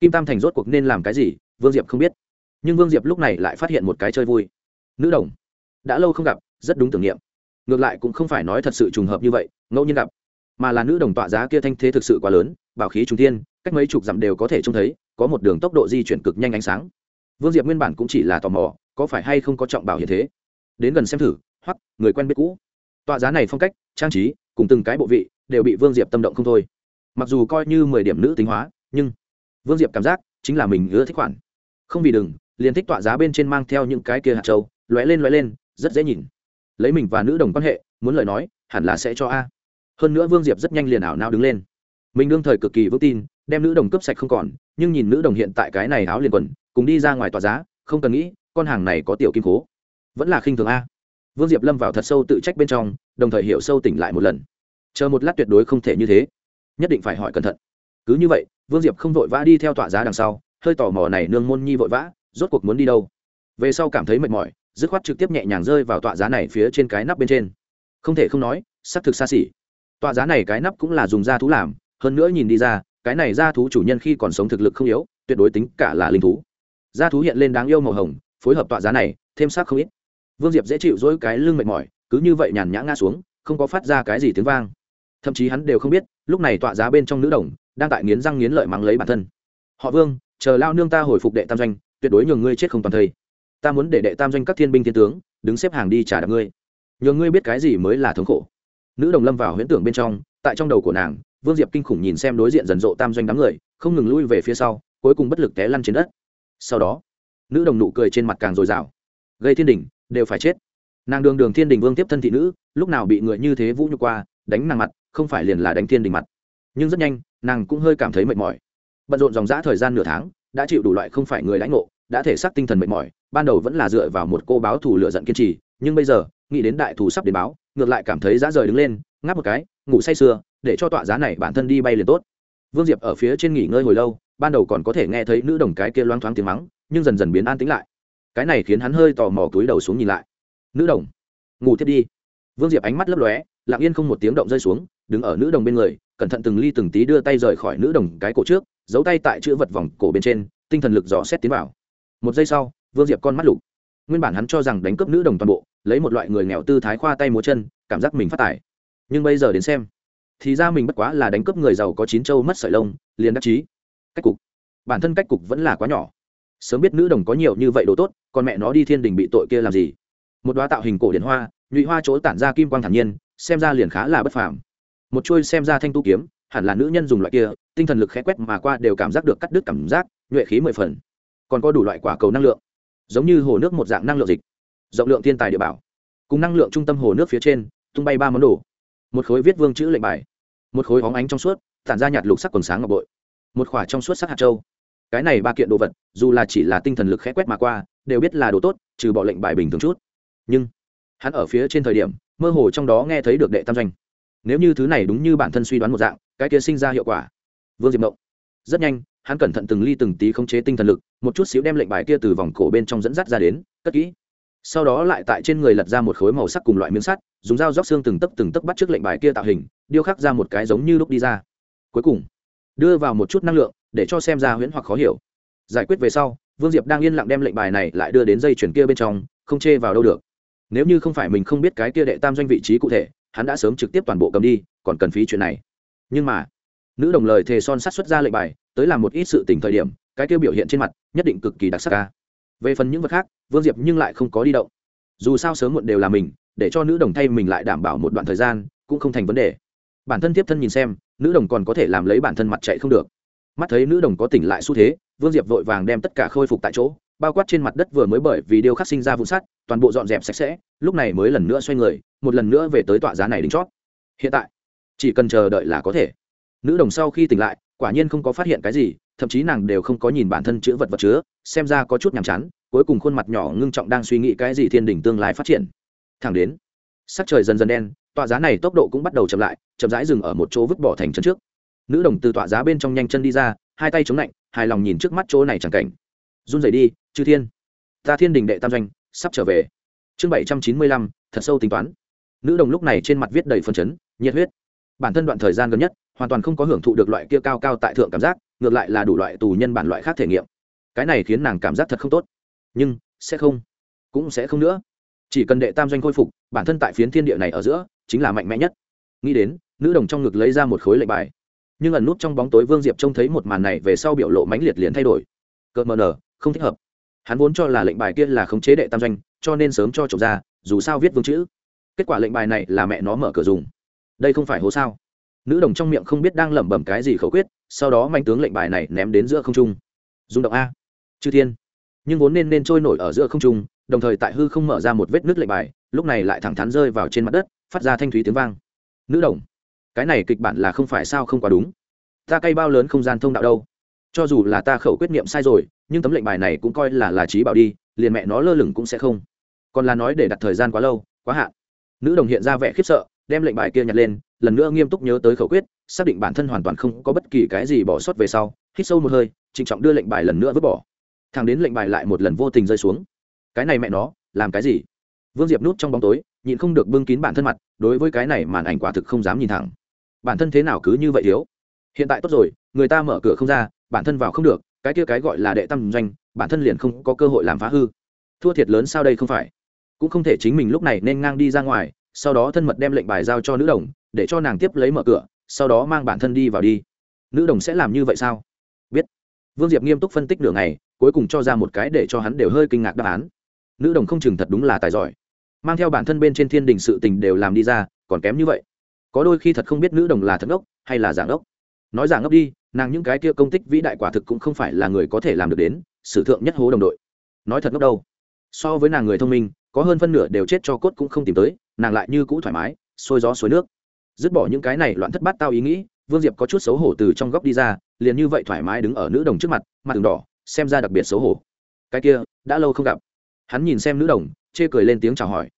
kim tam thành rốt cuộc nên làm cái gì, vương diệp không biết. Nhưng vương diệp lúc này lại phát hiện một cái chơi vui. Nữ đồng, đã lâu không gặp, rất đúng tưởng niệm. Ngược lại cũng không phải nói thật sự trùng hợp như vậy, ngẫu nhiên gặp. Mà là nữ đồng tọa giá kia thanh thế thực sự quá lớn, bảo khí trung thiên, cách mấy chục dặm đều có thể trông thấy, có một đường tốc độ di chuyển cực nhanh ánh sáng. Vương diệp nguyên bản cũng chỉ là tò mò, có phải hay không có trọng bảo hiện thế. Đến gần xem thử, hoặc, người quen biết cũ. Tọa giá này phong cách, trang trí, cùng từng cái bộ vị, đều bị vương diệp tâm động không thôi. Mặc dù coi như mười điểm nữ tính hóa, nhưng vương diệp cảm giác chính là mình ưa thích khoản. Không vì đừng, liền thích tọa giá bên trên mang theo những cái kia hạt trâu lóe lên lóe lên, rất dễ nhìn. Lấy mình và nữ đồng quan hệ, muốn lời nói, hẳn là sẽ cho a. Hơn nữa vương diệp rất nhanh liền ảo nao đứng lên. Mình đương thời cực kỳ vững tin, đem nữ đồng cướp sạch không còn, nhưng nhìn nữ đồng hiện tại cái này áo liền quần, cùng đi ra ngoài tòa giá, không cần nghĩ, con hàng này có tiểu kim cố. Vẫn là khinh thường a. Vương diệp lâm vào thật sâu tự trách bên trong, đồng thời hiểu sâu tỉnh lại một lần. Chờ một lát tuyệt đối không thể như thế. Nhất định phải hỏi cẩn thận. Cứ như vậy vương diệp không vội vã đi theo tọa giá đằng sau, hơi tò mò này nương môn nhi vội vã, rốt cuộc muốn đi đâu. Về sau cảm thấy mệt mỏi, dứt khoát trực tiếp nhẹ nhàng rơi vào tọa giá này phía trên cái nắp bên trên. Không thể không nói, xác thực xa xỉ. Tọa giá này cái nắp cũng là dùng da thú làm, hơn nữa nhìn đi ra, cái này da thú chủ nhân khi còn sống thực lực không yếu, tuyệt đối tính cả là linh thú. Da thú hiện lên đáng yêu màu hồng, phối hợp tọa giá này, thêm sắc không ít. Vương diệp dễ chịu dỗi cái lưng mệt mỏi, cứ như vậy nhàn nhã ngã xuống, không có phát ra cái gì tiếng vang. Thậm chí hắn đều không biết, lúc này tọa giá bên trong nữ đồng đang tại nghiến răng nghiến lợi mắng lấy bản thân. Họ vương, chờ lao nương ta hồi phục đệ tam doanh, tuyệt đối nhường ngươi chết không toàn thây. Ta muốn để đệ tam doanh các thiên binh thiên tướng, đứng xếp hàng đi trả đạp ngươi. Nhường ngươi biết cái gì mới là thống khổ. Nữ đồng lâm vào huyễn tưởng bên trong, tại trong đầu của nàng, vương diệp kinh khủng nhìn xem đối diện dần dộ tam doanh đám người, không ngừng lui về phía sau, cuối cùng bất lực té lăn trên đất. Sau đó, nữ đồng nụ cười trên mặt càng dồi dào. Gây thiên đình, đều phải chết. Nàng đường đường thiên đình vương tiếp thân thị nữ, lúc nào bị người như thế vũ nhục qua, đánh nàng mặt, không phải liền là đánh thiên đình mặt. Nhưng rất nhanh nàng cũng hơi cảm thấy mệt mỏi. Bận rộn dòng g thời gian nửa tháng, đã chịu đủ loại không phải người lãnh ngộ, đã thể xác tinh thần mệt mỏi, ban đầu vẫn là dựa vào một cô báo thù lựa giận kiên trì, nhưng bây giờ, nghĩ đến đại thù sắp đến báo, ngược lại cảm thấy giá rời đứng lên, ngáp một cái, ngủ say sưa, để cho tọa giá này bản thân đi bay liền tốt. Vương diệp ở phía trên nghỉ ngơi hồi lâu, ban đầu còn có thể nghe thấy nữ đồng cái kia loang thoáng tiếng mắng, nhưng dần dần biến an tĩnh lại. Cái này khiến hắn hơi tò mò túi đầu xuống nhìn lại. Nữ đồng, ngủ tiếp đi. Vương diệp ánh mắt lấp lóe, lặng yên không một tiếng động rơi xuống, đứng ở nữ đồng bên người cẩn thận từng ly từng tí đưa tay rời khỏi nữ đồng cái cổ trước, giấu tay tại chữ vật vòng cổ bên trên, tinh thần lực dò xét tiến vào. Một giây sau, vương diệp con mắt lục. Nguyên bản hắn cho rằng đánh cướp nữ đồng toàn bộ, lấy một loại người nghèo tư thái khoa tay múa chân, cảm giác mình phát tải nhưng bây giờ đến xem, thì ra mình bất quá là đánh cướp người giàu có chín châu mất sợi lông, liền đắc chí. Cách cục. Bản thân cách cục vẫn là quá nhỏ. Sớm biết nữ đồng có nhiều như vậy đồ tốt, còn mẹ nó đi thiên đình bị tội kia làm gì? Một đoá tạo hình cổ điển hoa, nhụy hoa chỗ tản ra kim quang thản nhiên, xem ra liền khá là bất phàm một chuôi xem ra thanh tu kiếm, hẳn là nữ nhân dùng loại kia, tinh thần lực khẽ quét mà qua đều cảm giác được cắt đứt cảm giác, nhuệ khí mười phần. Còn có đủ loại quả cầu năng lượng, giống như hồ nước một dạng năng lượng dịch, rộng lượng thiên tài địa bảo. Cùng năng lượng trung tâm hồ nước phía trên, tung bay ba món đồ. Một khối viết vương chữ lệnh bài, một khối hóng ánh trong suốt, tản ra nhạt lục sắc quần sáng ngọc bội, một khỏa trong suốt sắc hạt châu. Cái này ba kiện đồ vật, dù là chỉ là tinh thần lực khẽ quét mà qua, đều biết là đồ tốt, trừ bỏ lệnh bài bình thường chút. Nhưng, hắn ở phía trên thời điểm, mơ hồ trong đó nghe thấy được đệ tam doanh nếu như thứ này đúng như bản thân suy đoán một dạng, cái kia sinh ra hiệu quả. Vương diệp mộng. Rất nhanh, hắn cẩn thận từng ly từng tí khống chế tinh thần lực, một chút xíu đem lệnh bài kia từ vòng cổ bên trong dẫn dắt ra đến, cất kỹ. Sau đó lại tại trên người lật ra một khối màu sắc cùng loại miếng sắt, dùng dao róc xương từng tấc từng tấc bắt trước lệnh bài kia tạo hình, điêu khắc ra một cái giống như lúc đi ra. Cuối cùng, đưa vào một chút năng lượng, để cho xem ra huyễn hoặc khó hiểu. Giải quyết về sau, vương diệp đang yên lặng đem lệnh bài này lại đưa đến dây chuyển kia bên trong, không chê vào đâu được. Nếu như không phải mình không biết cái kia đệ tam doanh vị trí cụ thể hắn đã sớm trực tiếp toàn bộ cầm đi, còn cần phí chuyện này. Nhưng mà, nữ đồng lời thề son sắt xuất ra lệnh bài, tới làm một ít sự tình thời điểm, cái tiêu biểu hiện trên mặt nhất định cực kỳ đặc sắc ca. Về phần những vật khác, vương diệp nhưng lại không có đi động. Dù sao sớm muộn đều là mình, để cho nữ đồng thay mình lại đảm bảo một đoạn thời gian, cũng không thành vấn đề. Bản thân tiếp thân nhìn xem, nữ đồng còn có thể làm lấy bản thân mặt chạy không được. Mắt thấy nữ đồng có tỉnh lại xu thế, vương diệp vội vàng đem tất cả khôi phục tại chỗ, bao quát trên mặt đất vừa mới bởi vì điêu khắc sinh ra vụ sắt, toàn bộ dọn dẹp sạch sẽ, lúc này mới lần nữa xoay người một lần nữa về tới tọa giá này đính chót. Hiện tại, chỉ cần chờ đợi là có thể. Nữ đồng sau khi tỉnh lại, quả nhiên không có phát hiện cái gì, thậm chí nàng đều không có nhìn bản thân chữ vật vật chứa, xem ra có chút nhàm chán, cuối cùng khuôn mặt nhỏ ngưng trọng đang suy nghĩ cái gì thiên đỉnh tương lai phát triển. Thẳng đến, sắc trời dần dần đen, tọa giá này tốc độ cũng bắt đầu chậm lại, chậm rãi dừng ở một chỗ vứt bỏ thành chân trước. Nữ đồng từ tọa giá bên trong nhanh chân đi ra, hai tay chống lạnh, hài lòng nhìn trước mắt chỗ này chẳng cảnh. Run rẩy đi, chư thiên. Ta thiên đình đệ tam doanh, sắp trở về. Chương bảy trăm chín mươi lăm, thật sâu tính toán nữ đồng lúc này trên mặt viết đầy phân chấn, nhiệt huyết. Bản thân đoạn thời gian gần nhất, hoàn toàn không có hưởng thụ được loại kia cao cao tại thượng cảm giác, ngược lại là đủ loại tù nhân bản loại khác thể nghiệm. Cái này khiến nàng cảm giác thật không tốt. Nhưng, sẽ không. Cũng sẽ không nữa. Chỉ cần đệ tam doanh khôi phục, bản thân tại phiến thiên địa này ở giữa, chính là mạnh mẽ nhất. Nghĩ đến, nữ đồng trong ngực lấy ra một khối lệnh bài. Nhưng ẩn nút trong bóng tối vương diệp trông thấy một màn này về sau biểu lộ mãnh liệt liền thay đổi. Cợt mờ nở, không thích hợp. Hắn vốn cho là lệnh bài kia là khống chế đệ tam doanh, cho nên sớm cho trộm ra, dù sao viết vương chữ kết quả lệnh bài này là mẹ nó mở cửa dùng. Đây không phải hố sao? Nữ đồng trong miệng không biết đang lẩm bẩm cái gì khẩu quyết, sau đó manh tướng lệnh bài này ném đến giữa không trung. Rung động a. Chư thiên. Nhưng vốn nên nên trôi nổi ở giữa không trung, đồng thời tại hư không mở ra một vết nước lệnh bài, lúc này lại thẳng thắn rơi vào trên mặt đất, phát ra thanh thúy tiếng vang. Nữ đồng, cái này kịch bản là không phải sao không quá đúng. Ta cay bao lớn không gian thông đạo đâu. Cho dù là ta khẩu quyết niệm sai rồi, nhưng tấm lệnh bài này cũng coi là là trí bảo đi, liền mẹ nó lơ lửng cũng sẽ không. Còn là nói để đặt thời gian quá lâu, quá hạn nữ đồng hiện ra vẻ khiếp sợ, đem lệnh bài kia nhặt lên, lần nữa nghiêm túc nhớ tới khẩu quyết, xác định bản thân hoàn toàn không có bất kỳ cái gì bỏ sót về sau, hít sâu một hơi, trịnh trọng đưa lệnh bài lần nữa vứt bỏ. Thằng đến lệnh bài lại một lần vô tình rơi xuống. Cái này mẹ nó, làm cái gì? Vương diệp nút trong bóng tối, nhịn không được bưng kín bản thân mặt, đối với cái này màn ảnh quả thực không dám nhìn thẳng. Bản thân thế nào cứ như vậy thiếu? Hiện tại tốt rồi, người ta mở cửa không ra, bản thân vào không được, cái kia cái gọi là đệ tâm doanh, bản thân liền không có cơ hội làm phá hư. Thua thiệt lớn sao đây không phải? Cũng không thể chính mình lúc này nên ngang đi ra ngoài, sau đó thân mật đem lệnh bài giao cho nữ đồng, để cho nàng tiếp lấy mở cửa, sau đó mang bản thân đi vào đi. Nữ đồng sẽ làm như vậy sao? Biết. Vương diệp nghiêm túc phân tích nửa ngày, cuối cùng cho ra một cái để cho hắn đều hơi kinh ngạc đáp án. Nữ đồng không chừng thật đúng là tài giỏi. Mang theo bản thân bên trên thiên đình sự tình đều làm đi ra, còn kém như vậy. Có đôi khi thật không biết nữ đồng là thật ốc hay là giảng ốc nói giảng ốc đi, nàng những cái kia công tích vĩ đại quả thực cũng không phải là người có thể làm được đến, sử thượng nhất hố đồng đội. Nói thật ngốc đâu? So với nàng người thông minh có hơn phân nửa đều chết cho cốt cũng không tìm tới, nàng lại như cũ thoải mái sôi gió suối nước. Dứt bỏ những cái này loạn thất bát tao ý nghĩ, vương diệp có chút xấu hổ từ trong góc đi ra, liền như vậy thoải mái đứng ở nữ đồng trước mặt mặt đường đỏ, xem ra đặc biệt xấu hổ. Cái kia, đã lâu không gặp. Hắn nhìn xem nữ đồng, chê cười lên tiếng chào hỏi.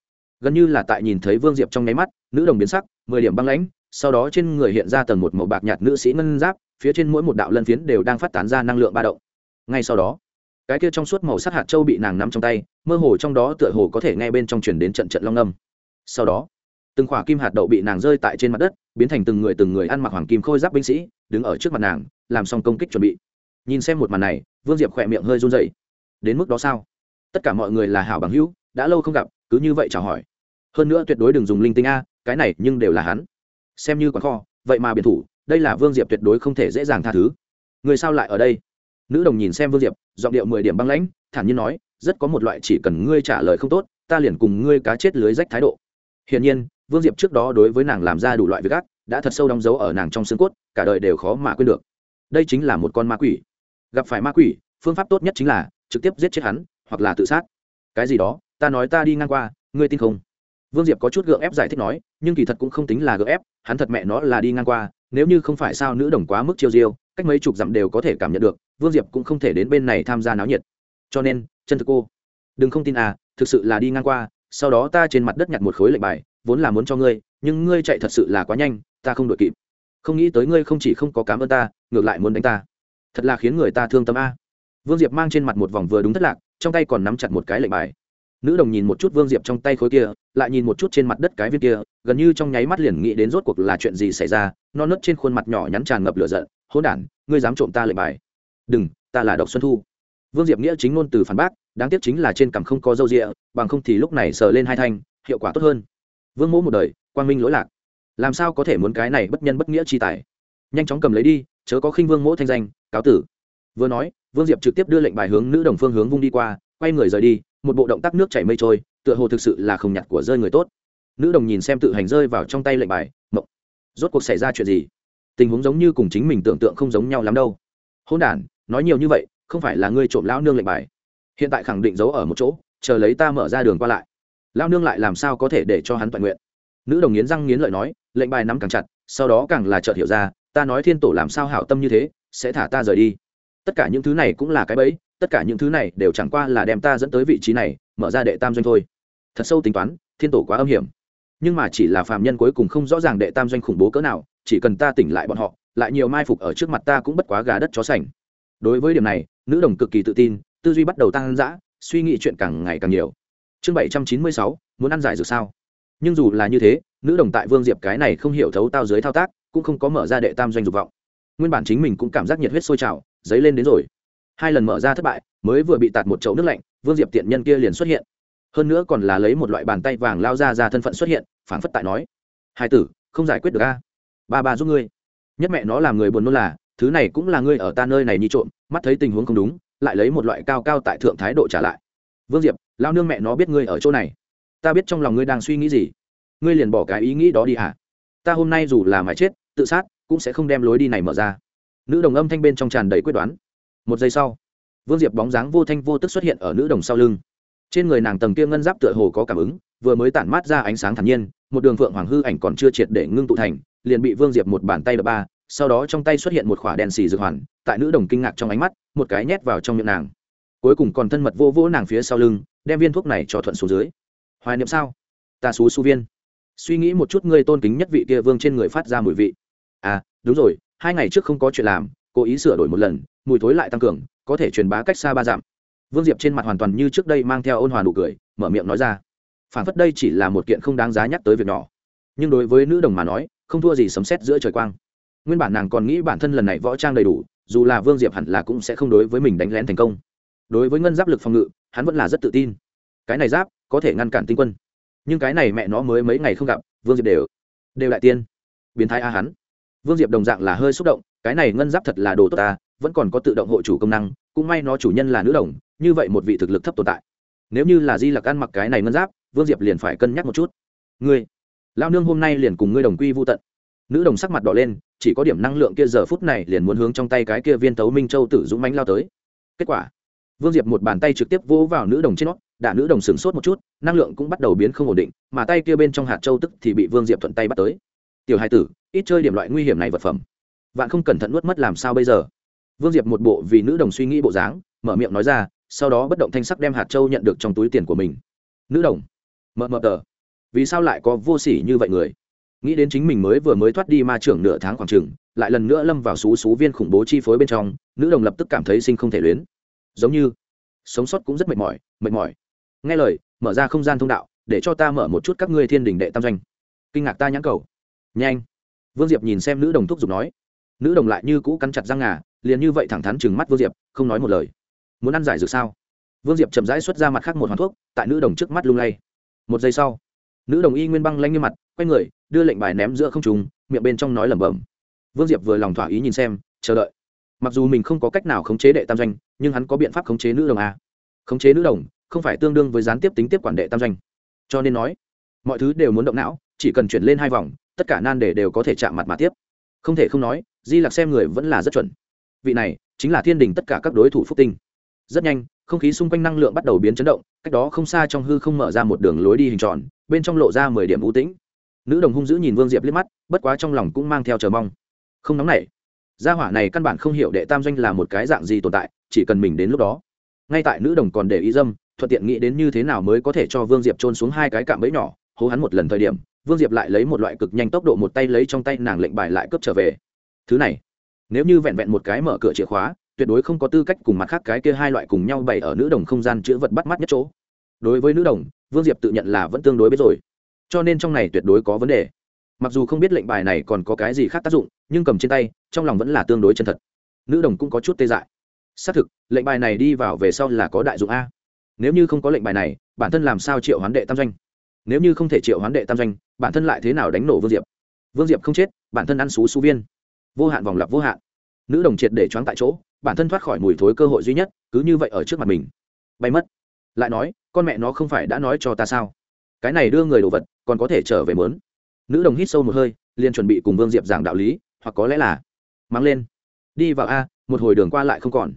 Gần như là tại nhìn thấy vương diệp trong nháy mắt, nữ đồng biến sắc, mười điểm băng lãnh, sau đó trên người hiện ra tầng một màu bạc nhạt nữ sĩ ngân giáp, phía trên mỗi một đạo lân phiến đều đang phát tán ra năng lượng ba động. Ngay sau đó cái kia trong suốt màu sắc hạt châu bị nàng nắm trong tay, mơ hồ trong đó tựa hồ có thể nghe bên trong chuyển đến trận trận long âm. Sau đó, từng khỏa kim hạt đậu bị nàng rơi tại trên mặt đất, biến thành từng người từng người ăn mặc hoàng kim khôi giáp binh sĩ, đứng ở trước mặt nàng, làm xong công kích chuẩn bị. Nhìn xem một màn này, vương diệp khỏe miệng hơi run dậy đến mức đó sao? Tất cả mọi người là hảo bằng hữu, đã lâu không gặp, cứ như vậy chào hỏi. Hơn nữa tuyệt đối đừng dùng linh tinh a, cái này nhưng đều là hắn. Xem như quán kho, vậy mà biệt thủ, đây là vương diệp tuyệt đối không thể dễ dàng tha thứ. Người sao lại ở đây? Nữ đồng nhìn xem vương diệp, giọng điệu mười điểm băng lãnh, thản nhiên nói, rất có một loại chỉ cần ngươi trả lời không tốt, ta liền cùng ngươi cá chết lưới rách thái độ. Hiển nhiên, vương diệp trước đó đối với nàng làm ra đủ loại việc ác, đã thật sâu đóng dấu ở nàng trong xương cốt, cả đời đều khó mà quên được. Đây chính là một con ma quỷ. Gặp phải ma quỷ, phương pháp tốt nhất chính là trực tiếp giết chết hắn, hoặc là tự sát. Cái gì đó, ta nói ta đi ngang qua, ngươi tin không? Vương diệp có chút gượng ép giải thích nói, nhưng kỳ thật cũng không tính là gượng ép, hắn thật mẹ nó là đi ngang qua, nếu như không phải sao nữ đồng quá mức chiêu diêu cách mấy chục dặm đều có thể cảm nhận được, vương diệp cũng không thể đến bên này tham gia náo nhiệt. Cho nên, chân thực cô, đừng không tin à thực sự là đi ngang qua, sau đó ta trên mặt đất nhặt một khối lệnh bài, vốn là muốn cho ngươi, nhưng ngươi chạy thật sự là quá nhanh, ta không đội kịp. Không nghĩ tới ngươi không chỉ không có cám ơn ta, ngược lại muốn đánh ta. Thật là khiến người ta thương tâm a. Vương diệp mang trên mặt một vòng vừa đúng thất lạc, trong tay còn nắm chặt một cái lệnh bài. Nữ đồng nhìn một chút vương diệp trong tay khối kia, lại nhìn một chút trên mặt đất cái viên kia, gần như trong nháy mắt liền nghĩ đến rốt cuộc là chuyện gì xảy ra non nớt trên khuôn mặt nhỏ nhắn tràn ngập lửa giận hỗn đản, ngươi dám trộm ta lệnh bài. Đừng, ta là độc xuân thu. Vương diệp nghĩa chính ngôn từ phản bác, đáng tiếc chính là trên cằm không có dâu rịa, bằng không thì lúc này sờ lên hai thanh, hiệu quả tốt hơn. Vương mỗ một đời, quang minh lỗi lạc. Làm sao có thể muốn cái này bất nhân bất nghĩa chi tài? Nhanh chóng cầm lấy đi, chớ có khinh vương mỗ thanh danh, cáo tử. Vừa nói, vương diệp trực tiếp đưa lệnh bài hướng nữ đồng phương hướng vung đi qua, quay người rời đi, một bộ động tác nước chảy mây trôi, tựa hồ thực sự là không nhặt của rơi người tốt. Nữ đồng nhìn xem tự hành rơi vào trong tay lệnh bài, mộng. Rốt cuộc xảy ra chuyện gì? Tình huống giống như cùng chính mình tưởng tượng không giống nhau lắm đâu. Hôn đ nói nhiều như vậy, không phải là ngươi trộm lão nương lệnh bài. Hiện tại khẳng định giấu ở một chỗ, chờ lấy ta mở ra đường qua lại. Lão nương lại làm sao có thể để cho hắn toàn nguyện? Nữ đồng nghiến răng nghiến lợi nói, lệnh bài nắm càng chặt, sau đó càng là chợt hiểu ra, ta nói thiên tổ làm sao hảo tâm như thế, sẽ thả ta rời đi. Tất cả những thứ này cũng là cái bẫy, tất cả những thứ này đều chẳng qua là đem ta dẫn tới vị trí này, mở ra đệ tam doanh thôi. Thật sâu tính toán, thiên tổ quá âm hiểm. Nhưng mà chỉ là phàm nhân cuối cùng không rõ ràng đệ tam doanh khủng bố cỡ nào chỉ cần ta tỉnh lại bọn họ, lại nhiều mai phục ở trước mặt ta cũng bất quá gà đất chó sành. Đối với điểm này, nữ đồng cực kỳ tự tin, tư duy bắt đầu tăng dã, suy nghĩ chuyện càng ngày càng nhiều. Chương bảy trăm chín mươi sáu, muốn ăn giải dược sao? Nhưng dù là như thế, nữ đồng tại vương diệp cái này không hiểu thấu tao dưới thao tác, cũng không có mở ra đệ tam doanh dục vọng. Nguyên bản chính mình cũng cảm giác nhiệt huyết sôi trào, dấy lên đến rồi. Hai lần mở ra thất bại, mới vừa bị tạt một chậu nước lạnh, vương diệp tiện nhân kia liền xuất hiện. Hơn nữa còn là lấy một loại bàn tay vàng lao ra ra thân phận xuất hiện, phảng phất tại nói, hai tử, không giải quyết được a ba ba giúp ngươi. Nhất mẹ nó làm người buồn nôn là, thứ này cũng là ngươi ở ta nơi này như trộm, mắt thấy tình huống không đúng, lại lấy một loại cao cao tại thượng thái độ trả lại. Vương diệp lao nương mẹ nó biết ngươi ở chỗ này. Ta biết trong lòng ngươi đang suy nghĩ gì. Ngươi liền bỏ cái ý nghĩ đó đi hả? Ta hôm nay dù là mãi chết, tự sát, cũng sẽ không đem lối đi này mở ra. Nữ đồng âm thanh bên trong tràn đầy quyết đoán. Một giây sau, vương diệp bóng dáng vô thanh vô tức xuất hiện ở nữ đồng sau lưng. Trên người nàng tầng kia ngân giáp tựa hồ có cảm ứng, vừa mới tản mát ra ánh sáng thản nhiên, một đường phượng hoàng hư ảnh còn chưa triệt để ngưng tụ thành liền bị vương diệp một bàn tay đập ba, sau đó trong tay xuất hiện một khỏa đèn xì dược hoàn, tại nữ đồng kinh ngạc trong ánh mắt, một cái nhét vào trong miệng nàng. Cuối cùng còn thân mật vô vỗ nàng phía sau lưng, đem viên thuốc này cho thuận xuống dưới. Hoài niệm sao? Ta xú su viên. Suy nghĩ một chút ngươi tôn kính nhất vị kia vương trên người phát ra mùi vị. À đúng rồi, hai ngày trước không có chuyện làm, cố ý sửa đổi một lần, mùi thối lại tăng cường, có thể truyền bá cách xa ba dặm. Vương diệp trên mặt hoàn toàn như trước đây mang theo ôn hòa nụ cười, mở miệng nói ra. Phản phất đây chỉ là một kiện không đáng giá nhắc tới việc nhỏ. Nhưng đối với nữ đồng mà nói không thua gì sấm xét giữa trời quang. Nguyên bản nàng còn nghĩ bản thân lần này võ trang đầy đủ, dù là vương diệp hẳn là cũng sẽ không đối với mình đánh lén thành công. Đối với ngân giáp lực phòng ngự, hắn vẫn là rất tự tin. Cái này giáp có thể ngăn cản tinh quân. Nhưng cái này mẹ nó mới mấy ngày không gặp, vương diệp đều đều đại tiên. Biến thái a hắn. Vương diệp đồng dạng là hơi xúc động, cái này ngân giáp thật là đồ tốt ta, vẫn còn có tự động hộ chủ công năng, cũng may nó chủ nhân là nữ đồng, như vậy một vị thực lực thấp tồn tại. Nếu như là di lặc ăn mặc cái này ngân giáp, vương diệp liền phải cân nhắc một chút. Ngươi lao nương hôm nay liền cùng ngươi đồng quy vô tận. Nữ đồng sắc mặt đỏ lên, chỉ có điểm năng lượng kia giờ phút này liền muốn hướng trong tay cái kia viên tấu minh châu tử dũng mánh lao tới. Kết quả, vương diệp một bàn tay trực tiếp vỗ vào nữ đồng trên nó, đả nữ đồng sửng sốt một chút, năng lượng cũng bắt đầu biến không ổn định, mà tay kia bên trong hạt châu tức thì bị vương diệp thuận tay bắt tới. Tiểu hai tử, ít chơi điểm loại nguy hiểm này vật phẩm. Vạn không cẩn thận nuốt mất làm sao bây giờ? Vương diệp một bộ vì nữ đồng suy nghĩ bộ dáng, mở miệng nói ra, sau đó bất động thanh sắc đem hạt châu nhận được trong túi tiền của mình. Nữ đồng mờ mờ tờ vì sao lại có vô sỉ như vậy người? Nghĩ đến chính mình mới vừa mới thoát đi ma trưởng nửa tháng khoảng chừng, lại lần nữa lâm vào xú xú viên khủng bố chi phối bên trong, nữ đồng lập tức cảm thấy sinh không thể luyến. Giống như, sống sót cũng rất mệt mỏi mệt mỏi. Nghe lời, mở ra không gian thông đạo, để cho ta mở một chút các ngươi thiên đình đệ tam doanh. Kinh ngạc ta nhãn cầu. Nhanh. Vương diệp nhìn xem nữ đồng thúc giục nói. Nữ đồng lại như cũ cắn chặt răng ngà, liền như vậy thẳng thắn chừng mắt vương diệp, không nói một lời. Muốn ăn giải dược sao? Vương diệp chậm rãi xuất ra mặt khác một hoàn thuốc, tại nữ đồng trước mắt lung lay. Một giây sau nữ đồng y nguyên băng lanh như mặt, quay người, đưa lệnh bài ném giữa không trùng miệng bên trong nói lẩm bẩm. Vương diệp vừa lòng thỏa ý nhìn xem, chờ đợi. Mặc dù mình không có cách nào khống chế đệ tam doanh, nhưng hắn có biện pháp khống chế nữ đồng a. Khống chế nữ đồng, không phải tương đương với gián tiếp tính tiếp quản đệ tam doanh. Cho nên nói, mọi thứ đều muốn động não, chỉ cần chuyển lên hai vòng, tất cả nan đề đều có thể chạm mặt mà tiếp. Không thể không nói, di lặc xem người vẫn là rất chuẩn. Vị này, chính là thiên đình tất cả các đối thủ phúc tinh. Rất nhanh, không khí xung quanh năng lượng bắt đầu biến chấn động, cách đó không xa trong hư không mở ra một đường lối đi hình tròn bên trong lộ ra mười điểm ưu tĩnh. Nữ đồng hung dữ nhìn vương diệp liếc mắt, bất quá trong lòng cũng mang theo chờ mong. Không nóng nảy. Gia hỏa này căn bản không hiểu đệ tam doanh là một cái dạng gì tồn tại, chỉ cần mình đến lúc đó. Ngay tại nữ đồng còn để ý dâm, thuận tiện nghĩ đến như thế nào mới có thể cho vương diệp trôn xuống hai cái cạm bẫy nhỏ hố hắn một lần thời điểm, vương diệp lại lấy một loại cực nhanh tốc độ một tay lấy trong tay nàng lệnh bài lại cướp trở về. Thứ này, nếu như vẹn vẹn một cái mở cửa chìa khóa, tuyệt đối không có tư cách cùng mặt khác cái kia hai loại cùng nhau bày ở nữ đồng không gian chữ vật bắt mắt nhất chỗ. Đối với nữ đồng vương diệp tự nhận là vẫn tương đối biết rồi. Cho nên trong này tuyệt đối có vấn đề. Mặc dù không biết lệnh bài này còn có cái gì khác tác dụng, nhưng cầm trên tay, trong lòng vẫn là tương đối chân thật. Nữ đồng cũng có chút tê dại. Xác thực, lệnh bài này đi vào về sau là có đại dụng a. Nếu như không có lệnh bài này, bản thân làm sao triệu hoán đệ tam doanh? Nếu như không thể triệu hoán đệ tam doanh, bản thân lại thế nào đánh nổ vương diệp? Vương diệp không chết, bản thân ăn xú xú viên. Vô hạn vòng lặp vô hạn. Nữ đồng triệt để choáng tại chỗ, bản thân thoát khỏi mùi thối cơ hội duy nhất, cứ như vậy ở trước mặt mình. Bay mất. Lại nói con mẹ nó không phải đã nói cho ta sao? Cái này đưa người đồ vật, còn có thể trở về mớn. Nữ đồng hít sâu một hơi, liền chuẩn bị cùng vương diệp giảng đạo lý, hoặc có lẽ là mang lên. Đi vào a, một hồi đường qua lại không còn.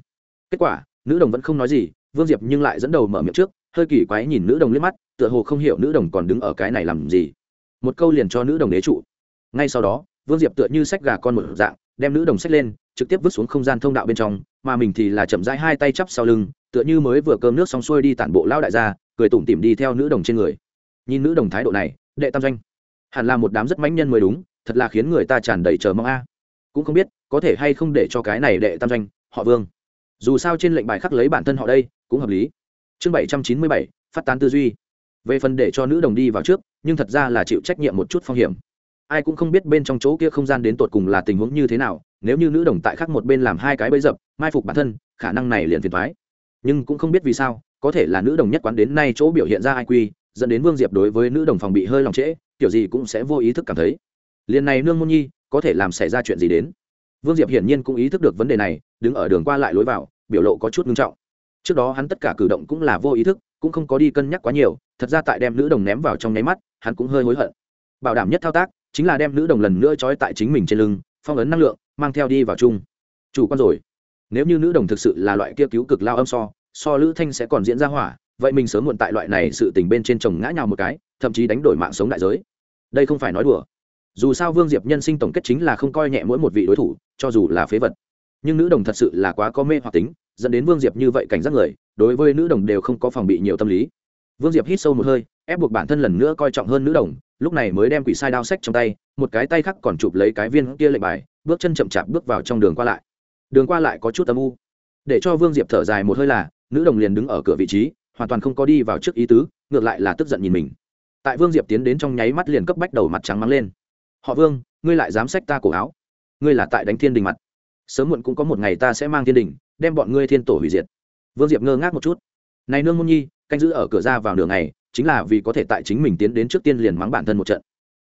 Kết quả, nữ đồng vẫn không nói gì, vương diệp nhưng lại dẫn đầu mở miệng trước, hơi kỳ quái nhìn nữ đồng liếc mắt, tựa hồ không hiểu nữ đồng còn đứng ở cái này làm gì. Một câu liền cho nữ đồng đế trụ. Ngay sau đó, vương diệp tựa như sách gà con một dạng, đem nữ đồng sách lên trực tiếp vứt xuống không gian thông đạo bên trong, mà mình thì là chậm rãi hai tay chắp sau lưng, tựa như mới vừa cơm nước xong xuôi đi tản bộ lao đại gia, cười tủm tỉm đi theo nữ đồng trên người. Nhìn nữ đồng thái độ này, đệ tam doanh, hẳn là một đám rất mãnh nhân mới đúng, thật là khiến người ta tràn đầy chờ mong a. Cũng không biết, có thể hay không để cho cái này đệ tam doanh, họ vương. Dù sao trên lệnh bài khắc lấy bản thân họ đây, cũng hợp lý. Chương bảy trăm chín mươi bảy, phát tán tư duy. Về phần để cho nữ đồng đi vào trước, nhưng thật ra là chịu trách nhiệm một chút phong hiểm. Ai cũng không biết bên trong chỗ kia không gian đến tột cùng là tình huống như thế nào nếu như nữ đồng tại khác một bên làm hai cái bẫy dập, mai phục bản thân, khả năng này liền phiền thoái nhưng cũng không biết vì sao, có thể là nữ đồng nhất quán đến nay chỗ biểu hiện ra ai quy, dẫn đến vương diệp đối với nữ đồng phòng bị hơi lòng trễ, kiểu gì cũng sẽ vô ý thức cảm thấy. Liền này nương môn nhi, có thể làm xảy ra chuyện gì đến? Vương diệp hiển nhiên cũng ý thức được vấn đề này, đứng ở đường qua lại lối vào, biểu lộ có chút ngưng trọng. Trước đó hắn tất cả cử động cũng là vô ý thức, cũng không có đi cân nhắc quá nhiều, thật ra tại đem nữ đồng ném vào trong nháy mắt, hắn cũng hơi hối hận. Bảo đảm nhất thao tác, chính là đem nữ đồng lần nữa trói tại chính mình trên lưng, phong ấn năng lượng mang theo đi vào chung. Chủ quan rồi. Nếu như nữ đồng thực sự là loại kia cứu cực lao âm so so lữ thanh sẽ còn diễn ra hỏa, vậy mình sớm muộn tại loại này sự tình bên trên chồng ngã nhào một cái, thậm chí đánh đổi mạng sống đại giới. Đây không phải nói đùa. Dù sao vương diệp nhân sinh tổng kết chính là không coi nhẹ mỗi một vị đối thủ, cho dù là phế vật. Nhưng nữ đồng thật sự là quá có mê hoặc tính, dẫn đến vương diệp như vậy cảnh giác người, đối với nữ đồng đều không có phòng bị nhiều tâm lý. Vương diệp hít sâu một hơi, ép buộc bản thân lần nữa coi trọng hơn nữ đồng, lúc này mới đem quỷ sai đao sách trong tay, một cái tay khác còn chụp lấy cái viên kia lệnh bài bước chân chậm chạp bước vào trong đường qua lại. Đường qua lại có chút âm u. Để cho vương diệp thở dài một hơi là, nữ đồng liền đứng ở cửa vị trí, hoàn toàn không có đi vào trước ý tứ, ngược lại là tức giận nhìn mình. Tại vương diệp tiến đến trong nháy mắt liền cấp bách đầu mặt trắng mắng lên. Họ vương, ngươi lại dám xách ta cổ áo? Ngươi là tại đánh thiên đình mặt. Sớm muộn cũng có một ngày ta sẽ mang thiên đình, đem bọn ngươi thiên tổ hủy diệt. Vương diệp ngơ ngác một chút. Này nương môn nhi, canh giữ ở cửa ra vào nửa ngày, chính là vì có thể tại chính mình tiến đến trước tiên liền mắng bản thân một trận.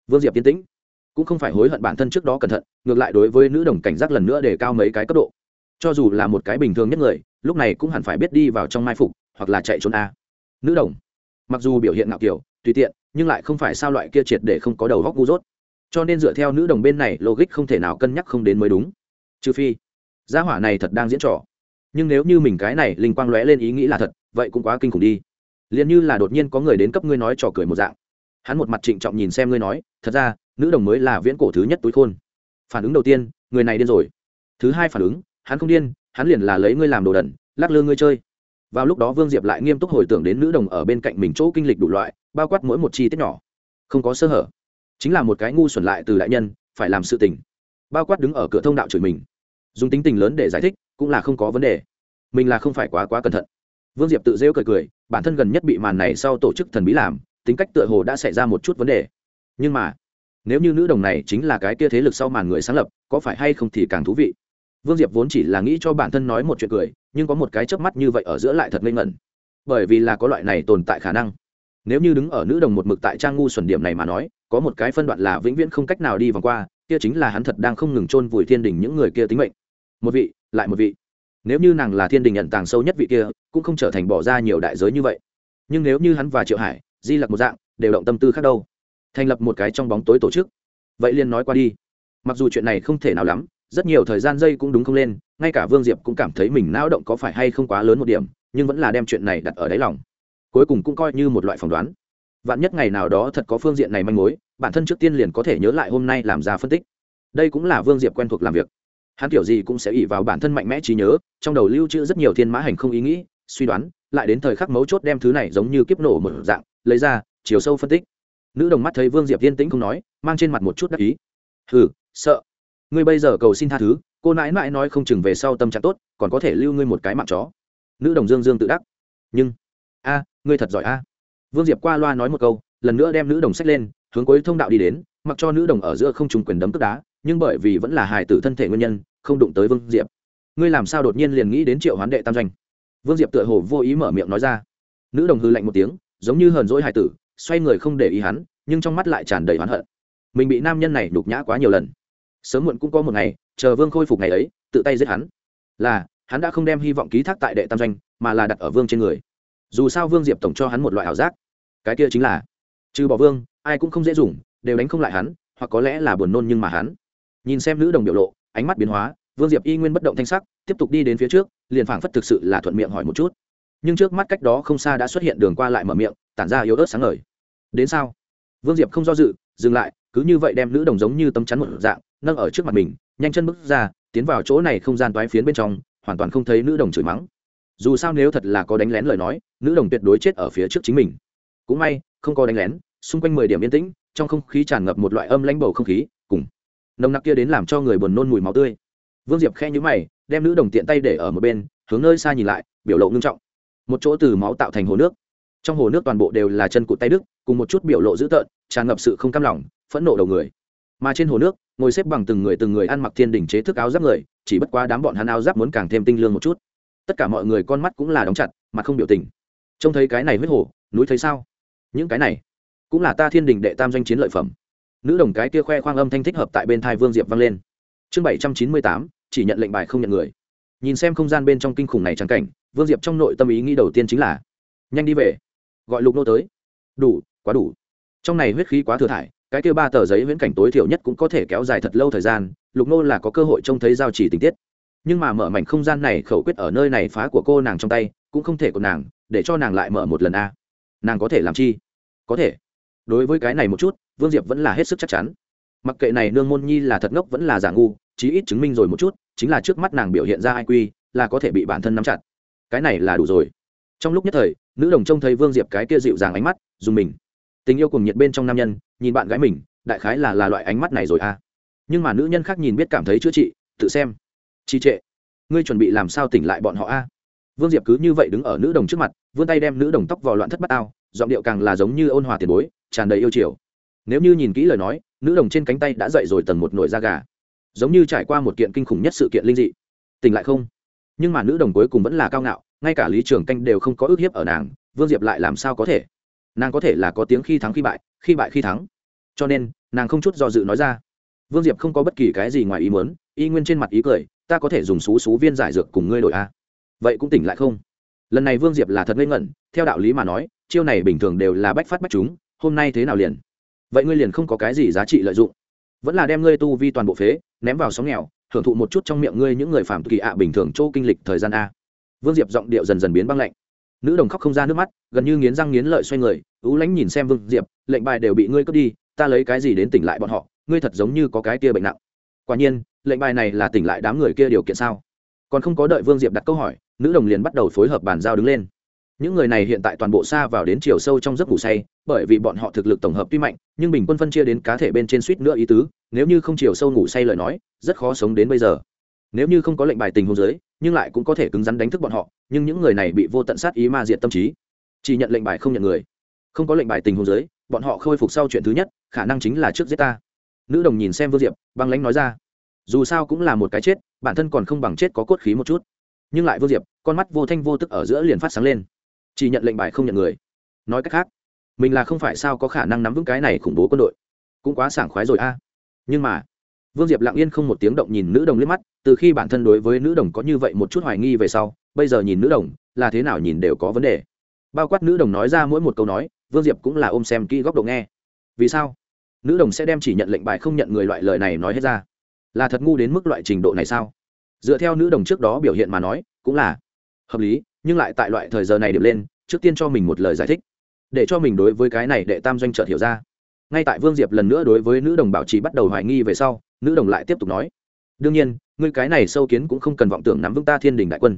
Vương diệp tiến tĩnh cũng không phải hối hận bản thân trước đó cẩn thận, ngược lại đối với nữ đồng cảnh giác lần nữa để cao mấy cái cấp độ. Cho dù là một cái bình thường nhất người, lúc này cũng hẳn phải biết đi vào trong mai phục, hoặc là chạy trốn a. Nữ đồng, mặc dù biểu hiện ngạo kiểu, tùy tiện, nhưng lại không phải sao loại kia triệt để không có đầu góc gu dốt. Cho nên dựa theo nữ đồng bên này, logic không thể nào cân nhắc không đến mới đúng. Trừ phi, gia hỏa này thật đang diễn trò. Nhưng nếu như mình cái này linh quang lóe lên ý nghĩ là thật, vậy cũng quá kinh khủng đi. Liền như là đột nhiên có người đến cấp ngươi nói trò cười một dạng hắn một mặt trịnh trọng nhìn xem ngươi nói, thật ra, nữ đồng mới là viễn cổ thứ nhất túi khôn. Phản ứng đầu tiên, người này điên rồi. Thứ hai phản ứng, hắn không điên, hắn liền là lấy ngươi làm đồ đẩn lắc lư ngươi chơi. Vào lúc đó vương diệp lại nghiêm túc hồi tưởng đến nữ đồng ở bên cạnh mình chỗ kinh lịch đủ loại, bao quát mỗi một chi tiết nhỏ. Không có sơ hở. Chính là một cái ngu xuẩn lại từ đại nhân, phải làm sự tình. Bao quát đứng ở cửa thông đạo chửi mình. Dùng tính tình lớn để giải thích, cũng là không có vấn đề. Mình là không phải quá quá cẩn thận. Vương diệp tự rêu cười cười, bản thân gần nhất bị màn này sau tổ chức thần bí làm tính cách tựa hồ đã xảy ra một chút vấn đề. Nhưng mà, nếu như nữ đồng này chính là cái kia thế lực sau màn người sáng lập, có phải hay không thì càng thú vị? Vương diệp vốn chỉ là nghĩ cho bản thân nói một chuyện cười, nhưng có một cái chớp mắt như vậy ở giữa lại thật ngây ngẩn. Bởi vì là có loại này tồn tại khả năng. Nếu như đứng ở nữ đồng một mực tại trang ngu xuẩn điểm này mà nói, có một cái phân đoạn là vĩnh viễn không cách nào đi vòng qua, kia chính là hắn thật đang không ngừng chôn vùi thiên đình những người kia tính mệnh. Một vị, lại một vị. Nếu như nàng là thiên đình nhận tàng sâu nhất vị kia, cũng không trở thành bỏ ra nhiều đại giới như vậy. Nhưng nếu như hắn và triệu hải di lặc một dạng, đều động tâm tư khác đâu. Thành lập một cái trong bóng tối tổ chức. Vậy liền nói qua đi. Mặc dù chuyện này không thể nào lắm, rất nhiều thời gian dây cũng đúng không lên, ngay cả vương diệp cũng cảm thấy mình não động có phải hay không quá lớn một điểm, nhưng vẫn là đem chuyện này đặt ở đáy lòng. Cuối cùng cũng coi như một loại phỏng đoán. Vạn nhất ngày nào đó thật có phương diện này manh mối, bản thân trước tiên liền có thể nhớ lại hôm nay làm ra phân tích. Đây cũng là vương diệp quen thuộc làm việc. Hắn kiểu gì cũng sẽ ỉ vào bản thân mạnh mẽ trí nhớ, trong đầu lưu trữ rất nhiều thiên mã hành không ý nghĩ, suy đoán lại đến thời khắc mấu chốt đem thứ này giống như kiếp nổ một dạng, lấy ra, chiều sâu phân tích. Nữ đồng mắt thấy vương diệp yên tĩnh không nói, mang trên mặt một chút đắc ý. Hừ, sợ. Ngươi bây giờ cầu xin tha thứ, cô nãi nãi nói không chừng về sau tâm trạng tốt, còn có thể lưu ngươi một cái mạng chó. Nữ đồng dương dương tự đắc. Nhưng, a, ngươi thật giỏi a. Vương diệp qua loa nói một câu, lần nữa đem nữ đồng sách lên, hướng cuối thông đạo đi đến, mặc cho nữ đồng ở giữa không trùng quyền đấm tức đá, nhưng bởi vì vẫn là hài tử thân thể nguyên nhân, không đụng tới vương diệp. Ngươi làm sao đột nhiên liền nghĩ đến triệu hoán đệ tam doanh? Vương diệp tựa hồ vô ý mở miệng nói ra. Nữ đồng hư lạnh một tiếng, giống như hờn dỗi hài tử, xoay người không để ý hắn, nhưng trong mắt lại tràn đầy oán hận. Mình bị nam nhân này đục nhã quá nhiều lần. Sớm muộn cũng có một ngày, chờ vương khôi phục ngày ấy, tự tay giết hắn. Là, hắn đã không đem hy vọng ký thác tại đệ tam doanh, mà là đặt ở vương trên người. Dù sao vương diệp tổng cho hắn một loại ảo giác. Cái kia chính là, trừ bỏ vương, ai cũng không dễ dùng, đều đánh không lại hắn, hoặc có lẽ là buồn nôn nhưng mà hắn. Nhìn xem nữ đồng biểu lộ, ánh mắt biến hóa vương diệp y nguyên bất động thanh sắc, tiếp tục đi đến phía trước, liền phảng phất thực sự là thuận miệng hỏi một chút. Nhưng trước mắt cách đó không xa đã xuất hiện đường qua lại mở miệng, tản ra yếu ớt sáng ngời. Đến sao? Vương diệp không do dự, dừng lại, cứ như vậy đem nữ đồng giống như tấm chắn một dạng, nâng ở trước mặt mình, nhanh chân bước ra, tiến vào chỗ này không gian toái phiến bên trong, hoàn toàn không thấy nữ đồng chửi mắng. Dù sao nếu thật là có đánh lén lời nói, nữ đồng tuyệt đối chết ở phía trước chính mình. Cũng may, không có đánh lén, xung quanh mười điểm yên tĩnh, trong không khí tràn ngập một loại âm lãnh bầu không khí, cùng nồng nặc kia đến làm cho người buồn nôn mùi máu tươi vương diệp khe nhữ mày, đem nữ đồng tiện tay để ở một bên, hướng nơi xa nhìn lại, biểu lộ ngưng trọng. Một chỗ từ máu tạo thành hồ nước. Trong hồ nước toàn bộ đều là chân cụt tay đức, cùng một chút biểu lộ dữ tợn, tràn ngập sự không cam lòng, phẫn nộ đầu người. Mà trên hồ nước, ngồi xếp bằng từng người từng người ăn mặc thiên đỉnh chế thức áo giáp người, chỉ bất quá đám bọn hắn áo giáp muốn càng thêm tinh lương một chút. Tất cả mọi người con mắt cũng là đóng chặt mà không biểu tình. Trông thấy cái này huyết hồ, núi thấy sao? Những cái này, cũng là ta thiên đình đệ tam doanh chiến lợi phẩm. Nữ đồng cái kia khoe khoang âm thanh thích hợp tại bên thai vương diệp vang lên chương bảy trăm chín mươi tám, chỉ nhận lệnh bài không nhận người. Nhìn xem không gian bên trong kinh khủng này trắng cảnh, vương diệp trong nội tâm ý nghĩ đầu tiên chính là, nhanh đi về. Gọi lục nô tới. Đủ, quá đủ. Trong này huyết khí quá thừa thải, cái kêu ba tờ giấy viễn cảnh tối thiểu nhất cũng có thể kéo dài thật lâu thời gian, lục nô là có cơ hội trông thấy giao chỉ tình tiết. Nhưng mà mở mảnh không gian này khẩu quyết ở nơi này phá của cô nàng trong tay, cũng không thể của nàng, để cho nàng lại mở một lần a. Nàng có thể làm chi? Có thể. Đối với cái này một chút, vương diệp vẫn là hết sức chắc chắn. Mặc kệ này nương môn nhi là thật ngốc vẫn là giả ngu chí ít chứng minh rồi một chút, chính là trước mắt nàng biểu hiện ra ai quy là có thể bị bản thân nắm chặt. Cái này là đủ rồi. Trong lúc nhất thời, nữ đồng trông thấy vương diệp cái kia dịu dàng ánh mắt, dùng mình. Tình yêu cùng nhiệt bên trong nam nhân, nhìn bạn gái mình, đại khái là là loại ánh mắt này rồi à. Nhưng mà nữ nhân khác nhìn biết cảm thấy chữa trị, tự xem. Trì trệ. Ngươi chuẩn bị làm sao tỉnh lại bọn họ a? Vương diệp cứ như vậy đứng ở nữ đồng trước mặt, vươn tay đem nữ đồng tóc vào loạn thất bát ao, giọng điệu càng là giống như ôn hòa tiền bối, tràn đầy yêu chiều. Nếu như nhìn kỹ lời nói, nữ đồng trên cánh tay đã dậy rồi tần một nổi da gà giống như trải qua một kiện kinh khủng nhất sự kiện linh dị. Tỉnh lại không? Nhưng mà nữ đồng cuối cùng vẫn là cao ngạo, ngay cả lý trường canh đều không có ước hiếp ở nàng, vương diệp lại làm sao có thể? Nàng có thể là có tiếng khi thắng khi bại khi bại khi thắng. Cho nên, nàng không chút do dự nói ra. Vương diệp không có bất kỳ cái gì ngoài ý muốn, y nguyên trên mặt ý cười, ta có thể dùng xú xú viên giải dược cùng ngươi đổi a. Vậy cũng tỉnh lại không? Lần này vương diệp là thật ngây ngẩn, theo đạo lý mà nói, chiêu này bình thường đều là bách phát bách chúng, hôm nay thế nào liền? Vậy ngươi liền không có cái gì giá trị lợi dụng vẫn là đem ngươi tu vi toàn bộ phế, ném vào sóng nghèo hưởng thụ một chút trong miệng ngươi những người phạm kỳ ạ bình thường chỗ kinh lịch thời gian a. Vương diệp giọng điệu dần dần biến băng lạnh. Nữ đồng khóc không ra nước mắt, gần như nghiến răng nghiến lợi xoay người, ú lánh nhìn xem vương diệp, lệnh bài đều bị ngươi cướp đi, ta lấy cái gì đến tỉnh lại bọn họ, ngươi thật giống như có cái kia bệnh nặng. Quả nhiên, lệnh bài này là tỉnh lại đám người kia điều kiện sao? Còn không có đợi vương diệp đặt câu hỏi, nữ đồng liền bắt đầu phối hợp bàn giao đứng lên những người này hiện tại toàn bộ xa vào đến chiều sâu trong giấc ngủ say, bởi vì bọn họ thực lực tổng hợp tuy mạnh, nhưng bình quân phân chia đến cá thể bên trên suýt nữa ý tứ, nếu như không chiều sâu ngủ say lời nói, rất khó sống đến bây giờ. Nếu như không có lệnh bài tình hôn giới nhưng lại cũng có thể cứng rắn đánh thức bọn họ, nhưng những người này bị vô tận sát ý ma diện tâm trí. Chỉ nhận lệnh bài không nhận người. Không có lệnh bài tình hôn giới bọn họ khôi phục sau chuyện thứ nhất, khả năng chính là trước giết ta. Nữ đồng nhìn xem vương diệp, băng lãnh nói ra. Dù sao cũng là một cái chết, bản thân còn không bằng chết có cốt khí một chút. Nhưng lại vô diệp, con mắt vô thanh vô tức ở giữa liền phát sáng lên chỉ nhận lệnh bài không nhận người. Nói cách khác, mình là không phải sao có khả năng nắm vững cái này khủng bố quân đội. Cũng quá sảng khoái rồi a. Nhưng mà, vương diệp lặng yên không một tiếng động nhìn nữ đồng liếc mắt, từ khi bản thân đối với nữ đồng có như vậy một chút hoài nghi về sau, bây giờ nhìn nữ đồng, là thế nào nhìn đều có vấn đề. Bao quát nữ đồng nói ra mỗi một câu nói, vương diệp cũng là ôm xem kỹ góc độ nghe. Vì sao? Nữ đồng sẽ đem chỉ nhận lệnh bài không nhận người loại lời này nói hết ra. Là thật ngu đến mức loại trình độ này sao? Dựa theo nữ đồng trước đó biểu hiện mà nói, cũng là hợp lý nhưng lại tại loại thời giờ này điểm lên, trước tiên cho mình một lời giải thích, để cho mình đối với cái này đệ tam doanh trợt hiểu ra. Ngay tại vương diệp lần nữa đối với nữ đồng bảo trì bắt đầu hoài nghi về sau, nữ đồng lại tiếp tục nói, đương nhiên, ngươi cái này sâu kiến cũng không cần vọng tưởng nắm vững ta thiên đình đại quân.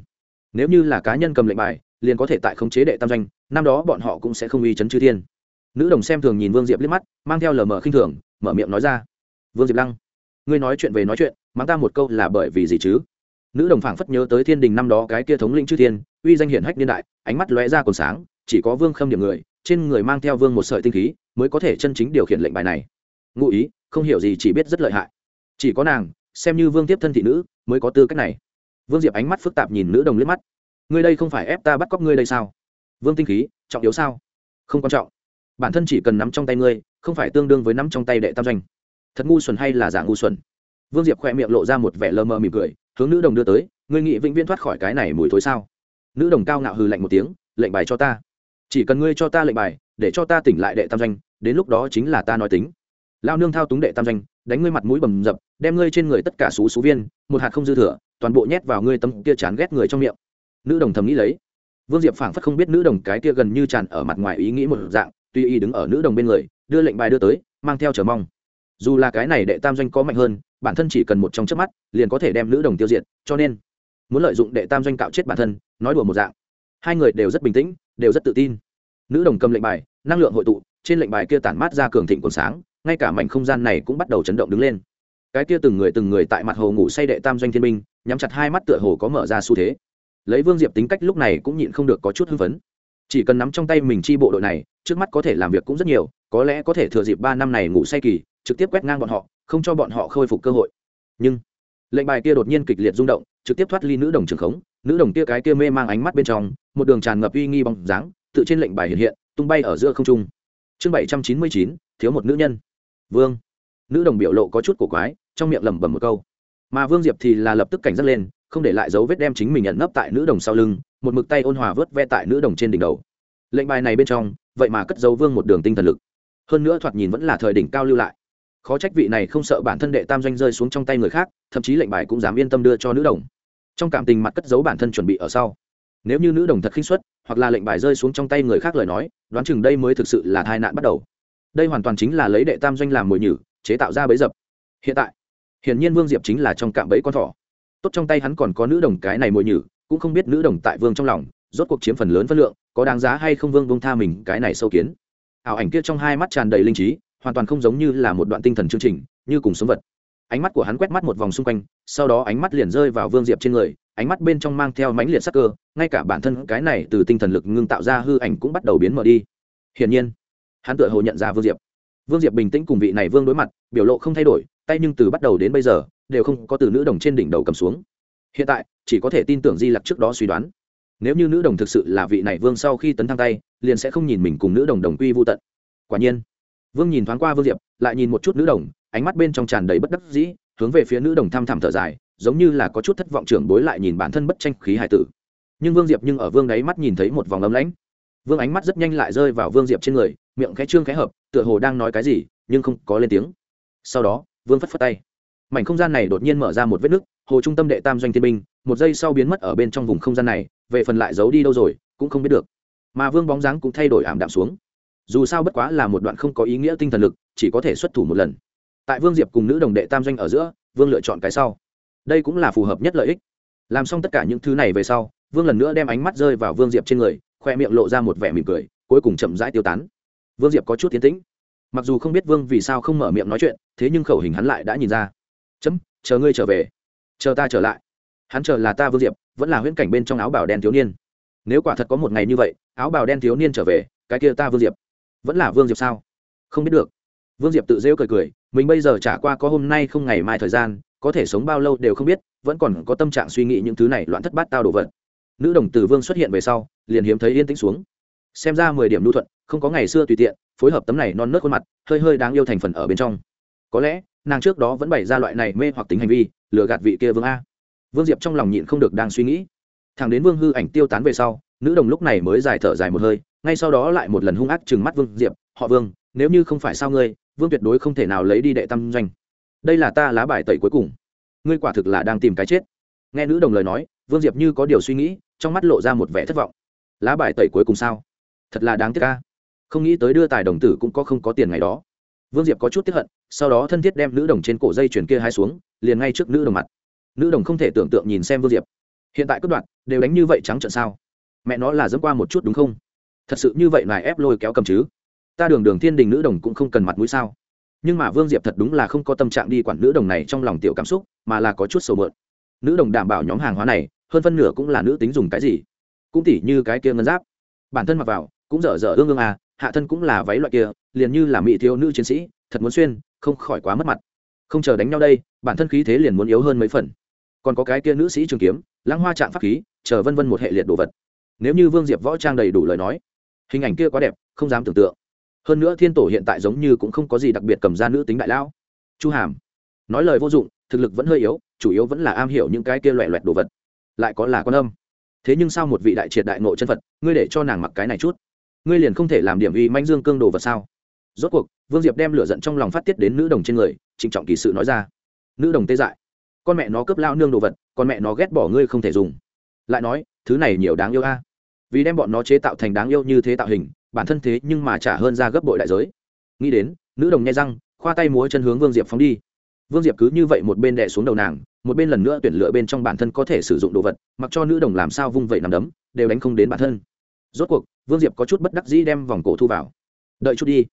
Nếu như là cá nhân cầm lệnh bài, liền có thể tại khống chế đệ tam doanh, năm đó bọn họ cũng sẽ không uy chấn chư thiên. Nữ đồng xem thường nhìn vương diệp liếc mắt, mang theo lờ mờ khinh thường, mở miệng nói ra, vương diệp lăng, ngươi nói chuyện về nói chuyện mang ta một câu là bởi vì gì chứ? Nữ đồng phảng phất nhớ tới thiên đình năm đó cái kia thống lĩnh chư thiên, uy danh hiển hách niên đại, ánh mắt lóe ra còn sáng, chỉ có vương khâm điểm người, trên người mang theo vương một sợi tinh khí, mới có thể chân chính điều khiển lệnh bài này. Ngụ ý, không hiểu gì chỉ biết rất lợi hại. Chỉ có nàng, xem như vương tiếp thân thị nữ, mới có tư cách này. Vương diệp ánh mắt phức tạp nhìn nữ đồng liếc mắt. Ngươi đây không phải ép ta bắt cóc ngươi đây sao? Vương tinh khí, trọng yếu sao? Không quan trọng. Bản thân chỉ cần nắm trong tay ngươi, không phải tương đương với nắm trong tay đệ tam doanh thật ngu xuẩn hay là giả ngu xuẩn? Vương diệp khỏe miệng lộ ra một vẻ lơ mơ mỉm cười hướng nữ đồng đưa tới, ngươi nghị vĩnh viễn thoát khỏi cái này mùi thối sao? Nữ đồng cao ngạo hừ lạnh một tiếng, lệnh bài cho ta. Chỉ cần ngươi cho ta lệnh bài, để cho ta tỉnh lại đệ tam doanh đến lúc đó chính là ta nói tính. Lao nương thao túng đệ tam doanh đánh ngươi mặt mũi bầm dập, đem ngươi trên người tất cả xú xú viên, một hạt không dư thừa, toàn bộ nhét vào ngươi tấm kia chán ghét người trong miệng. Nữ đồng thầm nghĩ lấy. Vương diệp phảng phất không biết nữ đồng cái kia gần như tràn ở mặt ngoài ý nghĩ một dạng tuy y đứng ở nữ đồng bên người, đưa lệnh bài đưa tới, mang theo chờ mong dù là cái này đệ tam doanh có mạnh hơn, bản thân chỉ cần một trong chớp mắt, liền có thể đem nữ đồng tiêu diệt, cho nên, muốn lợi dụng đệ tam doanh cạo chết bản thân, nói đùa một dạng. Hai người đều rất bình tĩnh, đều rất tự tin. Nữ đồng cầm lệnh bài, năng lượng hội tụ, trên lệnh bài kia tản mát ra cường thịnh còn sáng, ngay cả mảnh không gian này cũng bắt đầu chấn động đứng lên. Cái kia từng người từng người tại mặt hồ ngủ say đệ tam doanh thiên minh nhắm chặt hai mắt tựa hồ có mở ra xu thế. Lấy vương diệp tính cách lúc này cũng nhịn không được có chút hưng phấn. Chỉ cần nắm trong tay mình chi bộ đội này, trước mắt có thể làm việc cũng rất nhiều, có lẽ có thể thừa dịp ba năm này ngủ say kỳ trực tiếp quét ngang bọn họ, không cho bọn họ khôi phục cơ hội. Nhưng, lệnh bài kia đột nhiên kịch liệt rung động, trực tiếp thoát ly nữ đồng trường khống, nữ đồng kia cái kia mê mang ánh mắt bên trong, một đường tràn ngập uy nghi bóng dáng, tự trên lệnh bài hiện hiện, tung bay ở giữa không trung. Chương bảy trăm chín mươi chín, thiếu một nữ nhân. Vương. Nữ đồng biểu lộ có chút cổ quái, trong miệng lẩm bẩm một câu. Mà vương diệp thì là lập tức cảnh giác lên, không để lại dấu vết đem chính mình nhận nấp tại nữ đồng sau lưng, một mực tay ôn hòa vớt ve tại nữ đồng trên đỉnh đầu. Lệnh bài này bên trong, vậy mà cất dấu vương một đường tinh thần lực. Hơn nữa thoạt nhìn vẫn là thời đỉnh cao lưu lại khó trách vị này không sợ bản thân đệ tam doanh rơi xuống trong tay người khác, thậm chí lệnh bài cũng dám yên tâm đưa cho nữ đồng. Trong cảm tình mặt cất giấu bản thân chuẩn bị ở sau. Nếu như nữ đồng thật khinh xuất hoặc là lệnh bài rơi xuống trong tay người khác lời nói, đoán chừng đây mới thực sự là tai nạn bắt đầu. Đây hoàn toàn chính là lấy đệ tam doanh làm mồi nhử, chế tạo ra bẫy dập. Hiện tại, hiển nhiên vương diệp chính là trong cạm bẫy con thỏ. Tốt trong tay hắn còn có nữ đồng cái này mồi nhử, cũng không biết nữ đồng tại vương trong lòng, rốt cuộc chiếm phần lớn phân lượng, có đáng giá hay không vương bông tha mình cái này sâu kiến. Ảo ảnh kia trong hai mắt tràn đầy linh trí hoàn toàn không giống như là một đoạn tinh thần chương trình, như cùng sống vật. Ánh mắt của hắn quét mắt một vòng xung quanh, sau đó ánh mắt liền rơi vào vương diệp trên người, ánh mắt bên trong mang theo mãnh liệt sắc cơ, ngay cả bản thân cái này từ tinh thần lực ngưng tạo ra hư ảnh cũng bắt đầu biến mở đi. Hiển nhiên, hắn tự hồ nhận ra vương diệp. Vương diệp bình tĩnh cùng vị này vương đối mặt, biểu lộ không thay đổi, tay nhưng từ bắt đầu đến bây giờ, đều không có từ nữ đồng trên đỉnh đầu cầm xuống. Hiện tại, chỉ có thể tin tưởng di lặc trước đó suy đoán. Nếu như nữ đồng thực sự là vị này vương sau khi tấn thăng tay, liền sẽ không nhìn mình cùng nữ đồng đồng quy vô tận. Quả nhiên vương nhìn thoáng qua vương diệp, lại nhìn một chút nữ đồng, ánh mắt bên trong tràn đầy bất đắc dĩ, hướng về phía nữ đồng thăm thẳm thở dài, giống như là có chút thất vọng trưởng bối lại nhìn bản thân bất tranh khí hải tử. Nhưng vương diệp nhưng ở vương đáy mắt nhìn thấy một vòng ấm lãnh. Vương ánh mắt rất nhanh lại rơi vào vương diệp trên người, miệng khẽ trương khẽ hợp, tựa hồ đang nói cái gì, nhưng không có lên tiếng. Sau đó, vương phất phất tay. Mảnh không gian này đột nhiên mở ra một vết nứt, hồ trung tâm đệ tam doanh thiên binh, một giây sau biến mất ở bên trong vùng không gian này, về phần lại giấu đi đâu rồi, cũng không biết được. Mà vương bóng dáng cũng thay đổi ảm đạm xuống dù sao bất quá là một đoạn không có ý nghĩa tinh thần lực, chỉ có thể xuất thủ một lần. Tại vương diệp cùng nữ đồng đệ tam doanh ở giữa, vương lựa chọn cái sau. Đây cũng là phù hợp nhất lợi ích. Làm xong tất cả những thứ này về sau, vương lần nữa đem ánh mắt rơi vào vương diệp trên người, khoe miệng lộ ra một vẻ mỉm cười, cuối cùng chậm rãi tiêu tán. Vương diệp có chút tiến tĩnh. Mặc dù không biết vương vì sao không mở miệng nói chuyện, thế nhưng khẩu hình hắn lại đã nhìn ra. Chấm, chờ ngươi trở về. Chờ ta trở lại. Hắn chờ là ta, vương diệp, vẫn là huyễn cảnh bên trong áo bào đen thiếu niên. Nếu quả thật có một ngày như vậy, áo bào đen thiếu niên trở về, cái kia ta, vương diệp vẫn là vương diệp sao? Không biết được. Vương diệp tự rêu cười cười, mình bây giờ trả qua có hôm nay không ngày mai thời gian, có thể sống bao lâu đều không biết, vẫn còn có tâm trạng suy nghĩ những thứ này loạn thất bát tao đồ vật. Nữ đồng tử vương xuất hiện về sau, liền hiếm thấy yên tĩnh xuống. Xem ra mười điểm lưu thuận, không có ngày xưa tùy tiện, phối hợp tấm này non nớt khuôn mặt, hơi hơi đáng yêu thành phần ở bên trong. Có lẽ, nàng trước đó vẫn bày ra loại này mê hoặc tính hành vi, lừa gạt vị kia vương a. Vương diệp trong lòng nhịn không được đang suy nghĩ. Thằng đến vương hư ảnh tiêu tán về sau, nữ đồng lúc này mới dài thở dài một hơi ngay sau đó lại một lần hung ác chừng mắt vương diệp, họ vương, nếu như không phải sao ngươi, vương tuyệt đối không thể nào lấy đi đệ tâm doanh. Đây là ta lá bài tẩy cuối cùng. Ngươi quả thực là đang tìm cái chết. Nghe nữ đồng lời nói, vương diệp như có điều suy nghĩ, trong mắt lộ ra một vẻ thất vọng. Lá bài tẩy cuối cùng sao? Thật là đáng tiếc ca không nghĩ tới đưa tài đồng tử cũng có không có tiền ngày đó. Vương diệp có chút tiếp hận, sau đó thân thiết đem nữ đồng trên cổ dây chuyền kia hai xuống, liền ngay trước nữ đồng mặt. Nữ đồng không thể tưởng tượng nhìn xem vương diệp. Hiện tại cất đoạn đều đánh như vậy trắng trợn sao? Mẹ nó là dẫm qua một chút đúng không? Thật sự như vậy này ép lôi kéo cầm chứ? Ta đường đường thiên đình nữ đồng cũng không cần mặt mũi sao? Nhưng mà vương diệp thật đúng là không có tâm trạng đi quản nữ đồng này trong lòng tiểu cảm xúc, mà là có chút sầu mượn nữ đồng đảm bảo nhóm hàng hóa này, hơn phân nửa cũng là nữ tính dùng cái gì? Cũng tỉ như cái kia ngân giáp. Bản thân mặc vào, cũng dở dở ương ương à hạ thân cũng là váy loại kia, liền như là mỹ thiếu nữ chiến sĩ, thật muốn xuyên, không khỏi quá mất mặt. Không chờ đánh nhau đây, bản thân khí thế liền muốn yếu hơn mấy phần. Còn có cái kia nữ sĩ trường kiếm, lãng hoa trạng pháp khí, chờ vân vân một hệ liệt đồ vật. Nếu như vương diệp võ trang đầy đủ lời nói hình ảnh kia quá đẹp, không dám tưởng tượng. Hơn nữa thiên tổ hiện tại giống như cũng không có gì đặc biệt cầm ra nữ tính đại lão. Chu hàm, nói lời vô dụng, thực lực vẫn hơi yếu, chủ yếu vẫn là am hiểu những cái kia loẹ loẹt đồ vật. Lại có là quan âm. Thế nhưng sao một vị đại triệt đại nội chân phật, ngươi để cho nàng mặc cái này chút? Ngươi liền không thể làm điểm uy manh dương cương đồ vật sao? Rốt cuộc, vương diệp đem lửa giận trong lòng phát tiết đến nữ đồng trên người, trịnh trọng kỳ sự nói ra. Nữ đồng tê dại. Con mẹ nó cướp lao nương đồ vật, con mẹ nó ghét bỏ ngươi không thể dùng. Lại nói, thứ này nhiều đáng yêu a vì đem bọn nó chế tạo thành đáng yêu như thế tạo hình, bản thân thế nhưng mà trả hơn ra gấp bội đại giới. Nghĩ đến, nữ đồng nhai răng, khoa tay múa chân hướng vương diệp phóng đi. Vương diệp cứ như vậy một bên đè xuống đầu nàng, một bên lần nữa tuyển lựa bên trong bản thân có thể sử dụng đồ vật, mặc cho nữ đồng làm sao vung vẩy nằm đấm, đều đánh không đến bản thân. Rốt cuộc, vương diệp có chút bất đắc dĩ đem vòng cổ thu vào. Đợi chút đi.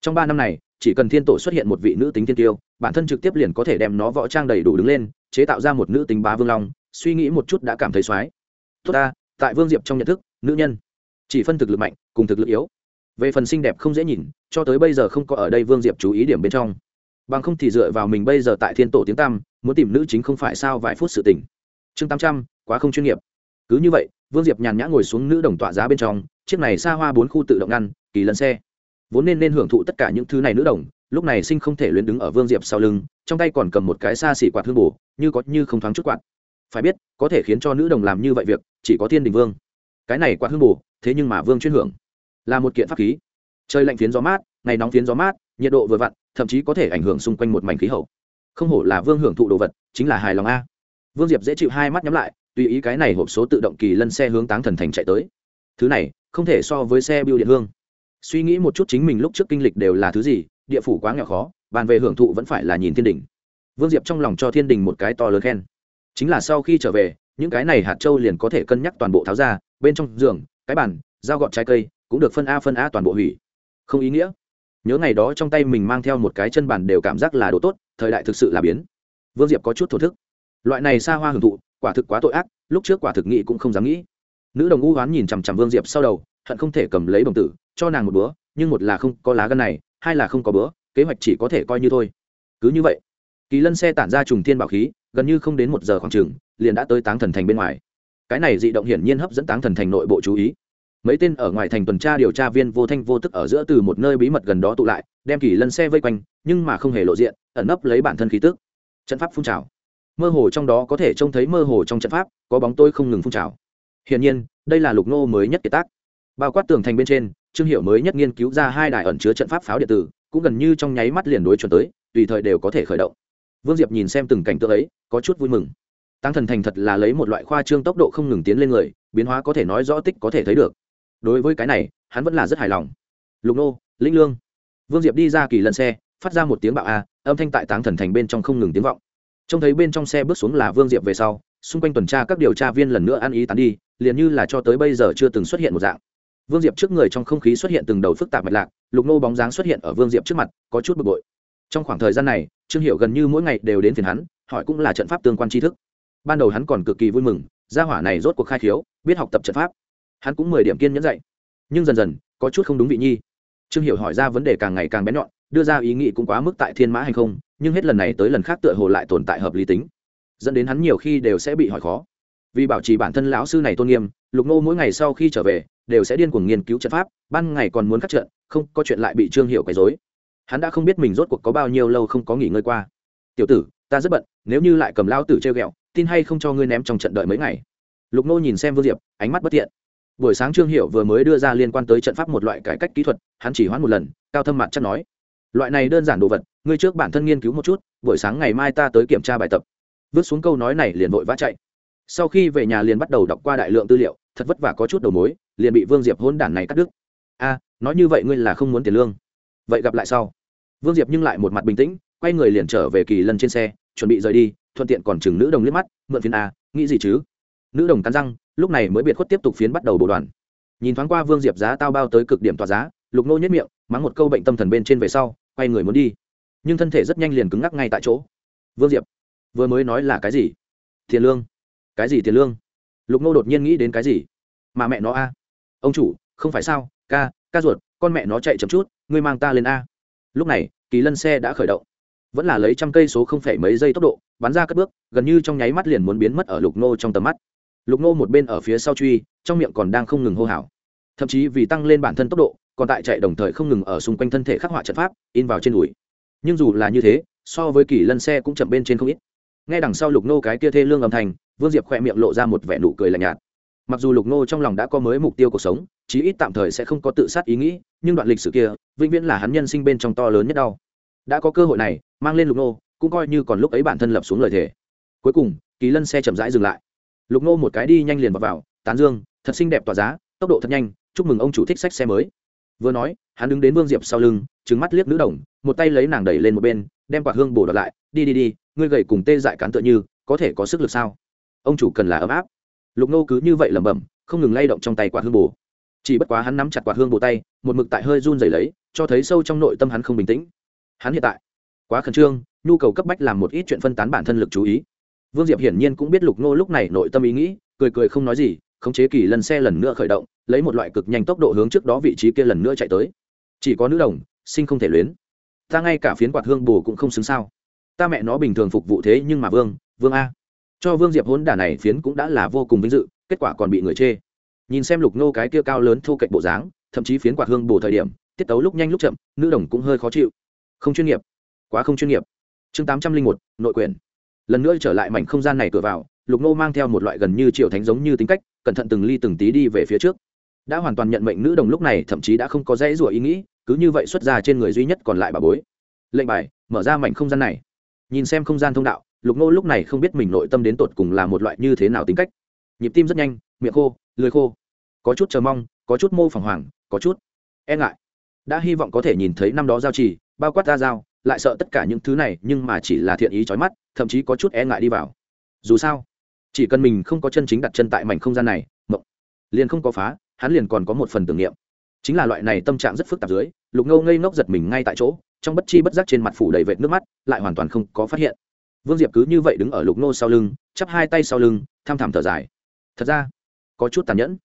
Trong ba năm này, chỉ cần thiên tổ xuất hiện một vị nữ tính thiên tiêu, bản thân trực tiếp liền có thể đem nó võ trang đầy đủ đứng lên, chế tạo ra một nữ tính bá vương long, suy nghĩ một chút đã cảm thấy soái tốt ta, tại vương diệp trong nhận thức nữ nhân. Chỉ phân thực lực mạnh, cùng thực lực yếu. Về phần xinh đẹp không dễ nhìn, cho tới bây giờ không có ở đây vương diệp chú ý điểm bên trong. Bằng không thì dựa vào mình bây giờ tại thiên tổ tiếng tam muốn tìm nữ chính không phải sao vài phút sự tỉnh chương tám trăm, quá không chuyên nghiệp. Cứ như vậy, vương diệp nhàn nhã ngồi xuống nữ đồng tọa giá bên trong, chiếc này xa hoa bốn khu tự động ngăn, kỳ lân xe. Vốn nên nên hưởng thụ tất cả những thứ này nữ đồng, lúc này sinh không thể luyến đứng ở vương diệp sau lưng, trong tay còn cầm một cái xa xỉ quạt hương bù như có như không thoáng chút quạt. Phải biết, có thể khiến cho nữ đồng làm như vậy việc, chỉ có thiên đình vương cái này quá hương bù, thế nhưng mà vương chuyên hưởng. Là một kiện pháp khí. Trời lạnh phiến gió mát, ngày nóng phiến gió mát, nhiệt độ vừa vặn, thậm chí có thể ảnh hưởng xung quanh một mảnh khí hậu. Không hổ là vương hưởng thụ đồ vật, chính là hài lòng a. Vương diệp dễ chịu hai mắt nhắm lại, tùy ý cái này hộp số tự động kỳ lân xe hướng táng thần thành chạy tới. Thứ này, không thể so với xe biêu điện hương. Suy nghĩ một chút chính mình lúc trước kinh lịch đều là thứ gì, địa phủ quá nghèo khó, bàn về hưởng thụ vẫn phải là nhìn thiên đình. Vương diệp trong lòng cho thiên đình một cái to lớn khen. Chính là sau khi trở về, những cái này hạt châu liền có thể cân nhắc toàn bộ tháo ra bên trong giường cái bàn dao gọt trái cây cũng được phân a phân a toàn bộ hủy. Không ý nghĩa. Nhớ ngày đó trong tay mình mang theo một cái chân bàn đều cảm giác là đồ tốt thời đại thực sự là biến. Vương diệp có chút thổ thức. Loại này xa hoa hưởng thụ quả thực quá tội ác lúc trước quả thực nghĩ cũng không dám nghĩ. Nữ đồng u hoán nhìn chằm chằm vương diệp sau đầu hận không thể cầm lấy đồng tử cho nàng một bữa nhưng một là không có lá gân này hai là không có bữa kế hoạch chỉ có thể coi như thôi. Cứ như vậy kỳ lân xe tản ra trùng thiên bảo khí gần như không đến một giờ khoảng trường, liền đã tới táng thần thành bên ngoài cái này dị động hiển nhiên hấp dẫn táng thần thành nội bộ chú ý. Mấy tên ở ngoài thành tuần tra điều tra viên vô thanh vô tức ở giữa từ một nơi bí mật gần đó tụ lại, đem kỳ lân xe vây quanh, nhưng mà không hề lộ diện, ẩn nấp lấy bản thân khí tức. Trận pháp phun trào. Mơ hồ trong đó có thể trông thấy mơ hồ trong trận pháp, có bóng tôi không ngừng phun trào. Hiển nhiên, đây là lục nô mới nhất kiệt tác. Bao quát tường thành bên trên, trương hiệu mới nhất nghiên cứu ra hai đài ẩn chứa trận pháp pháo điện tử, cũng gần như trong nháy mắt liền đối chuẩn tới, tùy thời đều có thể khởi động. Vương diệp nhìn xem từng cảnh tượng ấy, có chút vui mừng tăng thần thành thật là lấy một loại khoa trương tốc độ không ngừng tiến lên người, biến hóa có thể nói rõ tích có thể thấy được. Đối với cái này, hắn vẫn là rất hài lòng. Lục nô, lĩnh lương. Vương diệp đi ra kỳ lần xe, phát ra một tiếng bạo a, âm thanh tại táng thần thành bên trong không ngừng tiếng vọng. Trông thấy bên trong xe bước xuống là vương diệp về sau, xung quanh tuần tra các điều tra viên lần nữa ăn ý tán đi, liền như là cho tới bây giờ chưa từng xuất hiện một dạng. Vương diệp trước người trong không khí xuất hiện từng đầu phức tạp mạch lạc, lục nô bóng dáng xuất hiện ở vương diệp trước mặt, có chút bực bội. Trong khoảng thời gian này, trương hiệu gần như mỗi ngày đều đến phiền hắn, hỏi cũng là trận pháp tương quan tri thức ban đầu hắn còn cực kỳ vui mừng, gia hỏa này rốt cuộc khai khiếu, biết học tập trận pháp. Hắn cũng mười điểm kiên nhẫn dạy. Nhưng dần dần, có chút không đúng vị nhi. Trương hiểu hỏi ra vấn đề càng ngày càng bén nhọn, đưa ra ý nghĩ cũng quá mức tại thiên mã hay không, nhưng hết lần này tới lần khác tựa hồ lại tồn tại hợp lý tính. Dẫn đến hắn nhiều khi đều sẽ bị hỏi khó. Vì bảo trì bản thân lão sư này tôn nghiêm, lục nô mỗi ngày sau khi trở về, đều sẽ điên cuồng nghiên cứu trận pháp, ban ngày còn muốn cắt trận, không, có chuyện lại bị trương hiệu quấy dối hắn đã không biết mình rốt cuộc có bao nhiêu lâu không có nghỉ ngơi qua. Tiểu tử, ta rất bận, nếu như lại cầm lao tử treo ghẹo tin hay không cho ngươi ném trong trận đợi mấy ngày. Lục nô nhìn xem vương diệp, ánh mắt bất tiện. buổi sáng trương hiệu vừa mới đưa ra liên quan tới trận pháp một loại cải cách kỹ thuật, hắn chỉ hoãn một lần, cao thâm mặt chắc nói, loại này đơn giản đồ vật, ngươi trước bản thân nghiên cứu một chút, buổi sáng ngày mai ta tới kiểm tra bài tập. Vứt xuống câu nói này liền vội vã chạy. Sau khi về nhà liền bắt đầu đọc qua đại lượng tư liệu, thật vất vả có chút đầu mối, liền bị vương diệp hôn đản này cắt đứt. A, nói như vậy ngươi là không muốn tiền lương. Vậy gặp lại sau. Vương diệp nhưng lại một mặt bình tĩnh, quay người liền trở về kỳ lân trên xe chuẩn bị rời đi, thuận tiện còn chừng nữ đồng liếc mắt, mượn phiến a, nghĩ gì chứ? Nữ đồng cắn răng, lúc này mới biệt khuất tiếp tục phiến bắt đầu bộ đoàn. Nhìn thoáng qua vương diệp giá tao bao tới cực điểm tòa giá, lục nô nhất miệng, mắng một câu bệnh tâm thần bên trên về sau, quay người muốn đi. Nhưng thân thể rất nhanh liền cứng ngắc ngay tại chỗ. Vương diệp, vừa mới nói là cái gì? Tiền lương. Cái gì tiền lương? Lục nô đột nhiên nghĩ đến cái gì? Mà mẹ nó a. Ông chủ, không phải sao? Ca ca ruột, con mẹ nó chạy chậm chút, ngươi mang ta lên a. Lúc này, kỳ lân xe đã khởi động vẫn là lấy trăm cây số không phải mấy giây tốc độ, bắn ra cất bước, gần như trong nháy mắt liền muốn biến mất ở lục nô trong tầm mắt. Lục nô một bên ở phía sau truy, trong miệng còn đang không ngừng hô hào. Thậm chí vì tăng lên bản thân tốc độ, còn tại chạy đồng thời không ngừng ở xung quanh thân thể khắc họa trận pháp, in vào trên đùi. Nhưng dù là như thế, so với kỳ lân xe cũng chậm bên trên không ít. Ngay đằng sau lục nô cái kia thê lương âm thanh, vương diệp khoe miệng lộ ra một vẻ nụ cười lạnh nhạt. Mặc dù lục nô trong lòng đã có mới mục tiêu cuộc sống, chí ít tạm thời sẽ không có tự sát ý nghĩ, nhưng đoạn lịch sử kia, vĩnh viễn là hắn nhân sinh bên trong to lớn nhất đau đã có cơ hội này mang lên lục nô cũng coi như còn lúc ấy bản thân lập xuống lời thề. Cuối cùng kỳ lân xe chậm rãi dừng lại. Lục nô một cái đi nhanh liền vào, vào tán dương thật xinh đẹp tỏa giá tốc độ thật nhanh chúc mừng ông chủ thích sách xe mới. Vừa nói hắn đứng đến vương diệp sau lưng trứng mắt liếc nữ đồng một tay lấy nàng đẩy lên một bên đem quả hương bổ đọt lại đi đi đi ngươi gầy cùng tê dại cán tựa như có thể có sức lực sao? Ông chủ cần là ấm áp. Lục nô cứ như vậy lẩm bẩm không ngừng lay động trong tay quả hương bổ. Chỉ bất quá hắn nắm chặt quả hương bổ tay một mực tại hơi run rẩy lấy cho thấy sâu trong nội tâm hắn không bình tĩnh hắn hiện tại quá khẩn trương, nhu cầu cấp bách làm một ít chuyện phân tán bản thân lực chú ý. Vương diệp hiển nhiên cũng biết lục nô lúc này nội tâm ý nghĩ, cười cười không nói gì, khống chế kỳ lần xe lần nữa khởi động, lấy một loại cực nhanh tốc độ hướng trước đó vị trí kia lần nữa chạy tới. Chỉ có nữ đồng, sinh không thể luyến. Ta ngay cả phiến quạt hương bù cũng không xứng sao. Ta mẹ nó bình thường phục vụ thế nhưng mà vương vương a. Cho vương diệp hốn đả này phiến cũng đã là vô cùng vinh dự, kết quả còn bị người chê. Nhìn xem lục nô cái kia cao lớn thu cạnh bộ dáng, thậm chí phiến quạt hương bù thời điểm, tiết tấu lúc nhanh lúc chậm, nữ đồng cũng hơi khó chịu không chuyên nghiệp. Quá không chuyên nghiệp. Chương tám trăm linh một, nội quyền. Lần nữa trở lại mảnh không gian này cửa vào, lục nô mang theo một loại gần như triệu thánh giống như tính cách, cẩn thận từng ly từng tí đi về phía trước. Đã hoàn toàn nhận mệnh nữ đồng lúc này thậm chí đã không có dễ rủa ý nghĩ, cứ như vậy xuất ra trên người duy nhất còn lại bà bối. Lệnh bài, mở ra mảnh không gian này. Nhìn xem không gian thông đạo, lục nô lúc này không biết mình nội tâm đến tột cùng là một loại như thế nào tính cách. Nhịp tim rất nhanh, miệng khô lưới khô. Có chút chờ mong, có chút mô phỏng hoàng có chút e ngại đã hy vọng có thể nhìn thấy năm đó giao trì, bao quát ta giao, lại sợ tất cả những thứ này, nhưng mà chỉ là thiện ý trói mắt, thậm chí có chút e ngại đi vào. Dù sao, chỉ cần mình không có chân chính đặt chân tại mảnh không gian này, mộng liền không có phá, hắn liền còn có một phần tưởng niệm. Chính là loại này tâm trạng rất phức tạp dưới, lục ngâu ngây ngốc giật mình ngay tại chỗ, trong bất chi bất giác trên mặt phủ đầy vệt nước mắt, lại hoàn toàn không có phát hiện. Vương diệp cứ như vậy đứng ở lục nô sau lưng, chắp hai tay sau lưng, tham thảm thở dài. Thật ra, có chút tàn nhẫn.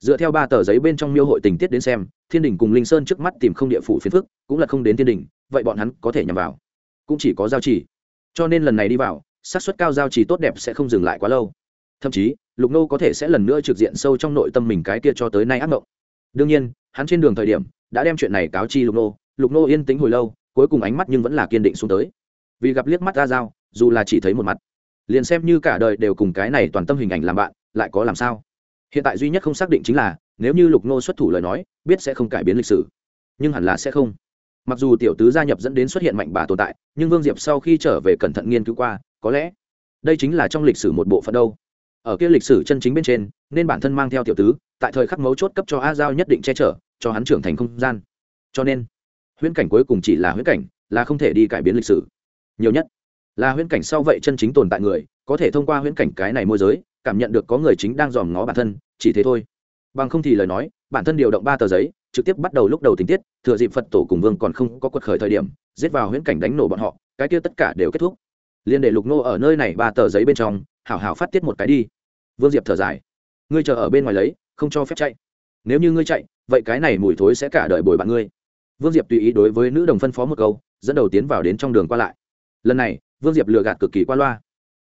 Dựa theo ba tờ giấy bên trong miêu hội tình tiết đến xem thiên đình cùng linh sơn trước mắt tìm không địa phủ phiền phức, cũng là không đến thiên đình, vậy bọn hắn có thể nhằm vào. Cũng chỉ có giao chỉ cho nên lần này đi vào, xác suất cao giao chỉ tốt đẹp sẽ không dừng lại quá lâu. Thậm chí, lục nô có thể sẽ lần nữa trực diện sâu trong nội tâm mình cái kia cho tới nay ác mộng. Đương nhiên, hắn trên đường thời điểm, đã đem chuyện này cáo chi lục nô. Lục nô yên tĩnh hồi lâu, cuối cùng ánh mắt nhưng vẫn là kiên định xuống tới. Vì gặp liếc mắt ra dao dù là chỉ thấy một mặt, liền xem như cả đời đều cùng cái này toàn tâm hình ảnh làm bạn, lại có làm sao? Hiện tại duy nhất không xác định chính là, nếu như lục nô xuất thủ lời nói, biết sẽ không cải biến lịch sử. Nhưng hẳn là sẽ không. Mặc dù tiểu tứ gia nhập dẫn đến xuất hiện mạnh bà tồn tại, nhưng vương diệp sau khi trở về cẩn thận nghiên cứu qua, có lẽ đây chính là trong lịch sử một bộ phận đâu. Ở kia lịch sử chân chính bên trên, nên bản thân mang theo tiểu tứ, tại thời khắc mấu chốt cấp cho a giao nhất định che chở, cho hắn trưởng thành không gian. Cho nên, huyễn cảnh cuối cùng chỉ là huyễn cảnh, là không thể đi cải biến lịch sử. Nhiều nhất là huyễn cảnh sau vậy chân chính tồn tại người, có thể thông qua huyễn cảnh cái này môi giới cảm nhận được có người chính đang dòm ngó bản thân, chỉ thế thôi. Bằng không thì lời nói, bản thân điều động ba tờ giấy, trực tiếp bắt đầu lúc đầu tình tiết, thừa dịp phật tổ cùng vương còn không có quật khởi thời điểm, giết vào huyễn cảnh đánh nổ bọn họ, cái kia tất cả đều kết thúc. Liên để lục nô ở nơi này ba tờ giấy bên trong, hảo hảo phát tiết một cái đi. Vương diệp thở dài. Ngươi chờ ở bên ngoài lấy, không cho phép chạy. Nếu như ngươi chạy, vậy cái này mùi thối sẽ cả đời bồi bạn ngươi. Vương diệp tùy ý đối với nữ đồng phân phó một câu, dẫn đầu tiến vào đến trong đường qua lại. Lần này, vương diệp lừa gạt cực kỳ qua loa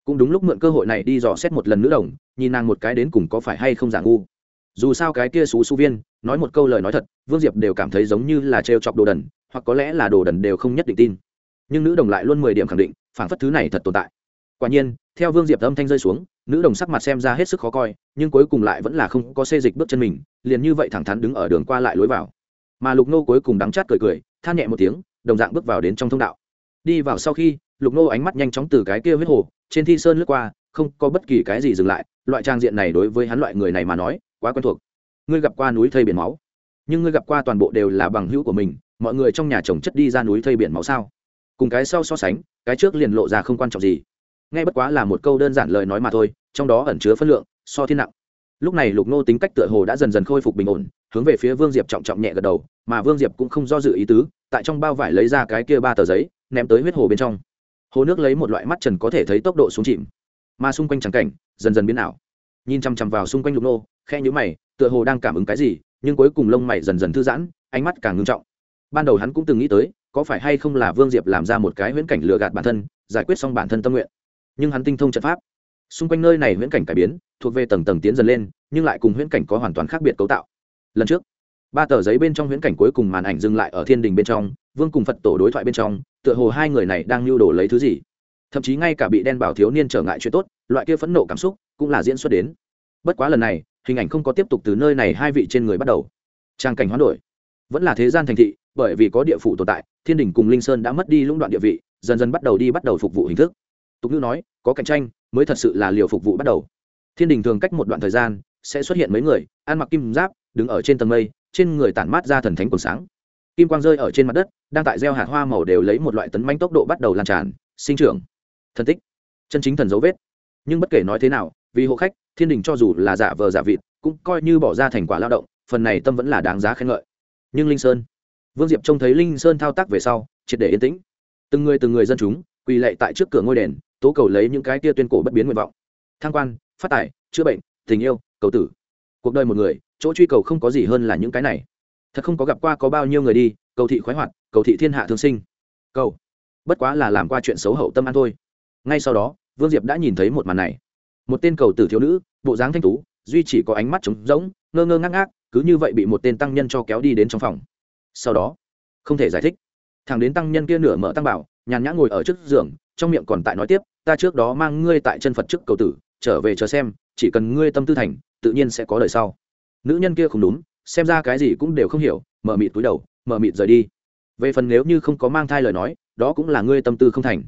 cũng đúng lúc mượn cơ hội này đi dò xét một lần nữ đồng, nhìn nàng một cái đến cùng có phải hay không giả ngu. Dù sao cái kia xú xu viên, nói một câu lời nói thật, vương diệp đều cảm thấy giống như là trêu chọc đồ đần, hoặc có lẽ là đồ đần đều không nhất định tin. Nhưng nữ đồng lại luôn mười điểm khẳng định phản phất thứ này thật tồn tại. Quả nhiên, theo vương diệp âm thanh rơi xuống, nữ đồng sắc mặt xem ra hết sức khó coi, nhưng cuối cùng lại vẫn là không có xê dịch bước chân mình, liền như vậy thẳng thắn đứng ở đường qua lại lối vào. Mà lục nô cuối cùng đắng chát cười cười, than nhẹ một tiếng, đồng dạng bước vào đến trong thông đạo. Đi vào sau khi lục nô ánh mắt nhanh chóng từ cái kia huyết hồ, trên thi sơn lướt qua, không có bất kỳ cái gì dừng lại, loại trang diện này đối với hắn loại người này mà nói, quá quen thuộc. Ngươi gặp qua núi thây biển máu? Nhưng ngươi gặp qua toàn bộ đều là bằng hữu của mình, mọi người trong nhà chồng chất đi ra núi thây biển máu sao? Cùng cái sau so sánh, cái trước liền lộ ra không quan trọng gì. Nghe bất quá là một câu đơn giản lời nói mà thôi, trong đó ẩn chứa phân lượng, so thiên nặng. Lúc này lục nô tính cách tựa hồ đã dần dần khôi phục bình ổn, hướng về phía vương diệp trọng trọng nhẹ gật đầu, mà vương diệp cũng không do dự ý tứ, tại trong bao vải lấy ra cái kia ba tờ giấy, ném tới huyết hồ bên trong hồ nước lấy một loại mắt trần có thể thấy tốc độ xuống chìm, mà xung quanh trắng cảnh, dần dần biến ảo. Nhìn chằm chằm vào xung quanh lục nô khe nhũ mày, tựa hồ đang cảm ứng cái gì, nhưng cuối cùng lông mày dần dần thư giãn, ánh mắt càng ngưng trọng. Ban đầu hắn cũng từng nghĩ tới, có phải hay không là vương diệp làm ra một cái huyễn cảnh lừa gạt bản thân, giải quyết xong bản thân tâm nguyện. Nhưng hắn tinh thông trận pháp. Xung quanh nơi này huyễn cảnh cải biến, thuộc về tầng tầng tiến dần lên, nhưng lại cùng huyễn cảnh có hoàn toàn khác biệt cấu tạo. Lần trước, ba tờ giấy bên trong huyễn cảnh cuối cùng màn ảnh dừng lại ở thiên đình bên trong vương cùng phật tổ đối thoại bên trong, tựa hồ hai người này đang lưu đồ lấy thứ gì. Thậm chí ngay cả bị đen bảo thiếu niên trở ngại chuyện tốt, loại kia phẫn nộ cảm xúc cũng là diễn xuất đến. Bất quá lần này, hình ảnh không có tiếp tục từ nơi này hai vị trên người bắt đầu. Trang cảnh hoán đổi. Vẫn là thế gian thành thị, bởi vì có địa phủ tồn tại, thiên đình cùng linh sơn đã mất đi lũng đoạn địa vị, dần dần bắt đầu đi bắt đầu phục vụ hình thức. Tục ngữ nói, có cạnh tranh mới thật sự là liều phục vụ bắt đầu. Thiên đình thường cách một đoạn thời gian, sẽ xuất hiện mấy người, ăn mặc kim giáp, đứng ở trên tầng mây, trên người tản mát ra thần thánh quần sáng kim quang rơi ở trên mặt đất, đang tại gieo hạt hoa màu đều lấy một loại tấn manh tốc độ bắt đầu lan tràn. Sinh trưởng. Thần tích. Chân chính thần dấu vết. Nhưng bất kể nói thế nào, vì hộ khách, thiên đình cho dù là giả vờ giả vịt, cũng coi như bỏ ra thành quả lao động, phần này tâm vẫn là đáng giá khen ngợi. Nhưng linh sơn. Vương diệp trông thấy linh sơn thao tác về sau, triệt để yên tĩnh. Từng người từng người dân chúng, quỳ lệ tại trước cửa ngôi đền, tố cầu lấy những cái tia tuyên cổ bất biến nguyện vọng. Thang quan, phát tài, chữa bệnh, tình yêu, cầu tử. Cuộc đời một người, chỗ truy cầu không có gì hơn là những cái này thật không có gặp qua có bao nhiêu người đi, cầu thị khoái hoạt, cầu thị thiên hạ thương sinh. Cầu. Bất quá là làm qua chuyện xấu hậu tâm ăn thôi. Ngay sau đó, vương diệp đã nhìn thấy một màn này. Một tên cầu tử thiếu nữ, bộ dáng thanh tú, duy chỉ có ánh mắt trống rỗng, ngơ ngơ ngác ngác, cứ như vậy bị một tên tăng nhân cho kéo đi đến trong phòng. Sau đó, không thể giải thích. Thằng đến tăng nhân kia nửa mở tăng bảo, nhàn nhã ngồi ở trước giường, trong miệng còn tại nói tiếp, ta trước đó mang ngươi tại chân phật trước cầu tử, trở về chờ xem, chỉ cần ngươi tâm tư thành, tự nhiên sẽ có đời sau. Nữ nhân kia không đúng xem ra cái gì cũng đều không hiểu, mở mịt túi đầu, mở mịt rời đi. Về phần nếu như không có mang thai lời nói, đó cũng là ngươi tâm tư không thành.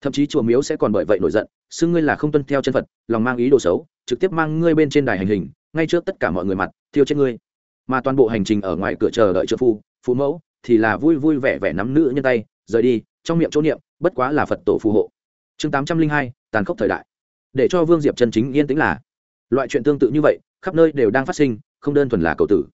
Thậm chí chùa miếu sẽ còn bởi vậy nổi giận, xưng ngươi là không tuân theo chân phật, lòng mang ý đồ xấu, trực tiếp mang ngươi bên trên đài hành hình, ngay trước tất cả mọi người mặt, thiêu chết ngươi. Mà toàn bộ hành trình ở ngoài cửa chờ đợi trợ phu phú mẫu thì là vui vui vẻ vẻ nắm nữ nhân tay, rời đi, trong miệng chỗ niệm, bất quá là phật tổ phù hộ. Chương tám trăm linh hai, tàn khốc thời đại. Để cho vương diệp chân chính yên tĩnh là, loại chuyện tương tự như vậy, khắp nơi đều đang phát sinh, không đơn thuần là cầu tử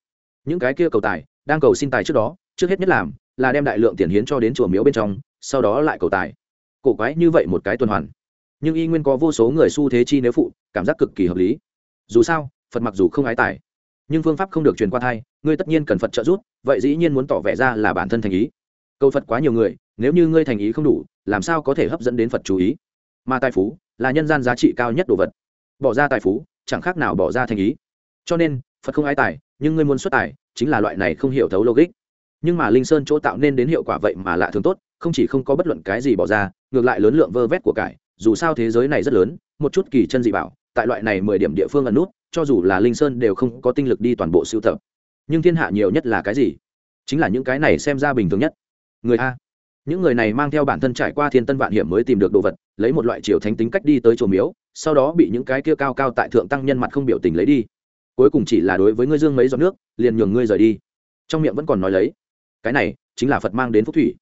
những cái kia cầu tài, đang cầu xin tài trước đó, trước hết nhất làm là đem đại lượng tiền hiến cho đến chùa miếu bên trong, sau đó lại cầu tài. Cổ quái như vậy một cái tuần hoàn. Nhưng y nguyên có vô số người xu thế chi nếu phụ, cảm giác cực kỳ hợp lý. Dù sao, phật mặc dù không ái tài, nhưng phương pháp không được truyền qua thai, ngươi tất nhiên cần phật trợ giúp, vậy dĩ nhiên muốn tỏ vẻ ra là bản thân thành ý. Câu phật quá nhiều người, nếu như ngươi thành ý không đủ, làm sao có thể hấp dẫn đến phật chú ý? Mà tài phú là nhân gian giá trị cao nhất đồ vật. Bỏ ra tài phú, chẳng khác nào bỏ ra thành ý. Cho nên phật không ái tài, nhưng ngươi muốn xuất tài, chính là loại này không hiểu thấu logic. Nhưng mà linh sơn chỗ tạo nên đến hiệu quả vậy mà lạ thường tốt, không chỉ không có bất luận cái gì bỏ ra, ngược lại lớn lượng vơ vét của cải, dù sao thế giới này rất lớn, một chút kỳ chân dị bảo, tại loại này mười điểm địa phương ẩn nút, cho dù là linh sơn đều không có tinh lực đi toàn bộ sưu tập. Nhưng thiên hạ nhiều nhất là cái gì? Chính là những cái này xem ra bình thường nhất. Người a. Những người này mang theo bản thân trải qua thiên tân vạn hiểm mới tìm được đồ vật, lấy một loại triều thánh tính cách đi tới chùa miếu, sau đó bị những cái kia cao cao tại thượng tăng nhân mặt không biểu tình lấy đi cuối cùng chỉ là đối với ngươi dương mấy giọt nước, liền nhường ngươi rời đi. Trong miệng vẫn còn nói lấy, cái này chính là phật mang đến phúc thủy.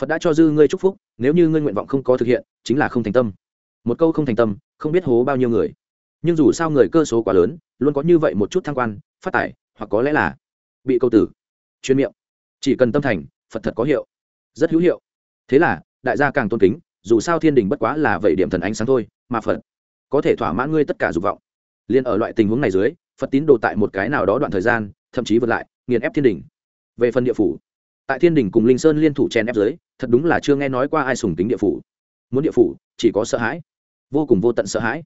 Phật đã cho dư ngươi chúc phúc, nếu như ngươi nguyện vọng không có thực hiện, chính là không thành tâm. Một câu không thành tâm, không biết hố bao nhiêu người. Nhưng dù sao người cơ số quá lớn, luôn có như vậy một chút thăng quan, phát tài, hoặc có lẽ là bị câu tử chuyên miệng. Chỉ cần tâm thành, phật thật có hiệu, rất hữu hiệu. Thế là, đại gia càng tôn kính, dù sao thiên đình bất quá là vậy điểm thần ánh sáng thôi, mà phật có thể thỏa mãn ngươi tất cả dục vọng. Liên ở loại tình huống này dưới phật tín đồ tại một cái nào đó đoạn thời gian, thậm chí vượt lại, nghiền ép thiên đình. Về phần địa phủ, tại thiên đình cùng linh sơn liên thủ chen ép dưới thật đúng là chưa nghe nói qua ai sùng tính địa phủ. Muốn địa phủ, chỉ có sợ hãi. Vô cùng vô tận sợ hãi.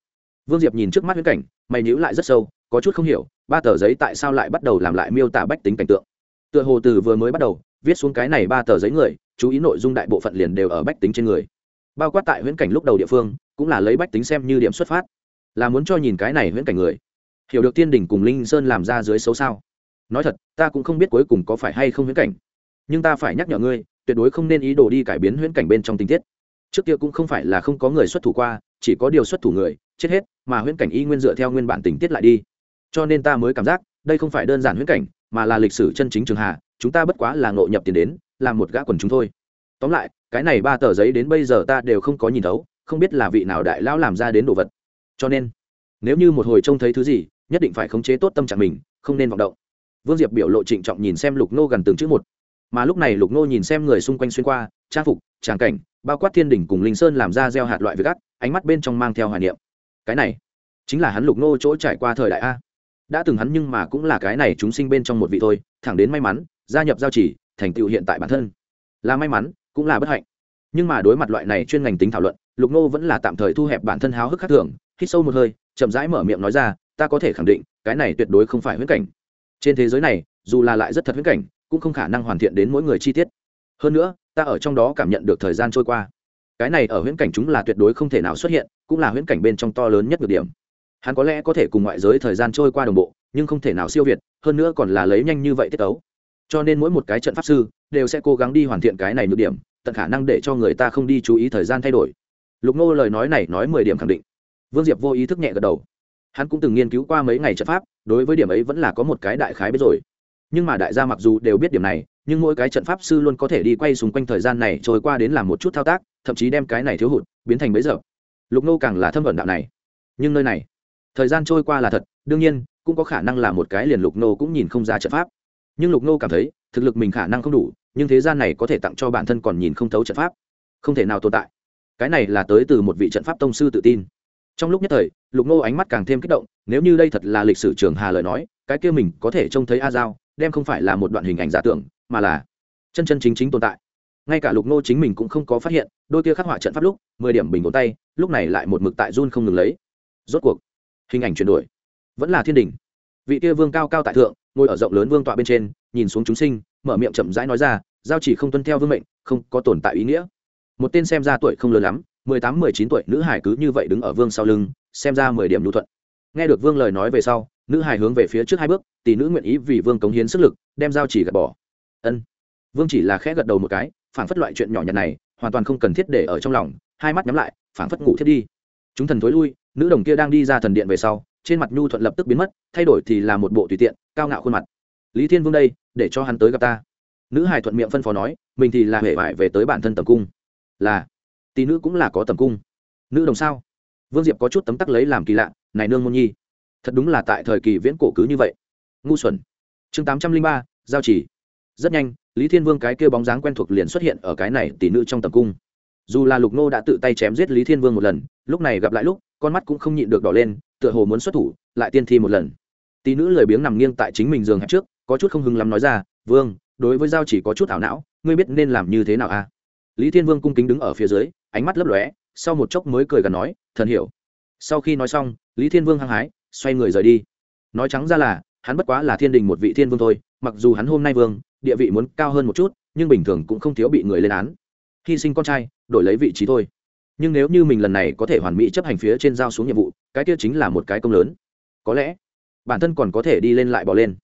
Vương diệp nhìn trước mắt viễn cảnh, mày nhữ lại rất sâu, có chút không hiểu, ba tờ giấy tại sao lại bắt đầu làm lại miêu tả bách tính cảnh tượng. Tựa hồ từ vừa mới bắt đầu, viết xuống cái này ba tờ giấy người, chú ý nội dung đại bộ phận liền đều ở bách tính trên người. Bao quát tại huyễn cảnh lúc đầu địa phương, cũng là lấy bách tính xem như điểm xuất phát. Là muốn cho nhìn cái này huyễn cảnh người hiểu được tiên đỉnh cùng linh sơn làm ra dưới xấu sao. Nói thật, ta cũng không biết cuối cùng có phải hay không huyễn cảnh. Nhưng ta phải nhắc nhở ngươi, tuyệt đối không nên ý đồ đi cải biến huyễn cảnh bên trong tình tiết. Trước kia cũng không phải là không có người xuất thủ qua, chỉ có điều xuất thủ người, chết hết, mà huyễn cảnh y nguyên dựa theo nguyên bản tình tiết lại đi. Cho nên ta mới cảm giác, đây không phải đơn giản huyễn cảnh, mà là lịch sử chân chính trường hạ, chúng ta bất quá là ngộ nhập tiền đến, làm một gã quần chúng thôi. Tóm lại, cái này ba tờ giấy đến bây giờ ta đều không có nhìn thấu, không biết là vị nào đại lão làm ra đến đồ vật. Cho nên, nếu như một hồi trông thấy thứ gì nhất định phải khống chế tốt tâm trạng mình, không nên vọng động. Vương diệp biểu lộ trịnh trọng nhìn xem lục nô gần từng chữ một. Mà lúc này lục nô nhìn xem người xung quanh xuyên qua, trang phục, tràng cảnh, bao quát thiên đỉnh cùng linh sơn làm ra gieo hạt loại việc gắt ánh mắt bên trong mang theo hoài niệm. Cái này, chính là hắn lục nô chỗ trải qua thời đại a. Đã từng hắn nhưng mà cũng là cái này chúng sinh bên trong một vị thôi, thẳng đến may mắn, gia nhập giao chỉ thành tựu hiện tại bản thân. Là may mắn, cũng là bất hạnh. Nhưng mà đối mặt loại này chuyên ngành tính thảo luận, lục nô vẫn là tạm thời thu hẹp bản thân háo hức khác thường, hít sâu một hơi, chậm rãi mở miệng nói ra ta có thể khẳng định, cái này tuyệt đối không phải huyễn cảnh. Trên thế giới này, dù là lại rất thật huyễn cảnh, cũng không khả năng hoàn thiện đến mỗi người chi tiết. Hơn nữa, ta ở trong đó cảm nhận được thời gian trôi qua. Cái này ở huyễn cảnh chúng là tuyệt đối không thể nào xuất hiện, cũng là huyễn cảnh bên trong to lớn nhất được điểm. Hắn có lẽ có thể cùng ngoại giới thời gian trôi qua đồng bộ, nhưng không thể nào siêu việt, hơn nữa còn là lấy nhanh như vậy tiết tấu. Cho nên mỗi một cái trận pháp sư đều sẽ cố gắng đi hoàn thiện cái này nhược điểm, tận khả năng để cho người ta không đi chú ý thời gian thay đổi. Lục nô lời nói này nói mười điểm khẳng định. Vương diệp vô ý thức nhẹ gật đầu hắn cũng từng nghiên cứu qua mấy ngày trận pháp, đối với điểm ấy vẫn là có một cái đại khái biết rồi. Nhưng mà đại gia mặc dù đều biết điểm này, nhưng mỗi cái trận pháp sư luôn có thể đi quay xung quanh thời gian này trôi qua đến làm một chút thao tác, thậm chí đem cái này thiếu hụt biến thành bấy giờ. Lục nô càng là thâm vận đạo này. Nhưng nơi này, thời gian trôi qua là thật, đương nhiên, cũng có khả năng là một cái liền lục nô cũng nhìn không ra trận pháp. Nhưng lục nô cảm thấy, thực lực mình khả năng không đủ, nhưng thế gian này có thể tặng cho bản thân còn nhìn không thấu trận pháp, không thể nào tồn tại. Cái này là tới từ một vị trận pháp tông sư tự tin trong lúc nhất thời, lục nô ánh mắt càng thêm kích động, nếu như đây thật là lịch sử trường hà lời nói, cái kia mình có thể trông thấy a giao, đem không phải là một đoạn hình ảnh giả tưởng, mà là chân chân chính chính tồn tại. Ngay cả lục nô chính mình cũng không có phát hiện, đôi kia khắc họa trận pháp lúc, mười điểm bình ổn tay, lúc này lại một mực tại run không ngừng lấy. Rốt cuộc, hình ảnh chuyển đổi, vẫn là thiên đình vị kia vương cao cao tại thượng, ngồi ở rộng lớn vương tọa bên trên, nhìn xuống chúng sinh, mở miệng chậm rãi nói ra, giao chỉ không tuân theo vương mệnh, không có tồn tại ý nghĩa. Một tên xem ra tuổi không lớn lắm mười tám, mười chín tuổi, nữ hải cứ như vậy đứng ở vương sau lưng, xem ra mười điểm lưu thuận. Nghe được vương lời nói về sau, nữ hải hướng về phía trước hai bước, tỷ nữ nguyện ý vì vương cống hiến sức lực, đem giao chỉ gạt bỏ. Ân. Vương chỉ là khẽ gật đầu một cái phản phất loại chuyện nhỏ nhặt này, hoàn toàn không cần thiết để ở trong lòng, hai mắt nhắm lại phản phất ngủ thiết đi. Chúng thần thối lui, nữ đồng kia đang đi ra thần điện về sau, trên mặt nhu thuận lập tức biến mất, thay đổi thì là một bộ tùy tiện, cao ngạo khuôn mặt. Lý thiên vương đây, để cho hắn tới gặp ta. Nữ hải thuận miệng phân phó nói, mình thì là hệ vải về tới bản thân tầm cung. Là tỷ nữ cũng là có tầm cung. Nữ đồng sao? Vương diệp có chút tấm tắc lấy làm kỳ lạ, này nương môn nhi, thật đúng là tại thời kỳ viễn cổ cứ như vậy. Ngu xuẩn. Chương tám trăm linh ba, giao chỉ. Rất nhanh, lý thiên vương cái kêu bóng dáng quen thuộc liền xuất hiện ở cái này tỷ nữ trong tầm cung. Dù là lục nô đã tự tay chém giết lý thiên vương một lần, lúc này gặp lại lúc, con mắt cũng không nhịn được đỏ lên, tựa hồ muốn xuất thủ, lại tiên thi một lần. Tỷ nữ lười biếng nằm nghiêng tại chính mình giường hẹp trước, có chút không hưng lắm nói ra, vương, đối với giao chỉ có chút ảo não, ngươi biết nên làm như thế nào à? Lý thiên vương cung kính đứng ở phía dưới, ánh mắt lấp lóe, sau một chốc mới cười gần nói, thần hiểu. Sau khi nói xong, lý thiên vương hăng hái, xoay người rời đi. Nói trắng ra là, hắn bất quá là thiên đình một vị thiên vương thôi, mặc dù hắn hôm nay vương, địa vị muốn cao hơn một chút, nhưng bình thường cũng không thiếu bị người lên án. Hy sinh con trai, đổi lấy vị trí thôi. Nhưng nếu như mình lần này có thể hoàn mỹ chấp hành phía trên giao xuống nhiệm vụ, cái kia chính là một cái công lớn. Có lẽ, bản thân còn có thể đi lên lại bỏ lên.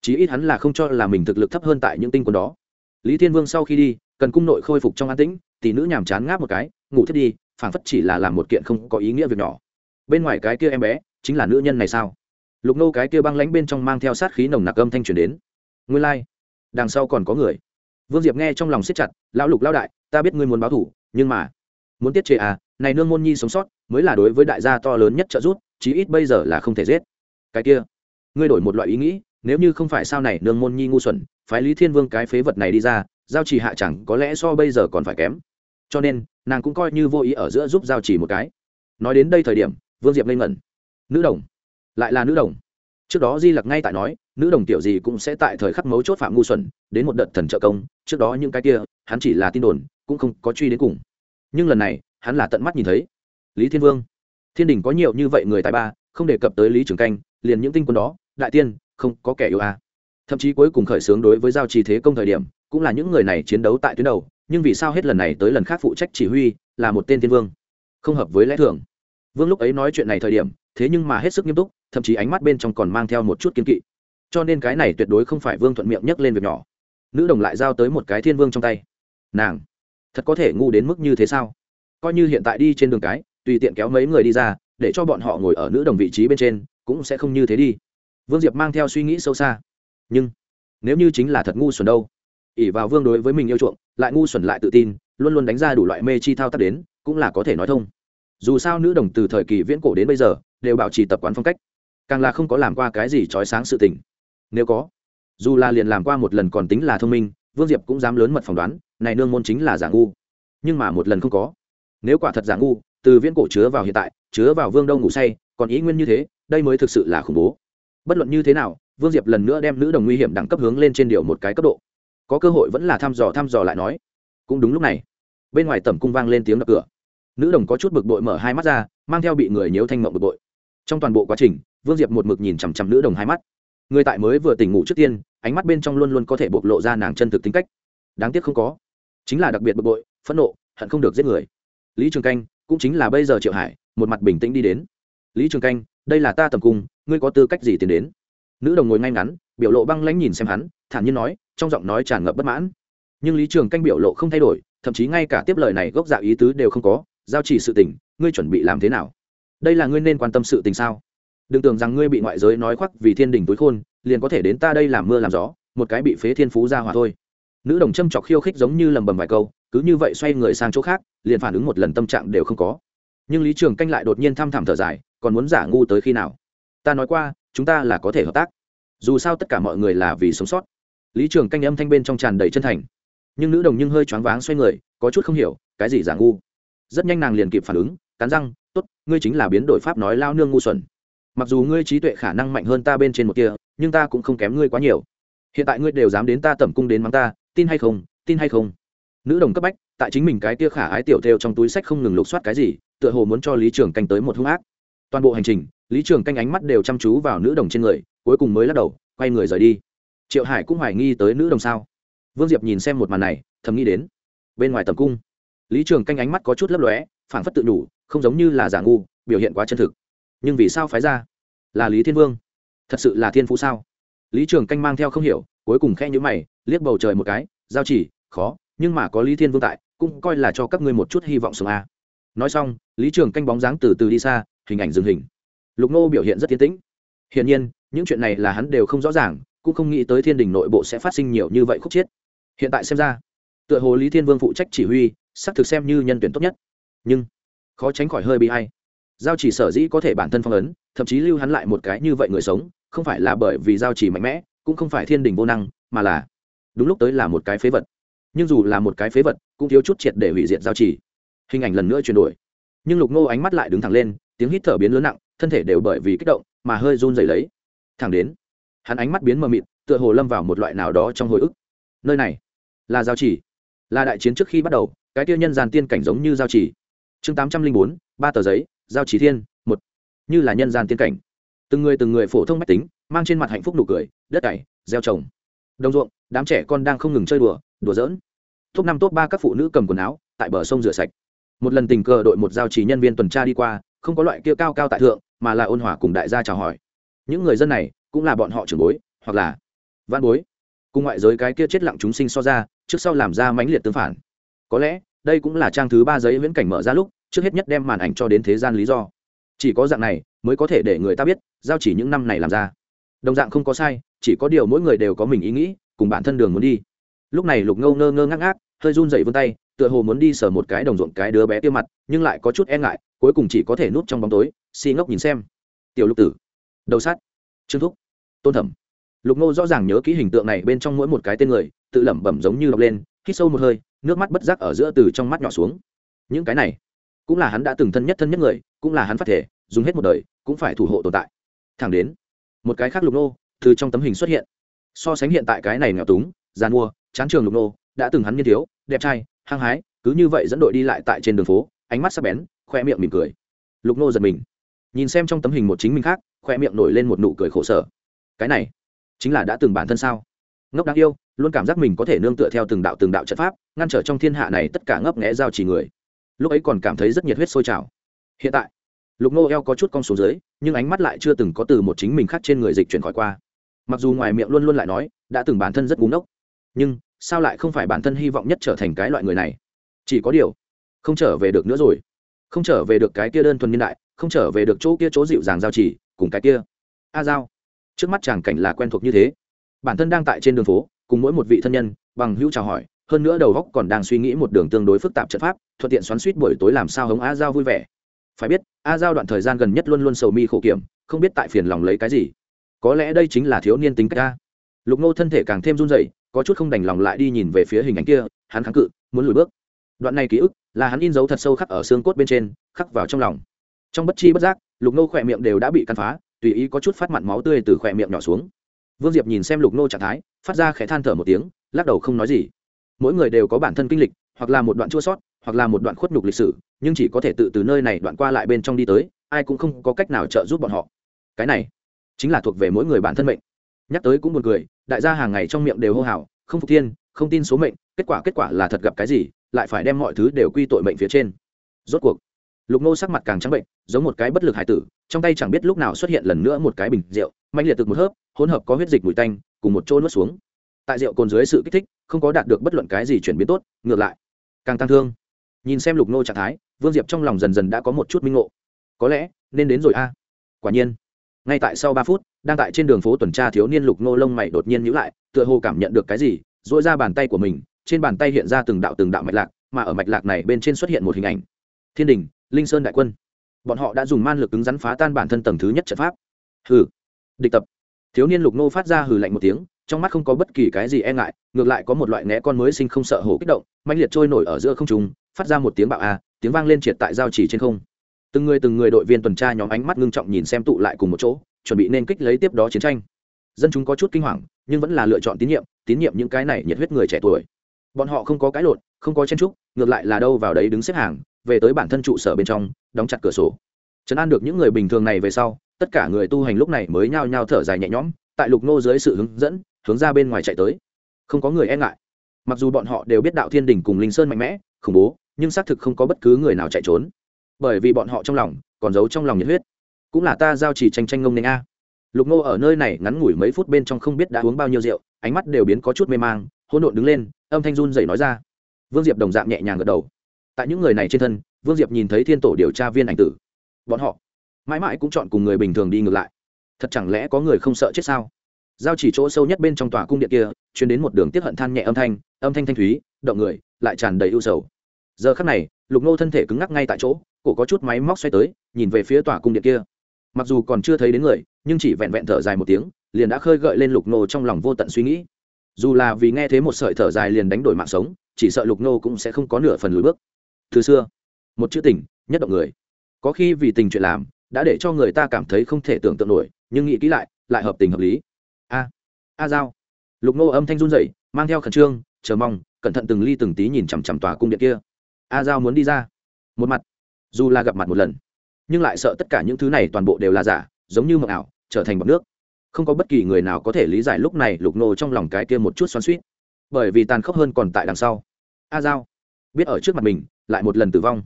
Chí ít hắn là không cho là mình thực lực thấp hơn tại những tinh quân đó. Lý thiên vương sau khi đi cần cung nội khôi phục trong an tĩnh, tỷ nữ nhàm chán ngáp một cái, ngủ thiết đi, phảng phất chỉ là làm một kiện không có ý nghĩa việc nhỏ. Bên ngoài cái kia em bé, chính là nữ nhân này sao? Lục nô cái kia băng lánh bên trong mang theo sát khí nồng nặc âm thanh truyền đến. Nguyên lai、like. đằng sau còn có người. Vương diệp nghe trong lòng siết chặt, lão lục lao đại, ta biết ngươi muốn báo thủ, nhưng mà, muốn tiết chế à này nương môn nhi sống sót, mới là đối với đại gia to lớn nhất trợ giúp, chí ít bây giờ là không thể giết. Cái kia, ngươi đổi một loại ý nghĩ, nếu như không phải sao này nương môn nhi ngu xuẩn, phái lý thiên vương cái phế vật này đi ra giao trì hạ chẳng có lẽ so bây giờ còn phải kém. Cho nên, nàng cũng coi như vô ý ở giữa giúp giao trì một cái. Nói đến đây thời điểm, vương diệp lên ngẩn. Nữ đồng. Lại là nữ đồng. Trước đó di lặc ngay tại nói, nữ đồng tiểu gì cũng sẽ tại thời khắc mấu chốt phạm ngu xuẩn, đến một đợt thần trợ công, trước đó những cái kia, hắn chỉ là tin đồn, cũng không có truy đến cùng. Nhưng lần này, hắn là tận mắt nhìn thấy. Lý thiên vương. Thiên đình có nhiều như vậy người tài ba, không đề cập tới lý trường canh, liền những tinh quân đó, đại tiên, không có kẻ yêu a à. thậm chí cuối cùng khởi xướng đối với giao trì thế công thời điểm cũng là những người này chiến đấu tại tuyến đầu, nhưng vì sao hết lần này tới lần khác phụ trách chỉ huy là một tên thiên vương? Không hợp với lẽ thường. Vương lúc ấy nói chuyện này thời điểm, thế nhưng mà hết sức nghiêm túc, thậm chí ánh mắt bên trong còn mang theo một chút kiên kỵ. Cho nên cái này tuyệt đối không phải vương thuận miệng nhấc lên việc nhỏ. Nữ đồng lại giao tới một cái thiên vương trong tay. Nàng, thật có thể ngu đến mức như thế sao? Coi như hiện tại đi trên đường cái, tùy tiện kéo mấy người đi ra, để cho bọn họ ngồi ở nữ đồng vị trí bên trên, cũng sẽ không như thế đi. Vương diệp mang theo suy nghĩ sâu xa. Nhưng, nếu như chính là thật ngu xuẩn đâu? Ỉ vào vương đối với mình yêu chuộng, lại ngu xuẩn lại tự tin, luôn luôn đánh ra đủ loại mê chi thao tác đến, cũng là có thể nói thông. Dù sao nữ đồng từ thời kỳ viễn cổ đến bây giờ, đều bảo trì tập quán phong cách. Càng là không có làm qua cái gì trói sáng sự tình. Nếu có, dù là liền làm qua một lần còn tính là thông minh, vương diệp cũng dám lớn mật phỏng đoán, này nương môn chính là giả ngu. Nhưng mà một lần không có. Nếu quả thật giả ngu, từ viễn cổ chứa vào hiện tại, chứa vào vương đâu ngủ say, còn ý nguyên như thế, đây mới thực sự là khủng bố. Bất luận như thế nào, vương diệp lần nữa đem nữ đồng nguy hiểm đẳng cấp hướng lên trên điều một cái cấp độ có cơ hội vẫn là thăm dò thăm dò lại nói. Cũng đúng lúc này, bên ngoài tầm cung vang lên tiếng đập cửa. Nữ đồng có chút bực bội mở hai mắt ra, mang theo bị người nhớ thanh mộng bực bội. Trong toàn bộ quá trình, vương diệp một mực nhìn chằm chằm nữ đồng hai mắt. Người tại mới vừa tỉnh ngủ trước tiên, ánh mắt bên trong luôn luôn có thể bộc lộ ra nàng chân thực tính cách. Đáng tiếc không có. Chính là đặc biệt bực bội, phẫn nộ, hận không được giết người. Lý trường canh, cũng chính là bây giờ triệu hải, một mặt bình tĩnh đi đến. Lý trường canh, đây là ta tầm cung, ngươi có tư cách gì tiến đến? Nữ đồng ngồi ngay ngắn, biểu lộ băng lãnh nhìn xem hắn, thản nhiên nói trong giọng nói tràn ngập bất mãn. Nhưng lý trường canh biểu lộ không thay đổi, thậm chí ngay cả tiếp lời này gốc dạ ý tứ đều không có, giao chỉ sự tình, ngươi chuẩn bị làm thế nào? Đây là ngươi nên quan tâm sự tình sao? Đừng tưởng rằng ngươi bị ngoại giới nói khoác vì thiên đình túi khôn, liền có thể đến ta đây làm mưa làm gió, một cái bị phế thiên phú ra hòa thôi. Nữ đồng châm chọc khiêu khích giống như lầm bầm vài câu, cứ như vậy xoay người sang chỗ khác, liền phản ứng một lần tâm trạng đều không có. Nhưng lý trường canh lại đột nhiên thăm thẳm thở dài, còn muốn giả ngu tới khi nào? Ta nói qua, chúng ta là có thể hợp tác. Dù sao tất cả mọi người là vì sống sót lý trường canh âm thanh bên trong tràn đầy chân thành nhưng nữ đồng nhưng hơi choáng váng xoay người có chút không hiểu cái gì giả ngu rất nhanh nàng liền kịp phản ứng cắn răng t ố t ngươi chính là biến đổi pháp nói lao nương ngu xuẩn mặc dù ngươi trí tuệ khả năng mạnh hơn ta bên trên một kia nhưng ta cũng không kém ngươi quá nhiều hiện tại ngươi đều dám đến ta tẩm cung đến mắng ta tin hay không tin hay không nữ đồng cấp bách tại chính mình cái tia khả ái tiểu theo trong túi sách không ngừng lục soát cái gì tựa hồ muốn cho lý trường canh tới một hung ác toàn bộ hành trình lý trường canh ánh mắt đều chăm chú vào nữ đồng trên người cuối cùng mới lắc đầu quay người rời đi triệu hải cũng hoài nghi tới nữ đồng sao? Vương diệp nhìn xem một màn này, thầm nghĩ đến. Bên ngoài tầm cung, lý trường canh ánh mắt có chút lấp lóe, phảng phất tự đủ không giống như là giả ngu, biểu hiện quá chân thực. Nhưng vì sao phái ra? Là lý thiên vương? Thật sự là thiên phú sao? Lý trường canh mang theo không hiểu, cuối cùng khe nhữ mày, liếc bầu trời một cái, giao chỉ, khó, nhưng mà có lý thiên vương tại, cũng coi là cho các ngươi một chút hy vọng sống a nói xong, lý trường canh bóng dáng từ từ đi xa, hình ảnh dừng hình. Lục nô biểu hiện rất tiến tĩnh. Hiển nhiên, những chuyện này là hắn đều không rõ ràng cũng không nghĩ tới thiên đình nội bộ sẽ phát sinh nhiều như vậy khúc chiết hiện tại xem ra, tựa hồ lý thiên vương phụ trách chỉ huy xác thực xem như nhân tuyển tốt nhất. Nhưng, khó tránh khỏi hơi bị hay. Giao chỉ sở dĩ có thể bản thân phong ấn, thậm chí lưu hắn lại một cái như vậy người sống, không phải là bởi vì giao chỉ mạnh mẽ, cũng không phải thiên đình vô năng, mà là đúng lúc tới là một cái phế vật. Nhưng dù là một cái phế vật, cũng thiếu chút triệt để hủy diệt giao chỉ. Hình ảnh lần nữa chuyển đổi. Nhưng lục ngô ánh mắt lại đứng thẳng lên, tiếng hít thở biến lớn nặng, thân thể đều bởi vì kích động mà hơi run dày lấy. Thẳng đến hắn ánh mắt biến mờ mịt, tựa hồ lâm vào một loại nào đó trong hồi ức. Nơi này là giao chỉ, là đại chiến trước khi bắt đầu, cái tiêu nhân gian tiên cảnh giống như giao chỉ. Chương tám trăm linh bốn, ba tờ giấy, giao chỉ thiên, một. Như là nhân gian tiên cảnh. Từng người từng người phổ thông mách tính, mang trên mặt hạnh phúc nụ cười, đất cày, gieo trồng. Đồng ruộng, đám trẻ con đang không ngừng chơi đùa đùa giỡn. Top năm top ba các phụ nữ cầm quần áo, tại bờ sông rửa sạch. Một lần tình cờ đội một giao chỉ nhân viên tuần tra đi qua, không có loại kia cao cao tại thượng, mà là ôn hòa cùng đại gia chào hỏi. Những người dân này cũng là bọn họ trưởng bối, hoặc là văn bối. Cùng ngoại giới cái kia chết lặng chúng sinh so ra, trước sau làm ra mãnh liệt tương phản. Có lẽ, đây cũng là trang thứ ba giấy viễn cảnh mở ra lúc, trước hết nhất đem màn ảnh cho đến thế gian lý do. Chỉ có dạng này, mới có thể để người ta biết, giao chỉ những năm này làm ra. Đồng dạng không có sai, chỉ có điều mỗi người đều có mình ý nghĩ, cùng bản thân đường muốn đi. Lúc này lục ngâu ngơ ngơ ngác ngác, hơi run dậy vươn tay, tựa hồ muốn đi sờ một cái đồng ruộng cái đứa bé tiêu mặt, nhưng lại có chút e ngại, cuối cùng chỉ có thể núp trong bóng tối xi、si、ngốc ngốc nhìn xem. Tiểu lục tử, đầu sát trương thúc tôn thẩm. Lục ngô rõ ràng nhớ kỹ hình tượng này bên trong mỗi một cái tên người, tự lẩm bẩm giống như đọc lên, hít sâu một hơi, nước mắt bất giác ở giữa từ trong mắt nhỏ xuống. Những cái này, cũng là hắn đã từng thân nhất thân nhất người, cũng là hắn phát thể, dùng hết một đời, cũng phải thủ hộ tồn tại. Thẳng đến, một cái khác lục nô từ trong tấm hình xuất hiện. So sánh hiện tại cái này nghèo túng gian mua chán trường lục nô đã từng hắn niên thiếu, đẹp trai, hăng hái, cứ như vậy dẫn đội đi lại tại trên đường phố, ánh mắt sắc bén, khoe miệng mỉm cười. Lục nô giật mình. Nhìn xem trong tấm hình một chính mình khác, khoe miệng nổi lên một nụ cười khổ sở cái này chính là đã từng bản thân sao? Ngốc đáng yêu, luôn cảm giác mình có thể nương tựa theo từng đạo từng đạo trận pháp, ngăn trở trong thiên hạ này tất cả ngấp nghẽ giao chỉ người. Lúc ấy còn cảm thấy rất nhiệt huyết sôi trào. Hiện tại, lục nô eo có chút cong xuống dưới, nhưng ánh mắt lại chưa từng có từ một chính mình khác trên người dịch chuyển khỏi qua. Mặc dù ngoài miệng luôn luôn lại nói, đã từng bản thân rất búng đốc nhưng sao lại không phải bản thân hy vọng nhất trở thành cái loại người này? Chỉ có điều, không trở về được nữa rồi. Không trở về được cái kia đơn thuần niên đại, không trở về được chỗ kia chỗ dịu dàng giao chỉ cùng cái kia. A giao trước mắt chàng cảnh là quen thuộc như thế. Bản thân đang tại trên đường phố, cùng mỗi một vị thân nhân, bằng hữu chào hỏi, hơn nữa đầu góc còn đang suy nghĩ một đường tương đối phức tạp trận pháp, thuận tiện xoắn suýt buổi tối làm sao hống a giao vui vẻ. Phải biết, a giao đoạn thời gian gần nhất luôn luôn sầu mi khổ kiểm, không biết tại phiền lòng lấy cái gì. Có lẽ đây chính là thiếu niên tính cách a. Lục nô thân thể càng thêm run dậy có chút không đành lòng lại đi nhìn về phía hình ảnh kia, hắn kháng cự, muốn lùi bước. Đoạn này ký ức, là hắn in dấu thật sâu khắc ở xương cốt bên trên, khắc vào trong lòng. Trong bất chi bất giác, lục nô khỏe miệng đều đã bị căn phá tùy ý có chút phát mặn máu tươi từ khỏe miệng nhỏ xuống. Vương diệp nhìn xem lục nô trạng thái, phát ra khẽ than thở một tiếng, lắc đầu không nói gì. Mỗi người đều có bản thân kinh lịch, hoặc là một đoạn chua sót, hoặc là một đoạn khuất nhục lịch sử, nhưng chỉ có thể tự từ nơi này đoạn qua lại bên trong đi tới, ai cũng không có cách nào trợ giúp bọn họ. Cái này chính là thuộc về mỗi người bản thân mệnh. Nhắc tới cũng buồn cười, đại gia hàng ngày trong miệng đều hô hào, không phục thiên, không tin số mệnh, kết quả kết quả là thật gặp cái gì, lại phải đem mọi thứ đều quy tội mệnh phía trên. Rốt cuộc lục nô sắc mặt càng trắng bệnh, giống một cái bất lực hải tử, trong tay chẳng biết lúc nào xuất hiện lần nữa một cái bình rượu mạnh liệt từ một hớp, hỗn hợp có huyết dịch mùi tanh, cùng một chỗ nuốt xuống. Tại rượu cồn dưới sự kích thích, không có đạt được bất luận cái gì chuyển biến tốt, ngược lại, càng tăng thương. Nhìn xem lục nô trạng thái, vương diệp trong lòng dần dần đã có một chút minh ngộ. Có lẽ, nên đến rồi a. Quả nhiên, ngay tại sau ba phút, đang tại trên đường phố tuần tra thiếu niên lục nô lông mày đột nhiên nhữ lại, tựa hồ cảm nhận được cái gì dội ra bàn tay của mình, trên bàn tay hiện ra từng đạo từng đạo mạch lạc, mà ở mạch lạc này bên trên xuất hiện một hình ảnh. Thiên đình linh sơn đại quân. Bọn họ đã dùng man lực cứng rắn phá tan bản thân tầng thứ nhất trận pháp. Hừ. Địch tập. Thiếu niên lục nô phát ra hừ lạnh một tiếng, trong mắt không có bất kỳ cái gì e ngại, ngược lại có một loại né con mới sinh không sợ hổ kích động mạnh liệt trôi nổi ở giữa không trung, phát ra một tiếng bạo a, tiếng vang lên triệt tại giao chỉ trên không. Từng người từng người đội viên tuần tra nhóm ánh mắt ngưng trọng nhìn xem tụ lại cùng một chỗ, chuẩn bị nên kích lấy tiếp đó chiến tranh. Dân chúng có chút kinh hoàng, nhưng vẫn là lựa chọn tín nhiệm tín nhiệm những cái này nhiệt huyết người trẻ tuổi bọn họ không có cái lộn, không có chen trúc ngược lại là đâu vào đấy đứng xếp hàng, về tới bản thân trụ sở bên trong, đóng chặt cửa sổ. Trấn an được những người bình thường này về sau, tất cả người tu hành lúc này mới nhao nhao thở dài nhẹ nhõm, tại lục nô dưới sự hướng dẫn, hướng ra bên ngoài chạy tới. Không có người e ngại. Mặc dù bọn họ đều biết đạo thiên đình cùng linh sơn mạnh mẽ, khủng bố, nhưng xác thực không có bất cứ người nào chạy trốn. Bởi vì bọn họ trong lòng còn giấu trong lòng nhiệt huyết. Cũng là ta giao chỉ tranh tranh ngông nên a. Lục nô ở nơi này ngắn ngủi mấy phút bên trong không biết đã uống bao nhiêu rượu, ánh mắt đều biến có chút mê mang, hỗn độn đứng lên âm thanh run dậy nói ra. Vương diệp đồng dạng nhẹ nhàng gật đầu. Tại những người này trên thân, vương diệp nhìn thấy thiên tổ điều tra viên ảnh tử. Bọn họ mãi mãi cũng chọn cùng người bình thường đi ngược lại. Thật chẳng lẽ có người không sợ chết sao? Giao chỉ chỗ sâu nhất bên trong tòa cung điện kia chuyển đến một đường tiếp hận than nhẹ âm thanh âm thanh thanh thúy, động người, lại tràn đầy ưu sầu. Giờ khắc này, lục nô thân thể cứng ngắc ngay tại chỗ, cổ có chút máy móc xoay tới, nhìn về phía tòa cung điện kia. Mặc dù còn chưa thấy đến người, nhưng chỉ vẹn vẹn thở dài một tiếng, liền đã khơi gợi lên lục nô trong lòng vô tận suy nghĩ dù là vì nghe thấy một sợi thở dài liền đánh đổi mạng sống, chỉ sợ lục nô cũng sẽ không có nửa phần lùi bước. Từ xưa, một chữ tình, nhất động người. Có khi vì tình chuyện làm, đã để cho người ta cảm thấy không thể tưởng tượng nổi, nhưng nghĩ kỹ lại lại hợp tình hợp lý. A a giao. Lục nô âm thanh run rẩy, mang theo khẩn trương, chờ mong, cẩn thận từng ly từng tí nhìn chằm chằm tòa cung điện kia. A giao muốn đi ra. Một mặt. Dù là gặp mặt một lần, nhưng lại sợ tất cả những thứ này toàn bộ đều là giả, giống như mộng ảo, trở thành bọc nước không có bất kỳ người nào có thể lý giải lúc này lục nô trong lòng cái kia một chút xoắn suýt. Bởi vì tàn khốc hơn còn tại đằng sau. A giao. Biết ở trước mặt mình, lại một lần tử vong.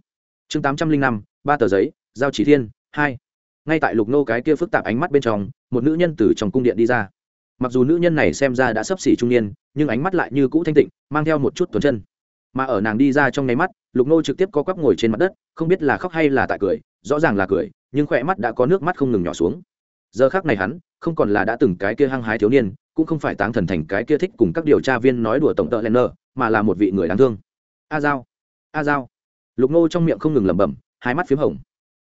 Chương tám trăm linh năm, ba tờ giấy, giao chỉ thiên, hai. Ngay tại lục nô cái kia phức tạp ánh mắt bên trong, một nữ nhân từ trong cung điện đi ra. Mặc dù nữ nhân này xem ra đã sấp xỉ trung niên, nhưng ánh mắt lại như cũ thanh tịnh, mang theo một chút tuần chân. Mà ở nàng đi ra trong nháy mắt, lục nô trực tiếp co quắp ngồi trên mặt đất, không biết là khóc hay là tại cười, rõ ràng là cười, nhưng khỏe mắt đã có nước mắt không ngừng nhỏ xuống. Giờ khác này hắn không còn là đã từng cái kia hăng hái thiếu niên cũng không phải táng thần thành cái kia thích cùng các điều tra viên nói đùa tổng tợ len nơ mà là một vị người đáng thương. A giao a giao. Lục nô trong miệng không ngừng lẩm bẩm hai mắt p h í m hồng.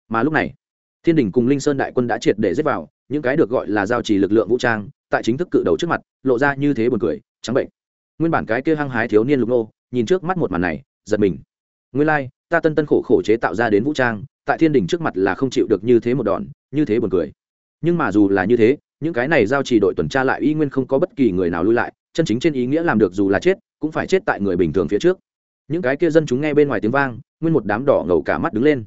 Mà lúc này thiên đình cùng linh sơn đại quân đã triệt để giết vào những cái được gọi là giao trì lực lượng vũ trang tại chính thức cự đầu trước mặt lộ ra như thế buồn cười trắng bệnh. Nguyên bản cái kia hăng hái thiếu niên lục nô nhìn trước mắt một màn này giật mình. Nguyên lai、like, ta tân tân khổ khổ chế tạo ra đến vũ trang tại thiên đình trước mặt là không chịu được như thế một đòn như thế buồn cười. Nhưng mà dù là như thế những cái này giao trì đội tuần tra lại y nguyên không có bất kỳ người nào lui lại, chân chính trên ý nghĩa làm được dù là chết, cũng phải chết tại người bình thường phía trước. Những cái kia dân chúng nghe bên ngoài tiếng vang, nguyên một đám đỏ ngầu cả mắt đứng lên.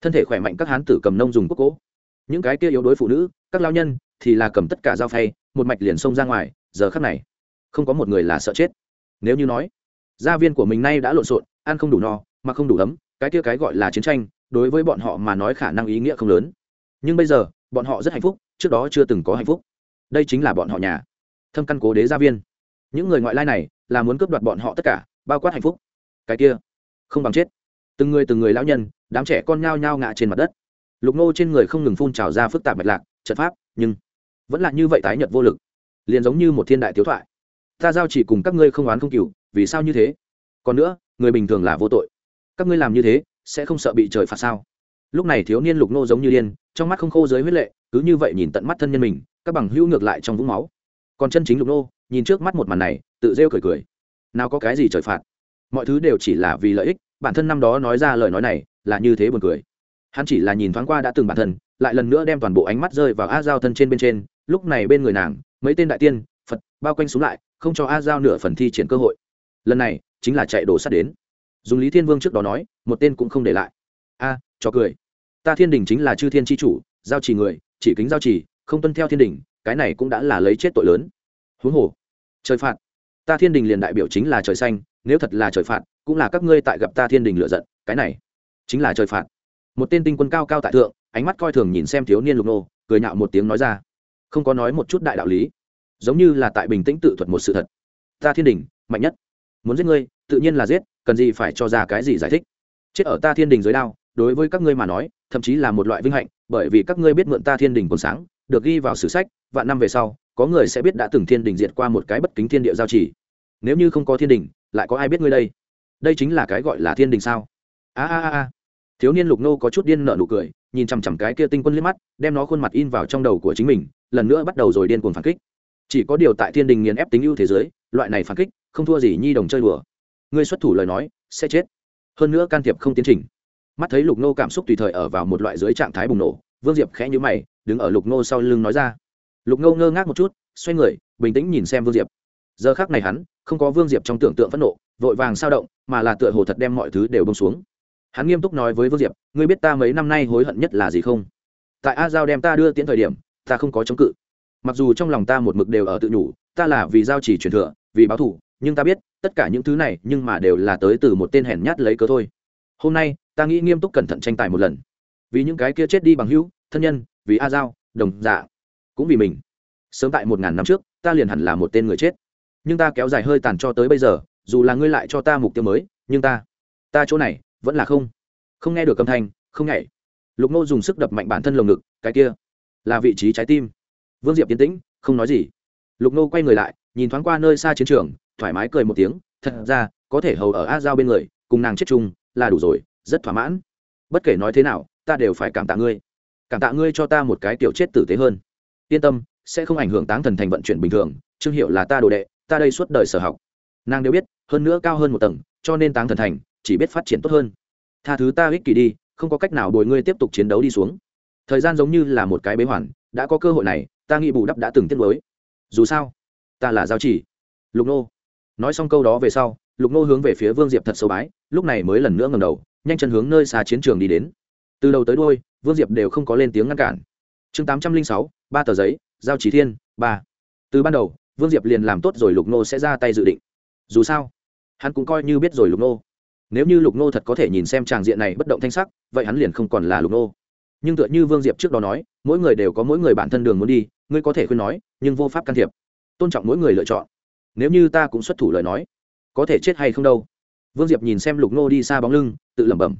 Thân thể khỏe mạnh các hán tử cầm nông dùng quốc cỗ những cái kia yếu đuối phụ nữ, các lao nhân, thì là cầm tất cả dao phay, một mạch liền xông ra ngoài, giờ khắc này, không có một người là sợ chết. Nếu như nói, gia viên của mình nay đã lộn xộn, ăn không đủ no mà không đủ ấm, cái kia cái gọi là chiến tranh, đối với bọn họ mà nói khả năng ý nghĩa không lớn. Nhưng bây giờ, bọn họ rất hạnh phúc trước đó chưa từng có hạnh phúc. Đây chính là bọn họ nhà. Thâm căn cố đế gia viên. Những người ngoại lai này là muốn cướp đoạt bọn họ tất cả, bao quát hạnh phúc. Cái kia, không bằng chết. Từng người từng người lão nhân, đám trẻ con nhao nhao ngã trên mặt đất. Lục nô trên người không ngừng phun trào ra phức tạp mạch lạc, trận pháp, nhưng vẫn là như vậy tái nhật vô lực. Liền giống như một thiên đại thiếu thoại. Ta giao chỉ cùng các ngươi không oán không cừu, vì sao như thế? Còn nữa, người bình thường là vô tội. Các ngươi làm như thế, sẽ không sợ bị trời phạt sao? Lúc này thiếu niên lục nô giống như điên, trong mắt không khô dưới huyết lệ cứ như vậy nhìn tận mắt thân nhân mình, các bằng hữu ngược lại trong vũng máu. Còn chân chính lục nô, nhìn trước mắt một màn này, tự rêu cười cười. Nào có cái gì trời phạt? Mọi thứ đều chỉ là vì lợi ích, bản thân năm đó nói ra lời nói này, là như thế buồn cười. Hắn chỉ là nhìn thoáng qua đã từng bản thân, lại lần nữa đem toàn bộ ánh mắt rơi vào a giao thân trên bên trên, lúc này bên người nàng, mấy tên đại tiên, phật, bao quanh xuống lại, không cho a giao nửa phần thi triển cơ hội. Lần này, chính là chạy đổ sắt đến. Dùng lý thiên vương trước đó nói, một tên cũng không để lại. A, cho cười. Ta thiên đình chính là chư thiên tri chủ, giao trì người chỉ kính giao trì, không tuân theo thiên đình, cái này cũng đã là lấy chết tội lớn. Huống hồ, trời phạt. Ta thiên đình liền đại biểu chính là trời xanh, nếu thật là trời phạt, cũng là các ngươi tại gặp ta thiên đình lựa giận, cái này chính là trời phạt. Một tên tinh quân cao cao tại thượng, ánh mắt coi thường nhìn xem thiếu niên lục nô, cười nhạo một tiếng nói ra, không có nói một chút đại đạo lý, giống như là tại bình tĩnh tự thuật một sự thật. Ta thiên đình, mạnh nhất. Muốn giết ngươi, tự nhiên là giết, cần gì phải cho ra cái gì giải thích? Chết ở ta thiên đình dưới đao, đối với các ngươi mà nói thậm chí là một loại vinh hạnh, bởi vì các ngươi biết mượn ta thiên đình còn sáng, được ghi vào sử sách, vạn năm về sau, có người sẽ biết đã từng thiên đình diệt qua một cái bất kính thiên địa giao chỉ nếu như không có thiên đình, lại có ai biết ngươi đây? Đây chính là cái gọi là thiên đình sao? A a a. Thiếu niên lục nô có chút điên nợ nụ cười, nhìn chằm chằm cái kia tinh quân liếc mắt, đem nó khuôn mặt in vào trong đầu của chính mình, lần nữa bắt đầu rồi điên cuồng phản kích. Chỉ có điều tại thiên đình nghiền ép tính ưu thế giới, loại này phản kích, không thua gì nhi đồng chơi đùa. Ngươi xuất thủ lời nói, sẽ chết. Hơn nữa can thiệp không tiến trình mắt thấy lục nô cảm xúc tùy thời ở vào một loại dưới trạng thái bùng nổ, vương diệp khẽ nhữ mày, đứng ở lục nô sau lưng nói ra. Lục nô ngơ ngác một chút, xoay người, bình tĩnh nhìn xem vương diệp. Giờ khác này hắn, không có vương diệp trong tưởng tượng phẫn nộ, vội vàng sao động, mà là tựa hồ thật đem mọi thứ đều bông xuống. Hắn nghiêm túc nói với vương diệp, ngươi biết ta mấy năm nay hối hận nhất là gì không? Tại a giao đem ta đưa tiễn thời điểm, ta không có chống cự. Mặc dù trong lòng ta một mực đều ở tự nhủ, ta là vì giao chỉ truyền thừa, vì báo thủ, nhưng ta biết, tất cả những thứ này nhưng mà đều là tới từ một tên hèn nhát lấy cớ thôi hôm nay ta nghĩ nghiêm túc cẩn thận tranh tài một lần. Vì những cái kia chết đi bằng hữu, thân nhân, vì a giao, đồng dạ cũng vì mình. Sớm tại một ngàn năm trước, ta liền hẳn là một tên người chết. Nhưng ta kéo dài hơi tàn cho tới bây giờ, dù là ngươi lại cho ta mục tiêu mới, nhưng ta ta chỗ này, vẫn là không. Không nghe được âm thanh, không nhảy. Lục nô dùng sức đập mạnh bản thân lồng ngực, cái kia là vị trí trái tim. Vương diệp yên tĩnh, không nói gì. Lục nô quay người lại, nhìn thoáng qua nơi xa chiến trường, thoải mái cười một tiếng, thật ra, có thể hầu ở a giao bên người, cùng nàng chết chung là đủ rồi, rất thỏa mãn. Bất kể nói thế nào, ta đều phải cảm tạ ngươi. Cảm tạ ngươi cho ta một cái tiểu chết tử tế hơn. Yên tâm, sẽ không ảnh hưởng táng thần thành vận chuyển bình thường, trương hiệu là ta đồ đệ, ta đây suốt đời sở học. Nàng đều biết, hơn nữa cao hơn một tầng, cho nên táng thần thành, chỉ biết phát triển tốt hơn. Tha thứ ta ích kỷ đi, không có cách nào đổi ngươi tiếp tục chiến đấu đi xuống. Thời gian giống như là một cái bế hoàn, đã có cơ hội này, ta nghĩ bù đắp đã từng tiết mới dù sao, ta là giao chỉ. Lục nô. Nói xong câu đó về sau lục nô hướng về phía vương diệp thật sâu bái, lúc này mới lần nữa ngầm đầu, nhanh chân hướng nơi xa chiến trường đi đến. Từ đầu tới đôi vương diệp đều không có lên tiếng ngăn cản. Chương tám trăm linh sáu, ba tờ giấy, giao chỉ thiên, ba. Từ ban đầu, vương diệp liền làm tốt rồi lục nô sẽ ra tay dự định. Dù sao, hắn cũng coi như biết rồi lục nô nếu như lục nô thật có thể nhìn xem tràng diện này bất động thanh sắc, vậy hắn liền không còn là lục nô nhưng tựa như vương diệp trước đó nói, mỗi người đều có mỗi người bản thân đường muốn đi, ngươi có thể khuyên nói, nhưng vô pháp can thiệp. Tôn trọng mỗi người lựa chọn. Nếu như ta cũng xuất thủ lời nói có thể chết hay không đâu. Vương diệp nhìn xem lục nô đi xa bóng lưng, tự lẩm bẩm.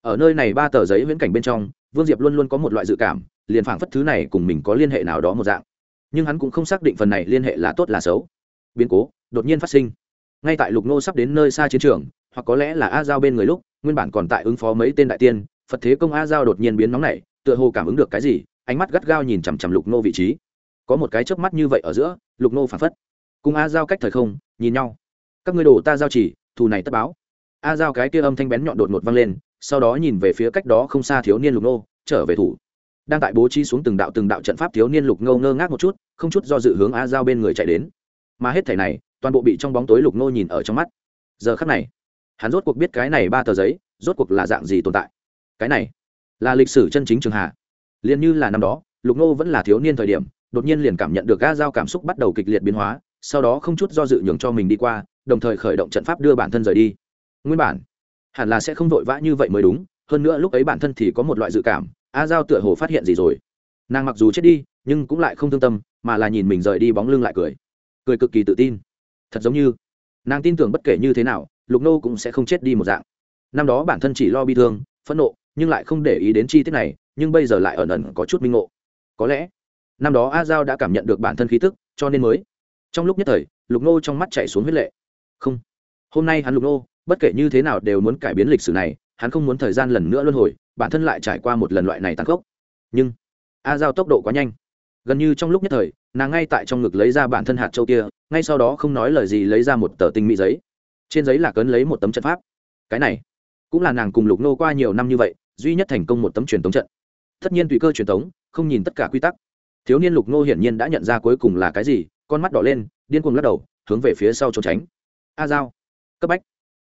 Ở nơi này ba tờ giấy viễn cảnh bên trong, vương diệp luôn luôn có một loại dự cảm, liền phảng phất thứ này cùng mình có liên hệ nào đó một dạng. Nhưng hắn cũng không xác định phần này liên hệ là tốt là xấu. Biến cố đột nhiên phát sinh. Ngay tại lục nô sắp đến nơi xa chiến trường, hoặc có lẽ là a giao bên người lúc, nguyên bản còn tại ứng phó mấy tên đại tiên, phật thế công a giao đột nhiên biến nóng này tựa hồ cảm ứng được cái gì, ánh mắt gắt gao nhìn chằm chằm lục nô vị trí. Có một cái chớp mắt như vậy ở giữa, lục nô phản phất. Cùng a giao cách thời không, nhìn nhau các ngươi đổ ta giao chỉ, thù này tất báo. A giao cái kia âm thanh bén nhọn đột ngột vang lên, sau đó nhìn về phía cách đó không xa thiếu niên lục nô trở về thủ. Đang tại bố trí xuống từng đạo từng đạo trận pháp thiếu niên lục ngâu ngơ ngác một chút, không chút do dự hướng a giao bên người chạy đến. Mà hết thảy này, toàn bộ bị trong bóng tối lục nô nhìn ở trong mắt. Giờ khắc này, hắn rốt cuộc biết cái này ba tờ giấy, rốt cuộc là dạng gì tồn tại. Cái này, là lịch sử chân chính trường hạ. Liền như là năm đó, lục nô vẫn là thiếu niên thời điểm, đột nhiên liền cảm nhận được a giao cảm xúc bắt đầu kịch liệt biến hóa, sau đó không chút do dự nhường cho mình đi qua đồng thời khởi động trận pháp đưa bản thân rời đi. Nguyên bản, hẳn là sẽ không vội vã như vậy mới đúng, hơn nữa lúc ấy bản thân thì có một loại dự cảm, a giao tựa hồ phát hiện gì rồi. Nàng mặc dù chết đi, nhưng cũng lại không thương tâm, mà là nhìn mình rời đi bóng lưng lại cười. Cười cực kỳ tự tin. Thật giống như, nàng tin tưởng bất kể như thế nào, lục nô cũng sẽ không chết đi một dạng. Năm đó bản thân chỉ lo bi thương, phẫn nộ, nhưng lại không để ý đến chi tiết này, nhưng bây giờ lại ẩn ẩn có chút minh ngộ. Có lẽ, năm đó a giao đã cảm nhận được bản thân khí tức, cho nên mới. Trong lúc nhất thời, lục nô trong mắt chạy xuống huyết lệ không. Hôm nay hắn lục nô, bất kể như thế nào đều muốn cải biến lịch sử này, hắn không muốn thời gian lần nữa luân hồi, bản thân lại trải qua một lần loại này tăng khốc. Nhưng, a giao tốc độ quá nhanh. Gần như trong lúc nhất thời, nàng ngay tại trong ngực lấy ra bản thân hạt châu kia, ngay sau đó không nói lời gì lấy ra một tờ tinh mỹ giấy. Trên giấy là cấn lấy một tấm trận pháp. Cái này, cũng là nàng cùng lục nô qua nhiều năm như vậy, duy nhất thành công một tấm truyền thống trận. Tất nhiên tùy cơ truyền thống không nhìn tất cả quy tắc. Thiếu niên lục nô hiển nhiên đã nhận ra cuối cùng là cái gì, con mắt đỏ lên, điên cuồng lắc đầu, hướng về phía sau trốn tránh a giao. Cấp bách.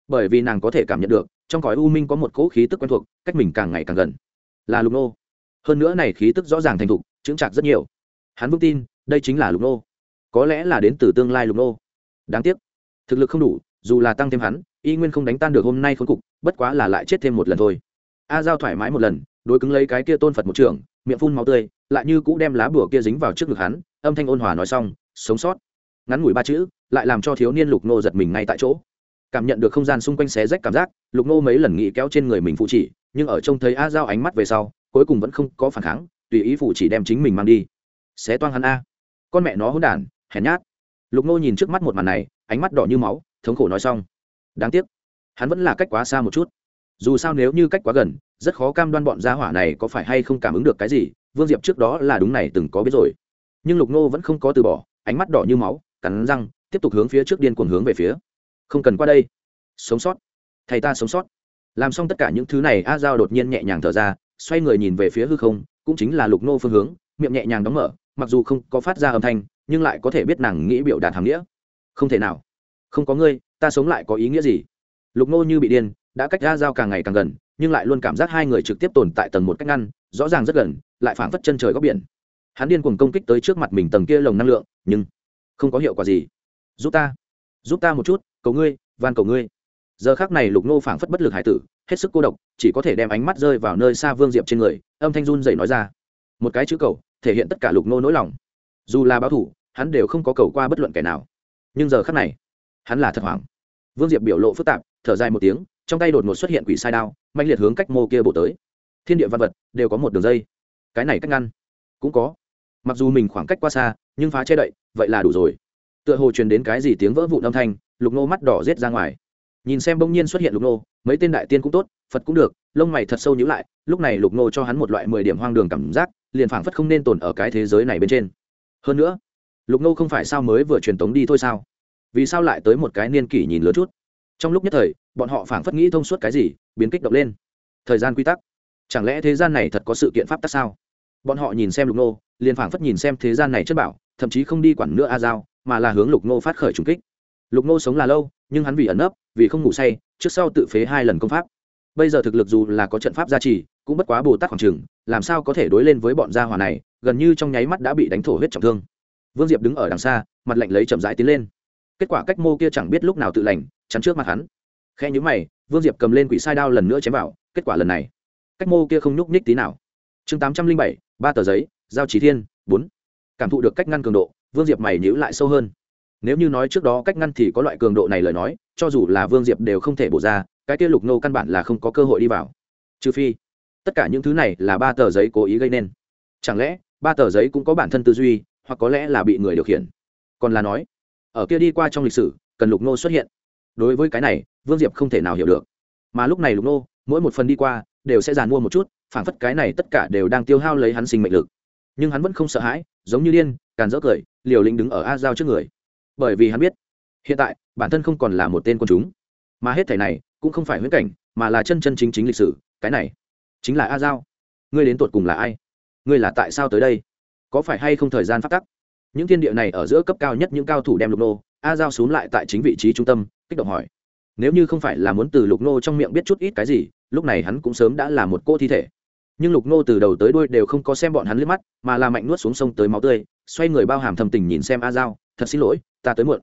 Bởi vì nàng có thể cảm nhận được, trong cõi u minh có một cỗ khí tức quen thuộc, cách mình càng ngày càng gần. Là lục nô. Hơn nữa này khí tức rõ ràng thành thục, chững chạc rất nhiều. Hắn vững tin, đây chính là lục nô. Có lẽ là đến từ tương lai lục nô. Đáng tiếc. Thực lực không đủ, dù là tăng thêm hắn, y nguyên không đánh tan được hôm nay khốn cục, bất quá là lại chết thêm một lần thôi. A giao thoải mái một lần, đối cứng lấy cái kia tôn phật một trường, miệng phun máu tươi, lại như cũ đem lá bùa kia dính vào trước ngực hắn, âm thanh ôn hòa nói xong, sống sót. Ngắn ngủi ba chữ lại làm cho thiếu niên lục nô giật mình ngay tại chỗ. Cảm nhận được không gian xung quanh xé rách cảm giác, lục nô mấy lần nghĩ kéo trên người mình phụ chỉ, nhưng ở trông thấy a giao ánh mắt về sau, cuối cùng vẫn không có phản kháng, tùy ý phụ chỉ đem chính mình mang đi. Xé toang hắn a. Con mẹ nó hôn đản, hèn nhát. Lục nô nhìn trước mắt một màn này, ánh mắt đỏ như máu, thống khổ nói xong. Đáng tiếc, hắn vẫn là cách quá xa một chút. Dù sao nếu như cách quá gần, rất khó cam đoan bọn gia hỏa này có phải hay không cảm ứng được cái gì, vương diệp trước đó là đúng này, từng có biết rồi. Nhưng lục nô vẫn không có từ bỏ, ánh mắt đỏ như máu, cắn răng tiếp tục hướng phía trước điên cuồng hướng về phía. Không cần qua đây. Sống sót. Thầy ta sống sót. Làm xong tất cả những thứ này, a giao đột nhiên nhẹ nhàng thở ra, xoay người nhìn về phía hư không, cũng chính là lục nô phương hướng, miệng nhẹ nhàng đóng mở, mặc dù không có phát ra âm thanh, nhưng lại có thể biết nàng nghĩ biểu đạt hàm nghĩa. Không thể nào. Không có ngươi, ta sống lại có ý nghĩa gì? Lục nô như bị điên, đã cách a giao càng ngày càng gần, nhưng lại luôn cảm giác hai người trực tiếp tồn tại tầng một cách ngăn, rõ ràng rất gần, lại phảng phất chân trời góc biển. Hắn điên cuồng công kích tới trước mặt mình tầng kia lồng năng lượng, nhưng không có hiệu quả gì giúp ta. Giúp ta một chút, cầu ngươi, van cầu ngươi. Giờ khác này lục nô phảng phất bất lực hải tử, hết sức cô độc, chỉ có thể đem ánh mắt rơi vào nơi xa vương diệp trên người, âm thanh run dậy nói ra. Một cái chữ cầu, thể hiện tất cả lục nô nỗi lòng. Dù là báo thủ, hắn đều không có cầu qua bất luận kẻ nào. Nhưng giờ khác này, hắn là thật hoảng. Vương diệp biểu lộ phức tạp, thở dài một tiếng, trong tay đột ngột xuất hiện quỷ sai đao mạnh liệt hướng cách mô kia bổ tới. Thiên địa văn vật đều có một đường dây. Cái này cách ngăn cũng có. Mặc dù mình khoảng cách qua xa, nhưng phá che đậy, vậy là đủ rồi tựa hồ truyền đến cái gì tiếng vỡ vụn âm thanh, lục nô mắt đỏ rết ra ngoài. Nhìn xem bỗng nhiên xuất hiện lục nô, mấy tên đại tiên cũng tốt, phật cũng được, lông mày thật sâu nhữ lại, lúc này lục nô cho hắn một loại mười điểm hoang đường cảm giác, liền phảng phất không nên tồn ở cái thế giới này bên trên. Hơn nữa, lục nô không phải sao mới vừa truyền tống đi thôi sao? Vì sao lại tới một cái niên kỷ nhìn lớn chút? Trong lúc nhất thời, bọn họ phảng phất nghĩ thông suốt cái gì, biến kích động lên. Thời gian quy tắc. Chẳng lẽ thế gian này thật có sự kiện pháp tắc sao? Bọn họ nhìn xem lục nô, liền phảng phất nhìn xem thế gian này chất bảo, thậm chí không đi quản nữa a giao mà là hướng lục nô phát khởi trùng kích. Lục nô sống là lâu, nhưng hắn vì ẩn nấp, vì không ngủ say, trước sau tự phế hai lần công pháp. Bây giờ thực lực dù là có trận pháp gia trì, cũng bất quá bồ tát khoảng trừng làm sao có thể đối lên với bọn gia hòa này, gần như trong nháy mắt đã bị đánh thổ huyết trọng thương. Vương diệp đứng ở đằng xa, mặt lạnh lấy chậm rãi tiến lên. Kết quả cách mô kia chẳng biết lúc nào tự lành, chắn trước mặt hắn. Khe nhữ mày, vương diệp cầm lên quỷ sai đao lần nữa chém vào, kết quả lần này, cách mô kia không nhúc nhích tí nào. Chương tám trăm linh bảy, ba tờ giấy, giao chỉ thiên, bốn. Cảm thụ được cách ngăn cường độ vương diệp mày nhữ lại sâu hơn. Nếu như nói trước đó cách ngăn thì có loại cường độ này lời nói, cho dù là vương diệp đều không thể bổ ra, cái kia lục nô căn bản là không có cơ hội đi vào. Trừ phi, tất cả những thứ này là ba tờ giấy cố ý gây nên. Chẳng lẽ, ba tờ giấy cũng có bản thân tư duy, hoặc có lẽ là bị người điều khiển? Còn là nói, ở kia đi qua trong lịch sử, cần lục nô xuất hiện. Đối với cái này, vương diệp không thể nào hiểu được. Mà lúc này lục nô, mỗi một phần đi qua, đều sẽ giàn mua một chút, phảng phất cái này tất cả đều đang tiêu hao lấy hắn sinh mệnh lực nhưng hắn vẫn không sợ hãi, giống như điên, càn dỡ cười, liều lĩnh đứng ở a giao trước người. Bởi vì hắn biết, hiện tại, bản thân không còn là một tên quân chúng. Mà hết thẻ này, cũng không phải huyễn cảnh, mà là chân chân chính chính lịch sử, cái này chính là a giao. Ngươi đến tột cùng là ai? Ngươi là tại sao tới đây? Có phải hay không thời gian phát tắc? Những thiên địa này ở giữa cấp cao nhất những cao thủ đem lục nô, a giao xuống lại tại chính vị trí trung tâm, kích động hỏi. Nếu như không phải là muốn từ lục nô trong miệng biết chút ít cái gì, lúc này hắn cũng sớm đã là một cô thi thể nhưng lục nô từ đầu tới đuôi đều không có xem bọn hắn liếc mắt, mà là mạnh nuốt xuống sông tới máu tươi, xoay người bao hàm thầm tình nhìn xem a giao, thật xin lỗi, ta tới muộn.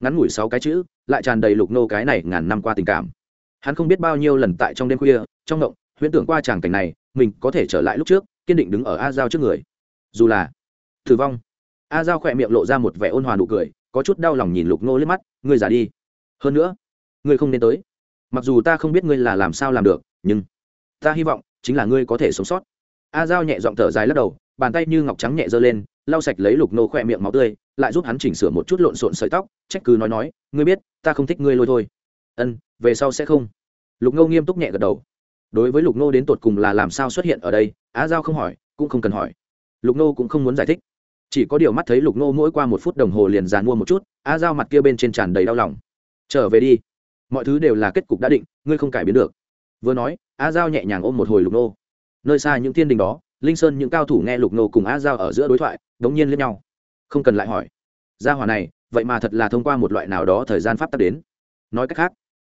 Ngắn ngủi sáu cái chữ, lại tràn đầy lục nô cái này ngàn năm qua tình cảm. Hắn không biết bao nhiêu lần tại trong đêm khuya, trong ngộng, huyễn tưởng qua tràng cảnh này, mình có thể trở lại lúc trước, kiên định đứng ở a giao trước người. Dù là thử vong, a giao khỏe miệng lộ ra một vẻ ôn hòa nụ cười, có chút đau lòng nhìn lục nô liếc mắt, ngươi già đi. Hơn nữa, ngươi không nên tới. Mặc dù ta không biết ngươi là làm sao làm được, nhưng ta hy vọng chính là ngươi có thể sống sót. A giao nhẹ giọng thở dài lắc đầu, bàn tay như ngọc trắng nhẹ giơ lên, lau sạch lấy lục nô khỏe miệng máu tươi, lại giúp hắn chỉnh sửa một chút lộn xộn sợi tóc, trách cứ nói nói, ngươi biết, ta không thích ngươi lôi thôi. Ân, về sau sẽ không. Lục nô nghiêm túc nhẹ gật đầu. Đối với lục nô đến tột cùng là làm sao xuất hiện ở đây á giao không hỏi, cũng không cần hỏi. Lục nô cũng không muốn giải thích. Chỉ có điều mắt thấy lục nô mỗi qua một phút đồng hồ liền dàn mua một chút á giao mặt kia bên trên tràn đầy đau lòng. Trở về đi. Mọi thứ đều là kết cục đã định, ngươi không cải biến được. Vừa nói á giao nhẹ nhàng ôm một hồi lục nô. Nơi xa những thiên đình đó, linh sơn những cao thủ nghe lục nô cùng á giao ở giữa đối thoại, đống nhiên lẫn nhau. Không cần lại hỏi. Gia hỏa này, vậy mà thật là thông qua một loại nào đó thời gian pháp tắc đến. Nói cách khác,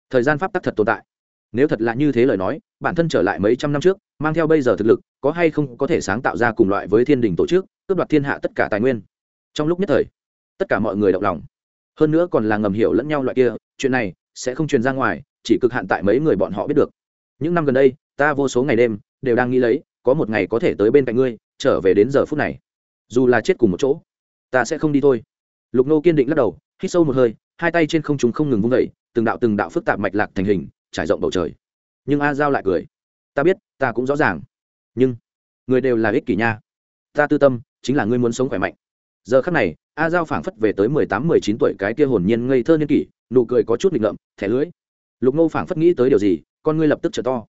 thời gian pháp tắc thật tồn tại. Nếu thật là như thế lời nói, bản thân trở lại mấy trăm năm trước, mang theo bây giờ thực lực, có hay không có thể sáng tạo ra cùng loại với thiên đình tổ chức, cướp đoạt thiên hạ tất cả tài nguyên. Trong lúc nhất thời, tất cả mọi người động lòng. Hơn nữa còn là ngầm hiểu lẫn nhau loại kia, chuyện này sẽ không truyền ra ngoài, chỉ cực hạn tại mấy người bọn họ biết được những năm gần đây, ta vô số ngày đêm đều đang nghĩ lấy, có một ngày có thể tới bên cạnh ngươi, trở về đến giờ phút này. Dù là chết cùng một chỗ, ta sẽ không đi thôi. Lục nô kiên định lắc đầu, hít sâu một hơi, hai tay trên không t không ngừng vung vẩy từng đạo từng đạo phức tạp mạch lạc thành hình, trải rộng bầu trời. Nhưng a giao lại cười, ta biết, ta cũng rõ ràng, nhưng người đều là ích kỷ nha. Ta tư tâm chính là ngươi muốn sống khỏe mạnh. Giờ khắc này, a giao phảng phất về tới mười tám, mười chín tuổi cái kia hồn nhiên ngây thơ niên kỷ, nụ cười có chút nghịch ngợm, thẻ lưới lục nô phảng phất nghĩ tới điều gì con ngươi lập tức trở to.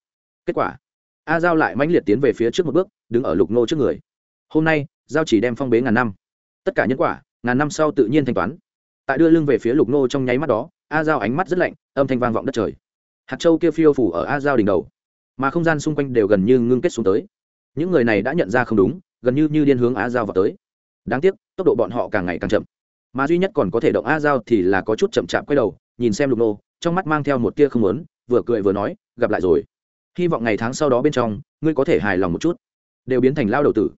Kết quả, a giao lại mãnh liệt tiến về phía trước một bước, đứng ở lục nô trước người. Hôm nay, giao chỉ đem phong bế ngàn năm. Tất cả nhân quả, ngàn năm sau tự nhiên thanh toán. Tại đưa lưng về phía lục nô trong nháy mắt đó, a giao ánh mắt rất lạnh, âm thanh vang vọng đất trời. Hạt châu kia phiêu phủ ở a giao đỉnh đầu, mà không gian xung quanh đều gần như ngưng kết xuống tới. Những người này đã nhận ra không đúng, gần như như điên hướng a giao vào tới. Đáng tiếc, tốc độ bọn họ càng ngày càng chậm. Mà duy nhất còn có thể động a giao thì là có chút chậm chạp quay đầu, nhìn xem lục nô trong mắt mang theo một tia không lớn vừa cười vừa nói gặp lại rồi. Hy vọng ngày tháng sau đó bên trong, ngươi có thể hài lòng một chút. Đều biến thành lao đầu tử.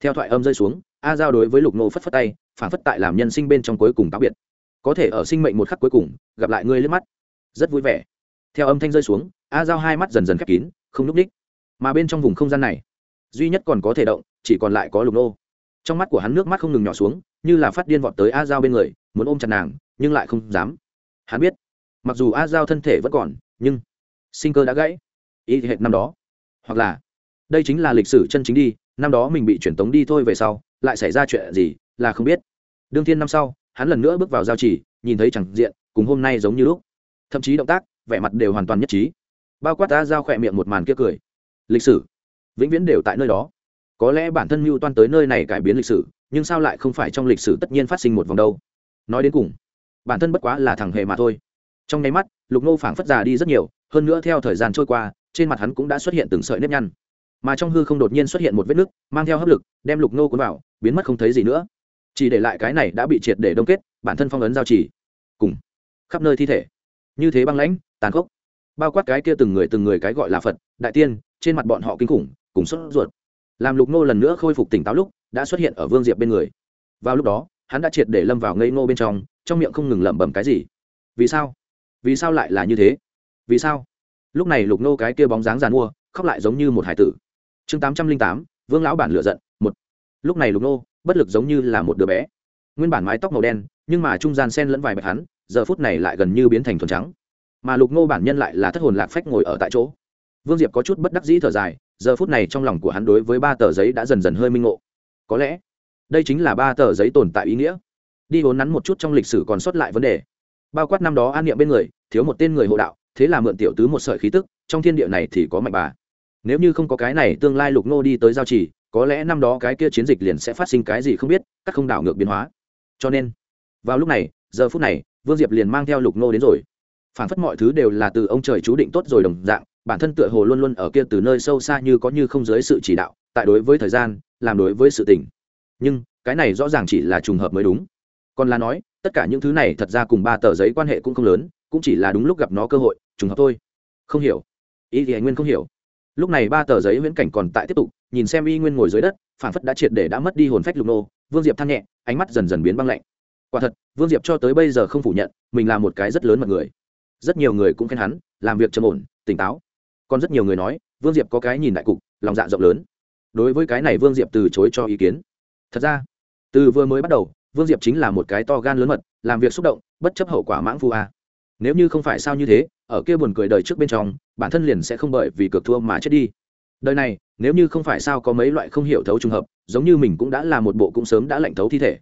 Theo thoại âm rơi xuống, a giao đối với lục nô phất phất tay, phản phất tại làm nhân sinh bên trong cuối cùng táo biệt. Có thể ở sinh mệnh một khắc cuối cùng, gặp lại ngươi lướt mắt. Rất vui vẻ. Theo âm thanh rơi xuống, a giao hai mắt dần dần khép kín, không núp ních. Mà bên trong vùng không gian này, duy nhất còn có thể động, chỉ còn lại có lục nô trong mắt của hắn nước mắt không ngừng nhỏ xuống, như là phát điên vọt tới a giao bên người, muốn ôm chặt nàng, nhưng lại không dám. Hắn biết, mặc dù a giao thân thể vẫn còn, nhưng sinh cơ đã gãy. Ý hệ năm đó. Hoặc là, đây chính là lịch sử chân chính đi, năm đó mình bị chuyển tống đi thôi về sau, lại xảy ra chuyện gì, là không biết. Đương thiên năm sau, hắn lần nữa bước vào giao chỉ nhìn thấy chẳng diện, cùng hôm nay giống như lúc. Thậm chí động tác, vẻ mặt đều hoàn toàn nhất trí. Bao quát ta giao khỏe miệng một màn kia cười. Lịch sử. Vĩnh viễn đều tại nơi đó. Có lẽ bản thân mưu toan tới nơi này cải biến lịch sử, nhưng sao lại không phải trong lịch sử tất nhiên phát sinh một vòng đâu. Nói đến cùng, bản thân bất quá là thằng hề mà thôi trong nháy mắt, lục nô phảng phất già đi rất nhiều, hơn nữa theo thời gian trôi qua, trên mặt hắn cũng đã xuất hiện từng sợi nếp nhăn. Mà trong hư không đột nhiên xuất hiện một vết nứt, mang theo hấp lực, đem lục nô cuốn vào, biến mất không thấy gì nữa. Chỉ để lại cái này đã bị triệt để đông kết, bản thân phong ấn giao chỉ cùng khắp nơi thi thể. Như thế băng lãnh, tàn khốc. Bao quát cái kia từng người từng người cái gọi là phật, đại tiên, trên mặt bọn họ kinh khủng, cùng sốt ruột. Làm lục nô lần nữa khôi phục tỉnh táo lúc, đã xuất hiện ở vương diệp bên người. Vào lúc đó, hắn đã triệt để lâm vào ngây ngô bên trong trong miệng không ngừng lẩm bẩm cái gì. Vì sao? Vì sao lại là như thế? Vì sao? Lúc này lục nô cái kia bóng dáng g i à n mua, khóc lại giống như một hải tử. Chương tám trăm linh tám, vương lão bản lựa giận, một. Lúc này lục nô, bất lực giống như là một đứa bé. Nguyên bản mái tóc màu đen, nhưng mà trung gian sen lẫn vài bạch hắn, giờ phút này lại gần như biến thành thuần trắng. Mà lục nô bản nhân lại là thất hồn lạc phách ngồi ở tại chỗ. Vương diệp có chút bất đắc dĩ thở dài, giờ phút này trong lòng của hắn đối với ba tờ giấy đã dần dần hơi minh ngộ. Có lẽ, đây chính là ba tờ giấy tồn tại ý nghĩa. Đi vốn nắn một chút trong lịch sử còn sót lại vấn đề. Bao quát năm đó an niệm bên người thiếu một tên người hộ đạo, thế là mượn tiểu tứ một sợi khí tức, trong thiên địa này thì có mạnh bà. Nếu như không có cái này, tương lai lục nô đi tới giao trì, có lẽ năm đó cái kia chiến dịch liền sẽ phát sinh cái gì không biết, các không đảo ngược biến hóa. Cho nên, vào lúc này, giờ phút này, vương diệp liền mang theo lục nô đến rồi. Phản phất mọi thứ đều là từ ông trời chú định tốt rồi đồng dạng, bản thân tựa hồ luôn luôn ở kia từ nơi sâu xa như có như không dưới sự chỉ đạo, tại đối với thời gian, làm đối với sự tình. Nhưng, cái này rõ ràng chỉ là trùng hợp mới đúng. Còn là nói, tất cả những thứ này thật ra cùng ba tờ giấy quan hệ cũng không lớn cũng chỉ là đúng lúc gặp nó cơ hội, trùng hợp thôi. Không hiểu. Ý thì anh nguyên không hiểu. Lúc này ba tờ giấy viễn cảnh còn tại tiếp tục, nhìn xem y nguyên ngồi dưới đất phản phất đã triệt để đã mất đi hồn phách lục nô. Vương diệp than nhẹ, ánh mắt dần dần biến băng lạnh. Quả thật, vương diệp cho tới bây giờ không phủ nhận, mình là một cái rất lớn mật người. Rất nhiều người cũng khen hắn, làm việc trầm ổn, tỉnh táo. Còn rất nhiều người nói, vương diệp có cái nhìn đại cục, lòng dạ rộng lớn. Đối với cái này vương diệp từ chối cho ý kiến. Thật ra, từ vừa mới bắt đầu, vương diệp chính là một cái to gan lớn mật, làm việc xúc động, bất chấp hậu quả mãng phu a nếu như không phải sao như thế, ở kia buồn cười đời trước bên trong, bản thân liền sẽ không bởi vì cược thua mà chết đi. Đời này, nếu như không phải sao có mấy loại không hiểu thấu trùng hợp, giống như mình cũng đã là một bộ cũng sớm đã lạnh thấu thi thể.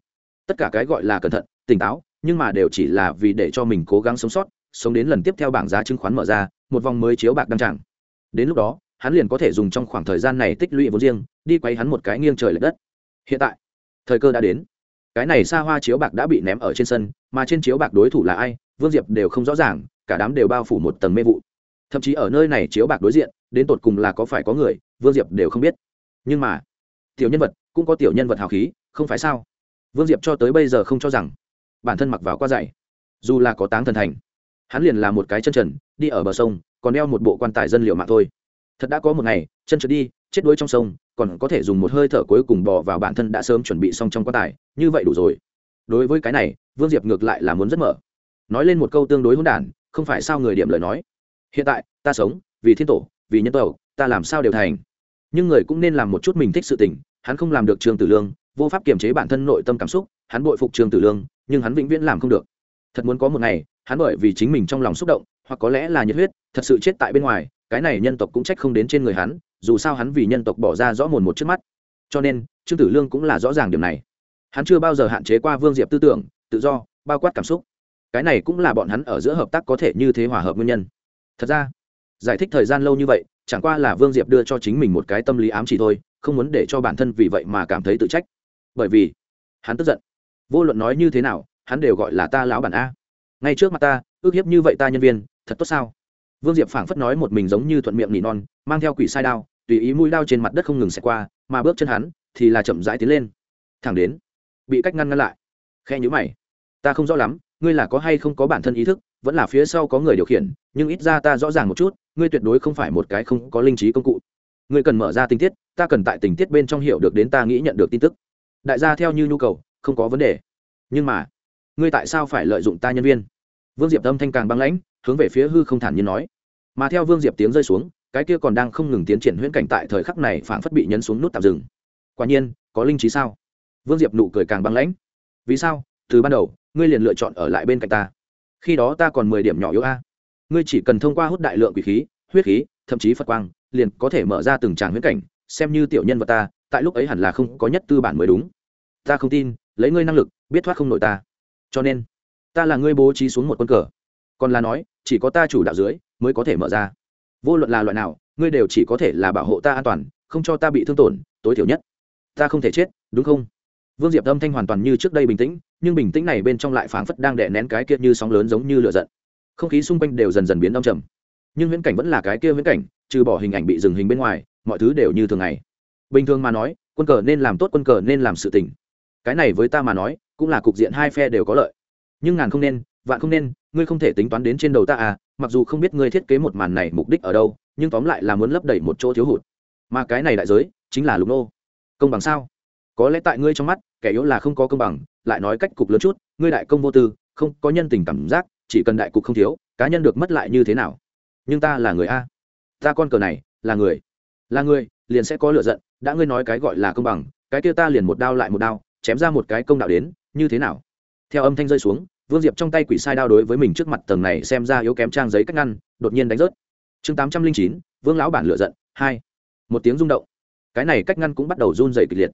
Tất cả cái gọi là cẩn thận, tỉnh táo, nhưng mà đều chỉ là vì để cho mình cố gắng sống sót, sống đến lần tiếp theo bảng giá chứng khoán mở ra, một vòng mới chiếu bạc đăng tràng. Đến lúc đó, hắn liền có thể dùng trong khoảng thời gian này tích lũy vốn riêng, đi quay hắn một cái nghiêng trời l ệ đất. Hiện tại, thời cơ đã đến. Cái này xa hoa chiếu bạc đã bị ném ở trên sân, mà trên chiếu bạc đối thủ là ai? Vương diệp đều không rõ ràng, cả đám đều bao phủ một tầng mê vụ. Thậm chí ở nơi này chiếu bạc đối diện, đến tột cùng là có phải có người, vương diệp đều không biết. Nhưng mà, tiểu nhân vật, cũng có tiểu nhân vật hào khí, không phải sao? Vương diệp cho tới bây giờ không cho rằng, bản thân mặc vào qua dạy, dù là có táng thần thành, hắn liền là một cái chân trần, đi ở bờ sông, còn đeo một bộ quan tài dân liệu mạng thôi. Thật đã có một ngày, chân trượt đi, chết đuối trong sông, còn có thể dùng một hơi thở cuối cùng bò vào bản thân đã sớm chuẩn bị xong trong quan tài, như vậy đủ rồi. Đối với cái này, vương diệp ngược lại là muốn rất mở nói lên một câu tương đối hỗn đản, không phải sao người điểm lời nói. Hiện tại, ta sống, vì thiên tổ, vì nhân tộc, ta làm sao đều thành. Nhưng người cũng nên làm một chút mình thích sự tình, hắn không làm được trương tử lương, vô pháp kiềm chế bản thân nội tâm cảm xúc, hắn bội phục trương tử lương, nhưng hắn vĩnh viễn làm không được. Thật muốn có một ngày, hắn bởi vì chính mình trong lòng xúc động, hoặc có lẽ là nhiệt huyết, thật sự chết tại bên ngoài, cái này nhân tộc cũng trách không đến trên người hắn, dù sao hắn vì nhân tộc bỏ ra rõ mồn một trước mắt. Cho nên, trương tử lương cũng là rõ ràng điểm này. Hắn chưa bao giờ hạn chế qua vương diệp tư tưởng, tự do, bao quát cảm xúc cái này cũng là bọn hắn ở giữa hợp tác có thể như thế hòa hợp nguyên nhân. Thật ra, giải thích thời gian lâu như vậy, chẳng qua là vương diệp đưa cho chính mình một cái tâm lý ám chỉ thôi, không muốn để cho bản thân vì vậy mà cảm thấy tự trách. Bởi vì, hắn tức giận. Vô luận nói như thế nào, hắn đều gọi là ta lão bản a. Ngay trước mặt ta, ước hiếp như vậy ta nhân viên, thật tốt sao? Vương diệp phảng phất nói một mình giống như thuận miệng nỉ non, mang theo quỷ sai đao, tùy ý mũi đao trên mặt đất không ngừng xẹt qua, mà bước chân hắn thì là chậm rãi tiến lên. Thẳng đến, bị cách ngăn ngăn lại. Khe nhữ mày. Ta không rõ lắm ngươi là có hay không có bản thân ý thức, vẫn là phía sau có người điều khiển, nhưng ít ra ta rõ ràng một chút, ngươi tuyệt đối không phải một cái không có linh trí công cụ. Ngươi cần mở ra tình tiết, ta cần tại tình tiết bên trong hiểu được đến ta nghĩ nhận được tin tức. Đại gia theo như nhu cầu, không có vấn đề. Nhưng mà, ngươi tại sao phải lợi dụng ta nhân viên? Vương diệp tâm thanh càng băng lãnh, hướng về phía hư không thản nhiên nói. Mà theo vương diệp tiếng rơi xuống, cái kia còn đang không ngừng tiến triển huyễn cảnh tại thời khắc này phảng phất bị nhấn xuống nút tạm dừng. Quả nhiên, có linh trí sao? Vương diệp nụ cười càng băng lãnh. Vì sao? Từ ban đầu ngươi liền lựa chọn ở lại bên cạnh ta. Khi đó ta còn mười điểm nhỏ yếu a. Ngươi chỉ cần thông qua hút đại lượng quỷ khí, huyết khí, thậm chí phật quang, liền có thể mở ra từng tràng huyết cảnh, xem như tiểu nhân vật ta, tại lúc ấy hẳn là không có nhất tư bản mới đúng. Ta không tin, lấy ngươi năng lực, biết thoát không nội ta. Cho nên, ta là ngươi bố trí xuống một quân cờ. Còn là nói, chỉ có ta chủ đạo dưới, mới có thể mở ra. Vô luận là loại nào, ngươi đều chỉ có thể là bảo hộ ta an toàn, không cho ta bị thương tổn, tối thiểu nhất. Ta không thể chết, đúng không? Vương diệp âm thanh hoàn toàn như trước đây bình tĩnh, nhưng bình tĩnh này bên trong lại phảng phất đang đè nén cái kia như sóng lớn giống như lửa giận. Không khí xung quanh đều dần dần biến đông trầm. Nhưng viễn cảnh vẫn là cái kia viễn cảnh, trừ bỏ hình ảnh bị dừng hình bên ngoài, mọi thứ đều như thường ngày. Bình thường mà nói, quân cờ nên làm tốt, quân cờ nên làm sự tình. Cái này với ta mà nói, cũng là cục diện hai phe đều có lợi. Nhưng ngàn không nên, vạn không nên, ngươi không thể tính toán đến trên đầu ta à mặc dù không biết ngươi thiết kế một màn này mục đích ở đâu, nhưng tóm lại là muốn lấp đầy một chỗ thiếu hụt. Mà cái này đại giới, chính là lục nô. Công bằng sao? Có lẽ tại ngươi trong mắt, kẻ yếu là không có công bằng, lại nói cách cục lớn chút, ngươi đại công vô tư, không có nhân tình cảm giác, chỉ cần đại cục không thiếu, cá nhân được mất lại như thế nào? Nhưng ta là người a. Ta con cờ này, là người. Là người, liền sẽ có lựa giận, đã ngươi nói cái gọi là công bằng, cái kia ta liền một đao lại một đao, chém ra một cái công đạo đến, như thế nào? Theo âm thanh rơi xuống, vương diệp trong tay quỷ sai đao đối với mình trước mặt tầng này xem ra yếu kém trang giấy cách ngăn, đột nhiên đánh rớt. Chương tám trăm linh chín, vương lão bản lựa giận, hai. Một tiếng rung động. Cái này cách ngăn cũng bắt đầu run dày kịch liệt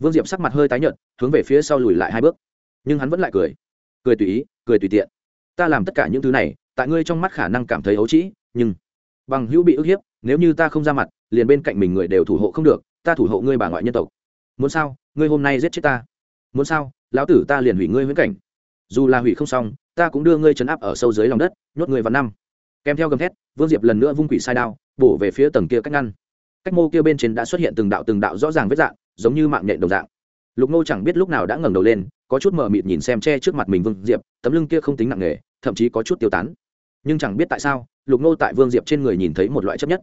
vương diệp sắc mặt hơi tái nhợt, hướng về phía sau lùi lại hai bước. Nhưng hắn vẫn lại cười. Cười tùy ý, cười tùy tiện. Ta làm tất cả những thứ này, tại ngươi trong mắt khả năng cảm thấy ấu trĩ, nhưng bằng hữu bị ức hiếp, nếu như ta không ra mặt, liền bên cạnh mình người đều thủ hộ không được, ta thủ hộ ngươi bà ngoại nhân tộc. Muốn sao? Ngươi hôm nay giết chết ta. Muốn sao? Lão tử ta liền hủy ngươi huyễn cảnh. Dù là hủy không xong, ta cũng đưa ngươi chấn áp ở sâu dưới lòng đất, nhốt người vào năm. Kèm theo gầm thét, vương diệp lần nữa vung quỷ sai đao, bổ về phía tầng kia cách ngăn. Cách mô kia bên trên đã xuất hiện từng đạo từng đạo rõ ràng vết dạng giống như mạng nhện đồng dạng. Lục nô chẳng biết lúc nào đã ngẩng đầu lên, có chút mờ mịt nhìn xem che trước mặt mình vương diệp, tấm lưng kia không tính nặng nề, thậm chí có chút tiêu tán. Nhưng chẳng biết tại sao, lục nô tại vương diệp trên người nhìn thấy một loại chấp nhất,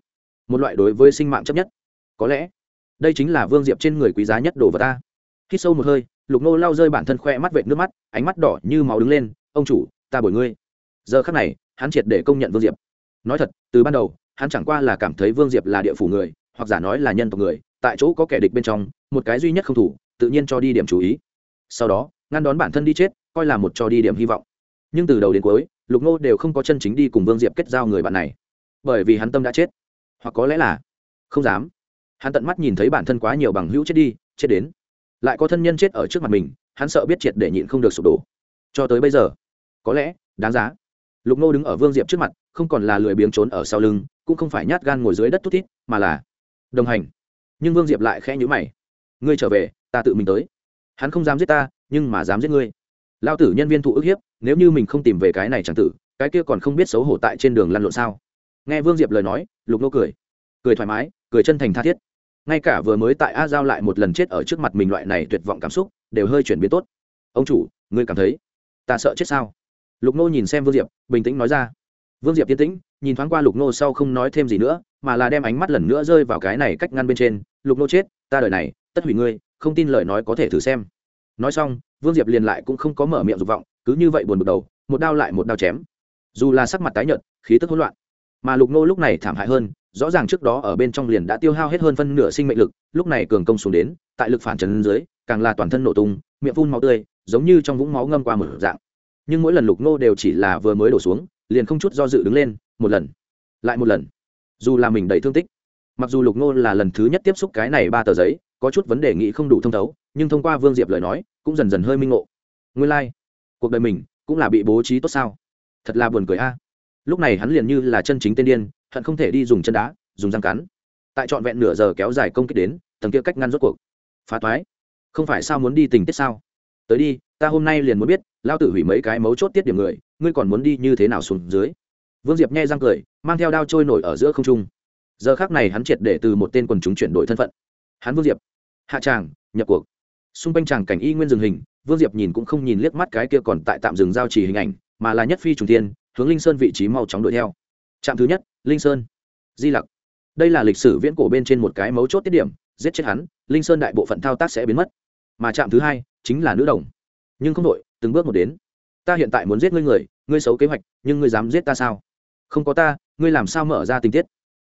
một loại đối với sinh mạng chấp nhất. Có lẽ, đây chính là vương diệp trên người quý giá nhất đồ vật ta. Khi sâu một hơi, lục nô lau rơi bản thân khoe mắt vệt nước mắt, ánh mắt đỏ như máu đứng lên, ông chủ, ta bồi ngươi. Giờ khắc này, hắn triệt để công nhận vương diệp. Nói thật, từ ban đầu, hắn chẳng qua là cảm thấy vương diệp là địa phủ người, hoặc giả nói là nhân tộc người tại chỗ có kẻ địch bên trong, một cái duy nhất không thủ, tự nhiên cho đi điểm chú ý. Sau đó, ngăn đón bản thân đi chết, coi là một cho đi điểm hy vọng. Nhưng từ đầu đến cuối, lục ngô đều không có chân chính đi cùng vương diệp kết giao người bạn này. Bởi vì hắn tâm đã chết. Hoặc có lẽ là, không dám. Hắn tận mắt nhìn thấy bản thân quá nhiều bằng hữu chết đi, chết đến. Lại có thân nhân chết ở trước mặt mình, hắn sợ biết triệt để nhịn không được sụp đổ. Cho tới bây giờ, có lẽ, đáng giá. Lục Ngô đứng ở vương diệp trước mặt, không còn là lười biếng trốn ở sau lưng, cũng không phải nhát gan ngồi dưới đất thút thít, mà là đồng hành nhưng vương diệp lại khẽ nhữ mày. Ngươi trở về, ta tự mình tới. Hắn không dám giết ta, nhưng mà dám giết ngươi. Lao tử nhân viên thụ ức hiếp, nếu như mình không tìm về cái này chẳng tử, cái kia còn không biết xấu hổ tại trên đường lăn lộn sao? Nghe vương diệp lời nói, lục nô cười. Cười thoải mái, cười chân thành tha thiết. Ngay cả vừa mới tại a giao lại một lần chết ở trước mặt mình loại này tuyệt vọng cảm xúc, đều hơi chuyển biến tốt. Ông chủ, ngươi cảm thấy ta sợ chết sao? Lục nô nhìn xem vương diệp, bình tĩnh nói ra vương diệp tiến tĩnh, nhìn thoáng qua lục nô sau không nói thêm gì nữa, mà là đem ánh mắt lần nữa rơi vào cái này cách ngăn bên trên. Lục nô chết, ta đời này, tất hủy ngươi, không tin lời nói có thể thử xem. Nói xong, vương diệp liền lại cũng không có mở miệng dục vọng, cứ như vậy buồn bực đầu, một đao lại một đao chém. Dù là sắc mặt tái nhợt, khí tức hỗn loạn, mà lục nô lúc này thảm hại hơn, rõ ràng trước đó ở bên trong liền đã tiêu hao hết hơn phân nửa sinh mệnh lực, lúc này cường công xuống đến, tại lực phản trần dưới, càng là toàn thân nổ tung, miệng phun máu tươi, giống như trong vũng máu ngâm qua một dạng. Nhưng mỗi lần lục nô đều chỉ là vừa mới đổ xuống liền không chút do dự đứng lên, một lần, lại một lần. Dù là mình đầy thương tích, mặc dù lục nô là lần thứ nhất tiếp xúc cái này ba tờ giấy, có chút vấn đề nghĩ không đủ thông thấu, nhưng thông qua vương diệp lời nói, cũng dần dần hơi minh ngộ. Nguyên lai、like. cuộc đời mình cũng là bị bố trí tốt sao? Thật là buồn cười a. Lúc này hắn liền như là chân chính tên điên, hận không thể đi dùng chân đá, dùng răng cắn. Tại trọn vẹn nửa giờ kéo dài công kích đến, tầng kia cách ngăn rốt cuộc. Phá toái. Không phải sao muốn đi tình tiết sao? Tới đi, ta hôm nay liền muốn biết lao tử hủy mấy cái mấu chốt tiết điểm người ngươi còn muốn đi như thế nào xuống dưới? Vương diệp nghe răng cười, mang theo đao trôi nổi ở giữa không trung. Giờ khác này hắn triệt để từ một tên quần chúng chuyển đổi thân phận. Hắn vương diệp, hạ tràng, nhập cuộc. Xung quanh tràng cảnh y nguyên dừng hình, vương diệp nhìn cũng không nhìn liếc mắt cái kia còn tại tạm dừng giao chỉ hình ảnh, mà là nhất phi trùng tiên hướng linh sơn vị trí mau chóng đuổi theo. Trạm thứ nhất, linh sơn. Di lặc. Đây là lịch sử viễn cổ bên trên một cái mấu chốt tiết điểm, giết chết hắn, linh sơn đại bộ phận thao tác sẽ biến mất. Mà trạm thứ hai chính là nữ đồng. Nhưng không đội từng bước một đến ta hiện tại muốn giết ngươi người, ngươi xấu kế hoạch, nhưng ngươi dám giết ta sao? Không có ta, ngươi làm sao mở ra tình tiết?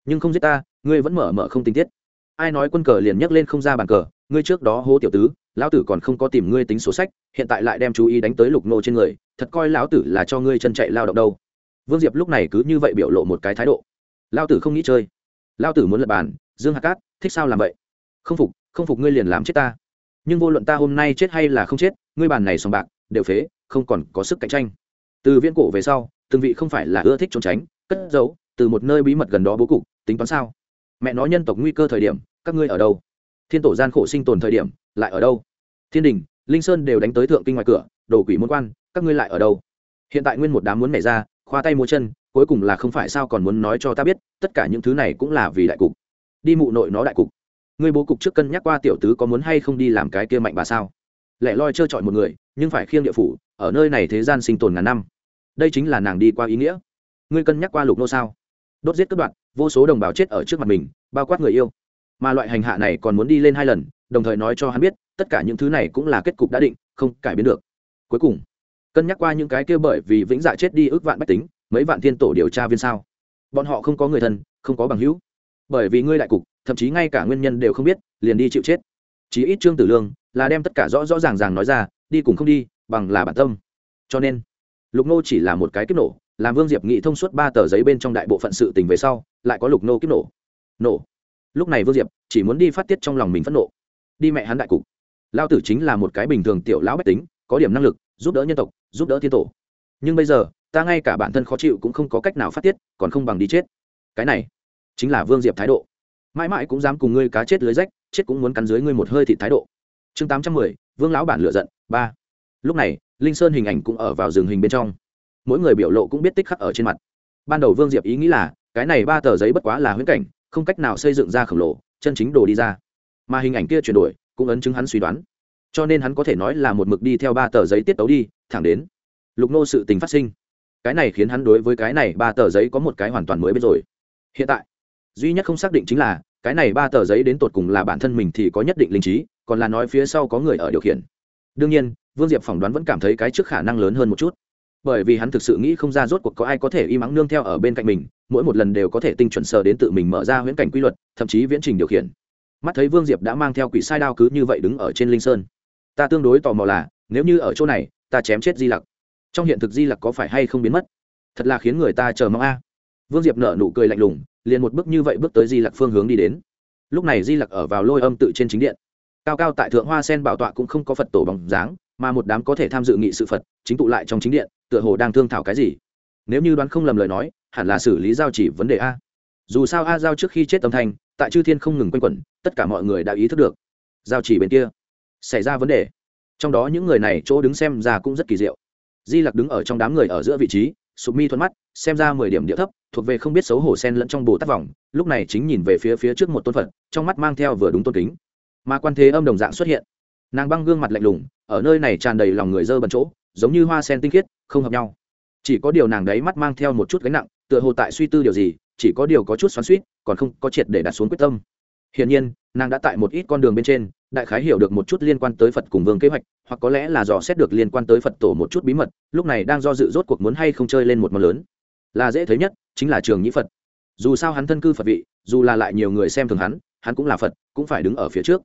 Nhưng không giết ta, ngươi vẫn mở mở không tình tiết. Ai nói quân cờ liền nhấc lên không ra bàn cờ, ngươi trước đó hô tiểu tứ, lão tử còn không có tìm ngươi tính số sách, hiện tại lại đem chú ý đánh tới lục nô trên người, thật coi lão tử là cho ngươi chân chạy lao động đâu. Vương diệp lúc này cứ như vậy biểu lộ một cái thái độ. Lao tử không nghĩ chơi. Lao tử muốn lập bàn, dương hạt cát, thích sao làm vậy? Không phục không phục ngươi liền làm chết ta. Nhưng vô luận ta hôm nay chết hay là không chết, ngươi bàn này sòng bạc đều phế, không còn có sức cạnh tranh. Từ viễn cổ về sau, từng vị không phải là ưa thích trốn tránh, cất giấu, từ một nơi bí mật gần đó bố cục, tính toán sao? Mẹ nói nhân tộc nguy cơ thời điểm, các ngươi ở đâu? Thiên tổ gian khổ sinh tồn thời điểm, lại ở đâu? Thiên đình, linh sơn đều đánh tới thượng kinh ngoài cửa, đồ quỷ môn quan, các ngươi lại ở đâu? Hiện tại nguyên một đám muốn nhảy ra, khoa tay múa chân, cuối cùng là không phải sao còn muốn nói cho ta biết, tất cả những thứ này cũng là vì đại cục. Đi mụ nội nó đại cục. Ngươi bố cục trước cân nhắc qua tiểu tứ có muốn hay không đi làm cái kia mạnh bà sao? Lẻ loi trơ trọi một người, nhưng phải khiêng địa phủ, ở nơi này thế gian sinh tồn ngàn năm. Đây chính là nàng đi qua ý nghĩa. Ngươi cân nhắc qua lục nô sao? Đốt giết cất đoạn vô số đồng bào chết ở trước mặt mình, bao quát người yêu. Mà loại hành hạ này còn muốn đi lên hai lần, đồng thời nói cho hắn biết, tất cả những thứ này cũng là kết cục đã định, không cải biến được. Cuối cùng, cân nhắc qua những cái kia bởi vì vĩnh dạ chết đi ước vạn bách tính, mấy vạn thiên tổ điều tra viên sao? Bọn họ không có người thân, không có bằng hữu. Bởi vì ngươi đại cục, thậm chí ngay cả nguyên nhân đều không biết, liền đi chịu chết chí ít trương tử lương là đem tất cả rõ rõ ràng ràng nói ra, đi cùng không đi, bằng là bản tâm. Cho nên, lục nô chỉ là một cái kiếp nổ, làm vương diệp nghị thông suốt ba tờ giấy bên trong đại bộ phận sự tình về sau, lại có lục nô kiếp nổ. Nổ. Lúc này vương diệp chỉ muốn đi phát tiết trong lòng mình phẫn nộ. Đi mẹ hắn đại cục. Lao tử chính là một cái bình thường tiểu lão bách tính, có điểm năng lực, giúp đỡ nhân tộc, giúp đỡ thiên tổ. Nhưng bây giờ, ta ngay cả bản thân khó chịu cũng không có cách nào phát tiết, còn không bằng đi chết. Cái này chính là vương diệp thái độ. Mãi mãi cũng dám cùng ngươi cá chết lưới rách chết cũng muốn cắn dưới ngươi một hơi thịt thái độ. Chương tám trăm mười, vương lão bản lựa giận, ba. Lúc này, linh sơn hình ảnh cũng ở vào rừng hình bên trong. Mỗi người biểu lộ cũng biết tích khắc ở trên mặt. Ban đầu vương diệp ý nghĩ là, cái này ba tờ giấy bất quá là huyễn cảnh, không cách nào xây dựng ra khổng lồ, chân chính đồ đi ra. Mà hình ảnh kia chuyển đổi, cũng ấn chứng hắn suy đoán. Cho nên hắn có thể nói là một mực đi theo ba tờ giấy tiết tấu đi, thẳng đến lục nô sự tình phát sinh. Cái này khiến hắn đối với cái này ba tờ giấy có một cái hoàn toàn mới biết rồi. Hiện tại, duy nhất không xác định chính là cái này ba tờ giấy đến tột cùng là bản thân mình thì có nhất định linh trí, còn là nói phía sau có người ở điều khiển. Đương nhiên, vương diệp phỏng đoán vẫn cảm thấy cái trước khả năng lớn hơn một chút. Bởi vì hắn thực sự nghĩ không ra rốt cuộc có ai có thể y mắng nương theo ở bên cạnh mình, mỗi một lần đều có thể tinh chuẩn sờ đến tự mình mở ra huyễn cảnh quy luật, thậm chí viễn trình điều khiển. Mắt thấy vương diệp đã mang theo quỷ sai đao cứ như vậy đứng ở trên linh sơn. Ta tương đối tò mò là, nếu như ở chỗ này, ta chém chết di lặc, trong hiện thực di lặc có phải hay không biến mất? Thật là khiến người ta chờ mong a. Vương diệp nở nụ cười lạnh lùng liền một bước như vậy bước tới di lặc phương hướng đi đến. Lúc này di lặc ở vào lôi âm tự trên chính điện. Cao cao tại thượng hoa sen bảo tọa cũng không có phật tổ bằng dáng, mà một đám có thể tham dự nghị sự phật, chính tụ lại trong chính điện, tựa hồ đang thương thảo cái gì. Nếu như đoán không lầm lời nói, hẳn là xử lý giao chỉ vấn đề a. Dù sao a giao trước khi chết âm thanh, tại chư thiên không ngừng quanh quẩn, tất cả mọi người đã ý thức được. Giao chỉ bên kia, xảy ra vấn đề. Trong đó những người này chỗ đứng xem ra cũng rất kỳ diệu. Di lặc đứng ở trong đám người ở giữa vị trí sụp mi thuận mắt, xem ra mười điểm địa thấp, thuộc về không biết xấu hổ sen lẫn trong bồ tát vòng lúc này chính nhìn về phía phía trước một tôn phật, trong mắt mang theo vừa đúng tôn kính. Mà quan thế âm đồng dạng xuất hiện. Nàng băng gương mặt lạnh lùng, ở nơi này tràn đầy lòng người dơ bẩn chỗ, giống như hoa sen tinh khiết, không hợp nhau. Chỉ có điều nàng đấy mắt mang theo một chút gánh nặng, tựa hồ tại suy tư điều gì, chỉ có điều có chút xoắn suýt còn không có triệt để đặt xuống quyết tâm. Hiển nhiên, nàng đã tại một ít con đường bên trên đại khái hiểu được một chút liên quan tới phật cùng vương kế hoạch, hoặc có lẽ là dò xét được liên quan tới phật tổ một chút bí mật, lúc này đang do dự rốt cuộc muốn hay không chơi lên một món lớn. Là dễ thấy nhất, chính là trường nhĩ phật. Dù sao hắn thân cư phật vị, dù là lại nhiều người xem thường hắn hắn cũng là phật, cũng phải đứng ở phía trước.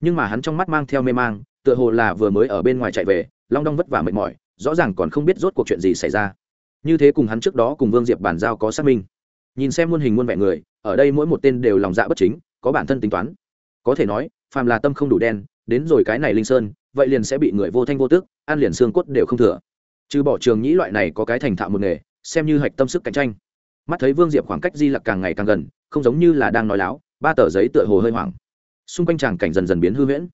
Nhưng mà hắn trong mắt mang theo mê mang, tựa hồ là vừa mới ở bên ngoài chạy về, long đong vất vả mệt mỏi, rõ ràng còn không biết rốt cuộc chuyện gì xảy ra. Như thế cùng hắn trước đó cùng vương diệp bàn giao có xác minh. Nhìn xem muôn hình muôn vẻ người, ở đây mỗi một tên đều lòng dạ bất chính, có bản thân tính toán. Có thể nói phàm là tâm không đủ đen đến rồi cái này linh sơn vậy liền sẽ bị người vô thanh vô tức ăn liền xương cốt đều không thừa. Trừ bỏ trường nhĩ loại này có cái thành thạo một nghề xem như hạch tâm sức cạnh tranh. Mắt thấy vương diệp khoảng cách di lặc càng ngày càng gần không giống như là đang nói láo ba tờ giấy tựa hồ hơi hoảng. Xung quanh tràng cảnh dần dần biến hư huyễn.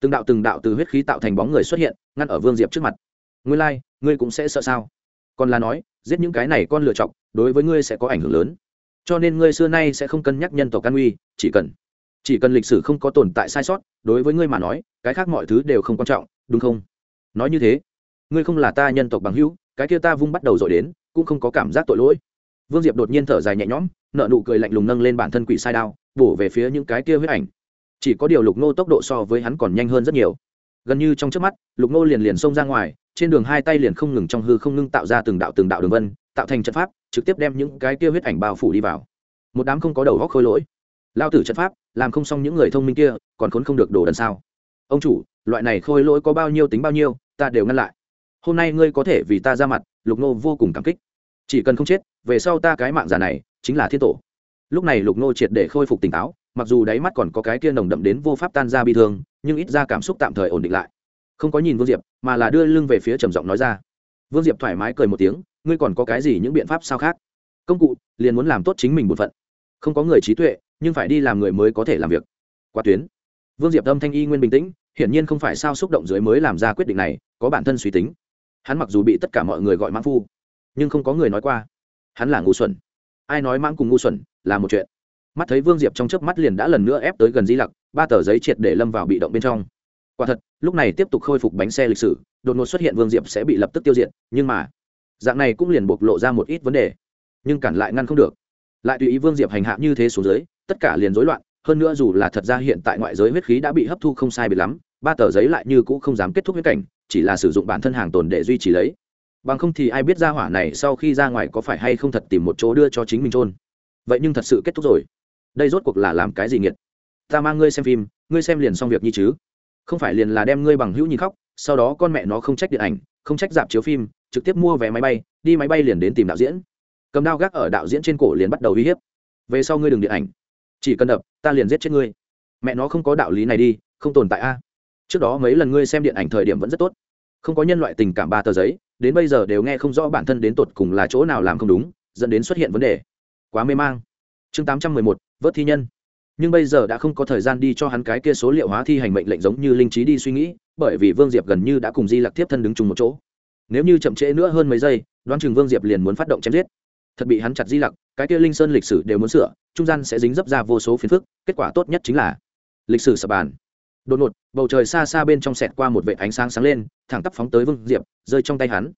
Từng đạo từng đạo từ huyết khí tạo thành bóng người xuất hiện ngăn ở vương diệp trước mặt. Ngươi lai、like, ngươi cũng sẽ sợ sao? Còn là nói giết những cái này con lựa chọc đối với ngươi sẽ có ảnh hưởng lớn. Cho nên ngươi xưa nay sẽ không cân nhắc nhân tộc can uy chỉ cần chỉ cần lịch sử không có tồn tại sai sót, đối với ngươi mà nói, cái khác mọi thứ đều không quan trọng, đúng không? Nói như thế, ngươi không là ta nhân tộc bằng hữu, cái kia ta vung bắt đầu rồi đến, cũng không có cảm giác tội lỗi. Vương diệp đột nhiên thở dài nhẹ nhõm nợ nụ cười lạnh lùng nâng lên bản thân quỷ sai đao, bổ về phía những cái kia huyết ảnh. Chỉ có điều lục nô tốc độ so với hắn còn nhanh hơn rất nhiều. Gần như trong trước mắt, lục nô liền liền xông ra ngoài, trên đường hai tay liền không ngừng trong hư không ngưng tạo ra từng đạo từng đạo đường vân, tạo thành trận pháp, trực tiếp đem những cái kia huyết ảnh bao phủ đi vào. Một đám không có đầu góc khôi lỗi. Lao tử trận pháp làm không xong những người thông minh kia, còn khốn không được đổ đần sao? Ông chủ, loại này khôi lỗi có bao nhiêu tính bao nhiêu, ta đều ngăn lại. Hôm nay ngươi có thể vì ta ra mặt, lục nô vô cùng cảm kích. Chỉ cần không chết, về sau ta cái mạng già này chính là thiên tổ. Lúc này lục nô triệt để khôi phục tỉnh táo, mặc dù đáy mắt còn có cái kia nồng đậm đến vô pháp tan ra bi thương, nhưng ít ra cảm xúc tạm thời ổn định lại. Không có nhìn vương diệp, mà là đưa lưng về phía trầm giọng nói ra. Vương diệp thoải mái cười một tiếng, ngươi còn có cái gì những biện pháp sao khác? Công cụ, liền muốn làm tốt chính mình một phận. Không có người trí tuệ nhưng phải đi làm người mới có thể làm việc. Qua tuyến, vương diệp âm thanh y nguyên bình tĩnh, hiển nhiên không phải sao xúc động dưới mới làm ra quyết định này, có bản thân suy tính. Hắn mặc dù bị tất cả mọi người gọi mãn phu, nhưng không có người nói qua. Hắn là ngu xuẩn. Ai nói mãn cùng ngu xuẩn là một chuyện? Mắt thấy vương diệp trong chớp mắt liền đã lần nữa ép tới gần di lặc, ba tờ giấy triệt để lâm vào bị động bên trong. Quả thật, lúc này tiếp tục khôi phục bánh xe lịch sử, đột ngột xuất hiện vương diệp sẽ bị lập tức tiêu diệt, nhưng mà, dạng này cũng liền bộc lộ ra một ít vấn đề, nhưng cản lại ngăn không được. Lại tùy ý vương diệp hành hạ như thế xuống dưới tất cả liền rối loạn, hơn nữa dù là thật ra hiện tại ngoại giới huyết khí đã bị hấp thu không sai biệt lắm, ba tờ giấy lại như cũ không dám kết thúc huyết cảnh, chỉ là sử dụng bản thân hàng tồn để duy trì lấy. Bằng không thì ai biết ra hỏa này sau khi ra ngoài có phải hay không thật tìm một chỗ đưa cho chính mình trôn vậy nhưng thật sự kết thúc rồi. Đây rốt cuộc là làm cái gì nghiệt? Ta mang ngươi xem phim, ngươi xem liền xong việc như chứ. Không phải liền là đem ngươi bằng hữu nhìn khóc, sau đó con mẹ nó không trách điện ảnh, không trách dạp chiếu phim, trực tiếp mua vé máy bay, đi máy bay liền đến tìm đạo diễn. Cầm đao gác ở đạo diễn trên cổ liền bắt đầu uy hiếp. Về sau ngươi đừng điện ảnh chỉ cần đập, ta liền giết chết ngươi. Mẹ nó không có đạo lý này đi, không tồn tại a. Trước đó mấy lần ngươi xem điện ảnh thời điểm vẫn rất tốt. Không có nhân loại tình cảm ba tờ giấy, đến bây giờ đều nghe không rõ bản thân đến tột cùng là chỗ nào làm không đúng, dẫn đến xuất hiện vấn đề. Quá mê mang. Chương tám trăm mười một, vớt thi nhân. Nhưng bây giờ đã không có thời gian đi cho hắn cái kia số liệu hóa thi hành mệnh lệnh giống như linh trí đi suy nghĩ, bởi vì vương diệp gần như đã cùng di lặc tiếp thân đứng chung một chỗ. Nếu như chậm trễ nữa hơn mấy giây, đoán chừng vương diệp liền muốn phát động chém giết. Thật bị hắn chặt di lặc, cái kia linh sơn lịch sử đều muốn sửa trung gian sẽ dính dấp ra vô số phiền phức, kết quả tốt nhất chính là lịch sử sập bàn. Đột ngột, bầu trời xa xa bên trong sẹt qua một vệ ánh sáng sáng lên, thẳng tắp phóng tới vương diệp, rơi trong tay hắn.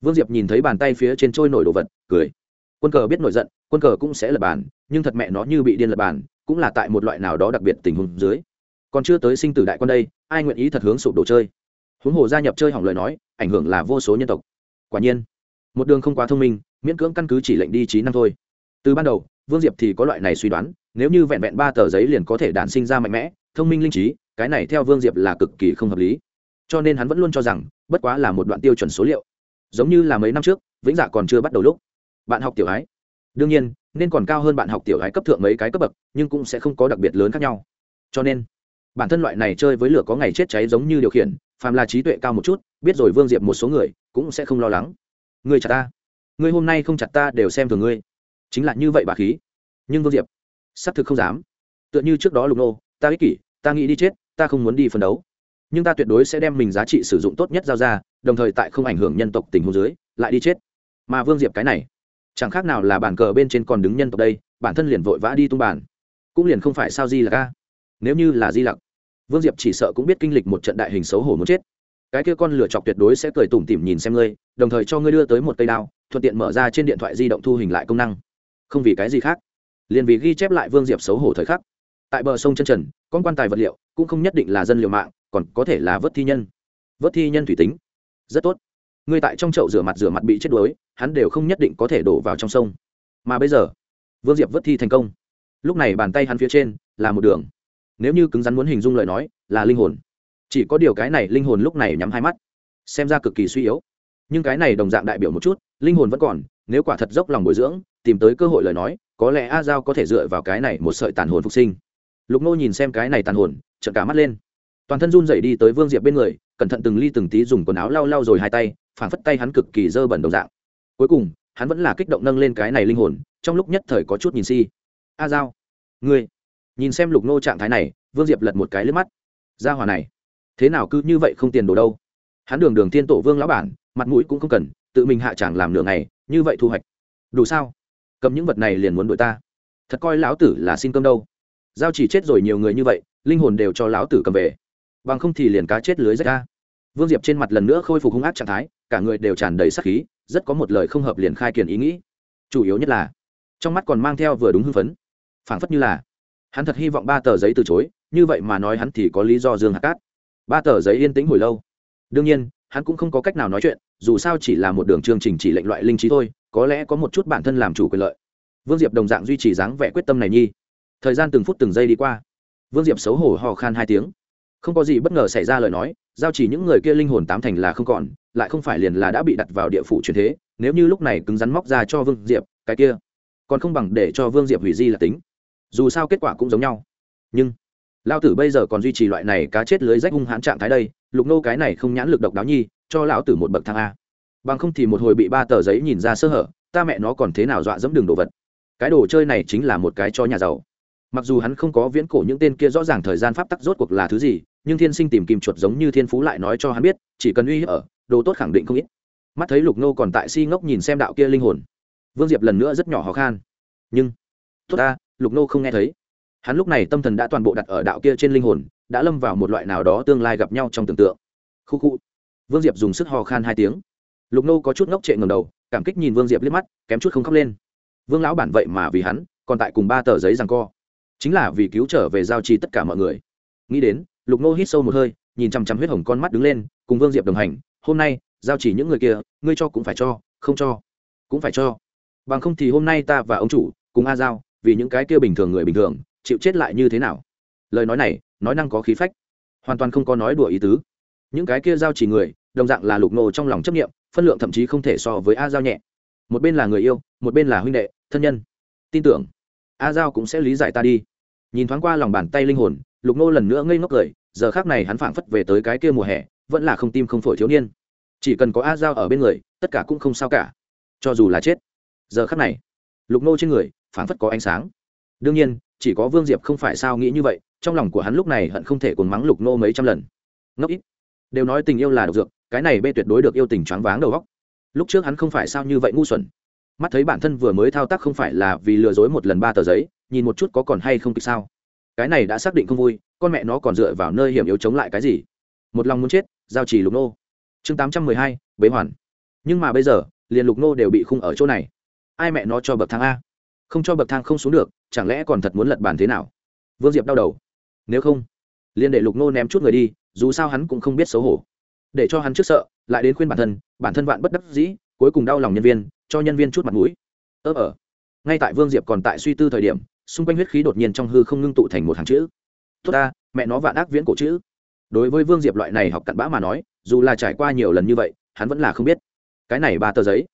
Vương diệp nhìn thấy bàn tay phía trên trôi nổi đồ vật, cười. Quân cờ biết nổi giận, quân cờ cũng sẽ lập bàn, nhưng thật mẹ nó như bị điên lập bàn, cũng là tại một loại nào đó đặc biệt tình huống dưới. Còn chưa tới sinh tử đại quân đây, ai nguyện ý thật hướng sụp đồ chơi? Huống hồ gia nhập chơi hỏng lời nói, ảnh hưởng là vô số nhân tộc. Quả nhiên, một đường không quá thông minh, miễn cưỡng căn cứ chỉ lệnh đi trí năm thôi. Từ ban đầu vương diệp thì có loại này suy đoán, nếu như vẹn vẹn ba tờ giấy liền có thể đản sinh ra mạnh mẽ, thông minh linh trí, cái này theo vương diệp là cực kỳ không hợp lý. Cho nên hắn vẫn luôn cho rằng, bất quá là một đoạn tiêu chuẩn số liệu. Giống như là mấy năm trước, vĩnh dạ còn chưa bắt đầu lúc. Bạn học tiểu ái. Đương nhiên, nên còn cao hơn bạn học tiểu ái cấp thượng mấy cái cấp bậc, nhưng cũng sẽ không có đặc biệt lớn khác nhau. Cho nên, bản thân loại này chơi với lửa có ngày chết cháy giống như điều khiển, phàm là trí tuệ cao một chút, biết rồi vương diệp một số người, cũng sẽ không lo lắng. Người chặt ta. Người hôm nay không chặt ta đều xem thường ngươi chính là như vậy bà khí. Nhưng vương diệp, xác thực không dám. Tựa như trước đó lục nô, ta ích kỷ, ta nghĩ đi chết, ta không muốn đi phân đấu. Nhưng ta tuyệt đối sẽ đem mình giá trị sử dụng tốt nhất giao ra, đồng thời tại không ảnh hưởng nhân tộc tình huống dưới, lại đi chết. Mà vương diệp cái này, chẳng khác nào là bản cờ bên trên còn đứng nhân tộc đây, bản thân liền vội vã đi tung bản cũng liền không phải sao di là ca nếu như là di lặc, vương diệp chỉ sợ cũng biết kinh lịch một trận đại hình xấu hổ muốn chết. Cái kia con lửa chọc tuyệt đối sẽ cười tủm tỉm nhìn xem ngươi, đồng thời cho ngươi đưa tới một cây đao, thuận tiện mở ra trên điện thoại di động thu hình lại công năng không vì cái gì khác, liền vì ghi chép lại vương diệp xấu hổ thời khắc. Tại bờ sông chân trần, con quan tài vật liệu cũng không nhất định là dân liệu mạng, còn có thể là vớt thi nhân. Vớt thi nhân thủy tính. Rất tốt. Ngươi tại trong chậu rửa mặt rửa mặt bị chết đuối, hắn đều không nhất định có thể đổ vào trong sông. Mà bây giờ, vương diệp vớt thi thành công. Lúc này bàn tay hắn phía trên là một đường. Nếu như cứng rắn muốn hình dung lời nói, là linh hồn. Chỉ có điều cái này linh hồn lúc này nhắm hai mắt, xem ra cực kỳ suy yếu. Nhưng cái này đồng dạng đại biểu một chút, linh hồn vẫn còn, nếu quả thật dốc lòng bồi dưỡng tìm tới cơ hội lời nói, có lẽ a giao có thể dựa vào cái này một sợi tàn hồn phục sinh. Lục nô nhìn xem cái này tàn hồn, trợn cả mắt lên. Toàn thân run dậy đi tới vương diệp bên người, cẩn thận từng ly từng tí dùng quần áo lau lau rồi hai tay, phản phất tay hắn cực kỳ dơ bẩn đồng dạng. Cuối cùng, hắn vẫn là kích động nâng lên cái này linh hồn, trong lúc nhất thời có chút nhìn si. A giao, ngươi, nhìn xem lục nô trạng thái này, vương diệp lật một cái lướt mắt. Ra hòa này, thế nào cứ như vậy không tiền đồ đâu? Hắn đường đường thiên tổ vương lão bản, mặt mũi cũng không cần, tự mình hạ chẳng làm nửa ngày, như vậy thu hoạch. Đủ sao? Cầm những vật này liền muốn đuổi ta. Thật coi lão tử là xin cơm đâu. Giao chỉ chết rồi nhiều người như vậy, linh hồn đều cho lão tử cầm về. Bằng không thì liền cá chết lưới rách ra. Vương diệp trên mặt lần nữa khôi phục hung ác trạng thái, cả người đều tràn đầy sắc khí, rất có một lời không hợp liền khai kiền ý nghĩ. Chủ yếu nhất là, trong mắt còn mang theo vừa đúng hưng phấn. Phảng phất như là, hắn thật hy vọng ba tờ giấy từ chối, như vậy mà nói hắn thì có lý do dương hạt cát. Ba tờ giấy yên tĩnh hồi lâu. Đương nhiên hắn cũng không có cách nào nói chuyện, dù sao chỉ là một đường chương trình chỉ lệnh loại linh trí thôi, có lẽ có một chút bản thân làm chủ quyền lợi. Vương diệp đồng dạng duy trì dáng vẻ quyết tâm này nhi. Thời gian từng phút từng giây đi qua. Vương diệp xấu hổ hò khan hai tiếng. Không có gì bất ngờ xảy ra lời nói, giao chỉ những người kia linh hồn tám thành là không còn, lại không phải liền là đã bị đặt vào địa phủ truyền thế, nếu như lúc này cứng rắn móc ra cho vương diệp, cái kia còn không bằng để cho vương diệp hủy di là tính. Dù sao kết quả cũng giống nhau. Nhưng, lao tử bây giờ còn duy trì loại này cá chết lưới rách hung hãn trạng thái đây lục nô cái này không nhãn lực độc đáo nhi, cho lão tử một bậc thang a. Bằng không thì một hồi bị ba tờ giấy nhìn ra sơ hở, ta mẹ nó còn thế nào dọa dẫm đường đồ vật. Cái đồ chơi này chính là một cái cho nhà giàu. Mặc dù hắn không có viễn cổ những tên kia rõ ràng thời gian pháp tắc rốt cuộc là thứ gì, nhưng thiên sinh tìm kim chuột giống như thiên phú lại nói cho hắn biết, chỉ cần uy hiếp ở, đồ tốt khẳng định không ít. Mắt thấy lục nô còn tại si ngốc nhìn xem đạo kia linh hồn. Vương diệp lần nữa rất nhỏ khó khăn nhưng, tốt ta, lục nô không nghe thấy. Hắn lúc này tâm thần đã toàn bộ đặt ở đạo kia trên linh hồn đã lâm vào một loại nào đó tương lai gặp nhau trong tưởng tượng. Khu khu. Vương diệp dùng sức hò khan hai tiếng. Lục nô có chút ngốc trệ ngầm đầu, cảm kích nhìn vương diệp liếc mắt, kém chút không khóc lên. Vương lão bản vậy mà vì hắn, còn tại cùng ba tờ giấy rằng co. Chính là vì cứu trở về giao trì tất cả mọi người. Nghĩ đến, lục nô hít sâu một hơi, nhìn chằm chằm huyết hồng con mắt đứng lên, cùng vương diệp đồng hành, hôm nay, giao chỉ những người kia, ngươi cho cũng phải cho, không cho, cũng phải cho. Bằng không thì hôm nay ta và ông chủ, cùng a giao, vì những cái kia bình thường người bình thường, chịu chết lại như thế nào? Lời nói này nói năng có khí phách. Hoàn toàn không có nói đùa ý tứ. Những cái kia giao chỉ người, đồng dạng là lục nô trong lòng chấp nghiệm phân lượng thậm chí không thể so với a giao nhẹ. Một bên là người yêu, một bên là huynh đệ, thân nhân. Tin tưởng, a giao cũng sẽ lý giải ta đi. Nhìn thoáng qua lòng bàn tay linh hồn, lục nô lần nữa ngây ngốc cười, giờ khác này hắn phảng phất về tới cái kia mùa hè, vẫn là không tim không phổi thiếu niên. Chỉ cần có a giao ở bên người, tất cả cũng không sao cả. Cho dù là chết. Giờ khắc này, lục nô trên người phảng phất có ánh sáng. Đương nhiên chỉ có vương diệp không phải sao nghĩ như vậy, trong lòng của hắn lúc này hận không thể cồn mắng lục nô mấy trăm lần. Ngốc ít. Đều nói tình yêu là độc dược, cái này bê tuyệt đối được yêu tình choáng váng đầu góc lúc trước hắn không phải sao như vậy ngu xuẩn. Mắt thấy bản thân vừa mới thao tác không phải là vì lừa dối một lần ba tờ giấy, nhìn một chút có còn hay không kịp sao. Cái này đã xác định không vui, con mẹ nó còn dựa vào nơi hiểm yếu chống lại cái gì. Một lòng muốn chết, giao chỉ lục nô. Chương tám trăm mười hai, bế hoàn. Nhưng mà bây giờ, liền lục nô đều bị khung ở chỗ này. Ai mẹ nó cho bậc thang a? Không cho bậc thang không xuống được, chẳng lẽ còn thật muốn lật bàn thế nào? Vương diệp đau đầu. Nếu không, liền để lục nô ném chút người đi, dù sao hắn cũng không biết xấu hổ. Để cho hắn trước sợ, lại đến khuyên bản thân bản thân vạn bất đắc dĩ, cuối cùng đau lòng nhân viên, cho nhân viên chút mặt mũi. Ớ ở ờ. ngay tại vương diệp còn tại suy tư thời điểm, xung quanh huyết khí đột nhiên trong hư không ngưng tụ thành một hàng chữ. Tốt ta, mẹ nó vạn ác viễn cổ chữ. Đối với vương diệp loại này học cặn bã mà nói, dù là trải qua nhiều lần như vậy, hắn vẫn là không biết. Cái này ba tờ giấy,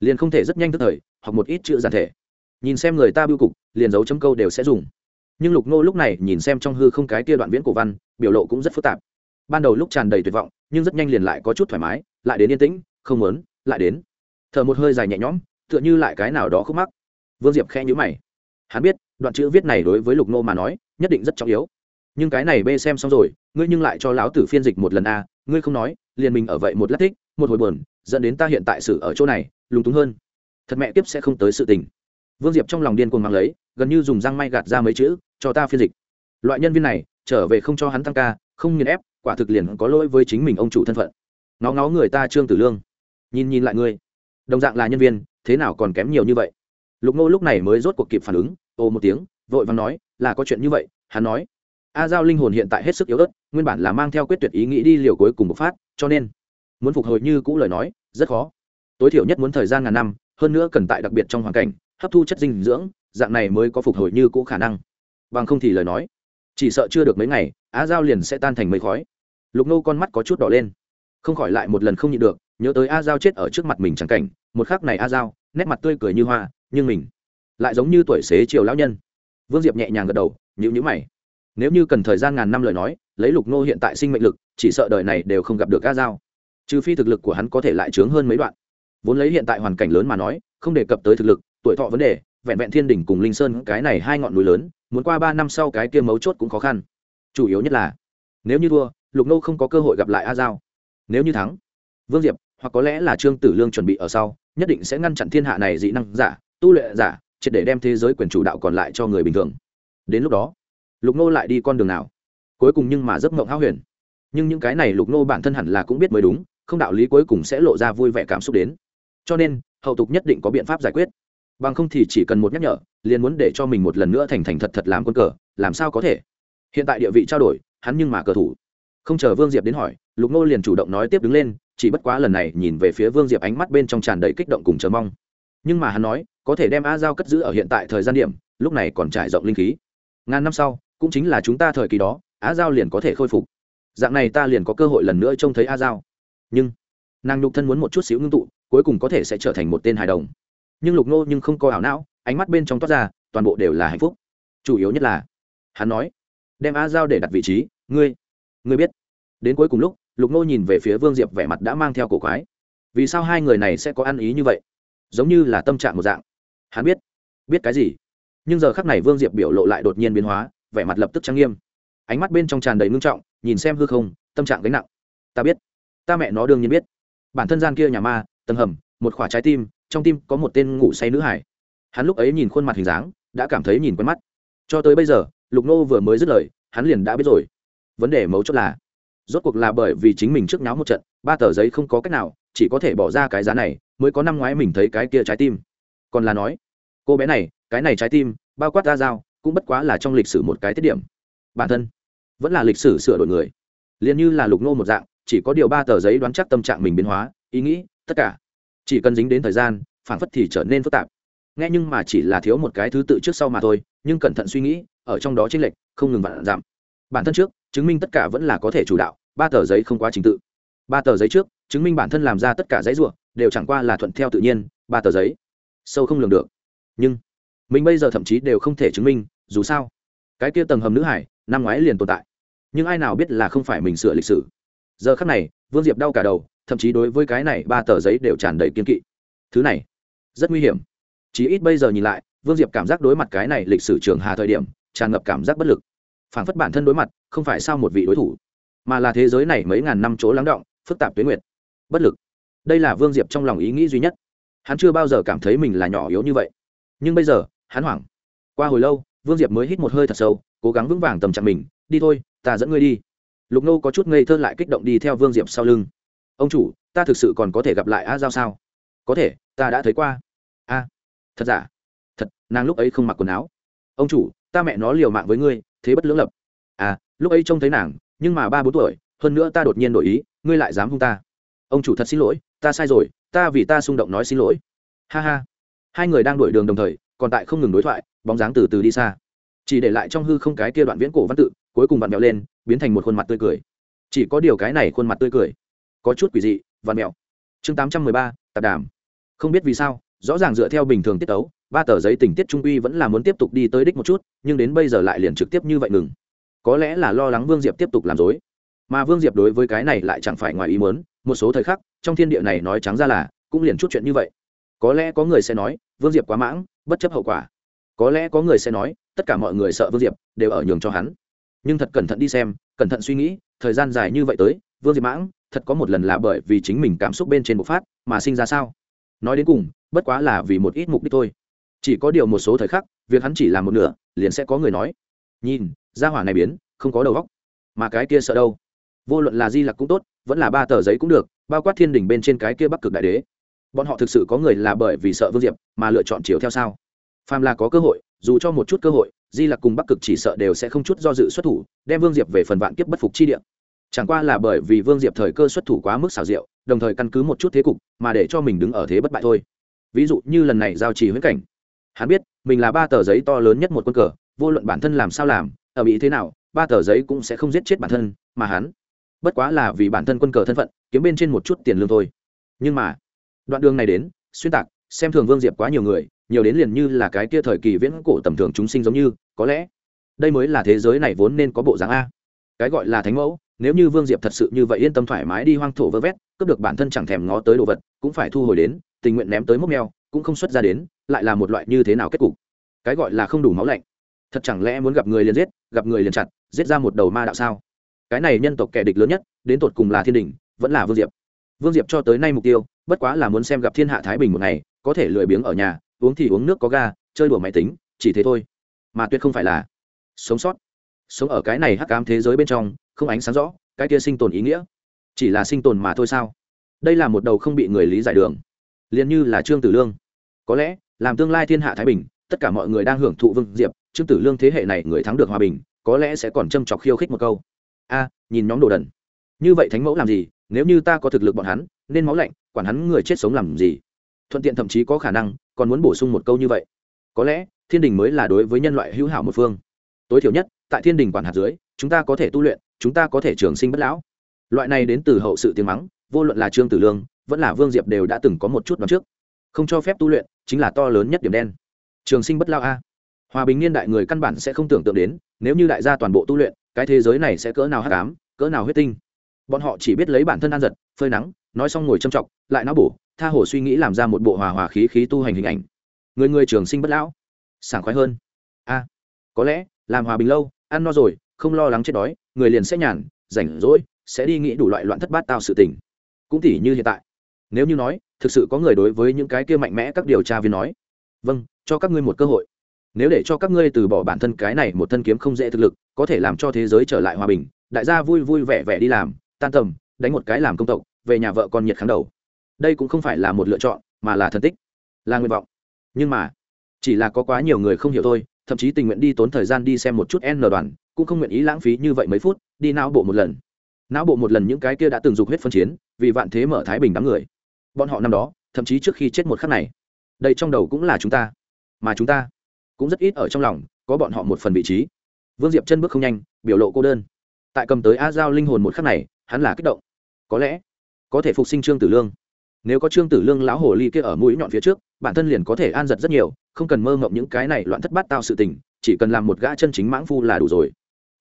liền không thể rất nhanh tức thời, học một ít chữ giản thể nhìn xem người ta biêu cục, liền dấu chấm câu đều sẽ dùng. Nhưng lục nô lúc này nhìn xem trong hư không cái kia đoạn viễn cổ văn, biểu lộ cũng rất phức tạp. Ban đầu lúc tràn đầy tuyệt vọng, nhưng rất nhanh liền lại có chút thoải mái, lại đến yên tĩnh, không muốn, lại đến. Thở một hơi dài nhẹ nhõm, tựa như lại cái nào đó khúc mắc. Vương diệp khe nhữ mày. Hắn biết, đoạn chữ viết này đối với lục nô mà nói, nhất định rất trọng yếu. Nhưng cái này bê xem xong rồi, ngươi nhưng lại cho lão tử phiên dịch một lần a, ngươi không nói, liền mình ở vậy một lát thích, một hồi buồn, dẫn đến ta hiện tại sự ở chỗ này, lúng túng hơn. Thật mẹ tiếp sẽ không tới sự tình vương diệp trong lòng điên cuồng mang lấy, gần như dùng răng may gạt ra mấy chữ, cho ta phiên dịch. Loại nhân viên này, trở về không cho hắn tăng ca, không nghiền ép, quả thực liền có lỗi với chính mình ông chủ thân phận. Nó ngó người ta trương tử lương. Nhìn nhìn lại ngươi đồng dạng là nhân viên, thế nào còn kém nhiều như vậy? Lục ngô lúc này mới rốt cuộc kịp phản ứng ồ một tiếng, vội vàng nói, là có chuyện như vậy, hắn nói. A giao linh hồn hiện tại hết sức yếu ớt, nguyên bản là mang theo quyết tuyệt ý nghĩ đi liều cuối cùng một phát, cho nên, muốn phục hồi như cũ lời nói, rất khó. Tối thiểu nhất muốn thời gian ngàn năm, hơn nữa cần tại đặc biệt trong hoàn cảnh hấp thu chất dinh dưỡng, dạng này mới có phục hồi như cũ khả năng. Bằng không thì lời nói, chỉ sợ chưa được mấy ngày, á giao liền sẽ tan thành mây khói. Lục nô con mắt có chút đỏ lên. Không khỏi lại một lần không nhịn được, nhớ tới a giao chết ở trước mặt mình chẳng cảnh, một khắc này a giao nét mặt tươi cười như hoa, nhưng mình lại giống như tuổi xế chiều lão nhân. Vương diệp nhẹ nhàng gật đầu nhữ nhữ mày. Nếu như cần thời gian ngàn năm lời nói, lấy lục nô hiện tại sinh mệnh lực, chỉ sợ đời này đều không gặp được a giao trừ phi thực lực của hắn có thể lại trướng hơn mấy đoạn. Vốn lấy hiện tại hoàn cảnh lớn mà nói, không đề cập tới thực lực tuổi thọ vấn đề, vẹn vẹn thiên đỉnh cùng linh sơn, cái này hai ngọn núi lớn, muốn qua ba năm sau cái kia mấu chốt cũng khó khăn. Chủ yếu nhất là, nếu như thua, lục nô không có cơ hội gặp lại a giao. Nếu như thắng, vương diệp, hoặc có lẽ là trương tử lương chuẩn bị ở sau, nhất định sẽ ngăn chặn thiên hạ này dị năng giả, tu lệ giả, triệt để đem thế giới quyền chủ đạo còn lại cho người bình thường. Đến lúc đó, lục nô lại đi con đường nào? Cuối cùng nhưng mà giấc mộng háo huyền. Nhưng những cái này lục nô bản thân hẳn là cũng biết mới đúng, không đạo lý cuối cùng sẽ lộ ra vui vẻ cảm xúc đến. Cho nên, hậu tục nhất định có biện pháp giải quyết bằng không thì chỉ cần một nhắc nhở, liền muốn để cho mình một lần nữa thành thành thật thật làm quân cờ, làm sao có thể? Hiện tại địa vị trao đổi, hắn nhưng mà cờ thủ. Không chờ vương diệp đến hỏi, lục nô liền chủ động nói tiếp đứng lên, chỉ bất quá lần này nhìn về phía vương diệp ánh mắt bên trong tràn đầy kích động cùng chờ mong. Nhưng mà hắn nói, có thể đem a giao cất giữ ở hiện tại thời gian điểm, lúc này còn trải rộng linh khí. Ngàn năm sau, cũng chính là chúng ta thời kỳ đó, a giao liền có thể khôi phục. Dạng này ta liền có cơ hội lần nữa trông thấy a giao. Nhưng, nàng nhục thân muốn một chút xíu ngưng tụ, cuối cùng có thể sẽ trở thành một tên hài đồng nhưng lục nô nhưng không có ảo não, ánh mắt bên trong toát ra, toàn bộ đều là hạnh phúc. Chủ yếu nhất là, hắn nói, đem a giao để đặt vị trí, ngươi ngươi biết. Đến cuối cùng lúc, lục nô nhìn về phía vương diệp vẻ mặt đã mang theo cổ quái. Vì sao hai người này sẽ có ăn ý như vậy? Giống như là tâm trạng một dạng. Hắn biết biết cái gì? Nhưng giờ khắc này vương diệp biểu lộ lại đột nhiên biến hóa, vẻ mặt lập tức trang nghiêm. Ánh mắt bên trong tràn đầy ngưng trọng, nhìn xem hư không, tâm trạng gánh nặng. Ta biết, ta mẹ nó đương nhiên biết. Bản thân gian kia nhà ma, tầng hầm, một khoả trái tim trong tim có một tên ngủ say nữ hải. Hắn lúc ấy nhìn khuôn mặt hình dáng, đã cảm thấy nhìn quen mắt. Cho tới bây giờ, lục nô vừa mới dứt lời, hắn liền đã biết rồi. Vấn đề mấu chốt là, rốt cuộc là bởi vì chính mình trước nháo một trận, ba tờ giấy không có cách nào, chỉ có thể bỏ ra cái giá này, mới có năm ngoái mình thấy cái kia trái tim. Còn là nói, cô bé này, cái này trái tim, bao quát ra dao, cũng bất quá là trong lịch sử một cái tiết điểm. Bản thân, vẫn là lịch sử sửa đổi người. Liền như là lục nô một dạng, chỉ có điều ba tờ giấy đoán chắc tâm trạng mình biến hóa, ý nghĩ, tất cả chỉ cần dính đến thời gian phản phất thì trở nên phức tạp. Nghe nhưng mà chỉ là thiếu một cái thứ tự trước sau mà thôi, nhưng cẩn thận suy nghĩ, ở trong đó chênh lệch, không ngừng vạn giảm. Bản thân trước, chứng minh tất cả vẫn là có thể chủ đạo, ba tờ giấy không quá trình tự. Ba tờ giấy trước, chứng minh bản thân làm ra tất cả giấy ruộng, đều chẳng qua là thuận theo tự nhiên, ba tờ giấy. Sâu không lường được. Nhưng, mình bây giờ thậm chí đều không thể chứng minh, dù sao, cái kia tầng hầm nữ hải, năm ngoái liền tồn tại. Nhưng ai nào biết là không phải mình sửa lịch sử. Giờ khắc này, vương diệp đau cả đầu thậm chí đối với cái này ba tờ giấy đều tràn đầy kiên kỵ. Thứ này, rất nguy hiểm. Chí ít bây giờ nhìn lại, vương diệp cảm giác đối mặt cái này lịch sử trường hà thời điểm, tràn ngập cảm giác bất lực. Phản phất bản thân đối mặt, không phải sao một vị đối thủ, mà là thế giới này mấy ngàn năm chỗ lắng động, phức tạp tuyến nguyệt. Bất lực. Đây là vương diệp trong lòng ý nghĩ duy nhất. Hắn chưa bao giờ cảm thấy mình là nhỏ yếu như vậy. Nhưng bây giờ, hắn hoảng. Qua hồi lâu, vương diệp mới hít một hơi thật sâu, cố gắng vững vàng tầm chặt mình, đi thôi, ta dẫn ngươi đi. Lục nô có chút ngây thơ lại kích động đi theo vương diệp sau lưng ông chủ, ta thực sự còn có thể gặp lại a giao sao? Có thể, ta đã thấy qua. A, thật giả? Thật, nàng lúc ấy không mặc quần áo. Ông chủ, ta mẹ nó liều mạng với ngươi, thế bất lưỡng lập. À lúc ấy trông thấy nàng, nhưng mà ba bốn tuổi, hơn nữa ta đột nhiên đổi ý, ngươi lại dám hung ta. Ông chủ thật xin lỗi, ta sai rồi, ta vì ta xung động nói xin lỗi. Ha ha. Hai người đang đổi đường đồng thời, còn tại không ngừng đối thoại, bóng dáng từ từ đi xa. Chỉ để lại trong hư không cái kia đoạn viễn cổ văn tự, cuối cùng vặn mèo lên, biến thành một khuôn mặt tươi cười. Chỉ có điều cái này khuôn mặt tươi cười có chút quỷ dị và mèo. Chương tám trăm mười ba, tạp đàm. Không biết vì sao, rõ ràng dựa theo bình thường tiết tấu, ba tờ giấy tình tiết trung uy vẫn là muốn tiếp tục đi tới đích một chút, nhưng đến bây giờ lại liền trực tiếp như vậy ngừng. Có lẽ là lo lắng vương diệp tiếp tục làm dối mà vương diệp đối với cái này lại chẳng phải ngoài ý muốn, một số thời khắc, trong thiên địa này nói trắng ra là, cũng liền chút chuyện như vậy. Có lẽ có người sẽ nói, vương diệp quá mãng, bất chấp hậu quả. Có lẽ có người sẽ nói, tất cả mọi người sợ vương diệp, đều ở nhường cho hắn. Nhưng thật cẩn thận đi xem, cẩn thận suy nghĩ, thời gian dài như vậy tới, vương diệp mãng thật có một lần là bởi vì chính mình cảm xúc bên trên bộc phát mà sinh ra sao? Nói đến cùng, bất quá là vì một ít mục đích thôi. Chỉ có điều một số thời khắc, việc hắn chỉ làm một nửa, liền sẽ có người nói, nhìn ra hỏa này biến, không có đầu góc mà cái kia sợ đâu? Vô luận là di lặc cũng tốt, vẫn là ba tờ giấy cũng được, bao quát thiên đình bên trên cái kia bắc cực đại đế. Bọn họ thực sự có người là bởi vì sợ vương diệp mà lựa chọn chiều theo sao? Phàm là có cơ hội, dù cho một chút cơ hội, di lặc cùng bắc cực chỉ sợ đều sẽ không chút do dự xuất thủ, đem vương diệp về phần vạn kiếp bất phục chi địa chẳng qua là bởi vì vương diệp thời cơ xuất thủ quá mức xảo diệu, đồng thời căn cứ một chút thế cục mà để cho mình đứng ở thế bất bại thôi. Ví dụ như lần này giao trì huyễn cảnh, hắn biết mình là ba tờ giấy to lớn nhất một quân cờ, vô luận bản thân làm sao làm, ở mỹ thế nào, ba tờ giấy cũng sẽ không giết chết bản thân, mà hắn, bất quá là vì bản thân quân cờ thân phận, kiếm bên trên một chút tiền lương thôi. Nhưng mà, đoạn đường này đến, xuyên tạc, xem thường vương diệp quá nhiều người, nhiều đến liền như là cái kia thời kỳ viễn cổ tầm thường chúng sinh giống như, có lẽ đây mới là thế giới này vốn nên có bộ dáng a. Cái gọi là thánh mẫu nếu như vương diệp thật sự như vậy yên tâm thoải mái đi hoang thổ vơ vét, cướp được bản thân chẳng thèm ngó tới đồ vật, cũng phải thu hồi đến, tình nguyện ném tới mốc mèo cũng không xuất ra đến, lại là một loại như thế nào kết cục? Cái gọi là không đủ máu lạnh. Thật chẳng lẽ muốn gặp người liền giết, gặp người liền chặt, giết ra một đầu ma đạo sao? Cái này nhân tộc kẻ địch lớn nhất, đến tột cùng là thiên đình, vẫn là vương diệp. Vương diệp cho tới nay mục tiêu, bất quá là muốn xem gặp thiên hạ thái bình một ngày, có thể lười biếng ở nhà, uống thì uống nước có ga, chơi đùa máy tính, chỉ thế thôi. Mà tuyệt không phải là sống sót. Sống ở cái này hắc ám thế giới bên trong không ánh sáng rõ, cái kia sinh tồn ý nghĩa. Chỉ là sinh tồn mà thôi sao? Đây là một đầu không bị người lý giải đường. Liền như là trương tử lương. Có lẽ, làm tương lai thiên hạ thái bình, tất cả mọi người đang hưởng thụ vương diệp, trương tử lương thế hệ này người thắng được hòa bình, có lẽ sẽ còn châm chọc khiêu khích một câu. A, nhìn nhóm đồ đần. Như vậy thánh mẫu làm gì? Nếu như ta có thực lực bọn hắn, nên máu lạnh, quản hắn người chết sống làm gì? Thuận tiện thậm chí có khả năng, còn muốn bổ sung một câu như vậy. Có lẽ, thiên đình mới là đối với nhân loại hữu hảo một phương. Tối thiểu nhất, tại thiên đình quản hạt dưới, chúng ta có thể tu luyện chúng ta có thể trường sinh bất lão. Loại này đến từ hậu sự tiếng mắng, vô luận là trương tử lương, vẫn là vương diệp đều đã từng có một chút đ trước. Không cho phép tu luyện, chính là to lớn nhất điểm đen. Trường sinh bất lao a. Hòa bình niên đại người căn bản sẽ không tưởng tượng đến, nếu như đại gia toàn bộ tu luyện, cái thế giới này sẽ cỡ nào hát cám cỡ nào huyết tinh. Bọn họ chỉ biết lấy bản thân ăn giật, phơi nắng, nói xong ngồi châm trọng lại não bổ, tha hồ suy nghĩ làm ra một bộ hòa hòa khí khí tu hành hình ảnh. Người người trường sinh bất lão, sảng khoái hơn. A, có lẽ, làm hòa bình lâu, ăn no rồi, không lo lắng chết đói người liền sẽ nhàn, rảnh rỗi, sẽ đi nghĩ đủ loại loạn thất bát tao sự tình. Cũng tỉ như hiện tại. Nếu như nói, thực sự có người đối với những cái kia mạnh mẽ các điều tra viên nói vâng cho các ngươi một cơ hội. Nếu để cho các ngươi từ bỏ bản thân cái này một thân kiếm không dễ thực lực, có thể làm cho thế giới trở lại hòa bình, đại gia vui vui vẻ vẻ đi làm, tan tầm, đánh một cái làm công tộc, về nhà vợ con nhiệt kháng đầu. Đây cũng không phải là một lựa chọn, mà là thân tích, là nguyện vọng. Nhưng mà, chỉ là có quá nhiều người không hiểu thôi, thậm chí tình nguyện đi tốn thời gian đi xem một chút n đoàn cũng không nguyện ý lãng phí như vậy mấy phút, đi não bộ một lần. Não bộ một lần những cái kia đã từng dục huyết phân chiến, vì vạn thế mở thái bình đám người. Bọn họ năm đó, thậm chí trước khi chết một khắc này, đây trong đầu cũng là chúng ta. Mà chúng ta cũng rất ít ở trong lòng có bọn họ một phần vị trí. Vương diệp chân bước không nhanh, biểu lộ cô đơn. Tại cầm tới a giao linh hồn một khắc này, hắn là kích động. Có lẽ có thể phục sinh trương tử lương. Nếu có trương tử lương lão hồ ly kia ở mũi nhọn phía trước, bản thân liền có thể an giật rất nhiều, không cần mơ mộng những cái này loạn thất bát tao sự tình, chỉ cần làm một gã chân chính mãng phu là đủ rồi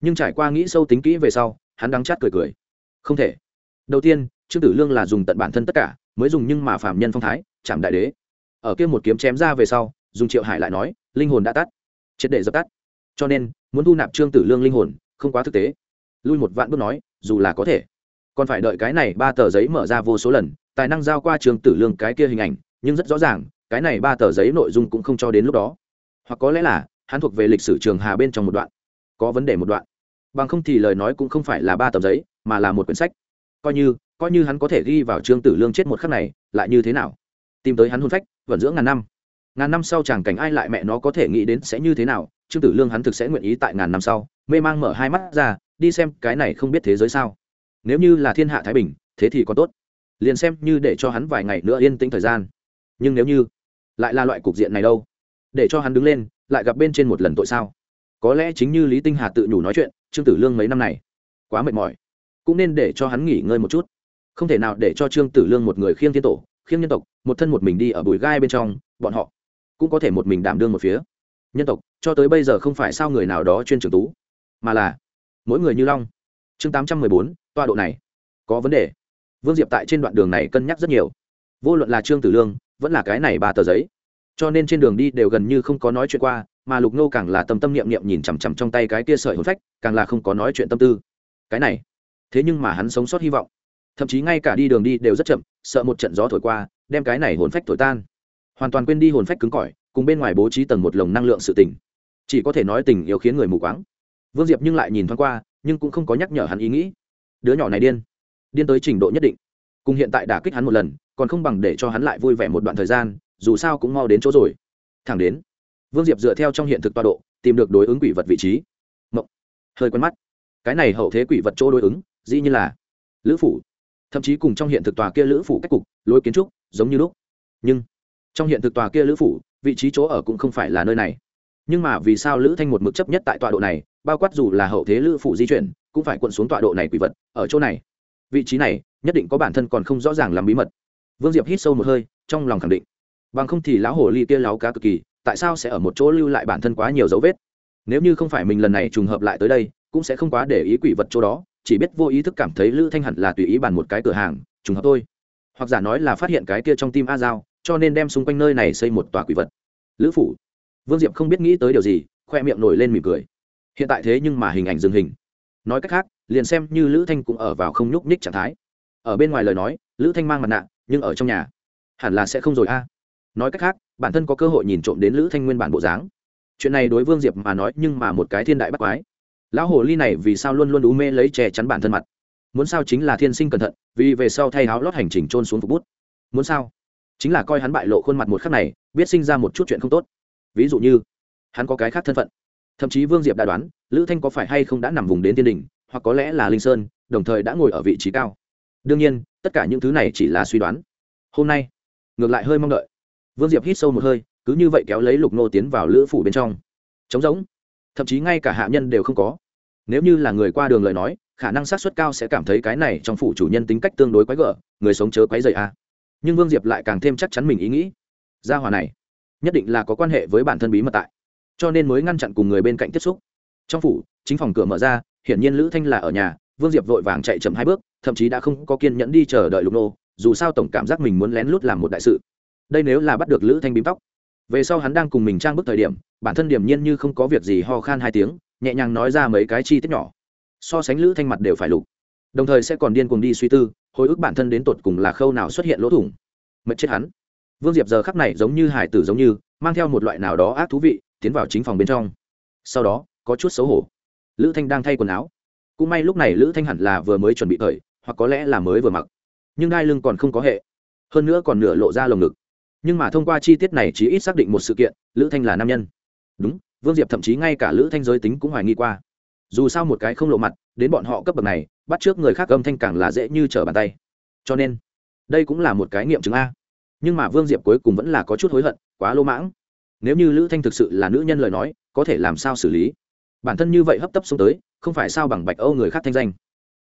nhưng trải qua nghĩ sâu tính kỹ về sau, hắn đắng chát cười cười. Không thể. Đầu tiên, trương tử lương là dùng tận bản thân tất cả, mới dùng nhưng mà phạm nhân phong thái, chạm đại đế. Ở kia một kiếm chém ra về sau, dùng triệu hải lại nói, linh hồn đã tắt, triệt để dập tắt. Cho nên, muốn thu nạp trương tử lương linh hồn, không quá thực tế. Lui một vạn bước nói, dù là có thể, còn phải đợi cái này ba tờ giấy mở ra vô số lần, tài năng giao qua trương tử lương cái kia hình ảnh, nhưng rất rõ ràng, cái này ba tờ giấy nội dung cũng không cho đến lúc đó. Hoặc có lẽ là, hắn thuộc về lịch sử trường hà bên trong một đoạn. Có vấn đề một đoạn bằng không thì lời nói cũng không phải là ba tờ giấy, mà là một quyển sách. Coi như coi như hắn có thể ghi vào trương tử lương chết một khắc này, lại như thế nào? Tìm tới hắn hôn phách, vẫn dưỡng ngàn năm. Ngàn năm sau chẳng cảnh ai lại mẹ nó có thể nghĩ đến sẽ như thế nào? Trương tử lương hắn thực sẽ nguyện ý tại ngàn năm sau, mê mang mở hai mắt ra, đi xem cái này không biết thế giới sao. Nếu như là thiên hạ thái bình, thế thì còn tốt. Liền xem như để cho hắn vài ngày nữa yên tĩnh thời gian. Nhưng nếu như lại là loại cục diện này đâu? Để cho hắn đứng lên, lại gặp bên trên một lần tội sao? Có lẽ chính như lý tinh hà tự nhủ nói chuyện trương tử lương mấy năm này quá mệt mỏi, cũng nên để cho hắn nghỉ ngơi một chút. Không thể nào để cho trương tử lương một người khiêng thiên tổ, khiêng nhân tộc, một thân một mình đi ở bụi gai bên trong, bọn họ cũng có thể một mình đảm đương một phía. Nhân tộc, cho tới bây giờ không phải sao người nào đó chuyên trường tú, mà là mỗi người như long. Chương tám trăm mười bốn toa độ này có vấn đề. Vương diệp tại trên đoạn đường này cân nhắc rất nhiều. Vô luận là trương tử lương, vẫn là cái này ba tờ giấy. Cho nên trên đường đi đều gần như không có nói chuyện qua mà lục nô càng là tâm tâm niệm niệm nhìn chằm chằm trong tay cái kia sợi hồn phách, càng là không có nói chuyện tâm tư. Cái này, thế nhưng mà hắn sống sót hy vọng. Thậm chí ngay cả đi đường đi đều rất chậm, sợ một trận gió thổi qua, đem cái này hồn phách thổi tan. Hoàn toàn quên đi hồn phách cứng cỏi, cùng bên ngoài bố trí tầng một lồng năng lượng sự tình. Chỉ có thể nói tình yêu khiến người mù quáng. Vương diệp nhưng lại nhìn thoáng qua, nhưng cũng không có nhắc nhở hắn ý nghĩ. Đứa nhỏ này điên. Điên tới trình độ nhất định. Cùng hiện tại đả kích hắn một lần, còn không bằng để cho hắn lại vui vẻ một đoạn thời gian, dù sao cũng mau đến chỗ rồi. Thẳng đến vương diệp dựa theo trong hiện thực tọa độ, tìm được đối ứng quỷ vật vị trí. Mộng. Hơi quen mắt. Cái này hậu thế quỷ vật chỗ đối ứng, dĩ như là lữ phủ. Thậm chí cùng trong hiện thực tòa kia lữ phủ cách cục, lối kiến trúc, giống như lúc. Nhưng, trong hiện thực tòa kia lữ phủ, vị trí chỗ ở cũng không phải là nơi này. Nhưng mà vì sao lữ thanh một mực chấp nhất tại tọa độ này, bao quát dù là hậu thế lữ phủ di chuyển, cũng phải quận xuống tọa độ này quỷ vật, ở chỗ này. Vị trí này, nhất định có bản thân còn không rõ ràng làm bí mật. Vương diệp hít sâu một hơi, trong lòng khẳng định. Bằng không thì lão hồ ly kia láo cá cực kỳ tại sao sẽ ở một chỗ lưu lại bản thân quá nhiều dấu vết? Nếu như không phải mình lần này trùng hợp lại tới đây, cũng sẽ không quá để ý quỷ vật chỗ đó, chỉ biết vô ý thức cảm thấy lữ thanh hẳn là tùy ý bàn một cái cửa hàng, trùng hợp thôi. Hoặc giả nói là phát hiện cái kia trong tim a giao, cho nên đem xung quanh nơi này xây một tòa quỷ vật. Lữ phủ. Vương diệp không biết nghĩ tới điều gì, khoe miệng nổi lên mỉm cười. Hiện tại thế nhưng mà hình ảnh dừng hình. Nói cách khác, liền xem như lữ thanh cũng ở vào không nhúc nhích trạng thái. Ở bên ngoài lời nói, lữ thanh mang mặt nạ, nhưng ở trong nhà. Hẳn là sẽ không rồi a. Nói cách khác bản thân có cơ hội nhìn trộm đến lữ thanh nguyên bản bộ dáng chuyện này đối vương diệp mà nói nhưng mà một cái thiên đại bắt quái lão hồ ly này vì sao luôn luôn ú mê lấy che chắn bản thân mặt muốn sao chính là thiên sinh cẩn thận vì về sau thay háo lót hành trình trôn xuống phục bút muốn sao chính là coi hắn bại lộ khuôn mặt một khắc này biết sinh ra một chút chuyện không tốt ví dụ như hắn có cái khác thân phận thậm chí vương diệp đã đoán lữ thanh có phải hay không đã nằm vùng đến thiên đình hoặc có lẽ là linh sơn đồng thời đã ngồi ở vị trí cao đương nhiên tất cả những thứ này chỉ là suy đoán hôm nay ngược lại hơi mong đợi vương diệp hít sâu một hơi, cứ như vậy kéo lấy lục nô tiến vào lữ phủ bên trong. Trống rỗng. Thậm chí ngay cả hạ nhân đều không có. Nếu như là người qua đường lời nói, khả năng sát suất cao sẽ cảm thấy cái này trong phủ chủ nhân tính cách tương đối quái gở, người sống chớ quái dày a. À. nhưng vương diệp lại càng thêm chắc chắn mình ý nghĩ. Gia hòa này, nhất định là có quan hệ với bản thân bí mật tại. Cho nên mới ngăn chặn cùng người bên cạnh tiếp xúc. Trong phủ, chính phòng cửa mở ra, hiển nhiên lữ thanh là ở nhà, vương diệp vội vàng chạy chậm hai bước, thậm chí đã không có kiên nhẫn đi chờ đợi lục nô, dù sao tổng cảm giác mình muốn lén lút làm một đại sự đây nếu là bắt được lữ thanh bím tóc. Về sau hắn đang cùng mình trang bức thời điểm, bản thân điểm nhiên như không có việc gì ho khan hai tiếng, nhẹ nhàng nói ra mấy cái chi tiết nhỏ. So sánh lữ thanh mặt đều phải lục. Đồng thời sẽ còn điên cuồng đi suy tư, hồi ức bản thân đến tột cùng là khâu nào xuất hiện lỗ thủng. Mệt chết hắn. Vương diệp giờ khắc này giống như hải tử giống như, mang theo một loại nào đó ác thú vị, tiến vào chính phòng bên trong. Sau đó, có chút xấu hổ. Lữ thanh đang thay quần áo. Cũng may lúc này lữ thanh hẳn là vừa mới chuẩn bị thời, hoặc có lẽ là mới vừa mặc. Nhưng đai lưng còn không có hệ. Hơn nữa còn nửa lộ ra lồng ngực nhưng mà thông qua chi tiết này chỉ ít xác định một sự kiện, lữ thanh là nam nhân. Đúng, vương diệp thậm chí ngay cả lữ thanh giới tính cũng hoài nghi qua. Dù sao một cái không lộ mặt, đến bọn họ cấp bậc này, bắt trước người khác âm thanh càng là dễ như trở bàn tay. Cho nên, đây cũng là một cái nghiệm chứng a. Nhưng mà vương diệp cuối cùng vẫn là có chút hối hận, quá lô mãng. Nếu như lữ thanh thực sự là nữ nhân lời nói, có thể làm sao xử lý? Bản thân như vậy hấp tấp xuống tới, không phải sao bằng bạch âu người khác thanh danh.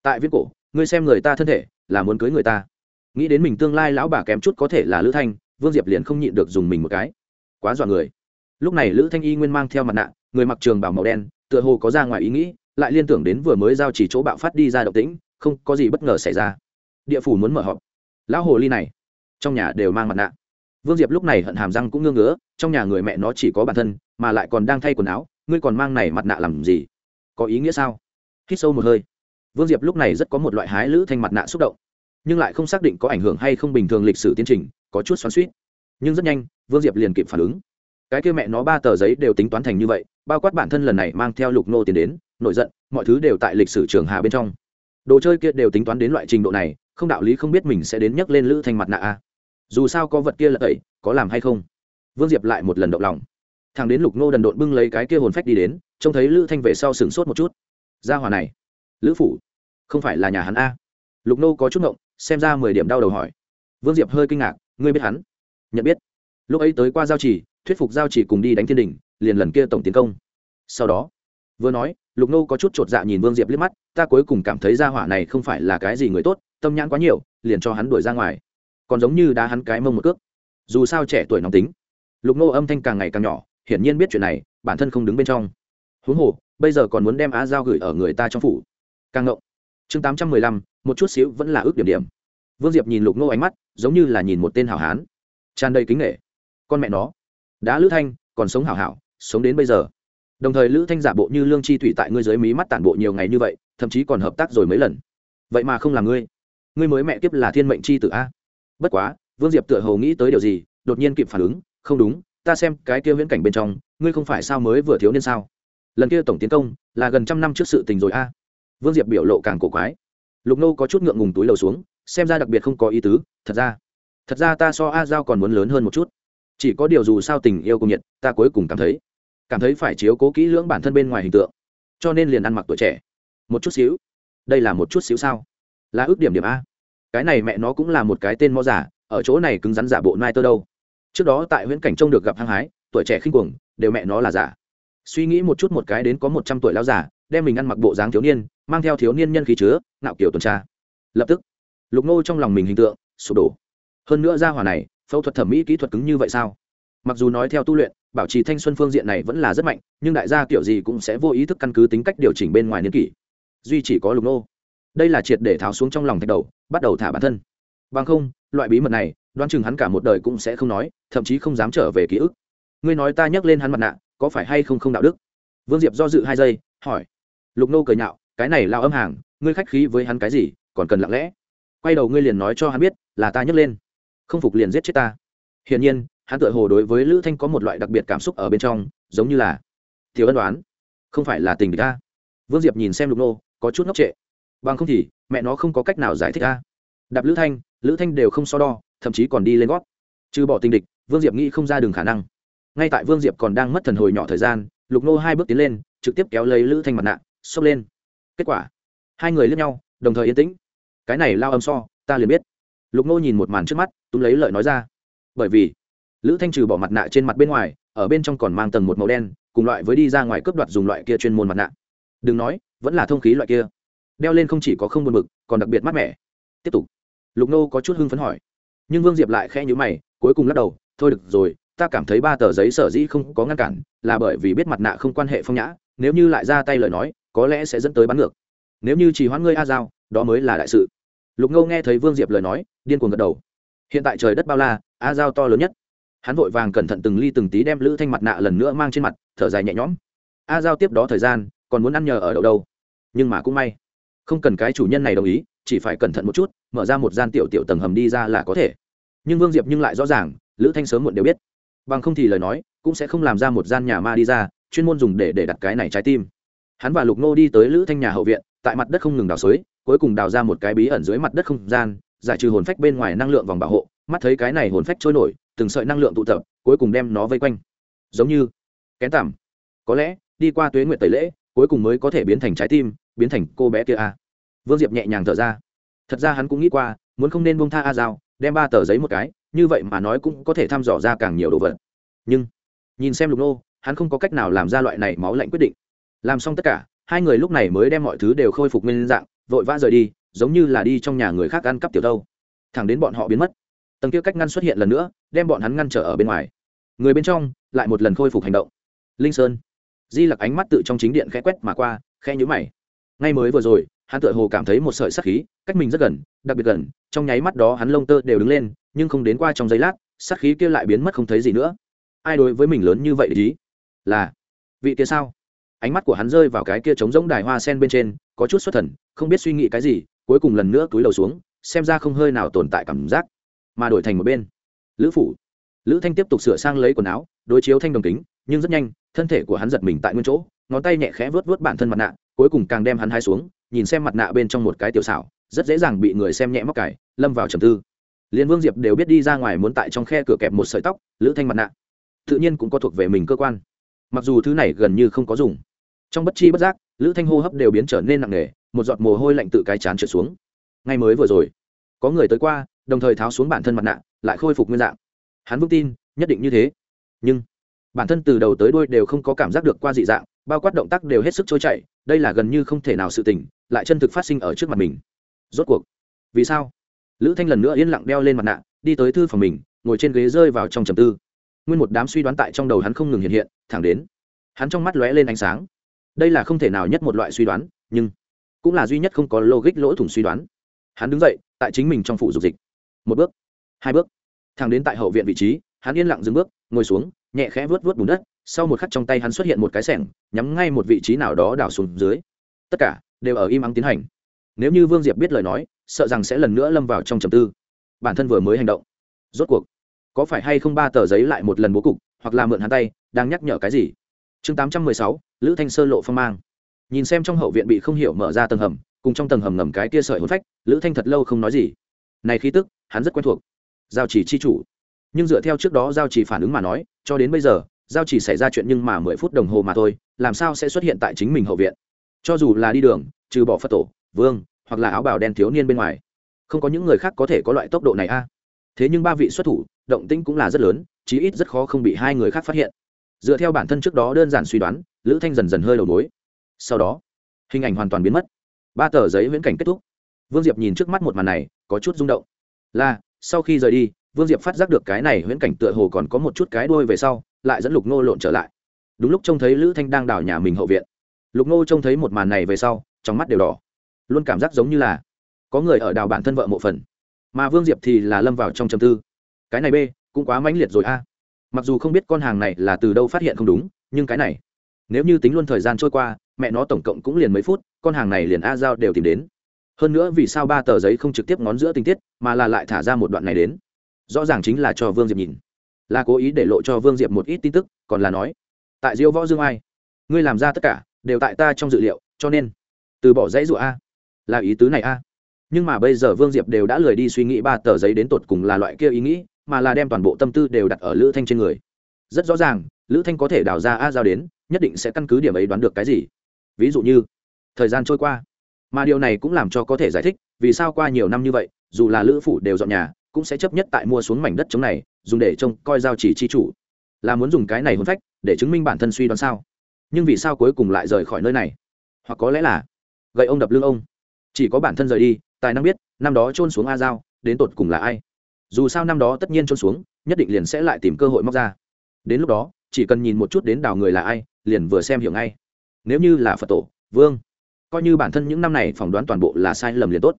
Tại viết cổ, ngươi xem người ta thân thể, là muốn cưới người ta. Nghĩ đến mình tương lai lão bà kém chút có thể là lữ thanh vương diệp liền không nhịn được dùng mình một cái. Quá dọa người. Lúc này lữ thanh y nguyên mang theo mặt nạ, người mặc trường bảo màu đen, tựa hồ có ra ngoài ý nghĩ, lại liên tưởng đến vừa mới giao chỉ chỗ bạo phát đi ra động tĩnh, không có gì bất ngờ xảy ra. Địa phủ muốn mở họp. Lão hồ ly này. Trong nhà đều mang mặt nạ. Vương diệp lúc này hận hàm răng cũng ngưng ngứa, trong nhà người mẹ nó chỉ có bản thân, mà lại còn đang thay quần áo, ngươi còn mang này mặt nạ làm gì? Có ý nghĩa sao? Hít sâu một hơi. Vương diệp lúc này rất có một loại hái lữ thanh mặt nạ xúc động nhưng lại không xác định có ảnh hưởng hay không bình thường lịch sử tiến trình, có chút xoắn suýt nhưng rất nhanh, vương diệp liền kịp phản ứng. Cái kia mẹ nó ba tờ giấy đều tính toán thành như vậy, bao quát bản thân lần này mang theo lục nô tiền đến, nổi giận, mọi thứ đều tại lịch sử trường hà bên trong. Đồ chơi kia đều tính toán đến loại trình độ này, không đạo lý không biết mình sẽ đến nhắc lên lữ thanh mặt nạ a. Dù sao có vật kia là tẩy, có làm hay không? Vương diệp lại một lần động lòng. Thằng đến lục nô đần độn bưng lấy cái kia hồn phách đi đến, trông thấy lữ thanh về sau sửng sốt một chút. Ra hòa này, lữ phủ, không phải là nhà hắn a. Lục nô có chút ngộng xem ra mười điểm đau đầu hỏi. Vương diệp hơi kinh ngạc, ngươi biết hắn? Nhận biết. Lúc ấy tới qua giao chỉ, thuyết phục giao chỉ cùng đi đánh thiên đình, liền lần kia tổng tiến công. Sau đó, vừa nói, lục nô có chút chột dạ nhìn vương diệp liếc mắt, ta cuối cùng cảm thấy ra hỏa này không phải là cái gì người tốt, tâm nhãn quá nhiều, liền cho hắn đuổi ra ngoài. Còn giống như đá hắn cái mông một cước. Dù sao trẻ tuổi nóng tính. Lục nô âm thanh càng ngày càng nhỏ, hiển nhiên biết chuyện này, bản thân không đứng bên trong. Huống hồ, bây giờ còn muốn đem á giao gửi ở người ta trong phủ. Càng ngộng. Chương tám trăm mười lăm một chút xíu vẫn là ước điểm điểm. Vương diệp nhìn lục nô ánh mắt, giống như là nhìn một tên hảo hán. Tràn đầy kính nghệ con mẹ nó. Đã lữ thanh, còn sống hảo hảo, sống đến bây giờ. Đồng thời lữ thanh giả bộ như lương chi thủy tại ngươi dưới mí mắt tản bộ nhiều ngày như vậy, thậm chí còn hợp tác rồi mấy lần. Vậy mà không là ngươi. Ngươi mới mẹ kiếp là thiên mệnh chi tử a. Bất quá, vương diệp tựa hồ nghĩ tới điều gì, đột nhiên kịp phản ứng, không đúng, ta xem cái kia viễn cảnh bên trong, ngươi không phải sao mới vừa thiếu niên sao? Lần kia tổng tiến công, là gần trăm năm trước sự tình rồi a. Vương diệp biểu lộ càng cổ quái lục nô có chút ngượng ngùng túi lầu xuống, xem ra đặc biệt không có ý tứ, thật ra thật ra ta so a giao còn muốn lớn hơn một chút. Chỉ có điều dù sao tình yêu cùng nhiệt, ta cuối cùng cảm thấy cảm thấy phải chiếu cố kỹ lưỡng bản thân bên ngoài hình tượng, cho nên liền ăn mặc tuổi trẻ. Một chút xíu. Đây là một chút xíu sao? Là ước điểm điểm a. Cái này mẹ nó cũng là một cái tên mò giả, ở chỗ này cứng rắn giả bộ nai tơ đâu. Trước đó tại huyện cảnh trông được gặp hăng hái, tuổi trẻ khinh cuồng, đều mẹ nó là giả. Suy nghĩ một chút một cái đến có một trăm tuổi lao giả đem mình ăn mặc bộ dáng thiếu niên, mang theo thiếu niên nhân khí chứa, ngạo kiểu tuần tra. Lập tức, lục nô trong lòng mình hình tượng sụp đổ. Hơn nữa ra hỏa này, phẫu thuật thẩm mỹ kỹ thuật cứng như vậy sao? Mặc dù nói theo tu luyện, bảo trì thanh xuân phương diện này vẫn là rất mạnh, nhưng đại gia kiểu gì cũng sẽ vô ý thức căn cứ tính cách điều chỉnh bên ngoài niên kỷ. Duy chỉ có lục nô. Đây là triệt để tháo xuống trong lòng thạch đầu, bắt đầu thả bản thân. Bằng không, loại bí mật này, đoán chừng hắn cả một đời cũng sẽ không nói, thậm chí không dám trở về ký ức. Ngươi nói ta nhắc lên hắn mặt nạ, có phải hay không không đạo đức? Vương diệp do dự hai giây, hỏi lục nô cười nhạo, cái này lao âm hàng, ngươi khách khí với hắn cái gì, còn cần lặng lẽ? Quay đầu ngươi liền nói cho hắn biết, là ta nhấc lên, không phục liền giết chết ta. Hiển nhiên, hắn tự hồ đối với lữ thanh có một loại đặc biệt cảm xúc ở bên trong, giống như là thiếu ân đoán, không phải là tình địch ta. Vương diệp nhìn xem lục nô, có chút ngốc trệ. Bằng không thì, mẹ nó không có cách nào giải thích a đạp lữ thanh lữ thanh đều không so đo, thậm chí còn đi lên gót. Trừ bỏ tình địch, vương diệp nghĩ không ra đường khả năng. Ngay tại vương diệp còn đang mất thần hồi nhỏ thời gian, lục nô hai bước tiến lên, trực tiếp kéo lấy lữ thanh mặt nạ xốc lên. Kết quả, hai người lướt nhau, đồng thời yên tĩnh. Cái này lao âm so, ta liền biết. Lục nô nhìn một màn trước mắt, túm lấy lợi nói ra. Bởi vì, lữ thanh trừ bỏ mặt nạ trên mặt bên ngoài, ở bên trong còn mang tầng một màu đen, cùng loại với đi ra ngoài cướp đoạt dùng loại kia chuyên môn mặt nạ. Đừng nói, vẫn là thông khí loại kia. Đeo lên không chỉ có không buồn mực còn đặc biệt mát mẻ. Tiếp tục, lục nô có chút hưng phấn hỏi. Nhưng vương diệp lại khẽ nhữ mày, cuối cùng lắc đầu, thôi được rồi, ta cảm thấy ba tờ giấy sở dĩ không có ngăn cản, là bởi vì biết mặt nạ không quan hệ phong nhã, nếu như lại ra tay lời nói có lẽ sẽ dẫn tới bắn ngược. Nếu như chỉ hoãn ngươi a giao, đó mới là đại sự. Lục ngâu nghe thấy vương diệp lời nói, điên cuồng gật đầu. Hiện tại trời đất bao la, a giao to lớn nhất. Hắn vội vàng cẩn thận từng ly từng tí đem lữ thanh mặt nạ lần nữa mang trên mặt, thở dài nhẹ nhõm. A giao tiếp đó thời gian, còn muốn ăn nhờ ở đậu đâu. Nhưng mà cũng may. Không cần cái chủ nhân này đồng ý, chỉ phải cẩn thận một chút, mở ra một gian tiểu tiểu tầng hầm đi ra là có thể. Nhưng vương diệp nhưng lại rõ ràng, lữ thanh sớm muộn đều biết. Bằng không thì lời nói, cũng sẽ không làm ra một gian nhà ma đi ra, chuyên môn dùng để để đặt cái này trái tim hắn và lục nô đi tới lữ thanh nhà hậu viện, tại mặt đất không ngừng đào xới cuối cùng đào ra một cái bí ẩn dưới mặt đất không gian, giải trừ hồn phách bên ngoài năng lượng vòng bảo hộ. Mắt thấy cái này hồn phách trôi nổi, từng sợi năng lượng tụ tập, cuối cùng đem nó vây quanh. Giống như kén tằm. Có lẽ, đi qua tuế nguyện tẩy lễ, cuối cùng mới có thể biến thành trái tim, biến thành cô bé kia a. Vương diệp nhẹ nhàng thở ra. Thật ra hắn cũng nghĩ qua, muốn không nên bông tha a dao đem ba tờ giấy một cái, như vậy mà nói cũng có thể thăm dò ra càng nhiều đồ vật. Nhưng, nhìn xem lục nô hắn không có cách nào làm ra loại này máu lạnh quyết định làm xong tất cả, hai người lúc này mới đem mọi thứ đều khôi phục nguyên dạng, vội vã rời đi, giống như là đi trong nhà người khác ăn cắp tiểu đâu. Thẳng đến bọn họ biến mất. Tầng kia cách ngăn xuất hiện lần nữa, đem bọn hắn ngăn trở ở bên ngoài. Người bên trong, lại một lần khôi phục hành động. Linh sơn. Di lặc ánh mắt tự trong chính điện khẽ quét mà qua, khẽ nhũ mày. Ngay mới vừa rồi, hắn tựa hồ cảm thấy một sợi sắc khí, cách mình rất gần, đặc biệt gần, trong nháy mắt đó hắn lông tơ đều đứng lên, nhưng không đến qua trong giây lát, sắc khí kia lại biến mất không thấy gì nữa. Ai đối với mình lớn như vậy ý? Là, vị kia sao? Ánh mắt của hắn rơi vào cái kia trống rỗng đài hoa sen bên trên, có chút xuất thần, không biết suy nghĩ cái gì, cuối cùng lần nữa túi đầu xuống, xem ra không hơi nào tồn tại cảm giác, mà đổi thành một bên. Lữ phủ. Lữ thanh tiếp tục sửa sang lấy quần áo, đối chiếu thanh đồng kính, nhưng rất nhanh, thân thể của hắn giật mình tại nguyên chỗ, ngón tay nhẹ khẽ vớt vớt bản thân mặt nạ, cuối cùng càng đem hắn hai xuống, nhìn xem mặt nạ bên trong một cái tiểu xảo, rất dễ dàng bị người xem nhẹ móc cải lâm vào trầm tư. Liên vương diệp đều biết đi ra ngoài muốn tại trong khe cửa kẹp một sợi tóc, lữ thanh mặt nạ. Tự nhiên cũng có thuộc về mình cơ quan. Mặc dù thứ này gần như không có dùng trong bất chi bất giác, lữ thanh hô hấp đều biến trở nên nặng nề, một giọt mồ hôi lạnh tự cái chán trượt xuống. Ngay mới vừa rồi, có người tới qua, đồng thời tháo xuống bản thân mặt nạ, lại khôi phục nguyên dạng. Hắn vững tin, nhất định như thế. Nhưng, bản thân từ đầu tới đuôi đều không có cảm giác được qua dị dạng, bao quát động tác đều hết sức trôi chảy, đây là gần như không thể nào sự tình, lại chân thực phát sinh ở trước mặt mình. Rốt cuộc, vì sao? Lữ thanh lần nữa yên lặng đeo lên mặt nạ, đi tới thư phòng mình, ngồi trên ghế rơi vào trong trầm tư. Nguyên một đám suy đoán tại trong đầu hắn không ngừng hiện hiện, thẳng đến, hắn trong mắt lóe lên ánh sáng đây là không thể nào nhất một loại suy đoán, nhưng cũng là duy nhất không có logic lỗ thủng suy đoán. Hắn đứng dậy, tại chính mình trong phủ dục dịch. Một bước, hai bước thang đến tại hậu viện vị trí, hắn yên lặng dừng bước, ngồi xuống, nhẹ khẽ vớt vớt bùn đất, sau một khắc trong tay hắn xuất hiện một cái sẻng, nhắm ngay một vị trí nào đó đảo xuống dưới. Tất cả đều ở im ắng tiến hành. Nếu như vương diệp biết lời nói, sợ rằng sẽ lần nữa lâm vào trong trầm tư. Bản thân vừa mới hành động. Rốt cuộc, có phải hay không ba tờ giấy lại một lần bố cục, hoặc là mượn hắn tay, đang nhắc nhở cái gì? Chương tám trăm mười sáu, lữ thanh sơ lộ phong mang. Nhìn xem trong hậu viện bị không hiểu mở ra tầng hầm, cùng trong tầng hầm ngầm cái tia sợi hồn phách, lữ thanh thật lâu không nói gì. Này khí tức, hắn rất quen thuộc. Giao chỉ chi chủ. Nhưng dựa theo trước đó giao chỉ phản ứng mà nói, cho đến bây giờ, giao chỉ xảy ra chuyện nhưng mà mười phút đồng hồ mà thôi, làm sao sẽ xuất hiện tại chính mình hậu viện? Cho dù là đi đường, trừ bỏ phật tổ, vương, hoặc là áo bào đen thiếu niên bên ngoài, không có những người khác có thể có loại tốc độ này a. Thế nhưng ba vị xuất thủ, động tĩnh cũng là rất lớn, chí ít rất khó không bị hai người khác phát hiện dựa theo bản thân trước đó đơn giản suy đoán, lữ thanh dần dần hơi đầu mối. Sau đó, hình ảnh hoàn toàn biến mất. Ba tờ giấy viễn cảnh kết thúc. Vương diệp nhìn trước mắt một màn này, có chút rung động. Là, sau khi rời đi, vương diệp phát giác được cái này viễn cảnh tựa hồ còn có một chút cái đôi về sau, lại dẫn lục nô lộn trở lại. Đúng lúc trông thấy lữ thanh đang đào nhà mình hậu viện. Lục nô trông thấy một màn này về sau, trong mắt đều đỏ. Luôn cảm giác giống như là có người ở đào bản thân vợ mộ phần. Mà vương diệp thì là lâm vào trong chầm tư. Cái này b cũng quá mãnh liệt rồi a mặc dù không biết con hàng này là từ đâu phát hiện không đúng, nhưng cái này, nếu như tính luôn thời gian trôi qua, mẹ nó tổng cộng cũng liền mấy phút, con hàng này liền a giao đều tìm đến. Hơn nữa vì sao ba tờ giấy không trực tiếp ngón giữa tình tiết, mà là lại thả ra một đoạn này đến? Rõ ràng chính là cho vương diệp nhìn. Là cố ý để lộ cho vương diệp một ít tin tức, còn là nói, tại diêu võ dương ai? Ngươi làm ra tất cả, đều tại ta trong dự liệu, cho nên, từ bỏ dãy rụa a. Là ý tứ này a. Nhưng mà bây giờ vương diệp đều đã lười đi suy nghĩ ba tờ giấy đến tột cùng là loại kia ý nghĩ mà là đem toàn bộ tâm tư đều đặt ở lữ thanh trên người. Rất rõ ràng, lữ thanh có thể đào ra a giao đến, nhất định sẽ căn cứ điểm ấy đoán được cái gì. Ví dụ như, thời gian trôi qua, mà điều này cũng làm cho có thể giải thích vì sao qua nhiều năm như vậy, dù là lữ phủ đều dọn nhà, cũng sẽ chấp nhất tại mua xuống mảnh đất chống này, dùng để trông coi giao chỉ chi chủ. Là muốn dùng cái này hôn phách để chứng minh bản thân suy đoán sao? Nhưng vì sao cuối cùng lại rời khỏi nơi này? Hoặc có lẽ là, gậy ông đập lưng ông. Chỉ có bản thân rời đi, tài năng biết, năm đó trôn xuống a giao, đến tột cùng là ai? Dù sao năm đó tất nhiên trôn xuống, nhất định liền sẽ lại tìm cơ hội móc ra. Đến lúc đó, chỉ cần nhìn một chút đến đào người là ai, liền vừa xem hiểu ngay. Nếu như là phật tổ, vương, coi như bản thân những năm này phỏng đoán toàn bộ là sai lầm liền tốt.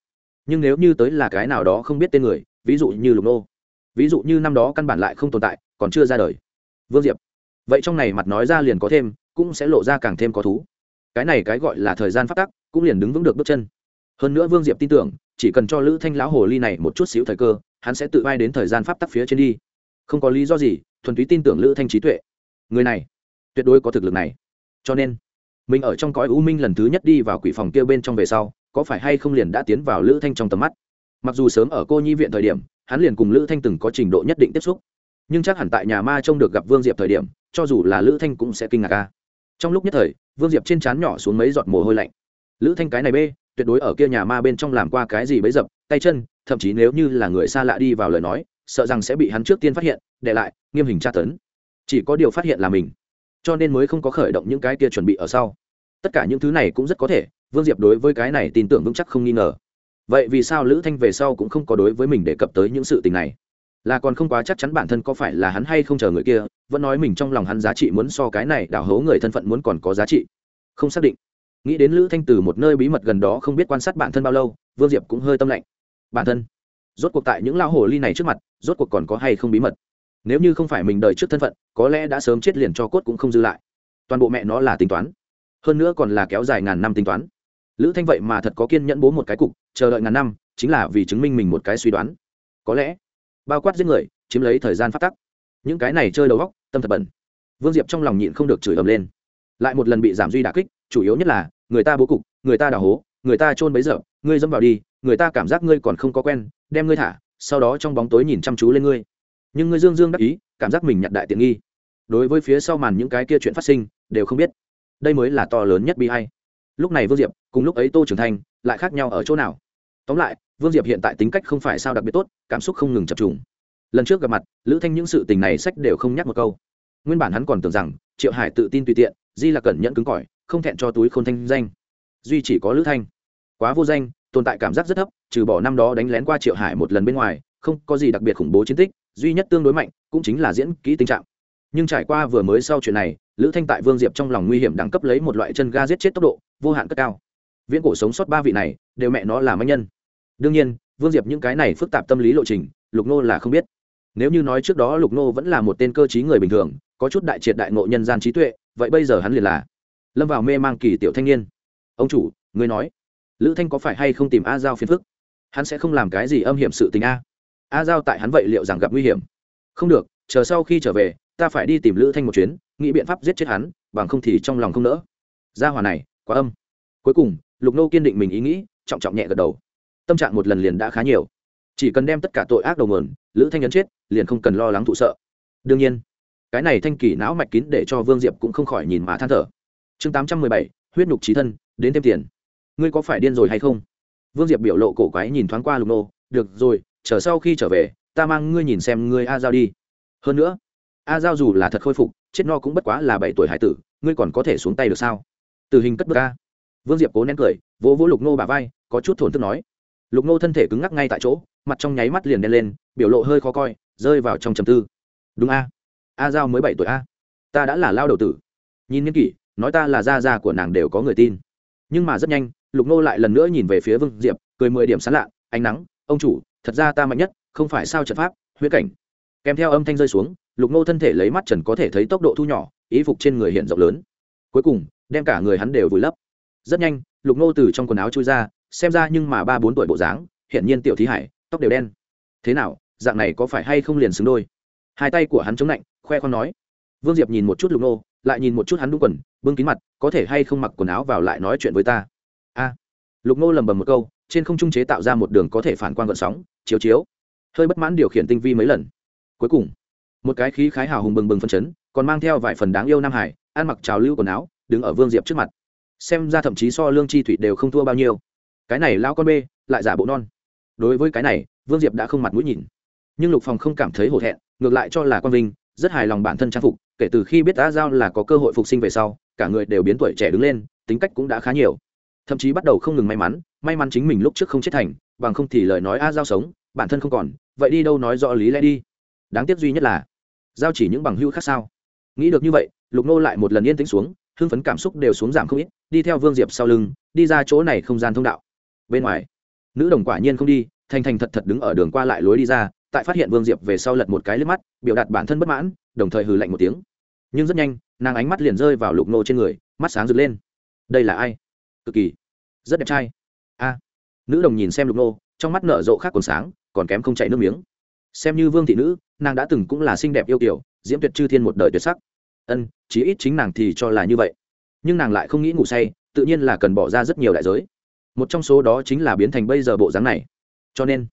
Nhưng nếu như tới là cái nào đó không biết tên người, ví dụ như lục nô, ví dụ như năm đó căn bản lại không tồn tại, còn chưa ra đời, vương diệp, vậy trong này mặt nói ra liền có thêm, cũng sẽ lộ ra càng thêm có thú. Cái này cái gọi là thời gian phát tắc, cũng liền đứng vững được bước chân. Hơn nữa vương diệp tin tưởng, chỉ cần cho lữ thanh lão hồ ly này một chút xíu thời cơ hắn sẽ tự vai đến thời gian pháp tắc phía trên đi. Không có lý do gì, thuần túy tin tưởng lữ thanh trí tuệ. Người này, tuyệt đối có thực lực này. Cho nên, mình ở trong cõi u minh lần thứ nhất đi vào quỷ phòng kia bên trong về sau, có phải hay không liền đã tiến vào lữ thanh trong tầm mắt? Mặc dù sớm ở cô nhi viện thời điểm, hắn liền cùng lữ thanh từng có trình độ nhất định tiếp xúc. Nhưng chắc hẳn tại nhà ma trông được gặp vương diệp thời điểm, cho dù là lữ thanh cũng sẽ kinh ngạc ca trong lúc nhất thời, vương diệp trên trán nhỏ xuống mấy giọt mồ hôi lạnh. Lữ thanh cái này bê, tuyệt đối ở kia nhà ma bên trong làm qua cái gì bấy dập, tay chân thậm chí nếu như là người xa lạ đi vào lời nói, sợ rằng sẽ bị hắn trước tiên phát hiện, để lại, nghiêm hình tra tấn. Chỉ có điều phát hiện là mình. Cho nên mới không có khởi động những cái kia chuẩn bị ở sau. Tất cả những thứ này cũng rất có thể, vương diệp đối với cái này tin tưởng vững chắc không nghi ngờ. Vậy vì sao lữ thanh về sau cũng không có đối với mình đề cập tới những sự tình này? Là còn không quá chắc chắn bản thân có phải là hắn hay không chờ người kia, vẫn nói mình trong lòng hắn giá trị muốn so cái này đảo hấu người thân phận muốn còn có giá trị. Không xác định. Nghĩ đến lữ thanh từ một nơi bí mật gần đó không biết quan sát bản thân bao lâu, vương diệp cũng hơi tâm lạnh bản thân. Rốt cuộc tại những lao hồ ly này trước mặt, rốt cuộc còn có hay không bí mật? Nếu như không phải mình đời trước thân phận, có lẽ đã sớm chết liền cho cốt cũng không dư lại. Toàn bộ mẹ nó là tính toán. Hơn nữa còn là kéo dài ngàn năm tính toán. Lữ thanh vậy mà thật có kiên nhẫn bố một cái cục, chờ đợi ngàn năm, chính là vì chứng minh mình một cái suy đoán. Có lẽ, bao quát giết người, chiếm lấy thời gian phát tắc. Những cái này chơi đầu góc tâm thật bẩn. Vương diệp trong lòng nhịn không được chửi ầm lên. Lại một lần bị giảm duy đà kích, chủ yếu nhất là, người ta bố cục, người ta đào hố, người ta trôn bấy giờ ngươi dâm vào đi người ta cảm giác ngươi còn không có quen, đem ngươi thả, sau đó trong bóng tối nhìn chăm chú lên ngươi. Nhưng ngươi dương dương đắc ý, cảm giác mình nhặt đại tiện nghi. Đối với phía sau màn những cái kia chuyện phát sinh, đều không biết. Đây mới là to lớn nhất bi hay lúc này vương diệp, cùng lúc ấy tô trưởng thành lại khác nhau ở chỗ nào? Tóm lại, vương diệp hiện tại tính cách không phải sao đặc biệt tốt, cảm xúc không ngừng chập trùng. Lần trước gặp mặt, lữ thanh những sự tình này sách đều không nhắc một câu. Nguyên bản hắn còn tưởng rằng, triệu hải tự tin tùy tiện, di là cẩn nhẫn cứng cỏi, không thẹn cho túi k h ô n thanh danh. Duy chỉ có lữ thanh. Quá vô danh tồn tại cảm giác rất thấp, trừ bỏ năm đó đánh lén qua triệu hải một lần bên ngoài, không có gì đặc biệt khủng bố chiến tích, duy nhất tương đối mạnh cũng chính là diễn kỹ tình trạng. Nhưng trải qua vừa mới sau chuyện này, lữ thanh tại vương diệp trong lòng nguy hiểm đẳng cấp lấy một loại chân ga giết chết tốc độ, vô hạn cất cao. Viễn cổ sống sót ba vị này, đều mẹ nó là mạnh nhân. Đương nhiên, vương diệp những cái này phức tạp tâm lý lộ trình, lục nô là không biết. Nếu như nói trước đó lục nô vẫn là một tên cơ t người bình thường, có chút đại triệt đại ngộ nhân gian trí tuệ, vậy bây giờ hắn liền là lâm vào mê mang kỳ tiểu thanh niên. Ông chủ, ngươi nói lữ thanh có phải hay không tìm a giao phiền phức? Hắn sẽ không làm cái gì âm hiểm sự tình a. A giao tại hắn vậy liệu rằng gặp nguy hiểm? Không được, chờ sau khi trở về, ta phải đi tìm lữ thanh một chuyến, nghĩ biện pháp giết chết hắn, bằng không thì trong lòng không nỡ. Gia hòa này, quá âm. Cuối cùng, lục nô kiên định mình ý nghĩ, trọng trọng nhẹ gật đầu. Tâm trạng một lần liền đã khá nhiều. Chỉ cần đem tất cả tội ác đầu mườn lữ thanh nhấn chết, liền không cần lo lắng thụ sợ. Đương nhiên, cái này thanh kỳ não mạch kín để cho vương diệp cũng không khỏi nhìn mà than thở. Chương tám trăm mười bảy, huyết nhục trí thân, đến thêm tiền ngươi có phải điên rồi hay không? Vương diệp biểu lộ cổ quái nhìn thoáng qua lục nô, được rồi, chờ sau khi trở về, ta mang ngươi nhìn xem ngươi a giao đi. Hơn nữa, a giao dù là thật khôi phục, chết no cũng bất quá là bảy tuổi hải tử, ngươi còn có thể xuống tay được sao? Tử hình cất bước a. Vương diệp cố nén cười, vỗ vỗ lục nô bà vai, có chút thổn thức nói. Lục nô thân thể cứng ngắc ngay tại chỗ, mặt trong nháy mắt liền đen lên, biểu lộ hơi khó coi, rơi vào trong trầm tư. Đúng a. A giao mới bảy tuổi a. Ta đã là lao đầu tử. Nhìn niên kỷ, nói ta là gia gia của nàng đều có người tin. Nhưng mà rất nhanh lục nô lại lần nữa nhìn về phía vương diệp, cười mười điểm sán lạ, ánh nắng, ông chủ, thật ra ta mạnh nhất, không phải sao trận pháp huyết cảnh. Kèm theo âm thanh rơi xuống, lục nô thân thể lấy mắt trần có thể thấy tốc độ thu nhỏ ý phục trên người hiện rộng lớn. Cuối cùng, đem cả người hắn đều vùi lấp. Rất nhanh, lục nô từ trong quần áo chui ra, xem ra nhưng mà ba bốn tuổi bộ dáng hiện nhiên tiểu thí hải, tóc đều đen. Thế nào, dạng này có phải hay không liền xứng đôi? Hai tay của hắn chống lạnh, khoe con nói. Vương diệp nhìn một chút lục nô lại nhìn một chút hắn đúng quần, bưng kín mặt, có thể hay không mặc quần áo vào lại nói chuyện với ta? Lục nô lầm bầm một câu, trên không trung chế tạo ra một đường có thể phản quang gợn sóng, chiếu chiếu. Hơi bất mãn điều khiển tinh vi mấy lần. Cuối cùng, một cái khí khái hào hùng bừng bừng phân chấn, còn mang theo vài phần đáng yêu nam hải, ăn mặc trào lưu quần áo, đứng ở vương diệp trước mặt. Xem ra thậm chí so lương chi thủy đều không thua bao nhiêu. Cái này lao con bê, lại giả bộ non. Đối với cái này, vương diệp đã không mặt mũi nhìn. Nhưng lục phòng không cảm thấy hổ thẹn, ngược lại cho là quan vinh, rất hài lòng bản thân trang phục, kể từ khi biết đã giao là có cơ hội phục sinh về sau, cả người đều biến tuổi trẻ đứng lên, tính cách cũng đã khá nhiều thậm chí bắt đầu không ngừng may mắn may mắn chính mình lúc trước không chết thành, bằng không thì lời nói a giao sống, bản thân không còn, vậy đi đâu nói rõ lý lẽ đi. Đáng tiếc duy nhất là, giao chỉ những bằng hữu khác sao? Nghĩ được như vậy, lục nô lại một lần yên tĩnh xuống, hưng phấn cảm xúc đều xuống giảm không ít, đi theo vương diệp sau lưng, đi ra chỗ này không gian thông đạo. Bên ngoài, nữ đồng quả nhiên không đi, thành thành thật thật đứng ở đường qua lại lối đi ra, tại phát hiện vương diệp về sau lật một cái lên mắt, biểu đạt bản thân bất mãn, đồng thời hừ lạnh một tiếng. Nhưng rất nhanh, nàng ánh mắt liền rơi vào lục nô trên người, mắt sáng rực lên. Đây là ai? Cực kỳ. Rất đẹp trai. A. Nữ đồng nhìn xem lục nô, trong mắt nở rộ khác còn sáng, còn kém không chạy nước miếng. Xem như vương thị nữ, nàng đã từng cũng là xinh đẹp yêu kiểu, diễm tuyệt chư thiên một đời tuyệt sắc. Ân, chí ít chính nàng thì cho là như vậy. Nhưng nàng lại không nghĩ ngủ say, tự nhiên là cần bỏ ra rất nhiều đại giới. Một trong số đó chính là biến thành bây giờ bộ dáng này. Cho nên,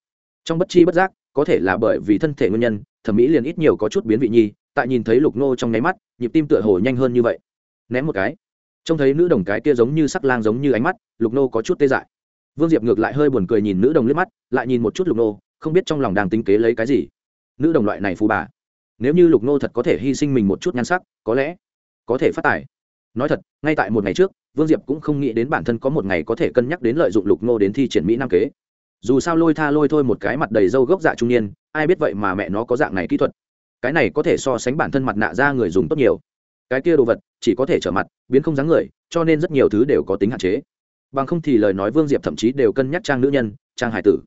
trong bất chi bất giác, có thể là bởi vì thân thể nguyên nhân, thẩm mỹ liền ít nhiều có chút biến vị nhi, tại nhìn thấy lục nô trong nháy mắt, nhịp tim tựa hồ nhanh hơn như vậy. Ném một cái trông thấy nữ đồng cái kia giống như sắc lang giống như ánh mắt, lục nô có chút tê dại. Vương diệp ngược lại hơi buồn cười nhìn nữ đồng liếc mắt, lại nhìn một chút lục nô, không biết trong lòng đang tính kế lấy cái gì. Nữ đồng loại này phù bà. Nếu như lục nô thật có thể hy sinh mình một chút nhan sắc, có lẽ có thể phát tài. Nói thật, ngay tại một ngày trước, vương diệp cũng không nghĩ đến bản thân có một ngày có thể cân nhắc đến lợi dụng lục nô đến thi triển mỹ nam kế. Dù sao lôi tha lôi thôi một cái mặt đầy râu gốc dạ trung niên, ai biết vậy mà mẹ nó có dạng này kỹ thuật. Cái này có thể so sánh bản thân mặt nạ ra người dùng tốt nhiều cái kia đồ vật chỉ có thể trở mặt, biến không dáng người, cho nên rất nhiều thứ đều có tính hạn chế. Bằng không thì lời nói vương diệp thậm chí đều cân nhắc trang nữ nhân, trang hải tử.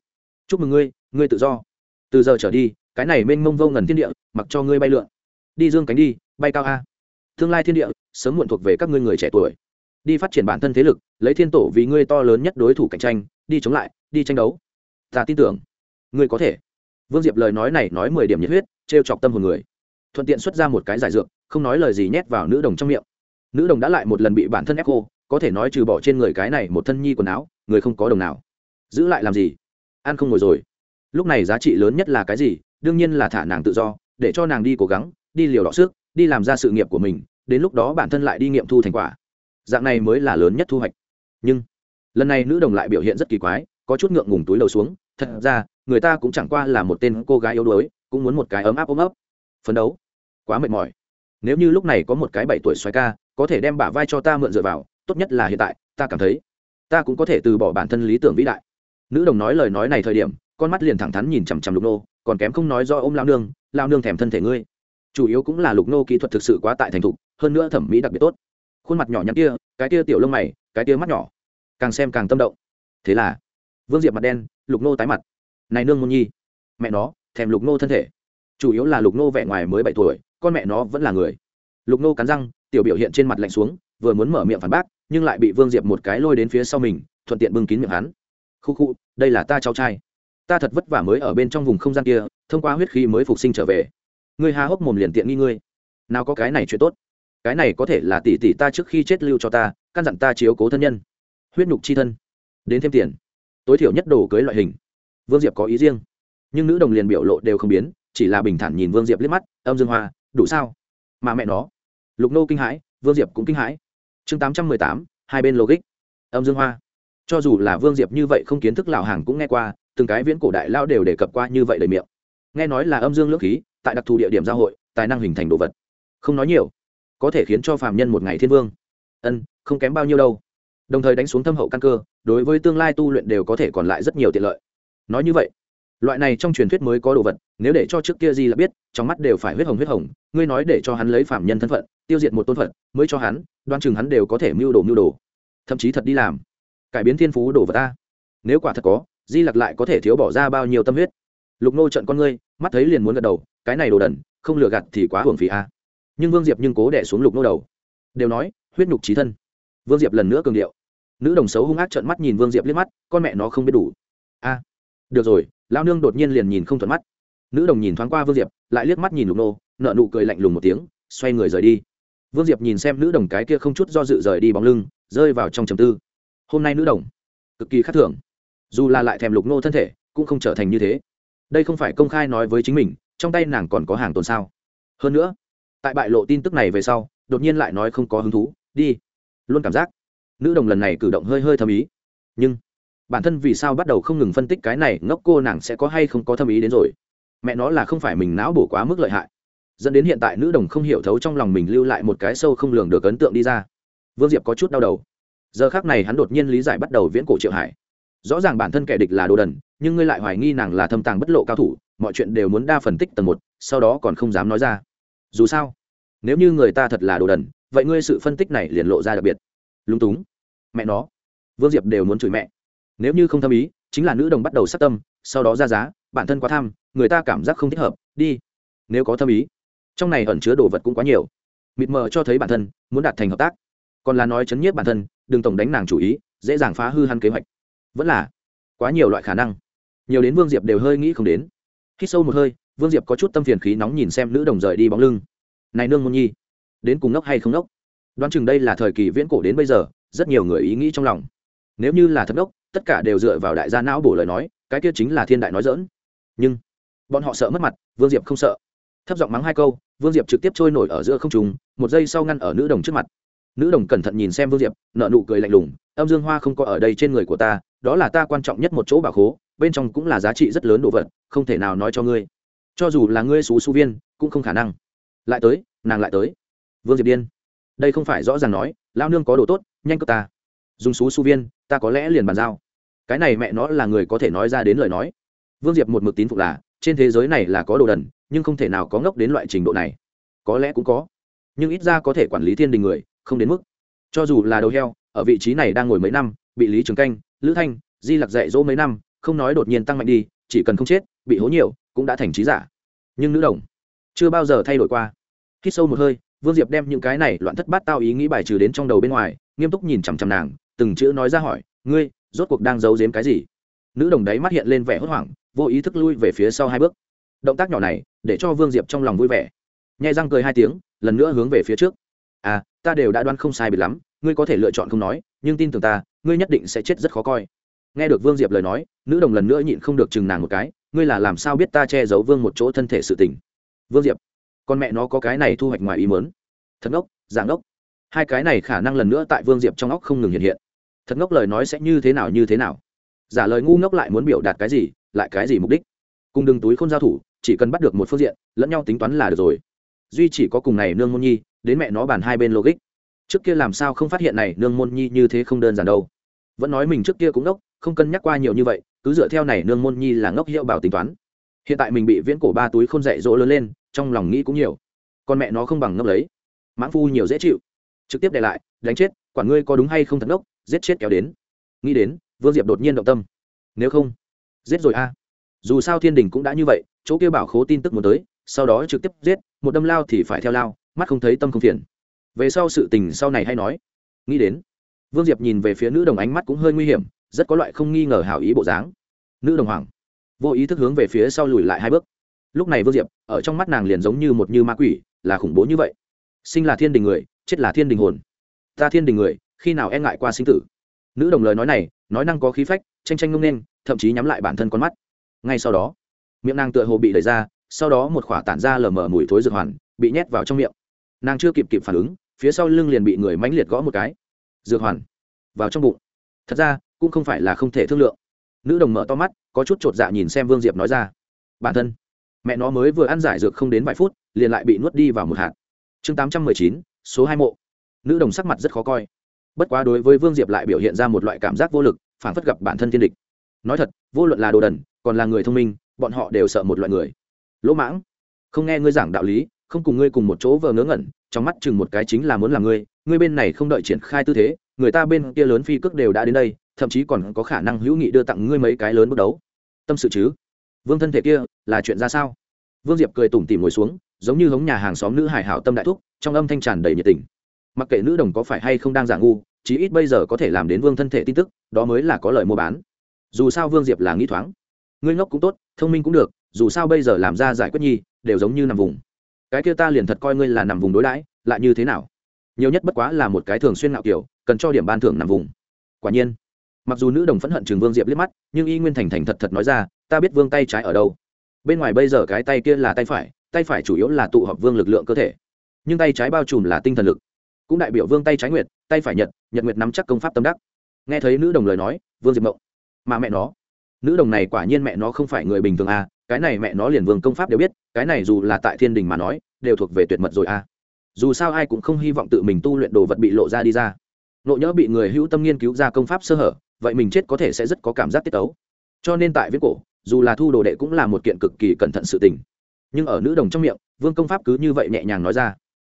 Chúc mừng ngươi ngươi tự do. Từ giờ trở đi, cái này mênh mông vô ngần thiên địa, mặc cho ngươi bay lượn. Đi dương cánh đi, bay cao a. Tương lai thiên địa, sớm muộn thuộc về các ngươi người trẻ tuổi. Đi phát triển bản thân thế lực, lấy thiên tổ vì ngươi to lớn nhất đối thủ cạnh tranh, đi chống lại, đi tranh đấu. Ta tin tưởng, ngươi có thể. Vương diệp lời nói này nói mười điểm nhiệt huyết t r e o chọc tâm hồn người. Thuận tiện xuất ra một cái giải dược không nói lời gì nhét vào nữ đồng trong miệng. Nữ đồng đã lại một lần bị bản thân ép cô có thể nói trừ bỏ trên người cái này một thân nhi quần áo, người không có đồng nào. Giữ lại làm gì? Ăn không ngồi rồi. Lúc này giá trị lớn nhất là cái gì? Đương nhiên là thả nàng tự do, để cho nàng đi cố gắng, đi liều đọ sức, đi làm ra sự nghiệp của mình, đến lúc đó bản thân lại đi nghiệm thu thành quả. Dạng này mới là lớn nhất thu hoạch. Nhưng, lần này nữ đồng lại biểu hiện rất kỳ quái, có chút ngượng ngùng túi đầu xuống, thật ra, người ta cũng chẳng qua là một tên cô gái yếu đuối, cũng muốn một cái ấm áp ôm ấp. Phấn đấu. Quá mệt mỏi nếu như lúc này có một cái bảy tuổi xoay ca, có thể đem bả vai cho ta mượn dựa vào, tốt nhất là hiện tại, ta cảm thấy, ta cũng có thể từ bỏ bản thân lý tưởng vĩ đại. Nữ đồng nói lời nói này thời điểm, con mắt liền thẳng thắn nhìn chằm chằm lục nô, còn kém không nói do ôm lao nương lao nương thèm thân thể ngươi. Chủ yếu cũng là lục nô kỹ thuật thực sự quá tại thành thục, hơn nữa thẩm mỹ đặc biệt tốt. Khuôn mặt nhỏ nhắn kia, cái kia tiểu lông mày, cái kia mắt nhỏ, càng xem càng tâm động. Thế là, vương diệp mặt đen, lục nô tái mặt. Này nương môn nhi, mẹ nó, thèm lục nô thân thể. Chủ yếu là lục nô vẻ ngoài mới bảy tuổi con mẹ nó vẫn là người. Lục nô cắn răng, tiểu biểu hiện trên mặt lạnh xuống, vừa muốn mở miệng phản bác, nhưng lại bị vương diệp một cái lôi đến phía sau mình, thuận tiện bưng kín miệng hắn. Khu khu, đây là ta cháu trai. Ta thật vất vả mới ở bên trong vùng không gian kia, thông qua huyết khí mới phục sinh trở về. Ngươi há hốc mồm liền tiện nghi ngươi. Nào có cái này chuyện tốt. Cái này có thể là tỷ tỷ ta trước khi chết lưu cho ta, căn dặn ta chiếu cố thân nhân. Huyết nhục chi thân. Đến thêm tiền. Tối thiểu nhất đồ cưới loại hình. Vương diệp có ý riêng. Nhưng nữ đồng liền biểu lộ đều không biến, chỉ là bình thản nhìn vương diệp liếc mắt, âm dương hoa đủ sao? Mà mẹ nó. Lục nô kinh hãi, vương diệp cũng kinh hãi. Chương tám trăm mười tám, hai bên logic. Âm dương hoa. Cho dù là vương diệp như vậy không kiến thức lão hàng cũng nghe qua, từng cái viễn cổ đại lao đều đề cập qua như vậy lời miệng. Nghe nói là âm dương lưỡng khí, tại đặc thù địa điểm giao hội, tài năng hình thành đồ vật. Không nói nhiều. Có thể khiến cho phàm nhân một ngày thiên vương. Ân, không kém bao nhiêu đâu. Đồng thời đánh xuống thâm hậu căn cơ, đối với tương lai tu luyện đều có thể còn lại rất nhiều tiện lợi. Nói như vậy loại này trong truyền thuyết mới có đồ vật, nếu để cho trước kia Di là biết, trong mắt đều phải huyết hồng huyết hồng, ngươi nói để cho hắn lấy phạm nhân thân phận, tiêu diệt một tôn phận mới cho hắn, đoan chừng hắn đều có thể mưu đồ mưu đồ. Thậm chí thật đi làm. Cải biến thiên phú đồ vật ta. Nếu quả thật có, di lặc lại có thể thiếu bỏ ra bao nhiêu tâm huyết. Lục nô trận con ngươi, mắt thấy liền muốn gật đầu, cái này đồ đần, không lừa gạt thì quá hưởng phí a. Nhưng vương diệp nhưng cố đẻ xuống lục nô đầu. Đều nói, huyết nhục trí thân. Vương diệp lần nữa cường điệu. Nữ đồng xấu hung ác trợn mắt nhìn vương diệp liếc mắt, con mẹ nó không biết đủ. A, được rồi lao nương đột nhiên liền nhìn không thuận mắt. Nữ đồng nhìn thoáng qua vương diệp, lại liếc mắt nhìn lục nô nợ nụ cười lạnh lùng một tiếng, xoay người rời đi. Vương diệp nhìn xem nữ đồng cái kia không chút do dự rời đi bóng lưng, rơi vào trong trầm tư. Hôm nay nữ đồng, cực kỳ khắc thường. Dù là lại thèm lục nô thân thể, cũng không trở thành như thế. Đây không phải công khai nói với chính mình, trong tay nàng còn có hàng tồn sao. Hơn nữa, tại bại lộ tin tức này về sau, đột nhiên lại nói không có hứng thú. Đi. Luôn cảm giác, nữ đồng lần này cử động hơi hơi thâm ý. Nhưng bản thân vì sao bắt đầu không ngừng phân tích cái này, ngốc cô nàng sẽ có hay không có thâm ý đến rồi? Mẹ nó là không phải mình não bổ quá mức lợi hại. Dẫn đến hiện tại nữ đồng không hiểu thấu trong lòng mình lưu lại một cái sâu không lường được ấn tượng đi ra. Vương diệp có chút đau đầu. Giờ khác này hắn đột nhiên lý giải bắt đầu viễn cổ triệu hải. Rõ ràng bản thân kẻ địch là đồ đần, nhưng ngươi lại hoài nghi nàng là thâm tàng bất lộ cao thủ, mọi chuyện đều muốn đa phân tích tầng một, sau đó còn không dám nói ra. Dù sao, nếu như người ta thật là đồ đần, vậy ngươi sự phân tích này liền lộ ra đặc biệt. Lúng túng. Mẹ nó. Vương diệp đều muốn chửi mẹ nếu như không thâm ý, chính là nữ đồng bắt đầu sát tâm, sau đó ra giá, bản thân quá tham, người ta cảm giác không thích hợp, đi. Nếu có thâm ý, trong này ẩn chứa đồ vật cũng quá nhiều. Mịt mờ cho thấy bản thân, muốn đạt thành hợp tác. Còn là nói chấn nhiếp bản thân, đừng tổng đánh nàng chủ ý, dễ dàng phá hư hắn kế hoạch. Vẫn là quá nhiều loại khả năng. Nhiều đến vương diệp đều hơi nghĩ không đến. Khi sâu một hơi, vương diệp có chút tâm phiền khí nóng nhìn xem nữ đồng rời đi bóng lưng. Này nương môn nhi, đến cùng ngốc hay không ngốc? Đoán chừng đây là thời kỳ viễn cổ đến bây giờ, rất nhiều người ý nghĩ trong lòng. Nếu như là thật ngốc tất cả đều dựa vào đại gia não bổ lời nói, cái kia chính là thiên đại nói dỡn nhưng, bọn họ sợ mất mặt, vương diệp không sợ. Thấp giọng mắng hai câu, vương diệp trực tiếp trôi nổi ở giữa không trùng một giây sau ngăn ở nữ đồng trước mặt. Nữ đồng cẩn thận nhìn xem vương diệp nợ nụ cười lạnh lùng, âm dương hoa không có ở đây trên người của ta, đó là ta quan trọng nhất một chỗ bảo khố, bên trong cũng là giá trị rất lớn đồ vật, không thể nào nói cho ngươi. Cho dù là ngươi xú xú viên, cũng không khả năng. Lại tới, nàng lại tới. Vương diệp điên. Đây không phải rõ ràng nói lao nương có đồ tốt, nhanh cướp ta dùng xú su viên, ta có lẽ liền bàn giao. Cái này mẹ nó là người có thể nói ra đến lời nói. Vương diệp một mực tín phục là, trên thế giới này là có đồ đần, nhưng không thể nào có ngốc đến loại trình độ này. Có lẽ cũng có, nhưng ít ra có thể quản lý thiên đình người, không đến mức. Cho dù là đầu heo, ở vị trí này đang ngồi mấy năm, bị lý trường canh, lữ thanh, di lặc dạy dỗ mấy năm, không nói đột nhiên tăng mạnh đi, chỉ cần không chết, bị hố nhiều, cũng đã thành trí giả. Nhưng nữ đồng, chưa bao giờ thay đổi qua. Hít sâu một hơi, vương diệp đem những cái này loạn thất bát tao ý nghĩ bài trừ đến trong đầu bên ngoài, nghiêm túc nhìn chằm chằm nàng từng chữ nói ra hỏi, ngươi, rốt cuộc đang giấu giếm cái gì? Nữ đồng đấy mắt hiện lên vẻ hốt hoảng, vô ý thức lui về phía sau hai bước. Động tác nhỏ này, để cho vương diệp trong lòng vui vẻ. Nhai răng cười hai tiếng, lần nữa hướng về phía trước. À ta đều đã đoán không sai biệt lắm, ngươi có thể lựa chọn không nói, nhưng tin tưởng ta, ngươi nhất định sẽ chết rất khó coi. Nghe được vương diệp lời nói, nữ đồng lần nữa nhịn không được chừng nàng một cái, ngươi là làm sao biết ta che giấu vương một chỗ thân thể sự tình? Vương diệp, con mẹ nó có cái này thu hoạch ngoài ý mớn thật ốc, dạng ốc. Hai cái này khả năng lần nữa tại vương diệp trong óc không ngừng hiện hiện thật ngốc lời nói sẽ như thế nào như thế nào. Giả lời ngu ngốc lại muốn biểu đạt cái gì, lại cái gì mục đích? Cùng đừng túi không giao thủ, chỉ cần bắt được một phương diện, lẫn nhau tính toán là được rồi. Duy chỉ có cùng này nương môn nhi, đến mẹ nó bàn hai bên logic. Trước kia làm sao không phát hiện này nương môn nhi như thế không đơn giản đâu. Vẫn nói mình trước kia cũng ngốc, không cân nhắc qua nhiều như vậy, cứ dựa theo này nương môn nhi là ngốc hiệu bảo tính toán. Hiện tại mình bị viễn cổ ba túi không dạy dỗ lớn lên, trong lòng nghĩ cũng nhiều. Con mẹ nó không bằng ngốc lấy. Mãn phu nhiều dễ chịu. Trực tiếp để lại, đánh chết, quản ngươi có đúng hay không thật ngốc giết chết kéo đến. Nghĩ đến, vương diệp đột nhiên động tâm. Nếu không, giết rồi a. Dù sao thiên đình cũng đã như vậy, chỗ kia bảo khố tin tức muốn tới, sau đó trực tiếp giết, một đâm lao thì phải theo lao, mắt không thấy tâm không phiền. Về sau sự tình sau này hay nói. Nghĩ đến, vương diệp nhìn về phía nữ đồng ánh mắt cũng hơi nguy hiểm, rất có loại không nghi ngờ hảo ý bộ dáng. Nữ đồng hoàng vô ý thức hướng về phía sau lùi lại hai bước. Lúc này vương diệp, ở trong mắt nàng liền giống như một như ma quỷ, là khủng bố như vậy. Sinh là thiên đình người, chết là thiên đình hồn. Ta thiên đình người khi nào e ngại qua sinh tử? Nữ đồng lời nói này, nói năng có khí phách, tranh tranh ngông nên thậm chí nhắm lại bản thân con mắt. Ngay sau đó, miệng nàng tựa hồ bị đẩy ra, sau đó một khỏa tản ra lờ mờ mùi thối dược hoàn, bị nhét vào trong miệng. Nàng chưa kịp kịp phản ứng, phía sau lưng liền bị người mãnh liệt gõ một cái. Dược hoàn vào trong bụng. Thật ra, cũng không phải là không thể thương lượng. Nữ đồng mở to mắt, có chút chột dạ nhìn xem vương diệp nói ra. Bản thân, mẹ nó mới vừa ăn giải dược không đến vài phút, liền lại bị nuốt đi vào một hạt. Chương tám trăm mười chín, số hai mộ. Nữ đồng sắc mặt rất khó coi bất quá đối với vương diệp lại biểu hiện ra một loại cảm giác vô lực phản phất gặp bản thân thiên địch. Nói thật, vô luận là đồ đần, còn là người thông minh, bọn họ đều sợ một loại người. Lỗ mãng, không nghe ngươi giảng đạo lý, không cùng ngươi cùng một chỗ vờ ngớ ngẩn, trong mắt chừng một cái chính là muốn làm ngươi ngươi bên này không đợi triển khai tư thế, người ta bên kia lớn phi cước đều đã đến đây, thậm chí còn có khả năng hữu nghị đưa tặng ngươi mấy cái lớn bước đấu. Tâm sự chứ? Vương thân thể kia, là chuyện ra sao? Vương diệp cười tủm tỉm ngồi xuống, giống như hống nhà hàng xóm nữ hải hảo tâm đại thúc, trong âm thanh tràn đầy nhiệt tình. Mặc kệ nữ đồng có phải hay không đang giả ngu chí ít bây giờ có thể làm đến vương thân thể tin tức, đó mới là có lời mua bán. Dù sao vương diệp là nghĩ thoáng. Ngươi ngốc cũng tốt, thông minh cũng được, dù sao bây giờ làm ra giải quyết nhi, đều giống như nằm vùng. Cái kia ta liền thật coi ngươi là nằm vùng đối đãi, lại như thế nào? Nhiều nhất bất quá là một cái thường xuyên ngạo kiểu, cần cho điểm ban thưởng nằm vùng. Quả nhiên, mặc dù nữ đồng phẫn hận trường vương diệp liếc mắt, nhưng y nguyên thành thành thật thật nói ra, ta biết vương tay trái ở đâu. Bên ngoài bây giờ cái tay kia là tay phải tay phải chủ yếu là tụ họp vương lực lượng cơ thể. Nhưng tay trái bao trùm là tinh thần lực. Cũng đại biểu vương tay trái nguyệt tay phải nhật nhật nguyệt nắm chắc công pháp tâm đắc. Nghe thấy nữ đồng lời nói, vương diệp mộng. Mà mẹ nó, nữ đồng này quả nhiên mẹ nó không phải người bình thường à cái này mẹ nó liền vương công pháp đều biết, cái này dù là tại thiên đình mà nói, đều thuộc về tuyệt mật rồi à. Dù sao ai cũng không hy vọng tự mình tu luyện đồ vật bị lộ ra đi ra. Nộ nhỡ bị người hữu tâm nghiên cứu ra công pháp sơ hở, vậy mình chết có thể sẽ rất có cảm giác tiết tấu. Cho nên tại viết cổ, dù là thu đồ đệ cũng là một kiện cực kỳ cẩn thận sự tình. Nhưng ở nữ đồng trong miệng, vương công pháp cứ như vậy nhẹ nhàng nói ra.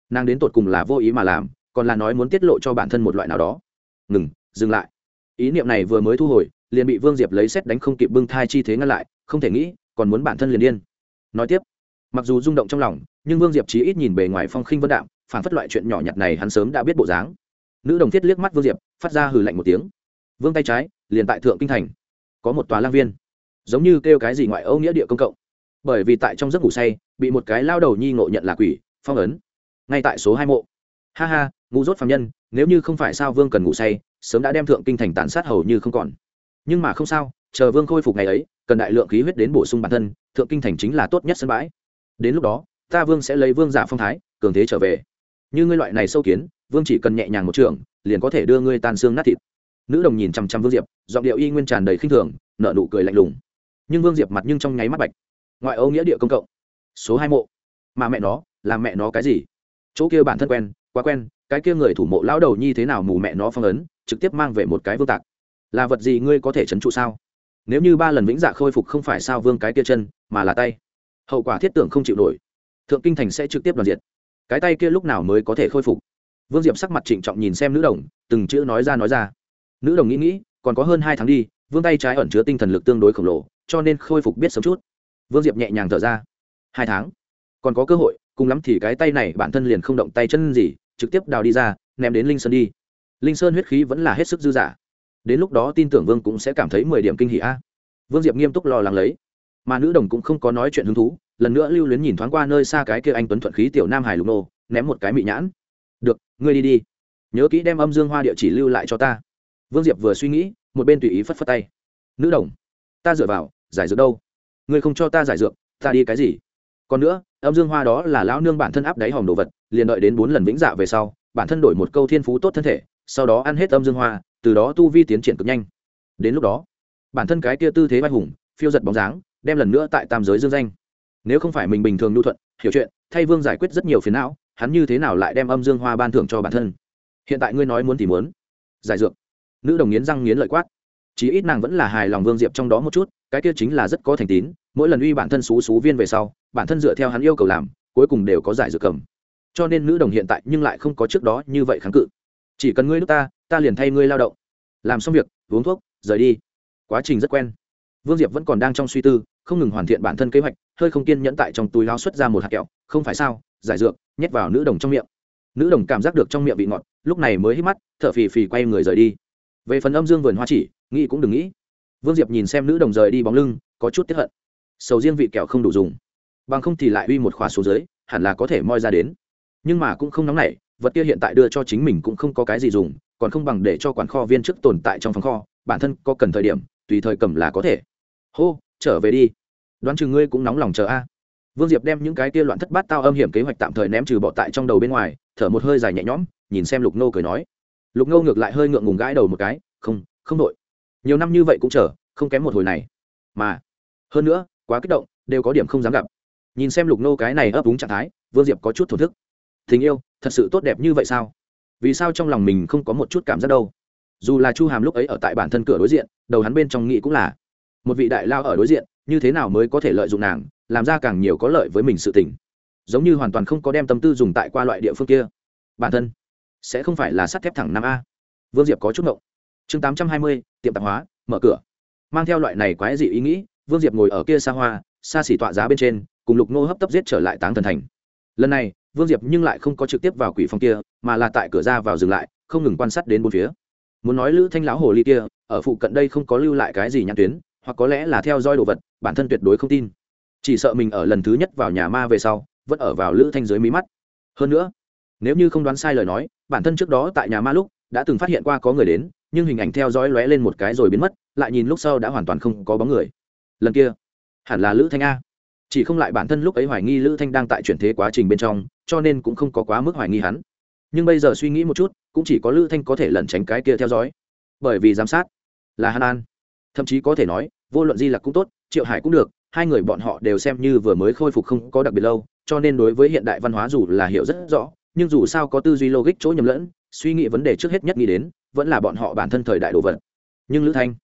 Nàng đến tột cùng là vô ý mà làm còn là nói muốn tiết lộ cho bản thân một loại nào đó. Ngừng, dừng lại. Ý niệm này vừa mới thu hồi, liền bị vương diệp lấy xét đánh không kịp bưng thai chi thế ngăn lại, không thể nghĩ, còn muốn bản thân liền điên. Nói tiếp, mặc dù rung động trong lòng, nhưng vương diệp chí ít nhìn bề ngoài phong khinh vân đạm, phản phất loại chuyện nhỏ nhặt này hắn sớm đã biết bộ dáng. Nữ đồng thiết liếc mắt vương diệp, phát ra hừ lạnh một tiếng. Vương tay trái, liền tại thượng kinh thành. Có một tòa lang viên, giống như kêu cái gì ngoại âu nghĩa địa công cộng. Bởi vì tại trong giấc ngủ say, bị một cái lao đầu nhi ngộ nhận là quỷ, phong ấn. Ngay tại số hai mộ. Ha ha ngu dốt phạm nhân, nếu như không phải sao vương cần ngủ say, sớm đã đem thượng kinh thành tàn sát hầu như không còn. Nhưng mà không sao, chờ vương khôi phục ngày ấy, cần đại lượng khí huyết đến bổ sung bản thân, thượng kinh thành chính là tốt nhất sân bãi. Đến lúc đó, ta vương sẽ lấy vương giả phong thái, cường thế trở về. Như ngươi loại này sâu kiến, vương chỉ cần nhẹ nhàng một trường, liền có thể đưa ngươi tan xương nát thịt. Nữ đồng nhìn chằm chằm vương diệp, giọng điệu y nguyên tràn đầy khinh thường nợ nụ cười lạnh lùng. Nhưng vương diệp mặt nhưng trong nháy mắt bạch. Ngoại âu nghĩa địa công cộng. Số hai mộ. Mà mẹ nó làm mẹ nó cái gì? Chỗ kia bản thân quen, quá quen cái kia người thủ mộ lão đầu nhi thế nào mù mẹ nó phong ấn, trực tiếp mang về một cái vương tạc. Là vật gì ngươi có thể trấn trụ sao? Nếu như ba lần vĩnh dạ khôi phục không phải sao vương cái kia chân, mà là tay, hậu quả thiết tưởng không chịu nổi. Thượng kinh thành sẽ trực tiếp đoàn diệt. Cái tay kia lúc nào mới có thể khôi phục? Vương diệp sắc mặt trịnh trọng nhìn xem nữ đồng, từng chữ nói ra nói ra. Nữ đồng nghĩ nghĩ, còn có hơn hai tháng đi, vương tay trái ẩn chứa tinh thần lực tương đối khổng lồ, cho nên khôi phục biết sớm chút. Vương diệp nhẹ nhàng thở ra. Hai tháng? Còn có cơ hội, cùng lắm thì cái tay này bản thân liền không động tay chân gì trực tiếp đào đi ra, ném đến linh sơn đi. Linh sơn huyết khí vẫn là hết sức dư dả. Đến lúc đó tin tưởng vương cũng sẽ cảm thấy mười điểm kinh hỷ a. Vương diệp nghiêm túc lo lắng lấy. Mà nữ đồng cũng không có nói chuyện hứng thú, lần nữa lưu luyến nhìn thoáng qua nơi xa cái kia anh tuấn thuận khí tiểu nam hải lục nô, ném một cái mị nhãn. Được, ngươi đi đi. Nhớ kỹ đem âm dương hoa địa chỉ lưu lại cho ta. Vương diệp vừa suy nghĩ, một bên tùy ý phất phất tay. Nữ đồng, ta dựa vào, giải dược đâu? Ngươi không cho ta giải dược, ta đi cái gì? Còn nữa, âm dương hoa đó là lão nương bản thân áp đáy hòm đồ vật liền đợi đến bốn lần vĩnh dạ về sau, bản thân đổi một câu thiên phú tốt thân thể, sau đó ăn hết âm dương hoa, từ đó tu vi tiến triển cực nhanh. Đến lúc đó, bản thân cái kia tư thế vai hùng, phiêu giật bóng dáng, đem lần nữa tại tam giới dương danh. Nếu không phải mình bình thường nhu thuận, hiểu chuyện, thay vương giải quyết rất nhiều phiền não, hắn như thế nào lại đem âm dương hoa ban thưởng cho bản thân? Hiện tại ngươi nói muốn thì muốn. Giải dược. Nữ đồng nghiến răng nghiến lợi quát. Chí ít nàng vẫn là hài lòng vương diệp trong đó một chút, cái kia chính là rất có thành tín, mỗi lần uy bản thân xú xú viên về sau, bản thân dựa theo hắn yêu cầu làm, cuối cùng đều có giải dược cầm cho nên nữ đồng hiện tại nhưng lại không có trước đó như vậy kháng cự. Chỉ cần ngươi nước ta ta liền thay ngươi lao động. Làm xong việc, uống thuốc, rời đi. Quá trình rất quen. Vương diệp vẫn còn đang trong suy tư, không ngừng hoàn thiện bản thân kế hoạch, hơi không kiên nhẫn tại trong túi lao xuất ra một hạt kẹo, không phải sao, giải dược, nhét vào nữ đồng trong miệng. Nữ đồng cảm giác được trong miệng bị ngọt, lúc này mới hít mắt t h ở phì phì quay người rời đi. Về phần âm dương vườn hoa chỉ, nghĩ cũng đừng nghĩ. Vương diệp nhìn xem nữ đồng rời đi bóng lưng, có chút tiếp hận. Sầu riêng vị kẹo không đủ dùng. Bằng không thì lại uy một khóa số dưới, hẳn là có thể moi ra đến nhưng mà cũng không nóng nảy, vật kia hiện tại đưa cho chính mình cũng không có cái gì dùng, còn không bằng để cho quản kho viên chức tồn tại trong phòng kho, bản thân có cần thời điểm, tùy thời cầm là có thể. Hô, trở về đi. Đoán chừng ngươi cũng nóng lòng chờ a. Vương diệp đem những cái kia loạn thất bát tao âm hiểm kế hoạch tạm thời ném trừ bỏ tại trong đầu bên ngoài, thở một hơi dài nhẹ nhõm, nhìn xem lục nô cười nói. Lục nô ngược lại hơi ngượng ngùng gãi đầu một cái, không không đội. Nhiều năm như vậy cũng chờ, không kém một hồi này. Mà, hơn nữa, quá kích động, đều có điểm không dám gặp. Nhìn xem lục nô cái này ấp úng trạng thái, vương diệp có chút thổn thức tình yêu, thật sự tốt đẹp như vậy sao? Vì sao trong lòng mình không có một chút cảm giác đâu? Dù là chu hàm lúc ấy ở tại bản thân cửa đối diện, đầu hắn bên trong nghĩ cũng là, một vị đại lao ở đối diện, như thế nào mới có thể lợi dụng nàng, làm ra càng nhiều có lợi với mình sự tình. Giống như hoàn toàn không có đem tâm tư dùng tại qua loại địa phương kia. Bản thân sẽ không phải là sắt thép thẳng năm a. Vương diệp có chút ngộng. Chương tám trăm hai mươi, tiệm tạp hóa, mở cửa. Mang theo loại này quái dị ý nghĩ, vương diệp ngồi ở kia xa hoa, xa xỉ tọa giá bên trên, cùng lục nô hấp tấp giết trở lại táng thần thành. Lần này vương diệp nhưng lại không có trực tiếp vào quỷ phòng kia, mà là tại cửa ra vào dừng lại, không ngừng quan sát đến bốn phía. Muốn nói lữ thanh lão hồ ly kia, ở phụ cận đây không có lưu lại cái gì nhãn tuyến, hoặc có lẽ là theo dõi đồ vật, bản thân tuyệt đối không tin. Chỉ sợ mình ở lần thứ nhất vào nhà ma về sau, vẫn ở vào lữ thanh dưới mí mắt. Hơn nữa, nếu như không đoán sai lời nói, bản thân trước đó tại nhà ma lúc, đã từng phát hiện qua có người đến, nhưng hình ảnh theo dõi lóe lên một cái rồi biến mất, lại nhìn lúc sau đã hoàn toàn không có bóng người. Lần kia, hẳn là lữ thanh a chỉ không lại bản thân lúc ấy hoài nghi lữ thanh đang tại chuyển thế quá trình bên trong, cho nên cũng không có quá mức hoài nghi hắn. Nhưng bây giờ suy nghĩ một chút, cũng chỉ có lữ thanh có thể lẩn tránh cái kia theo dõi. Bởi vì giám sát là hắn an. Thậm chí có thể nói, vô luận di lặc cũng tốt, triệu hải cũng được, hai người bọn họ đều xem như vừa mới khôi phục không có đặc biệt lâu, cho nên đối với hiện đại văn hóa dù là hiểu rất rõ, nhưng dù sao có tư duy logic chỗ nhầm lẫn, suy nghĩ vấn đề trước hết nhất nghĩ đến, vẫn là bọn họ bản thân thời đại đồ vật. Nhưng lữ thanh,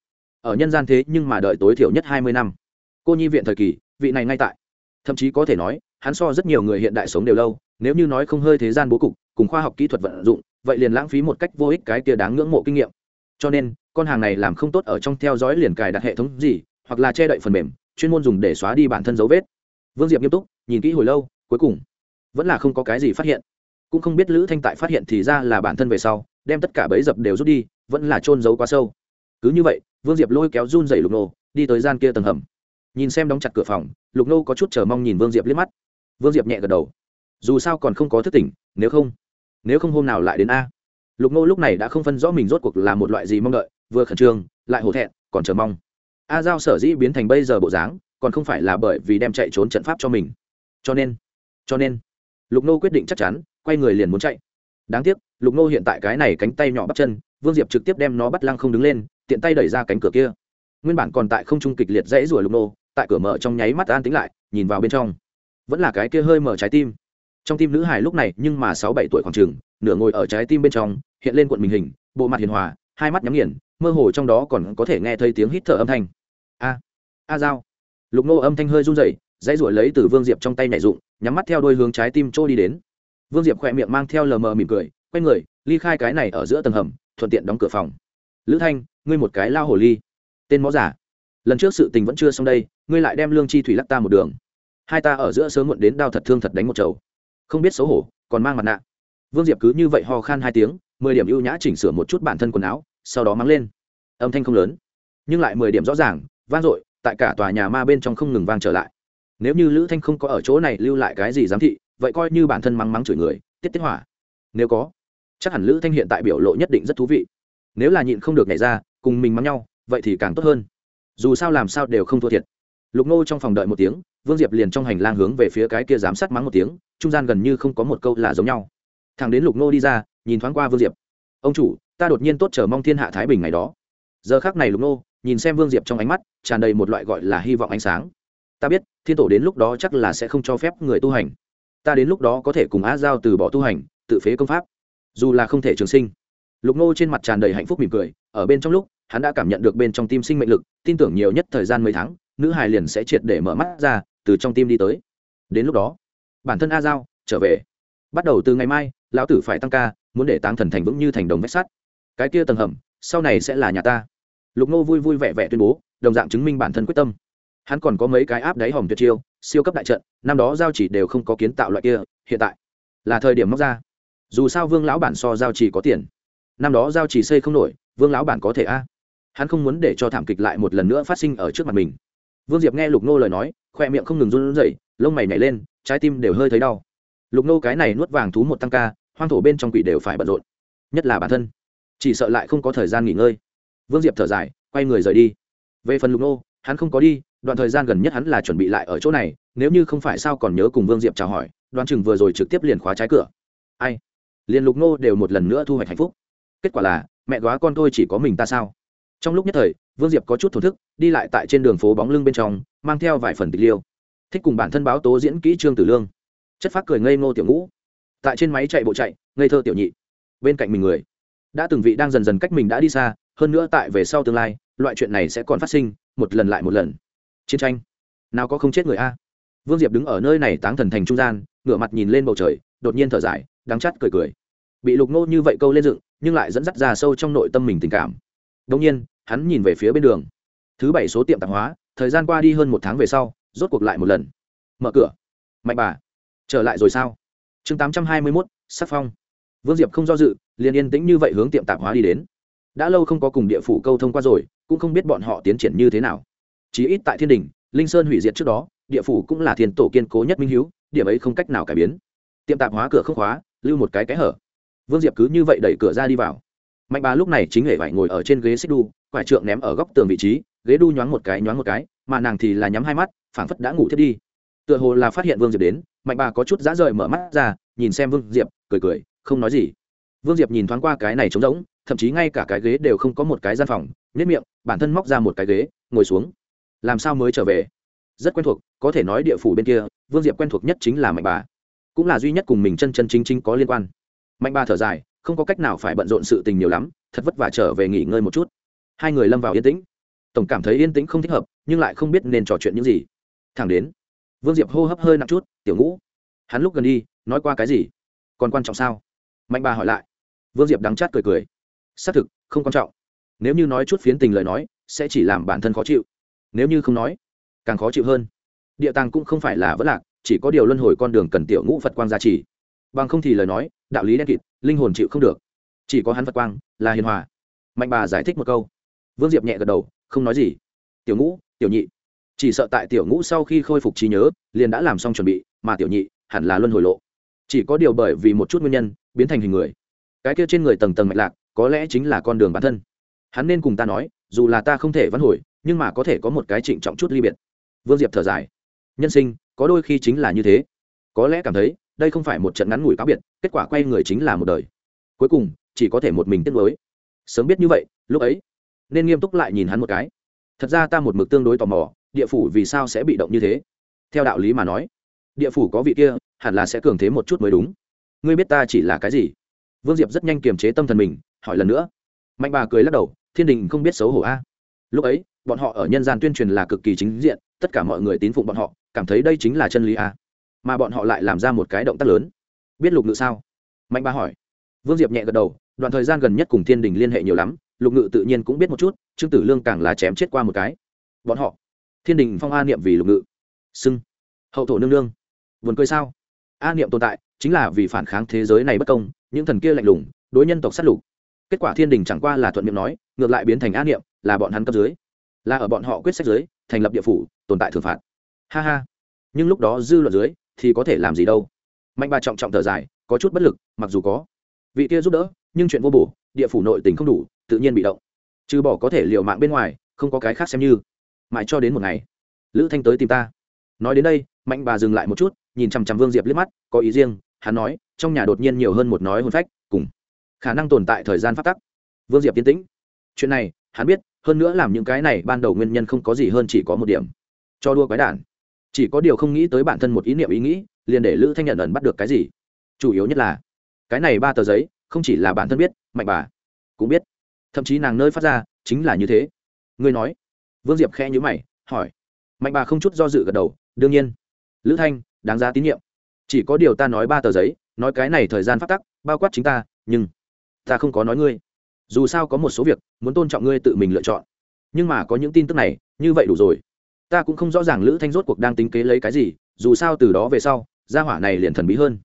ở nhân gian thế nhưng mà đợi tối thiểu nhất hai mươi năm. Cô nhi viện thời kỳ, vị này ngay tại thậm chí có thể nói, hắn so rất nhiều người hiện đại sống đều lâu, nếu như nói không hơi thế gian bố cục, cùng khoa học kỹ thuật vận dụng, vậy liền lãng phí một cách vô ích cái kia đáng ngưỡng mộ kinh nghiệm. Cho nên, con hàng này làm không tốt ở trong theo dõi liền cài đặt hệ thống gì, hoặc là che đậy phần mềm, chuyên môn dùng để xóa đi bản thân dấu vết. Vương diệp nghiêm túc, nhìn kỹ hồi lâu, cuối cùng, vẫn là không có cái gì phát hiện. Cũng không biết lữ thanh tại phát hiện thì ra là bản thân về sau, đem tất cả bẫy dập đều rút đi, vẫn là trôn giấu quá sâu. Cứ như vậy, vương diệp lôi kéo run dày lục nổ đi tới gian kia tầng hầm nhìn xem đóng chặt cửa phòng, lục nô có chút chờ mong nhìn vương diệp liếc mắt. Vương diệp nhẹ gật đầu. Dù sao còn không có thức tỉnh, nếu không nếu không hôm nào lại đến a. Lục nô lúc này đã không phân rõ mình rốt cuộc là một loại gì mong đợi, vừa khẩn trương, lại hổ thẹn, còn chờ mong. A giao sở dĩ biến thành bây giờ bộ dáng, còn không phải là bởi vì đem chạy trốn trận pháp cho mình. Cho nên cho nên, lục nô quyết định chắc chắn, quay người liền muốn chạy. Đáng tiếc, lục nô hiện tại cái này cánh tay nhỏ bắt chân, vương diệp trực tiếp đem nó bắt lăng không đứng lên, tiện tay đẩy ra cánh cửa kia. Nguyên bản còn tại không trung kịch liệt dãy rủa lục nô tại cửa mở trong nháy mắt an tính lại, nhìn vào bên trong. Vẫn là cái kia hơi mở trái tim. Trong tim nữ hải lúc này nhưng mà sáu bảy tuổi khoảng trường nửa ngồi ở trái tim bên trong, hiện lên cuộn mình hình, bộ mặt hiền hòa, hai mắt nhắm nghiền, mơ hồ trong đó còn có thể nghe thấy tiếng hít thở âm thanh. A a dao. Lục nô âm thanh hơi run rẩy, dãy ruổi lấy từ vương diệp trong tay nhảy dụng, nhắm mắt theo đôi hướng trái tim trôi đi đến. Vương diệp khỏe miệng mang theo lờ mờ mỉm cười, quay người, ly khai cái này ở giữa tầng hầm, thuận tiện đóng cửa phòng. Lữ thanh, ngươi một cái lao hồ ly. Tên mó giả lần trước sự tình vẫn chưa xong đây, ngươi lại đem lương chi thủy lắc ta một đường. Hai ta ở giữa sớm muộn đến đao thật thương thật đánh một chầu. Không biết xấu hổ, còn mang mặt nạ. Vương diệp cứ như vậy ho khan hai tiếng, mười điểm ưu nhã chỉnh sửa một chút bản thân quần áo, sau đó mắng lên. Âm thanh không lớn, nhưng lại mười điểm rõ ràng, vang dội, tại cả tòa nhà ma bên trong không ngừng vang trở lại. Nếu như lữ thanh không có ở chỗ này lưu lại cái gì giám thị, vậy coi như bản thân mắng mắng chửi người, tiết tiết hỏa. Nếu có, chắc hẳn lữ thanh hiện tại biểu lộ nhất định rất thú vị. Nếu là nhịn không được nhảy ra, cùng mình mắng nhau, vậy thì càng tốt hơn dù sao làm sao đều không thua thiệt. Lục nô trong phòng đợi một tiếng, vương diệp liền trong hành lang hướng về phía cái kia giám sát mắng một tiếng, trung gian gần như không có một câu là giống nhau. Thằng đến lục nô đi ra, nhìn thoáng qua vương diệp. Ông chủ, ta đột nhiên tốt chờ mong thiên hạ thái bình ngày đó. Giờ khác này lục nô nhìn xem vương diệp trong ánh mắt, tràn đầy một loại gọi là hy vọng ánh sáng. Ta biết, thiên tổ đến lúc đó chắc là sẽ không cho phép người tu hành. Ta đến lúc đó có thể cùng á giao từ bỏ tu hành, tự phế công pháp, dù là không thể trường sinh. Lục nô trên mặt tràn đầy hạnh phúc mỉm cười, ở bên trong lúc hắn đã cảm nhận được bên trong tim sinh mệnh lực, tin tưởng nhiều nhất thời gian mấy tháng, nữ hài liền sẽ triệt để mở mắt ra, từ trong tim đi tới. Đến lúc đó, bản thân a giao trở về. Bắt đầu từ ngày mai, lão tử phải tăng ca, muốn để táng thần thành vững như thành đồng vách sắt. Cái kia tầng hầm, sau này sẽ là nhà ta. Lục nô vui vui vẻ vẻ tuyên bố, đồng dạng chứng minh bản thân quyết tâm. Hắn còn có mấy cái áp đáy hòm tuyệt chiêu, siêu cấp đại trận, năm đó giao chỉ đều không có kiến tạo loại kia, hiện tại là thời điểm móc ra. Dù sao vương lão bản so giao chỉ có tiền. Năm đó giao chỉ xây không nổi, vương lão bản có thể a hắn không muốn để cho thảm kịch lại một lần nữa phát sinh ở trước mặt mình. Vương diệp nghe lục nô lời nói, khoe miệng không ngừng run rẩy, lông mày nhảy lên, trái tim đều hơi thấy đau. Lục nô cái này nuốt vàng thú một tăng ca, hoang thổ bên trong quỷ đều phải bận rộn. Nhất là bản thân. Chỉ sợ lại không có thời gian nghỉ ngơi. Vương diệp thở dài, quay người rời đi. Về phần lục nô, hắn không có đi, đoạn thời gian gần nhất hắn là chuẩn bị lại ở chỗ này, nếu như không phải sao còn nhớ cùng vương diệp chào hỏi đoan chừng vừa rồi trực tiếp liền khóa trái cửa. Ai? Liền lục nô đều một lần nữa thu hoạch hạnh phúc. Kết quả là, mẹ góa con tôi chỉ có mình ta sao? Trong lúc nhất thời, vương diệp có chút thổn thức, đi lại tại trên đường phố bóng lưng bên trong, mang theo vài phần tịch liêu. Thích cùng bản thân báo tố diễn kỹ trương tử lương. Chất phát cười ngây ngô tiểu ngũ. Tại trên máy chạy bộ chạy, ngây thơ tiểu nhị. Bên cạnh mình người. Đã từng vị đang dần dần cách mình đã đi xa, hơn nữa tại về sau tương lai, loại chuyện này sẽ còn phát sinh, một lần lại một lần. Chiến tranh. Nào có không chết người a. Vương diệp đứng ở nơi này táng thần thành trung gian, ngửa mặt nhìn lên bầu trời, đột nhiên thở dài, đắng chắt cười cười. Bị lục ngô như vậy câu lên dựng, nhưng lại dẫn dắt ra sâu trong nội tâm mình tình cảm đông nhiên, hắn nhìn về phía bên đường. Thứ bảy số tiệm tạp hóa, thời gian qua đi hơn một tháng về sau, rốt cuộc lại một lần. Mở cửa. Mạnh bà, trở lại rồi sao? Chương tám trăm hai mươi mốt, sắc phong. Vương diệp không do dự, liền yên tĩnh như vậy hướng tiệm tạp hóa đi đến. Đã lâu không có cùng địa phủ câu thông qua rồi, cũng không biết bọn họ tiến triển như thế nào. Chí ít tại thiên đình, linh sơn hủy diệt trước đó, địa phủ cũng là thiên tổ kiên cố nhất minh hiếu, điểm ấy không cách nào cải biến. Tiệm tạp hóa cửa không khóa, lưu một cái cái hở. Vương diệp cứ như vậy đẩy cửa ra đi vào mạnh bà lúc này chính hệ vải ngồi ở trên ghế xích đu, quải trượng ném ở góc tường vị trí, ghế đu nhoáng một cái, nhoáng một cái, mà nàng thì là nhắm hai mắt, phảng phất đã ngủ thiết đi. Tựa hồ là phát hiện vương diệp đến, mạnh bà có chút dã rời mở mắt ra, nhìn xem vương diệp, cười cười, không nói gì. Vương diệp nhìn thoáng qua cái này trống rỗng, thậm chí ngay cả cái ghế đều không có một cái gian phòng nếp miệng, bản thân móc ra một cái ghế, ngồi xuống. Làm sao mới trở về? Rất quen thuộc, có thể nói địa phủ bên kia, vương diệp quen thuộc nhất chính là mạnh bà cũng là duy nhất cùng mình chân chân chính chính có liên quan. Mạnh bà thở dài không có cách nào phải bận rộn sự tình nhiều lắm, thật vất vả trở về nghỉ ngơi một chút. Hai người lâm vào yên tĩnh. Tổng cảm thấy yên tĩnh không thích hợp, nhưng lại không biết nên trò chuyện những gì. Thẳng đến, vương diệp hô hấp hơi nặng chút, tiểu ngũ, hắn lúc gần đi, nói qua cái gì? Còn quan trọng sao? Mạnh bà hỏi lại. Vương diệp đắng chát cười cười. Xác thực, không quan trọng. Nếu như nói chút phiến tình lời nói, sẽ chỉ làm bản thân khó chịu. Nếu như không nói, càng khó chịu hơn. Địa tàng cũng không phải là vất lạc, chỉ có điều luân hồi con đường cần tiểu ngũ phật quang gia trì bằng không thì lời nói, đạo lý đen kịt, linh hồn chịu không được. Chỉ có hắn phật quang, là hiền hòa. Mạnh bà giải thích một câu. Vương diệp nhẹ gật đầu, không nói gì. Tiểu ngũ, tiểu nhị. Chỉ sợ tại tiểu ngũ sau khi khôi phục trí nhớ, liền đã làm xong chuẩn bị, mà tiểu nhị hẳn là luân hồi lộ. Chỉ có điều bởi vì một chút nguyên nhân, biến thành hình người. Cái kia trên người tầng tầng mạch lạc, có lẽ chính là con đường bản thân. Hắn nên cùng ta nói, dù là ta không thể văn hồi, nhưng mà có thể có một cái trịnh trọng chút ly biệt. Vương diệp thở dài. Nhân sinh, có đôi khi chính là như thế. Có lẽ cảm thấy đây không phải một trận ngắn ngủi cáo biệt, kết quả quay người chính là một đời. Cuối cùng, chỉ có thể một mình tiếc nuối. Sớm biết như vậy, lúc ấy, nên nghiêm túc lại nhìn hắn một cái. Thật ra ta một mực tương đối tò mò, địa phủ vì sao sẽ bị động như thế? Theo đạo lý mà nói, địa phủ có vị kia, hẳn là sẽ cường thế một chút mới đúng. Ngươi biết ta chỉ là cái gì? Vương diệp rất nhanh kiềm chế tâm thần mình, hỏi lần nữa. Mạnh bà cười lắc đầu, thiên đình không biết xấu hổ a. Lúc ấy, bọn họ ở nhân gian tuyên truyền là cực kỳ chính diện, tất cả mọi người tín phụng bọn họ, cảm thấy đây chính là chân lý a mà bọn họ lại làm ra một cái động tác lớn. Biết lục ngự sao? Mạnh ba hỏi. Vương diệp nhẹ gật đầu, đoạn thời gian gần nhất cùng thiên đình liên hệ nhiều lắm, lục ngự tự nhiên cũng biết một chút, trương tử lương càng là chém chết qua một cái. Bọn họ. Thiên đình phong a niệm vì lục ngự. Xưng. Hậu thổ nương nương. Buồn cười sao? A niệm tồn tại, chính là vì phản kháng thế giới này bất công, những thần kia lạnh lùng, đối nhân tộc sát lục. Kết quả thiên đình chẳng qua là thuận miệng nói, ngược lại biến thành a niệm, là bọn hắn cấp dưới. Là ở bọn họ quyết sách dưới, thành lập địa phủ, tồn tại thường phạt. Ha ha. Nhưng lúc đó dư luận dưới thì có thể làm gì đâu. Mạnh bà trọng trọng thở dài, có chút bất lực, mặc dù có. Vị kia giúp đỡ, nhưng chuyện vô bổ, địa phủ nội tình không đủ, tự nhiên bị động. Trừ bỏ có thể liều mạng bên ngoài, không có cái khác xem như. Mãi cho đến một ngày, lữ thanh tới tìm ta. Nói đến đây, mạnh bà dừng lại một chút, nhìn chằm chằm vương diệp liếc mắt, có ý riêng, hắn nói, trong nhà đột nhiên nhiều hơn một nói hôn phách, cùng khả năng tồn tại thời gian phát tắc. Vương diệp tiến tĩnh. Chuyện này, hắn biết, hơn nữa làm những cái này ban đầu nguyên nhân không có gì hơn chỉ có một điểm. Cho đua quái đản chỉ có điều không nghĩ tới bản thân một ý niệm ý nghĩ, liền để lữ thanh nhận ẩn bắt được cái gì. Chủ yếu nhất là, cái này ba tờ giấy, không chỉ là bản thân biết, mạnh bà cũng biết. Thậm chí nàng nơi phát ra, chính là như thế. Ngươi nói, vương diệp khẽ nhữ mày, hỏi, mạnh bà không chút do dự gật đầu, đương nhiên. Lữ thanh, đáng giá tín nhiệm. Chỉ có điều ta nói ba tờ giấy, nói cái này thời gian phát tắc, bao quát chính ta, nhưng ta không có nói ngươi. Dù sao có một số việc, muốn tôn trọng ngươi tự mình lựa chọn. Nhưng mà có những tin tức này, như vậy đủ rồi ta cũng không rõ ràng lữ thanh rốt cuộc đang tính kế lấy cái gì, dù sao từ đó về sau, gia hỏa này liền thần bí hơn.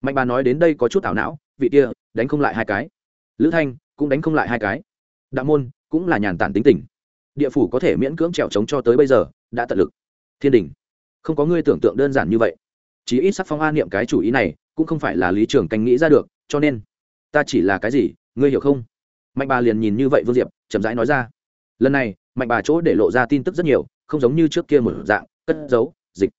Mạnh bà nói đến đây có chút ảo não, vị kia, đánh không lại hai cái. Lữ thanh, cũng đánh không lại hai cái. Đạo môn, cũng là nhàn tản tính tình. Địa phủ có thể miễn cưỡng trèo trống cho tới bây giờ, đã tận lực. Thiên đình, không có ngươi tưởng tượng đơn giản như vậy. Chỉ ít sắc phong a niệm cái chủ ý này, cũng không phải là lý trường canh nghĩ ra được, cho nên, ta chỉ là cái gì, ngươi hiểu không? Mạnh bà liền nhìn như vậy vương diệp, chậm rãi nói ra. Lần này, mạnh bà chỗ để lộ ra tin tức rất nhiều không giống như trước kia một dạng, cất giấu, dịch.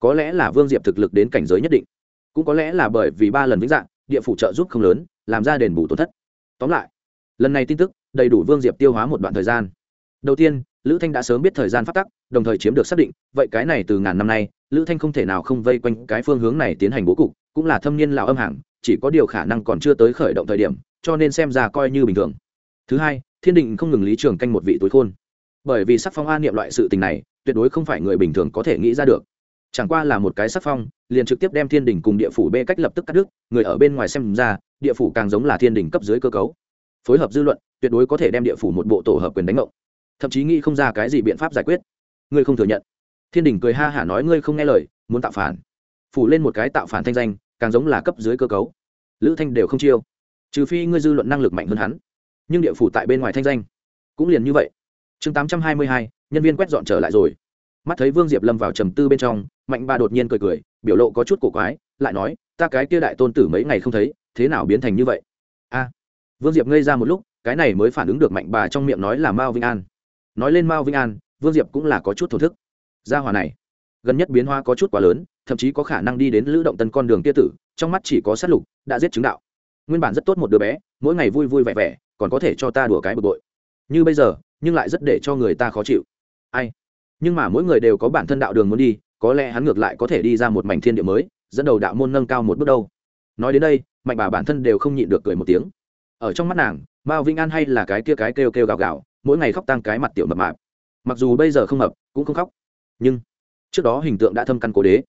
Có lẽ là vương diệp thực lực đến cảnh giới nhất định. Cũng có lẽ là bởi vì ba lần vĩnh dạng, địa phủ trợ giúp không lớn, làm ra đền bù tổn thất. Tóm lại, lần này tin tức đầy đủ vương diệp tiêu hóa một đoạn thời gian. Đầu tiên, lữ thanh đã sớm biết thời gian phát tắc, đồng thời chiếm được xác định, vậy cái này từ ngàn năm nay, lữ thanh không thể nào không vây quanh cái phương hướng này tiến hành bố cục, cũng là thâm niên lão âm hàng chỉ có điều khả năng còn chưa tới khởi động thời điểm, cho nên xem ra coi như bình thường. Thứ hai, thiên định không ngừng lý trường canh một vị tối khôn bởi vì sắc phong a niệm loại sự tình này, tuyệt đối không phải người bình thường có thể nghĩ ra được. Chẳng qua là một cái sắc phong, liền trực tiếp đem thiên đình cùng địa phủ bê cách lập tức cắt đứt, người ở bên ngoài xem ra, địa phủ càng giống là thiên đình cấp dưới cơ cấu. Phối hợp dư luận, tuyệt đối có thể đem địa phủ một bộ tổ hợp quyền đánh ngộng. Thậm chí nghĩ không ra cái gì biện pháp giải quyết. Ngươi không thừa nhận. Thiên đình cười ha hả nói ngươi không nghe lời, muốn tạo phản. Phủ lên một cái tạo phản thanh danh, càng giống là cấp dưới cơ cấu. Lữ thanh đều không chiêu. Trừ phi ngươi dư luận năng lực mạnh hơn hắn. Nhưng địa phủ tại bên ngoài thanh danh cũng liền như vậy chương tám trăm hai mươi hai, nhân viên quét dọn trở lại rồi. Mắt thấy vương diệp lâm vào trầm tư bên trong, mạnh ba đột nhiên cười cười, biểu lộ có chút cổ quái, lại nói, ta cái kia đại tôn tử mấy ngày không thấy, thế nào biến thành như vậy? A. Vương diệp ngây ra một lúc, cái này mới phản ứng được mạnh bà trong miệng nói là mao vinh an. Nói lên mao vinh an, vương diệp cũng là có chút thổ thức. Gia hòa này, gần nhất biến hóa có chút quá lớn, thậm chí có khả năng đi đến lữ động tân con đường tia tử, trong mắt chỉ có sát lục, đã giết chứng đạo. Nguyên bản rất tốt một đứa bé, mỗi ngày vui vui vẻ vẻ, còn có thể cho ta đùa cái bực bội. Như bây giờ nhưng lại rất để cho người ta khó chịu. Ai? Nhưng mà mỗi người đều có bản thân đạo đường muốn đi, có lẽ hắn ngược lại có thể đi ra một mảnh thiên địa mới, dẫn đầu đạo môn nâng cao một bước đâu. Nói đến đây mạnh bà bản thân đều không nhịn được cười một tiếng. Ở trong mắt nàng, mao vĩnh an hay là cái kia cái kêu kêu gào gào, mỗi ngày khóc tăng cái mặt tiểu mập mạp. Mặc dù bây giờ không mập, cũng không khóc. Nhưng, trước đó hình tượng đã thâm căn cố đế.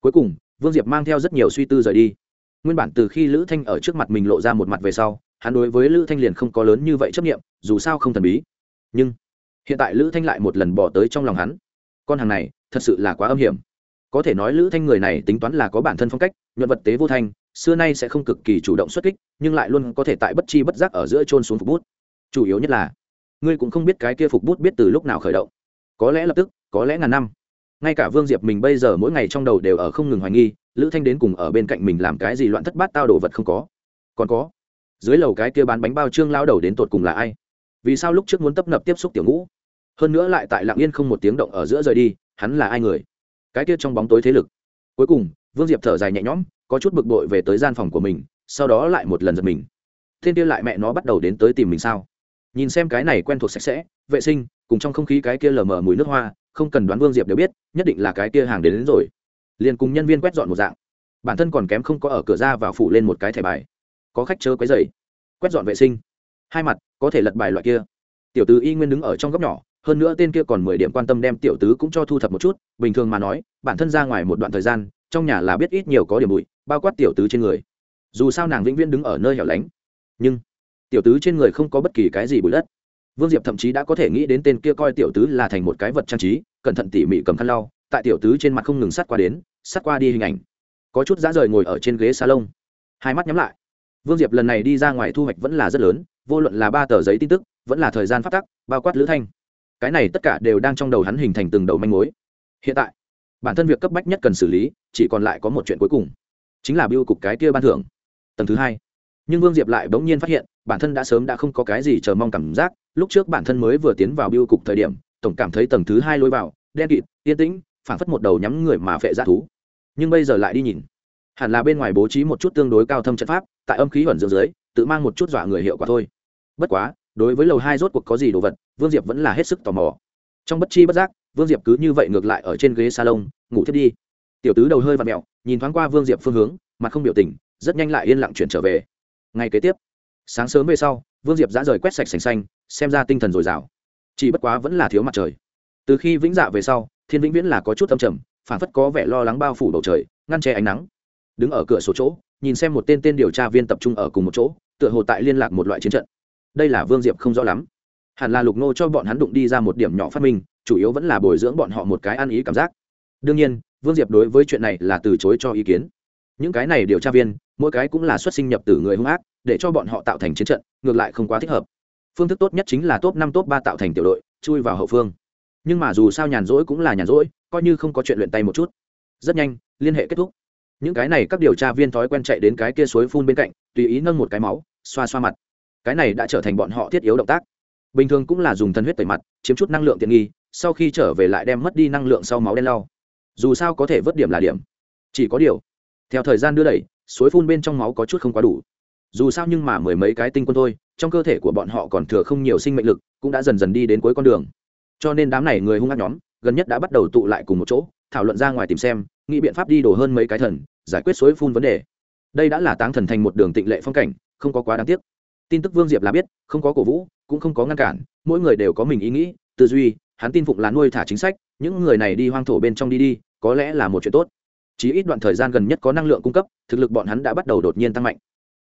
Cuối cùng, vương diệp mang theo rất nhiều suy tư rời đi. Nguyên bản từ khi lữ thanh ở trước mặt mình lộ ra một mặt về sau, hắn đối với lữ thanh liền không có lớn như vậy chấp nghiệm dù sao không thần bí nhưng hiện tại lữ thanh lại một lần bỏ tới trong lòng hắn. Con hàng này thật sự là quá âm hiểm. Có thể nói lữ thanh người này tính toán là có bản thân phong cách, nhuận vật tế vô thanh, xưa nay sẽ không cực kỳ chủ động xuất kích, nhưng lại luôn có thể tại bất chi bất giác ở giữa trôn xuống phục bút. Chủ yếu nhất là, ngươi cũng không biết cái kia phục bút biết từ lúc nào khởi động. Có lẽ lập tức, có lẽ ngàn năm. Ngay cả vương diệp mình bây giờ mỗi ngày trong đầu đều ở không ngừng hoài nghi, lữ thanh đến cùng ở bên cạnh mình làm cái gì loạn thất bát tao đồ vật không có. Còn có, dưới lầu cái kia bán bánh bao trương lao đầu đến tột cùng là ai? Vì sao lúc trước muốn tấp nập tiếp xúc tiểu ngũ? Hơn nữa lại tại lạng yên không một tiếng động ở giữa rời đi hắn là ai người? Cái kia trong bóng tối thế lực. Cuối cùng vương diệp thở dài nhẹ nhõm có chút bực bội về tới gian phòng của mình sau đó lại một lần giật mình. Thiên kia lại mẹ nó bắt đầu đến tới tìm mình sao? Nhìn xem cái này quen thuộc sạch sẽ vệ sinh cùng trong không khí cái kia lờ mờ mùi nước hoa không cần đoán vương diệp đều biết nhất định là cái kia hàng đến, đến rồi. Liền cùng nhân viên quét dọn một dạng. Bản thân còn kém không có ở cửa ra vào phủ lên một cái thẻ bài. Có khách chớ quấy dày quét dọn vệ sinh. Hai mặt có thể lật bài loại kia. Tiểu tứ y nguyên đứng ở trong góc nhỏ, hơn nữa tên kia còn mười điểm quan tâm đem tiểu tứ cũng cho thu thập một chút, bình thường mà nói, bản thân ra ngoài một đoạn thời gian, trong nhà là biết ít nhiều có điểm bụi, bao quát tiểu tứ trên người. Dù sao nàng vĩnh viễn đứng ở nơi hẻo lánh. Nhưng, tiểu tứ trên người không có bất kỳ cái gì bụi đất. Vương diệp thậm chí đã có thể nghĩ đến tên kia coi tiểu tứ là thành một cái vật trang trí, cẩn thận tỉ mỉ cầm khăn lau, tại tiểu tứ trên mặt không ngừng sát qua đến sát qua đi hình ảnh. Có chút dã rời ngồi ở trên ghế salon. Hai mắt nhắm lại. Vương diệp lần này đi ra ngoài thu hoạch vẫn là rất lớn vô luận là ba tờ giấy tin tức, vẫn là thời gian phát tắc, bao quát lữ thanh. Cái này tất cả đều đang trong đầu hắn hình thành từng đầu manh mối. Hiện tại, bản thân việc cấp bách nhất cần xử lý, chỉ còn lại có một chuyện cuối cùng, chính là biêu cục cái kia ban thưởng. Tầng thứ hai, nhưng vương diệp lại bỗng nhiên phát hiện, bản thân đã sớm đã không có cái gì chờ mong cảm giác, lúc trước bản thân mới vừa tiến vào biêu cục thời điểm, tổng cảm thấy tầng thứ hai lối vào, đen kịt, yên tĩnh, phảng phất một đầu nhắm người mà phệ ra thú. Nhưng bây giờ lại đi nhìn, hẳn là bên ngoài bố trí một chút tương đối cao thâm trận pháp, tại âm khí ẩn dưỡng dưới, tự mang một chút dọa người hiệu quả thôi bất quá, đối với lầu hai rốt cuộc có gì đồ vật, vương diệp vẫn là hết sức tò mò. Trong bất chi bất giác, vương diệp cứ như vậy ngược lại ở trên ghế salon, ngủ thiết đi. Tiểu tứ đầu hơi và mẹo, nhìn thoáng qua vương diệp phương hướng, mặt không biểu tình, rất nhanh lại yên lặng chuyển trở về. Ngay kế tiếp, sáng sớm về sau, vương diệp đã rời quét sạch sành xanh, xem ra tinh thần dồi dào. Chỉ bất quá vẫn là thiếu mặt trời. Từ khi vĩnh dạ về sau, thiên vĩnh viễn là có chút âm trầm phản phất có vẻ lo lắng bao phủ bầu trời, ngăn che ánh nắng. Đứng ở cửa sổ chỗ, nhìn xem một tên tên điều tra viên tập trung ở cùng một chỗ, tựa hồ tại liên lạc một loại chiến trận đây là vương diệp không rõ lắm. Hẳn là lục nô cho bọn hắn đụng đi ra một điểm nhỏ phát minh, chủ yếu vẫn là bồi dưỡng bọn họ một cái ăn ý cảm giác. Đương nhiên, vương diệp đối với chuyện này là từ chối cho ý kiến. Những cái này điều tra viên, mỗi cái cũng là xuất sinh nhập từ người hung ác, để cho bọn họ tạo thành chiến trận, ngược lại không quá thích hợp. Phương thức tốt nhất chính là top năm, top ba tạo thành tiểu đội, chui vào hậu phương. Nhưng mà dù sao nhàn rỗi cũng là nhàn rỗi, coi như không có chuyện luyện tay một chút. Rất nhanh, liên hệ kết thúc. Những cái này các điều tra viên thói quen chạy đến cái kia suối phun bên cạnh, tùy ý nâng một cái máu, xoa xoa mặt cái này đã trở thành bọn họ thiết yếu động tác. Bình thường cũng là dùng thân huyết tẩy mặt, chiếm chút năng lượng tiện nghi, sau khi trở về lại đem mất đi năng lượng sau máu đen lau. Dù sao có thể vớt điểm là điểm. Chỉ có điều, theo thời gian đưa đẩy, suối phun bên trong máu có chút không quá đủ. Dù sao nhưng mà mười mấy cái tinh quân thôi, trong cơ thể của bọn họ còn thừa không nhiều sinh mệnh lực, cũng đã dần dần đi đến cuối con đường. Cho nên đám này người hung ác nhóm, gần nhất đã bắt đầu tụ lại cùng một chỗ, thảo luận ra ngoài tìm xem, nghĩ biện pháp đi đổ hơn mấy cái thần, giải quyết suối phun vấn đề. Đây đã là táng thần thành một đường tịnh lệ phong cảnh, không có quá đáng tiếc tin tức vương diệp là biết, không có cổ vũ, cũng không có ngăn cản, mỗi người đều có mình ý nghĩ, tư duy, hắn tin phụng là nuôi thả chính sách, những người này đi hoang thổ bên trong đi đi, có lẽ là một chuyện tốt. Chỉ ít đoạn thời gian gần nhất có năng lượng cung cấp, thực lực bọn hắn đã bắt đầu đột nhiên tăng mạnh.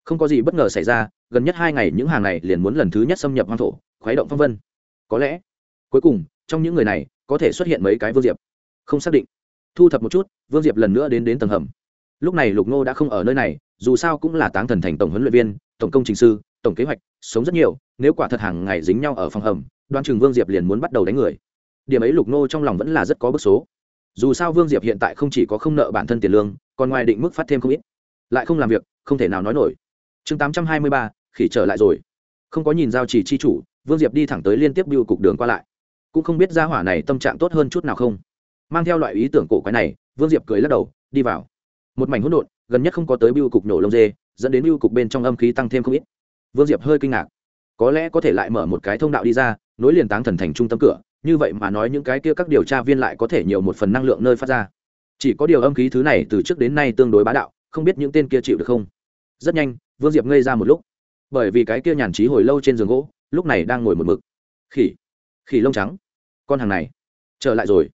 Không có gì bất ngờ xảy ra, gần nhất hai ngày những hàng này liền muốn lần thứ nhất xâm nhập hoang thổ, khuấy động phong vân. Có lẽ, cuối cùng, trong những người này, có thể xuất hiện mấy cái vương diệp. Không xác định. Thu thập một chút, vương diệp lần nữa đến đến tầng hầm. Lúc này lục ngô đã không ở nơi này, dù sao cũng là táng thần thành tổng huấn luyện viên, tổng công trình sư tổng kế hoạch, sống rất nhiều, nếu quả thật hàng ngày dính nhau ở phòng hầm, đoan chừng vương diệp liền muốn bắt đầu đánh người. Điểm ấy lục Nô trong lòng vẫn là rất có bức số. Dù sao vương diệp hiện tại không chỉ có không nợ bản thân tiền lương, còn ngoài định mức phát thêm không ít. Lại không làm việc, không thể nào nói nổi. Chương tám trăm hai mươi ba, khỉ trở lại rồi. Không có nhìn giao chỉ chi chủ, vương diệp đi thẳng tới liên tiếp biêu cục đường qua lại. Cũng không biết gia hỏa này tâm trạng tốt hơn chút nào không. Mang theo loại ý tưởng cổ quái này, vương diệp cười lắc đầu, đi vào. Một mảnh hỗn độn, gần nhất không có tới biêu cục nổ lông dê, dẫn đến biêu cục bên trong âm khí tăng thêm không ít vương diệp hơi kinh ngạc. Có lẽ có thể lại mở một cái thông đạo đi ra, nối liền táng thần thành trung tâm cửa, như vậy mà nói những cái kia các điều tra viên lại có thể nhiều một phần năng lượng nơi phát ra. Chỉ có điều âm khí thứ này từ trước đến nay tương đối bá đạo, không biết những tên kia chịu được không? Rất nhanh, vương diệp ngây ra một lúc. Bởi vì cái kia nhàn trí hồi lâu trên giường gỗ, lúc này đang ngồi một mực. Khỉ khỉ lông trắng. Con hàng này, trở lại rồi.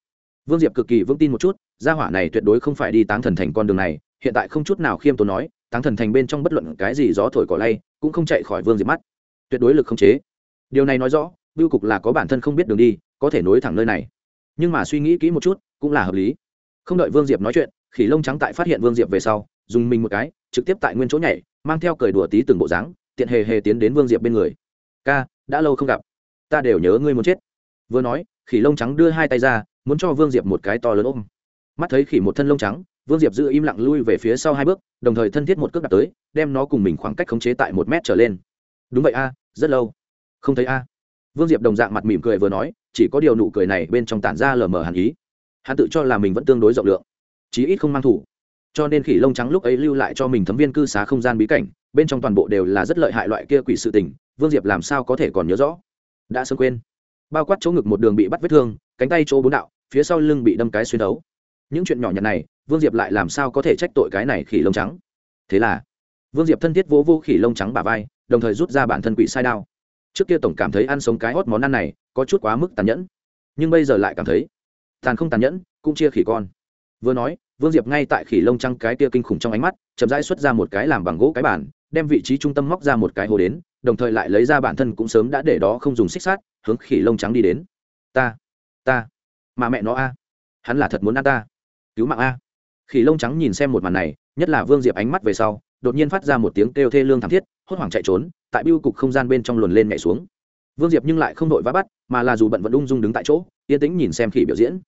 Vương diệp cực kỳ vững tin một chút, gia hỏa này tuyệt đối không phải đi táng thần thành con đường này, hiện tại không chút nào khiêm tốn nói, táng thần thành bên trong bất luận cái gì gió thổi cỏ lay cũng không chạy khỏi vương diệp mắt. Tuyệt đối lực không chế. Điều này nói rõ, bưu cục là có bản thân không biết đường đi, có thể nối thẳng nơi này. Nhưng mà suy nghĩ kỹ một chút, cũng là hợp lý. Không đợi vương diệp nói chuyện, khỉ lông trắng tại phát hiện vương diệp về sau, dùng mình một cái, trực tiếp tại nguyên chỗ nhảy, mang theo cởi đùa tí từng bộ dáng, tiện hề hề tiến đến vương diệp bên người. Ca, đã lâu không gặp. Ta đều nhớ ngươi muốn chết. Vừa nói, khỉ lông trắng đưa hai tay ra, muốn cho vương diệp một cái to lớn ôm. Mắt thấy khỉ một thân lông trắng vương diệp giữ im lặng lui về phía sau hai bước, đồng thời thân thiết một cước đặt tới, đem nó cùng mình khoảng cách khống chế tại một mét trở lên. Đúng vậy a, rất lâu. Không thấy a. Vương diệp đồng dạng mặt mỉm cười vừa nói, chỉ có điều nụ cười này bên trong tản ra lờ mờ hàn ý. Hắn tự cho là mình vẫn tương đối rộng lượng, chí ít không mang thủ. Cho nên khỉ lông trắng lúc ấy lưu lại cho mình thấm viên cư xá không gian bí cảnh, bên trong toàn bộ đều là rất lợi hại loại kia quỷ sự tình, vương diệp làm sao có thể còn nhớ rõ? Đã sớm quên. Bao quát chỗ ngực một đường bị bắt vết thương, cánh tay chỗ bốn đạo, phía sau lưng bị đâm cái xuyên đấu. Những chuyện nhỏ nhặt này vương diệp lại làm sao có thể trách tội cái này khỉ lông trắng? Thế là, vương diệp thân thiết vỗ vô khỉ lông trắng bà vai, đồng thời rút ra bản thân quỷ sai đao. Trước kia tổng cảm thấy ăn sống cái hót món ăn này có chút quá mức tàn nhẫn, nhưng bây giờ lại cảm thấy tàn không tàn nhẫn, cũng chia khỉ con. Vừa nói, vương diệp ngay tại khỉ lông trăng cái kia kinh khủng trong ánh mắt, chậm rãi xuất ra một cái làm bằng gỗ cái bản đem vị trí trung tâm móc ra một cái hồ đến, đồng thời lại lấy ra bản thân cũng sớm đã để đó không dùng xích sát hướng khỉ lông trắng đi đến. Ta ta, mà mẹ nó a, hắn là thật muốn ăn ta. Cứu mạng a khỉ lông trắng nhìn xem một màn này, nhất là vương diệp ánh mắt về sau, đột nhiên phát ra một tiếng kêu thê lương thảm thiết, hốt hoảng chạy trốn, tại biêu cục không gian bên trong luồn lên nhảy xuống. Vương diệp nhưng lại không đội vã bắt, mà là dù bận vẫn ung dung đứng tại chỗ, yên tĩnh nhìn xem khỉ biểu diễn.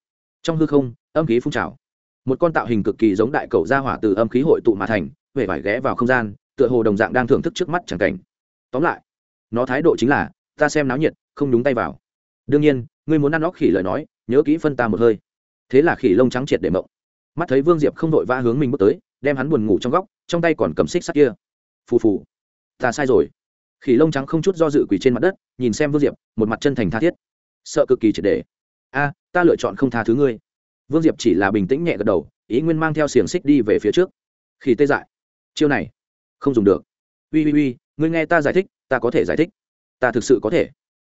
Trong hư không, âm khí phun trào. Một con tạo hình cực kỳ giống đại cầu ra hỏa từ âm khí hội tụ mà thành huệ vải ghé vào không gian, tựa hồ đồng dạng đang thưởng thức trước mắt chẳng cảnh. Tóm lại, nó thái độ chính là, ta xem náo nhiệt, không đúng tay vào. Đương nhiên, ngươi muốn ăn óc khỉ lời nói, nhớ kỹ phân ta một hơi. Thế là khỉ lông trắng triệt để mộng mắt thấy vương diệp không vội vã hướng mình bước tới, đem hắn buồn ngủ trong góc, trong tay còn cầm xích sắt kia. Phù phù. Ta sai rồi. Khỉ lông trắng không chút do dự quỳ trên mặt đất, nhìn xem vương diệp, một mặt chân thành tha thiết. Sợ cực kỳ triệt đề a, ta lựa chọn không tha thứ ngươi. Vương diệp chỉ là bình tĩnh nhẹ gật đầu, ý nguyên mang theo xiềng xích đi về phía trước. Khi tê dại. Chiêu này, không dùng được. Ui ui ui ngươi nghe ta giải thích, ta có thể giải thích. Ta thực sự có thể.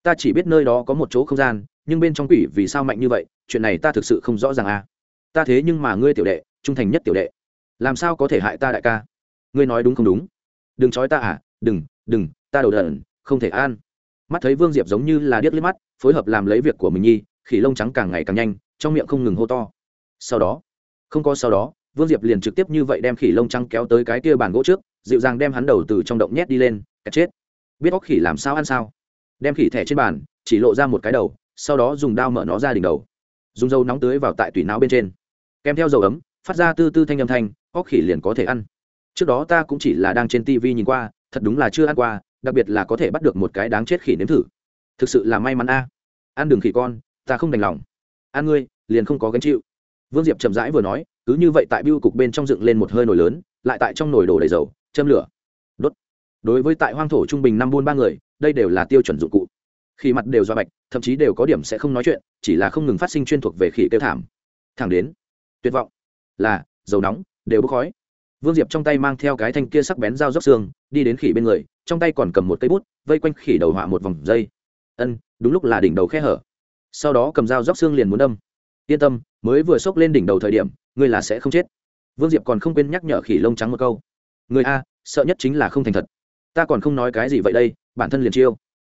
Ta chỉ biết nơi đó có một chỗ không gian, nhưng bên trong quỷ vì sao mạnh như vậy, chuyện này ta thực sự không rõ ràng a ta thế nhưng mà ngươi tiểu đệ, trung thành nhất tiểu đệ. Làm sao có thể hại ta đại ca? Ngươi nói đúng không đúng? Đừng trói ta à đừng đừng, ta đầu đần, không thể an. Mắt thấy vương diệp giống như là điếc liếc mắt, phối hợp làm lấy việc của mình nhi, khỉ lông trắng càng ngày càng nhanh, trong miệng không ngừng hô to. Sau đó, không có sau đó, vương diệp liền trực tiếp như vậy đem khỉ lông trắng kéo tới cái kia bàn gỗ trước, dịu dàng đem hắn đầu từ trong động nhét đi lên, cả chết. Biết óc khỉ làm sao ăn sao? Đem khỉ thẻ trên bàn, chỉ lộ ra một cái đầu, sau đó dùng dao mở nó ra đỉnh đầu dùng dầu nóng tưới vào tại tủy não bên trên. Kèm theo dầu ấm, phát ra tư tư thanh âm thanh óc khỉ liền có thể ăn. Trước đó ta cũng chỉ là đang trên tv nhìn qua, thật đúng là chưa ăn qua, đặc biệt là có thể bắt được một cái đáng chết khỉ nếm thử. Thực sự là may mắn a. Ăn đường khỉ con, ta không đành lòng. Ăn ngươi, liền không có gánh chịu. Vương diệp chậm rãi vừa nói, cứ như vậy tại biêu cục bên trong dựng lên một hơi nồi lớn, lại tại trong nồi đổ đầy dầu, châm lửa. Đốt. Đối với tại hoang thổ trung bình năm buôn ba người, đây đều là tiêu chuẩn dụng cụ khi mặt đều do bạch, thậm chí đều có điểm sẽ không nói chuyện, chỉ là không ngừng phát sinh chuyên thuộc về khỉ kêu thảm. Thẳng đến, tuyệt vọng, là, dầu nóng, đều bốc khói. Vương diệp trong tay mang theo cái thanh kia sắc bén dao dốc xương, đi đến khỉ bên người, trong tay còn cầm một cây bút, vây quanh khỉ đầu họa một vòng dây. Ân, đúng lúc là đỉnh đầu khe hở. Sau đó cầm dao dốc xương liền muốn đâm. Yên tâm, mới vừa xốc lên đỉnh đầu thời điểm, ngươi là sẽ không chết. Vương diệp còn không quên nhắc nhở khỉ lông trắng một câu. Người a, sợ nhất chính là không thành thật. Ta còn không nói cái gì vậy đây, bản thân liền chiêu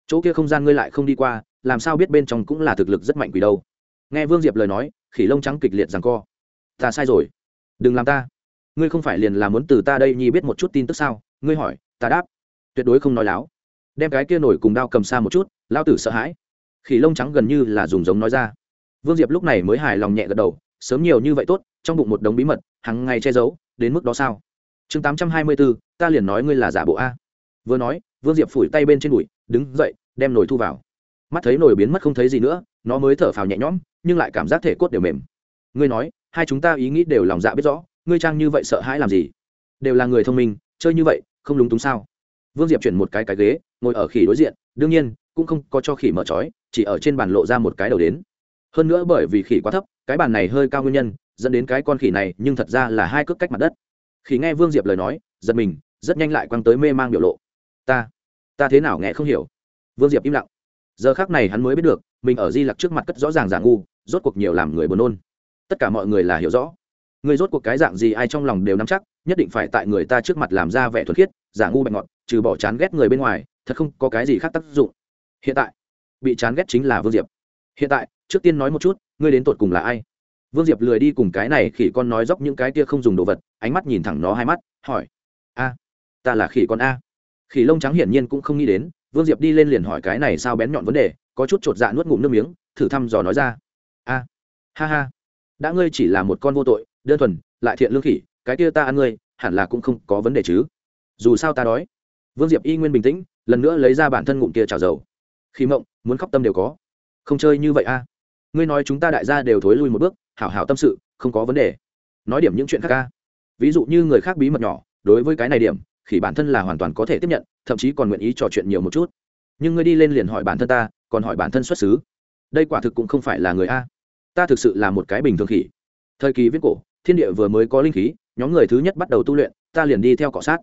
chỗ kia không gian ngươi lại không đi qua, làm sao biết bên trong cũng là thực lực rất mạnh quỷ đâu? Nghe vương diệp lời nói, khỉ lông trắng kịch liệt rằng co. Ta sai rồi. Đừng làm ta. Ngươi không phải liền là muốn từ ta đây nhi biết một chút tin tức sao? Ngươi hỏi, ta đáp. Tuyệt đối không nói láo. Đem cái kia nổi cùng đao cầm xa một chút lao tử sợ hãi. Khỉ lông trắng gần như là dùng giống nói ra. Vương diệp lúc này mới hài lòng nhẹ gật đầu, sớm nhiều như vậy tốt, trong bụng một đống bí mật, hằng ngày che giấu, đến mức đó sao? Chương tám trăm hai mươi bốn, ta liền nói ngươi là giả bộ a. Vừa nói, vương diệp phủi tay bên trên đùi đứng dậy, đem nồi thu vào. Mắt thấy nồi biến mất không thấy gì nữa, nó mới thở phào nhẹ nhõm, nhưng lại cảm giác thể cốt đều mềm. Ngươi nói, hai chúng ta ý nghĩ đều lòng dạ biết rõ, ngươi trang như vậy sợ hãi làm gì? Đều là người thông minh, chơi như vậy, không lúng túng sao? Vương diệp chuyển một cái cái ghế, ngồi ở khỉ đối diện, đương nhiên, cũng không có cho khỉ mở trói, chỉ ở trên bàn lộ ra một cái đầu đến. Hơn nữa bởi vì khỉ quá thấp, cái bàn này hơi cao nguyên nhân, dẫn đến cái con khỉ này nhưng thật ra là hai cước cách mặt đất. Khỉ nghe vương diệp lời nói, giật mình, rất nhanh lại quăng tới mê mang biểu lộ. Ta ta thế nào nghe không hiểu. Vương diệp im lặng. Giờ khác này hắn mới biết được, mình ở di lặc trước mặt cất rõ ràng giả ngu, rốt cuộc nhiều làm người buồn nôn. Tất cả mọi người là hiểu rõ. Người rốt cuộc cái dạng gì ai trong lòng đều nắm chắc, nhất định phải tại người ta trước mặt làm ra vẻ thuần khiết, giả ngu bạch ngọt trừ bỏ chán ghét người bên ngoài, thật không có cái gì khác tác dụng. Hiện tại, bị chán ghét chính là vương diệp. Hiện tại, trước tiên nói một chút, ngươi đến tột cùng là ai? Vương diệp lười đi cùng cái này khỉ con nói dốc những cái kia không dùng đồ vật, ánh mắt nhìn thẳng nó hai mắt, hỏi, a, ta là khỉ con a? Khỉ lông trắng hiển nhiên cũng không nghĩ đến, vương diệp đi lên liền hỏi cái này sao bén nhọn vấn đề, có chút chột dạ nuốt ngụm nước miếng, thử thăm dò nói ra. A, ha ha, đã ngươi chỉ là một con vô tội, đơn thuần, lại thiện lương khỉ, cái kia ta ăn ngươi, hẳn là cũng không có vấn đề chứ. Dù sao ta đói. Vương diệp y nguyên bình tĩnh, lần nữa lấy ra bản thân ngụm kia trào dầu. Khi mộng, muốn khóc tâm đều có. Không chơi như vậy a. Ngươi nói chúng ta đại gia đều thối lui một bước, hảo hảo tâm sự, không có vấn đề. Nói điểm những chuyện khác ca ví dụ như người khác bí mật nhỏ, đối với cái này điểm khỉ bản thân là hoàn toàn có thể tiếp nhận, thậm chí còn nguyện ý trò chuyện nhiều một chút. Nhưng ngươi đi lên liền hỏi bản thân ta, còn hỏi bản thân xuất xứ. Đây quả thực cũng không phải là người a. Ta thực sự là một cái bình thường khỉ. Thời kỳ viết cổ, thiên địa vừa mới có linh khí, nhóm người thứ nhất bắt đầu tu luyện, ta liền đi theo cọ sát.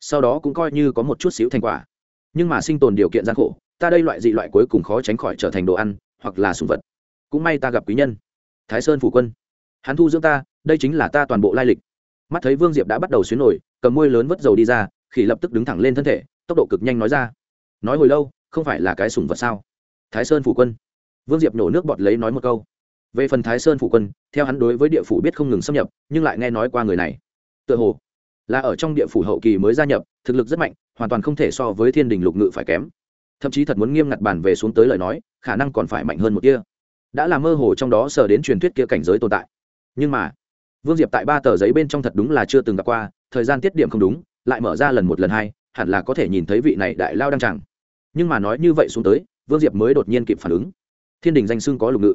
Sau đó cũng coi như có một chút xíu thành quả. Nhưng mà sinh tồn điều kiện gian khổ, ta đây loại dị loại cuối cùng khó tránh khỏi trở thành đồ ăn, hoặc là sùng vật. Cũng may ta gặp quý nhân. Thái sơn phủ quân. Hắn thu dưỡng ta, đây chính là ta toàn bộ lai lịch mắt thấy vương diệp đã bắt đầu xuyến nổi, cầm môi lớn vớt dầu đi ra, khỉ lập tức đứng thẳng lên thân thể, tốc độ cực nhanh nói ra. Nói hồi lâu, không phải là cái sùng vật sao? Thái sơn phủ quân. Vương diệp nổ nước bọt lấy nói một câu. Về phần thái sơn phủ quân, theo hắn đối với địa phủ biết không ngừng xâm nhập, nhưng lại nghe nói qua người này. Tựa hồ là ở trong địa phủ hậu kỳ mới gia nhập, thực lực rất mạnh, hoàn toàn không thể so với thiên đình lục ngự phải kém. Thậm chí thật muốn nghiêm ngặt bản về xuống tới lời nói, khả năng còn phải mạnh hơn một kia đã là mơ hồ trong đó sờ đến truyền thuyết kia cảnh giới tồn tại. Nhưng mà vương diệp tại ba tờ giấy bên trong thật đúng là chưa từng gặp qua, thời gian tiết điểm không đúng, lại mở ra lần một lần hai, hẳn là có thể nhìn thấy vị này đại lao đăng chẳng nhưng mà nói như vậy xuống tới, vương diệp mới đột nhiên kịp phản ứng. Thiên đình danh xưng có lục ngự.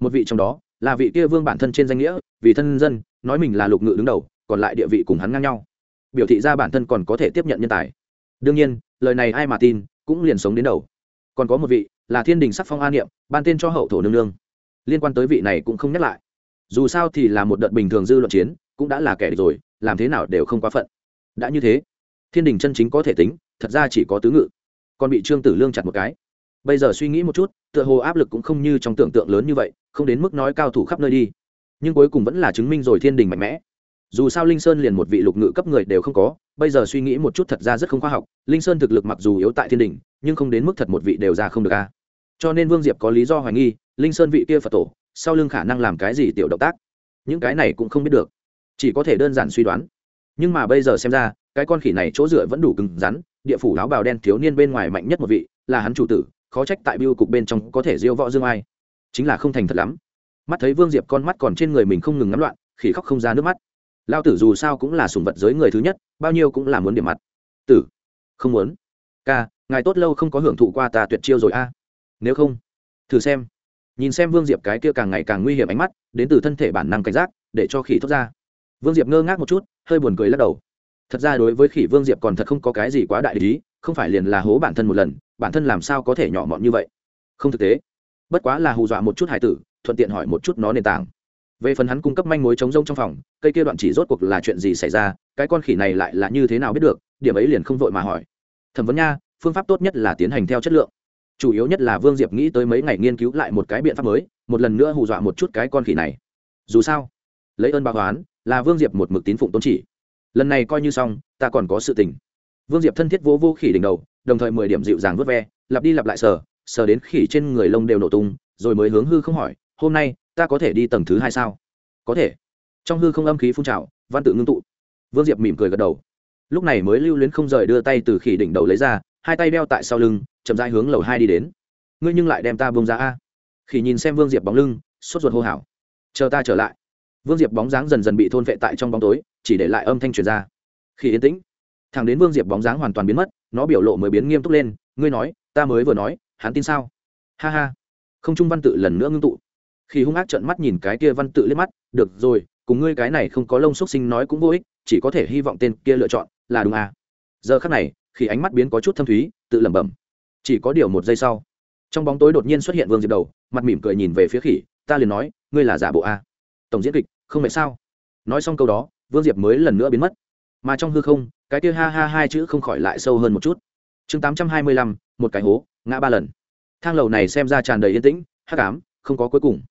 Một vị trong đó, là vị kia vương bản thân trên danh nghĩa, vì thân dân, nói mình là lục ngự đứng đầu, còn lại địa vị cùng hắn ngang nhau. Biểu thị ra bản thân còn có thể tiếp nhận nhân tài. Đương nhiên, lời này ai mà tin, cũng liền sống đến đầu. Còn có một vị, là thiên đình sắc phong an niệm, ban tên cho hậu thổ nương nương. Liên quan tới vị này cũng không nhắc lại dù sao thì là một đợt bình thường dư luận chiến, cũng đã là kẻ địch rồi, làm thế nào đều không quá phận. Đã như thế, thiên đình chân chính có thể tính, thật ra chỉ có tứ ngự. Còn bị trương tử lương chặt một cái. Bây giờ suy nghĩ một chút, tựa hồ áp lực cũng không như trong tưởng tượng lớn như vậy, không đến mức nói cao thủ khắp nơi đi. Nhưng cuối cùng vẫn là chứng minh rồi thiên đình mạnh mẽ. Dù sao linh sơn liền một vị lục ngự cấp người đều không có, bây giờ suy nghĩ một chút thật ra rất không khoa học, linh sơn thực lực mặc dù yếu tại thiên đình, nhưng không đến mức thật một vị đều ra không được a. Cho nên vương diệp có lý do hoài nghi, linh sơn vị kia phật tổ sau lưng khả năng làm cái gì tiểu động tác? Những cái này cũng không biết được, chỉ có thể đơn giản suy đoán. Nhưng mà bây giờ xem ra, cái con khỉ này chỗ dựa vẫn đủ cứng rắn, địa phủ áo bào đen thiếu niên bên ngoài mạnh nhất một vị, là hắn chủ tử, khó trách tại biêu cục bên trong có thể diêu võ dương ai. Chính là không thành thật lắm. Mắt thấy vương diệp con mắt còn trên người mình không ngừng ngắm loạn, khỉ khóc không ra nước mắt. Lao tử dù sao cũng là sùng vật giới người thứ nhất, bao nhiêu cũng là muốn điểm mặt. Tử, không muốn. Ca, ngài tốt lâu không có hưởng thụ qua ta tuyệt chiêu rồi a. Nếu không, thử xem nhìn xem vương diệp cái kia càng ngày càng nguy hiểm ánh mắt, đến từ thân thể bản năng cảnh giác, để cho khỉ thốt ra. Vương diệp ngơ ngác một chút, hơi buồn cười lắc đầu. Thật ra đối với khỉ vương diệp còn thật không có cái gì quá đại lý không phải liền là hố bản thân một lần, bản thân làm sao có thể nhỏ mọn như vậy? Không thực tế. Bất quá là hù dọa một chút hải tử, thuận tiện hỏi một chút nó nền tảng. Về phần hắn cung cấp manh mối chống rông trong phòng, cây kia đoạn chỉ rốt cuộc là chuyện gì xảy ra, cái con khỉ này lại là như thế nào biết được, điểm ấy liền không vội mà hỏi. Thẩm vấn nha, phương pháp tốt nhất là tiến hành theo chất lượng chủ yếu nhất là vương diệp nghĩ tới mấy ngày nghiên cứu lại một cái biện pháp mới, một lần nữa hù dọa một chút cái con khỉ này. Dù sao, lấy ơn báo toán là vương diệp một mực tín phụng tôn chỉ. Lần này coi như xong, ta còn có sự tình. Vương diệp thân thiết vỗ vô khỉ đỉnh đầu, đồng thời mười điểm dịu dàng vớt ve, lặp đi lặp lại sờ sờ đến khỉ trên người lông đều nổ tung, rồi mới hướng hư không hỏi, hôm nay, ta có thể đi tầng thứ hai sao? Có thể. Trong hư không âm khí phun trào, văn tự ngưng tụ. Vương diệp mỉm cười gật đầu. Lúc này mới lưu luyến không rời đưa tay từ khỉ đỉnh đầu lấy ra hai tay đeo tại sau lưng, chậm rãi hướng lầu hai đi đến. Ngươi nhưng lại đem ta bông ra a? Khi nhìn xem vương diệp bóng lưng, sốt ruột hô hào. Chờ ta trở lại. Vương diệp bóng dáng dần dần bị thôn vệ tại trong bóng tối, chỉ để lại âm thanh truyền ra. Khi yên tĩnh. Thằng đến vương diệp bóng dáng hoàn toàn biến mất, nó biểu lộ mới biến nghiêm túc lên, ngươi nói, ta mới vừa nói, hắn tin sao? Ha ha. Không trung văn tự lần nữa ngưng tụ. Khi hung ác trợn mắt nhìn cái kia văn tự liếc mắt, được rồi, cùng ngươi cái này không có lông xúc sinh nói cũng vô ích, chỉ có thể hy vọng tên kia lựa chọn là đúng à. giờ khắc này khi ánh mắt biến có chút thâm thúy, tự lẩm bẩm. Chỉ có điều một giây sau, trong bóng tối đột nhiên xuất hiện vương diệp đầu, mặt mỉm cười nhìn về phía khỉ, ta liền nói, ngươi là giả bộ a. Tổng diễn kịch, không phải sao? Nói xong câu đó, vương diệp mới lần nữa biến mất. Mà trong hư không, cái kia ha ha hai chữ không khỏi lại sâu hơn một chút. Chương tám trăm hai mươi lăm, một cái hố, ngã ba lần. Thang lầu này xem ra tràn đầy yên tĩnh, hắc ám, không có cuối cùng.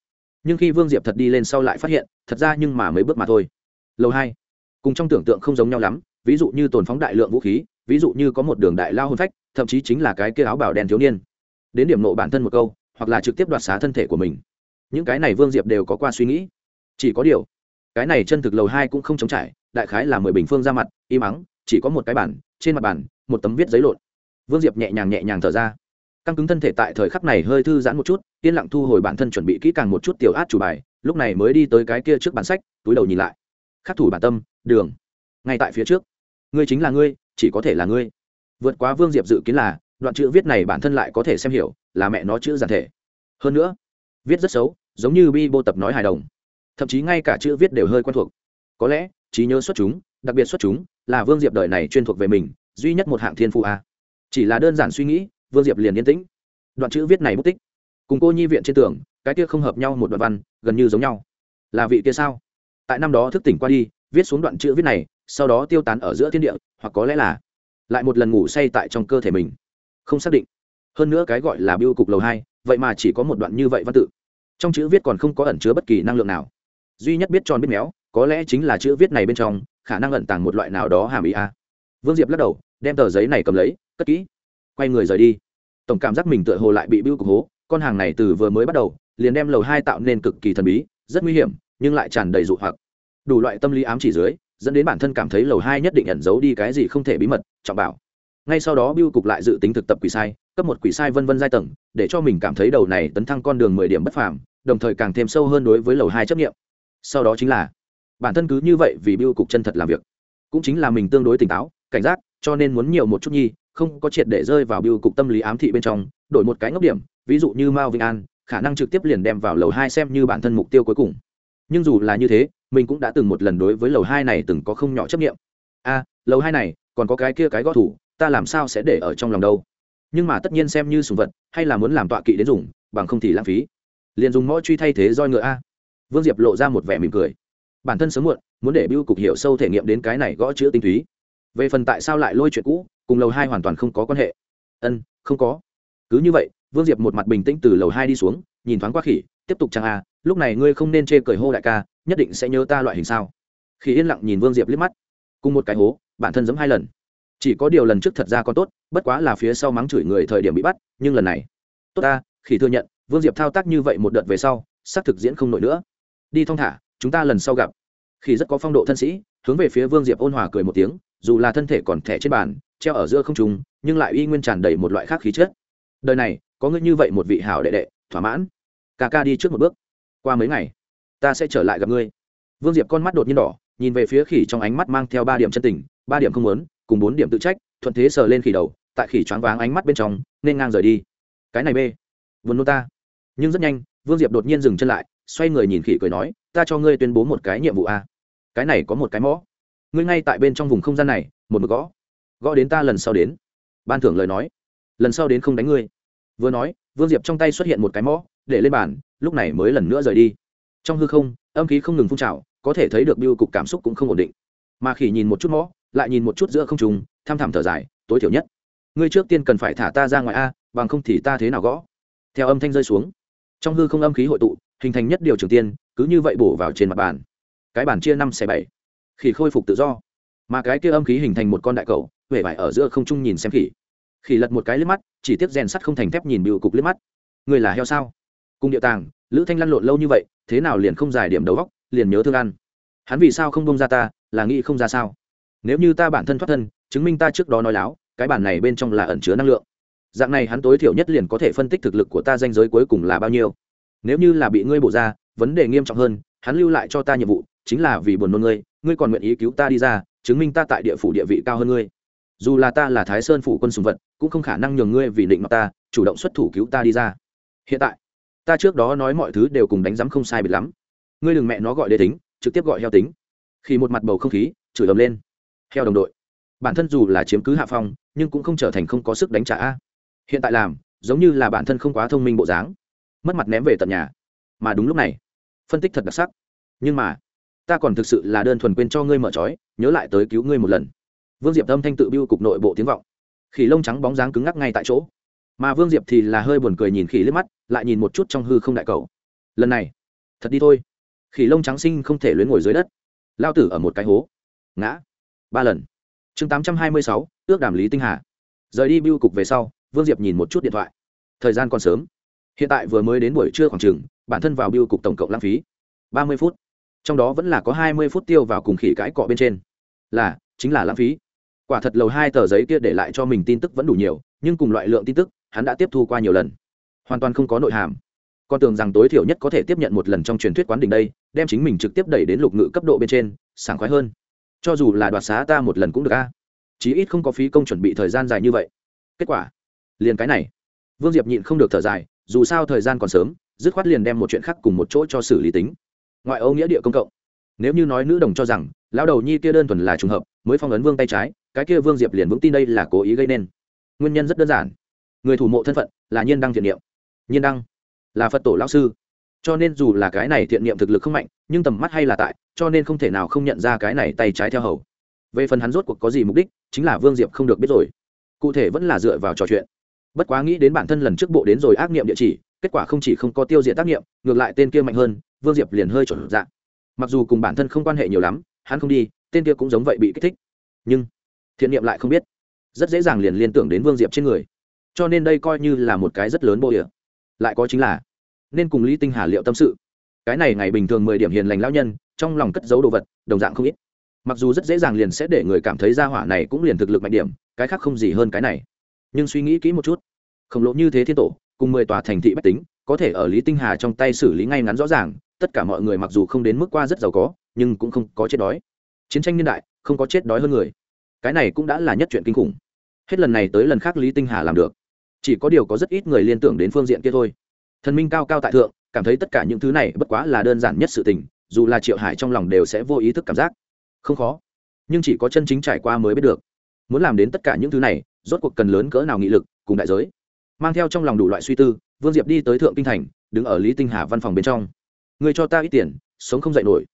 Nhưng khi vương diệp thật đi lên sau lại phát hiện, thật ra nhưng mà mấy bước mà thôi. Lầu hai, cùng trong tưởng tượng không giống nhau lắm ví dụ như tồn phóng đại lượng vũ khí, ví dụ như có một đường đại lao hôn phách, thậm chí chính là cái kia áo bảo đen thiếu niên. Đến điểm nộ bản thân một câu, hoặc là trực tiếp đoạt xá thân thể của mình. Những cái này vương diệp đều có qua suy nghĩ. Chỉ có điều, cái này chân thực lầu hai cũng không chống trải, đại khái là mười bình phương ra mặt, im ắng, chỉ có một cái bản trên mặt bản một tấm viết giấy lộn. Vương diệp nhẹ nhàng nhẹ nhàng thở ra. Căng cứng thân thể tại thời khắc này hơi thư giãn một chút, yên lặng thu hồi bản thân chuẩn bị kỹ càng một chút tiểu át chủ bài, lúc này mới đi tới cái kia trước bản sách, túi đầu nhìn lại. Khắc thủ bản tâm, đường. Ngay tại phía trước ngươi chính là ngươi, chỉ có thể là ngươi. Vượt quá vương diệp dự kiến là, đoạn chữ viết này bản thân lại có thể xem hiểu, là mẹ nó chữ giản thể. Hơn nữa, viết rất xấu, giống như bi bô tập nói hài đồng. Thậm chí ngay cả chữ viết đều hơi quen thuộc. Có lẽ, trí nhớ xuất chúng, đặc biệt xuất chúng, là vương diệp đời này chuyên thuộc về mình, duy nhất một hạng thiên phụ a. Chỉ là đơn giản suy nghĩ, vương diệp liền yên tĩnh. Đoạn chữ viết này mất tích. Cùng cô nhi viện trên tường, cái kia không hợp nhau một đoạn văn, gần như giống nhau. Là vị kia sao? Tại năm đó thức tỉnh qua đi, viết xuống đoạn chữ viết này sau đó tiêu tán ở giữa thiên địa, hoặc có lẽ là lại một lần ngủ say tại trong cơ thể mình. Không xác định. Hơn nữa cái gọi là biêu cục lầu hai, vậy mà chỉ có một đoạn như vậy văn tự. Trong chữ viết còn không có ẩn chứa bất kỳ năng lượng nào. Duy nhất biết tròn biết méo, có lẽ chính là chữ viết này bên trong, khả năng ẩn tàng một loại nào đó hàm ý a. Vương diệp lắc đầu, đem tờ giấy này cầm lấy, cất kỹ. Quay người rời đi. Tổng cảm giác mình tựa hồ lại bị biêu cục hố, con hàng này từ vừa mới bắt đầu, liền đem lầu hai tạo nên cực kỳ thần bí, rất nguy hiểm, nhưng lại tràn đầy dụ hoặc. Đủ loại tâm lý ám chỉ dưới dẫn đến bản thân cảm thấy lầu hai nhất định ẩn giấu đi cái gì không thể bí mật, trọng bảo. Ngay sau đó biêu cục lại dự tính thực tập quỷ sai, cấp một quỷ sai vân vân giai tầng, để cho mình cảm thấy đầu này tấn thăng con đường mười điểm bất phàm, đồng thời càng thêm sâu hơn đối với lầu hai chấp nghiệm. Sau đó chính là, bản thân cứ như vậy vì biêu cục chân thật làm việc. Cũng chính là mình tương đối tỉnh táo, cảnh giác, cho nên muốn nhiều một chút nhi, không có triệt để rơi vào biêu cục tâm lý ám thị bên trong, đổi một cái ngốc điểm, ví dụ như mao vinh an, khả năng trực tiếp liền đem vào lầu hai xem như bản thân mục tiêu cuối cùng nhưng dù là như thế, mình cũng đã từng một lần đối với lầu hai này từng có không nhỏ chấp nghiệm a à, lầu hai này, còn có cái kia cái gõ thủ, ta làm sao sẽ để ở trong lòng đâu? Nhưng mà tất nhiên xem như sùng vật, hay là muốn làm tọa kỵ đến dùng, bằng không thì lãng phí. Liền dùng mỗi truy thay thế roi ngựa a. Vương diệp lộ ra một vẻ mỉm cười. Bản thân sớm muộn, muốn để biêu cục hiểu sâu thể nghiệm đến cái này gõ chữ tinh túy. Về phần tại sao lại lôi chuyện cũ, cùng lầu hai hoàn toàn không có quan hệ. Ân, không có. Cứ như vậy, vương diệp một mặt bình tĩnh từ lầu hai đi xuống, nhìn thoáng qua khỉ, tiếp tục trang a lúc này ngươi không nên chê cười hô đại ca, nhất định sẽ nhớ ta loại hình sao? Khi yên lặng nhìn vương diệp liếc mắt, cùng một cái hố, bản thân giấm hai lần. Chỉ có điều lần trước thật ra còn tốt, bất quá là phía sau mắng chửi người thời điểm bị bắt, nhưng lần này, tốt ta, khi thừa nhận, vương diệp thao tác như vậy một đợt về sau, xác thực diễn không nổi nữa. Đi thong thả, chúng ta lần sau gặp. Khi rất có phong độ thân sĩ, hướng về phía vương diệp ôn hòa cười một tiếng, dù là thân thể còn thẻ trên bàn, treo ở giữa không trùng nhưng lại uy nguyên tràn đầy một loại khác khí chất. Đời này, có ngươi như vậy một vị hảo đệ đệ, thỏa mãn. Ca ca đi trước một bước qua mấy ngày, ta sẽ trở lại gặp ngươi. Vương diệp con mắt đột nhiên đỏ, nhìn về phía khỉ trong ánh mắt mang theo ba điểm chân tình, ba điểm không muốn, cùng bốn điểm tự trách, thuận thế sờ lên khỉ đầu, tại khỉ choáng váng ánh mắt bên trong, nên ngang rời đi. Cái này bê vốn nô ta. Nhưng rất nhanh, vương diệp đột nhiên dừng chân lại, xoay người nhìn khỉ cười nói, ta cho ngươi tuyên bố một cái nhiệm vụ a. Cái này có một cái mõ. Ngươi ngay tại bên trong vùng không gian này, một mực gõ. Gõ đến ta lần sau đến. Ban thưởng lời nói. Lần sau đến không đánh ngươi. Vừa nói, vương diệp trong tay xuất hiện một cái mõ để lên bàn, lúc này mới lần nữa rời đi. Trong hư không, âm khí không ngừng phun trào, có thể thấy được biêu cục cảm xúc cũng không ổn định. Mà khỉ nhìn một chút mõ, lại nhìn một chút giữa không trùng tham thảm thở dài, tối thiểu nhất. Ngươi trước tiên cần phải thả ta ra ngoài a, bằng không thì ta thế nào gõ? Theo âm thanh rơi xuống, trong hư không âm khí hội tụ, hình thành nhất điều trường tiên, cứ như vậy bổ vào trên mặt bàn. Cái bàn chia năm xẻ bảy. Khỉ khôi phục tự do. Mà cái kia âm khí hình thành một con đại cầu huệ vải ở giữa không trung nhìn xem khỉ. Khỉ lật một cái liếc mắt, chỉ tiếp rèn sắt không thành thép nhìn biểu cục liếc mắt. Người là heo sao? Cung địa tàng, lữ thanh lăn lộn lâu như vậy, thế nào liền không giải điểm đầu góc liền nhớ thương ăn. Hắn vì sao không bông ra ta, là nghĩ không ra sao. Nếu như ta bản thân thoát thân, chứng minh ta trước đó nói láo, cái bản này bên trong là ẩn chứa năng lượng. Dạng này hắn tối thiểu nhất liền có thể phân tích thực lực của ta danh giới cuối cùng là bao nhiêu. Nếu như là bị ngươi bổ ra, vấn đề nghiêm trọng hơn, hắn lưu lại cho ta nhiệm vụ, chính là vì buồn nôn ngươi ngươi còn nguyện ý cứu ta đi ra, chứng minh ta tại địa phủ địa vị cao hơn ngươi. Dù là ta là thái sơn phủ quân sùng vật, cũng không khả năng nhường ngươi vì định mặt ta, chủ động xuất thủ cứu ta đi ra. Hiện tại ta trước đó nói mọi thứ đều cùng đánh giám không sai biệt lắm. Ngươi đừng mẹ nó gọi đế tính, trực tiếp gọi heo tính. Khi một mặt bầu không khí, chửi ầm lên. Heo đồng đội. Bản thân dù là chiếm cứ hạ phong, nhưng cũng không trở thành không có sức đánh trả hiện tại làm, giống như là bản thân không quá thông minh bộ dáng. Mất mặt ném về tận nhà. Mà đúng lúc này, phân tích thật đặc sắc. Nhưng mà, ta còn thực sự là đơn thuần quên cho ngươi mở trói, nhớ lại tới cứu ngươi một lần. Vương diệp âm thanh tự biêu cục nội bộ tiếng vọng. Khỉ lông trắng bóng dáng cứng ngắc ngay tại chỗ mà vương diệp thì là hơi buồn cười nhìn khỉ liếc mắt, lại nhìn một chút trong hư không đại cầu. Lần này, thật đi thôi. Khỉ lông trắng sinh không thể luyến ngồi dưới đất. Lao tử ở một cái hố. Ngã. Ba lần. Chương tám trăm hai mươi sáu, ước đàm lý tinh hà. Rời đi biêu cục về sau, vương diệp nhìn một chút điện thoại. Thời gian còn sớm. Hiện tại vừa mới đến buổi trưa khoảng chừng, bản thân vào biêu cục tổng cộng lãng phí ba mươi phút. Trong đó vẫn là có hai mươi phút tiêu vào cùng khỉ cãi cọ bên trên. Là, chính là lãng phí. Quả thật lầu hai tờ giấy kia để lại cho mình tin tức vẫn đủ nhiều, nhưng cùng loại lượng tin tức hắn đã tiếp thu qua nhiều lần. Hoàn toàn không có nội hàm. Con tưởng rằng tối thiểu nhất có thể tiếp nhận một lần trong truyền thuyết quán đỉnh đây, đem chính mình trực tiếp đẩy đến lục ngự cấp độ bên trên, sảng khoái hơn. Cho dù là đoạt xá ta một lần cũng được a. Chí ít không có phí công chuẩn bị thời gian dài như vậy. Kết quả, liền cái này. Vương diệp nhịn không được thở dài, dù sao thời gian còn sớm, dứt khoát liền đem một chuyện khác cùng một chỗ cho xử lý tính. Ngoại âu nghĩa địa công cộng. Nếu như nói nữ đồng cho rằng, lão đầu nhi kia đơn thuần là trùng hợp, mới phong ấn vương tay trái, cái kia vương diệp liền vững tin đây là cố ý gây nên. Nguyên nhân rất đơn giản người thủ mộ thân phận là nhiên đăng thiện niệm. Nhiên đăng là phật tổ lão sư. Cho nên dù là cái này thiện niệm thực lực không mạnh, nhưng tầm mắt hay là tại, cho nên không thể nào không nhận ra cái này tay trái theo hầu. Về phần hắn rốt cuộc có gì mục đích, chính là vương diệp không được biết rồi. Cụ thể vẫn là dựa vào trò chuyện. Bất quá nghĩ đến bản thân lần trước bộ đến rồi ác nghiệm địa chỉ, kết quả không chỉ không có tiêu diệt tác nghiệm ngược lại tên kia mạnh hơn, vương diệp liền hơi chuẩn dạng mặc dù cùng bản thân không quan hệ nhiều lắm, hắn không đi, tên kia cũng giống vậy bị kích thích. Nhưng thiện niệm lại không biết. Rất dễ dàng liền liên tưởng đến vương diệp trên người cho nên đây coi như là một cái rất lớn bộ địa. Lại có chính là, nên cùng lý tinh hà liệu tâm sự. Cái này ngày bình thường mười điểm hiền lành lão nhân, trong lòng cất giấu đồ vật, đồng dạng không ít. Mặc dù rất dễ dàng liền sẽ để người cảm thấy ra hỏa này cũng liền thực lực mạnh điểm, cái khác không gì hơn cái này. Nhưng suy nghĩ kỹ một chút. Khổng lồ như thế thiên tổ, cùng mười tòa thành thị bách tính, có thể ở lý tinh hà trong tay xử lý ngay ngắn rõ ràng, tất cả mọi người mặc dù không đến mức qua rất giàu có, nhưng cũng không có chết đói. Chiến tranh niên đại, không có chết đói hơn người. Cái này cũng đã là nhất chuyện kinh khủng. Hết lần này tới lần khác lý tinh hà làm được chỉ có điều có rất ít người liên tưởng đến phương diện kia thôi. Thần minh cao cao tại thượng, cảm thấy tất cả những thứ này bất quá là đơn giản nhất sự tình, dù là triệu hải trong lòng đều sẽ vô ý thức cảm giác. Không khó, nhưng chỉ có chân chính trải qua mới biết được. Muốn làm đến tất cả những thứ này, rốt cuộc cần lớn cỡ nào nghị lực, cùng đại giới. Mang theo trong lòng đủ loại suy tư, vương diệp đi tới thượng kinh thành, đứng ở lý tinh hà văn phòng bên trong. Người cho ta ít tiền, sống không dạy nổi.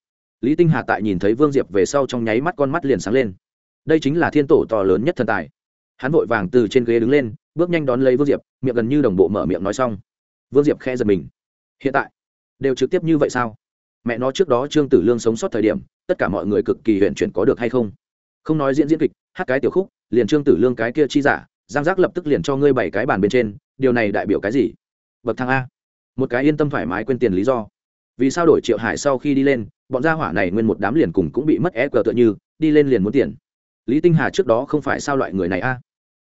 Lý tinh hà tại nhìn thấy vương diệp về sau trong nháy mắt con mắt liền sáng lên. Đây chính là thiên tổ to lớn nhất thần tài. Hắn vội vàng từ trên ghế đứng lên bước nhanh đón lấy vương diệp, miệng gần như đồng bộ mở miệng nói xong. Vương diệp khe giật mình. Hiện tại, đều trực tiếp như vậy sao? Mẹ nó trước đó trương tử lương sống sót thời điểm, tất cả mọi người cực kỳ huyện chuyển có được hay không? Không nói diễn diễn kịch, hát cái tiểu khúc, liền trương tử lương cái kia chi giả, giang giác lập tức liền cho ngươi bảy cái bàn bên trên, điều này đại biểu cái gì? Bậc thang a. Một cái yên tâm thoải mái quên tiền lý do. Vì sao đổi triệu hải sau khi đi lên, bọn gia hỏa này nguyên một đám liền cùng cũng bị mất e cờ tựa như, đi lên liền muốn tiền. Lý tinh hà trước đó không phải sao loại người này a.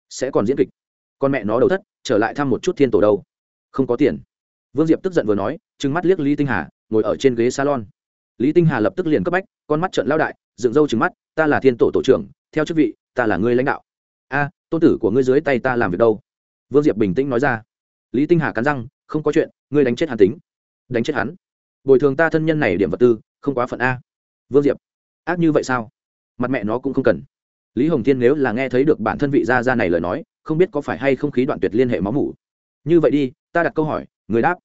Sẽ còn diễn kịch con mẹ nó đầu thất, trở lại thăm một chút thiên tổ đâu. Không có tiền. Vương diệp tức giận vừa nói, trừng mắt liếc lý tinh hà, ngồi ở trên ghế salon. Lý tinh hà lập tức liền cấp bách, con mắt trận lao đại, dựng râu trừng mắt, ta là thiên tổ tổ trưởng, theo chức vị, ta là người lãnh đạo. A, tôn tử của ngươi dưới tay ta làm việc đâu? Vương diệp bình tĩnh nói ra. Lý tinh hà cắn răng, không có chuyện, ngươi đánh chết hắn tính. Đánh chết hắn? Bồi thường ta thân nhân này điểm vật tư, không quá phận a. Vương diệp, ác như vậy sao? Mặt mẹ nó cũng không cần. Lý hồng thiên nếu là nghe thấy được bản thân vị gia gia này lời nói không biết có phải hay không khí đoạn tuyệt liên hệ máu mủ. Như vậy đi, ta đặt câu hỏi, người đáp.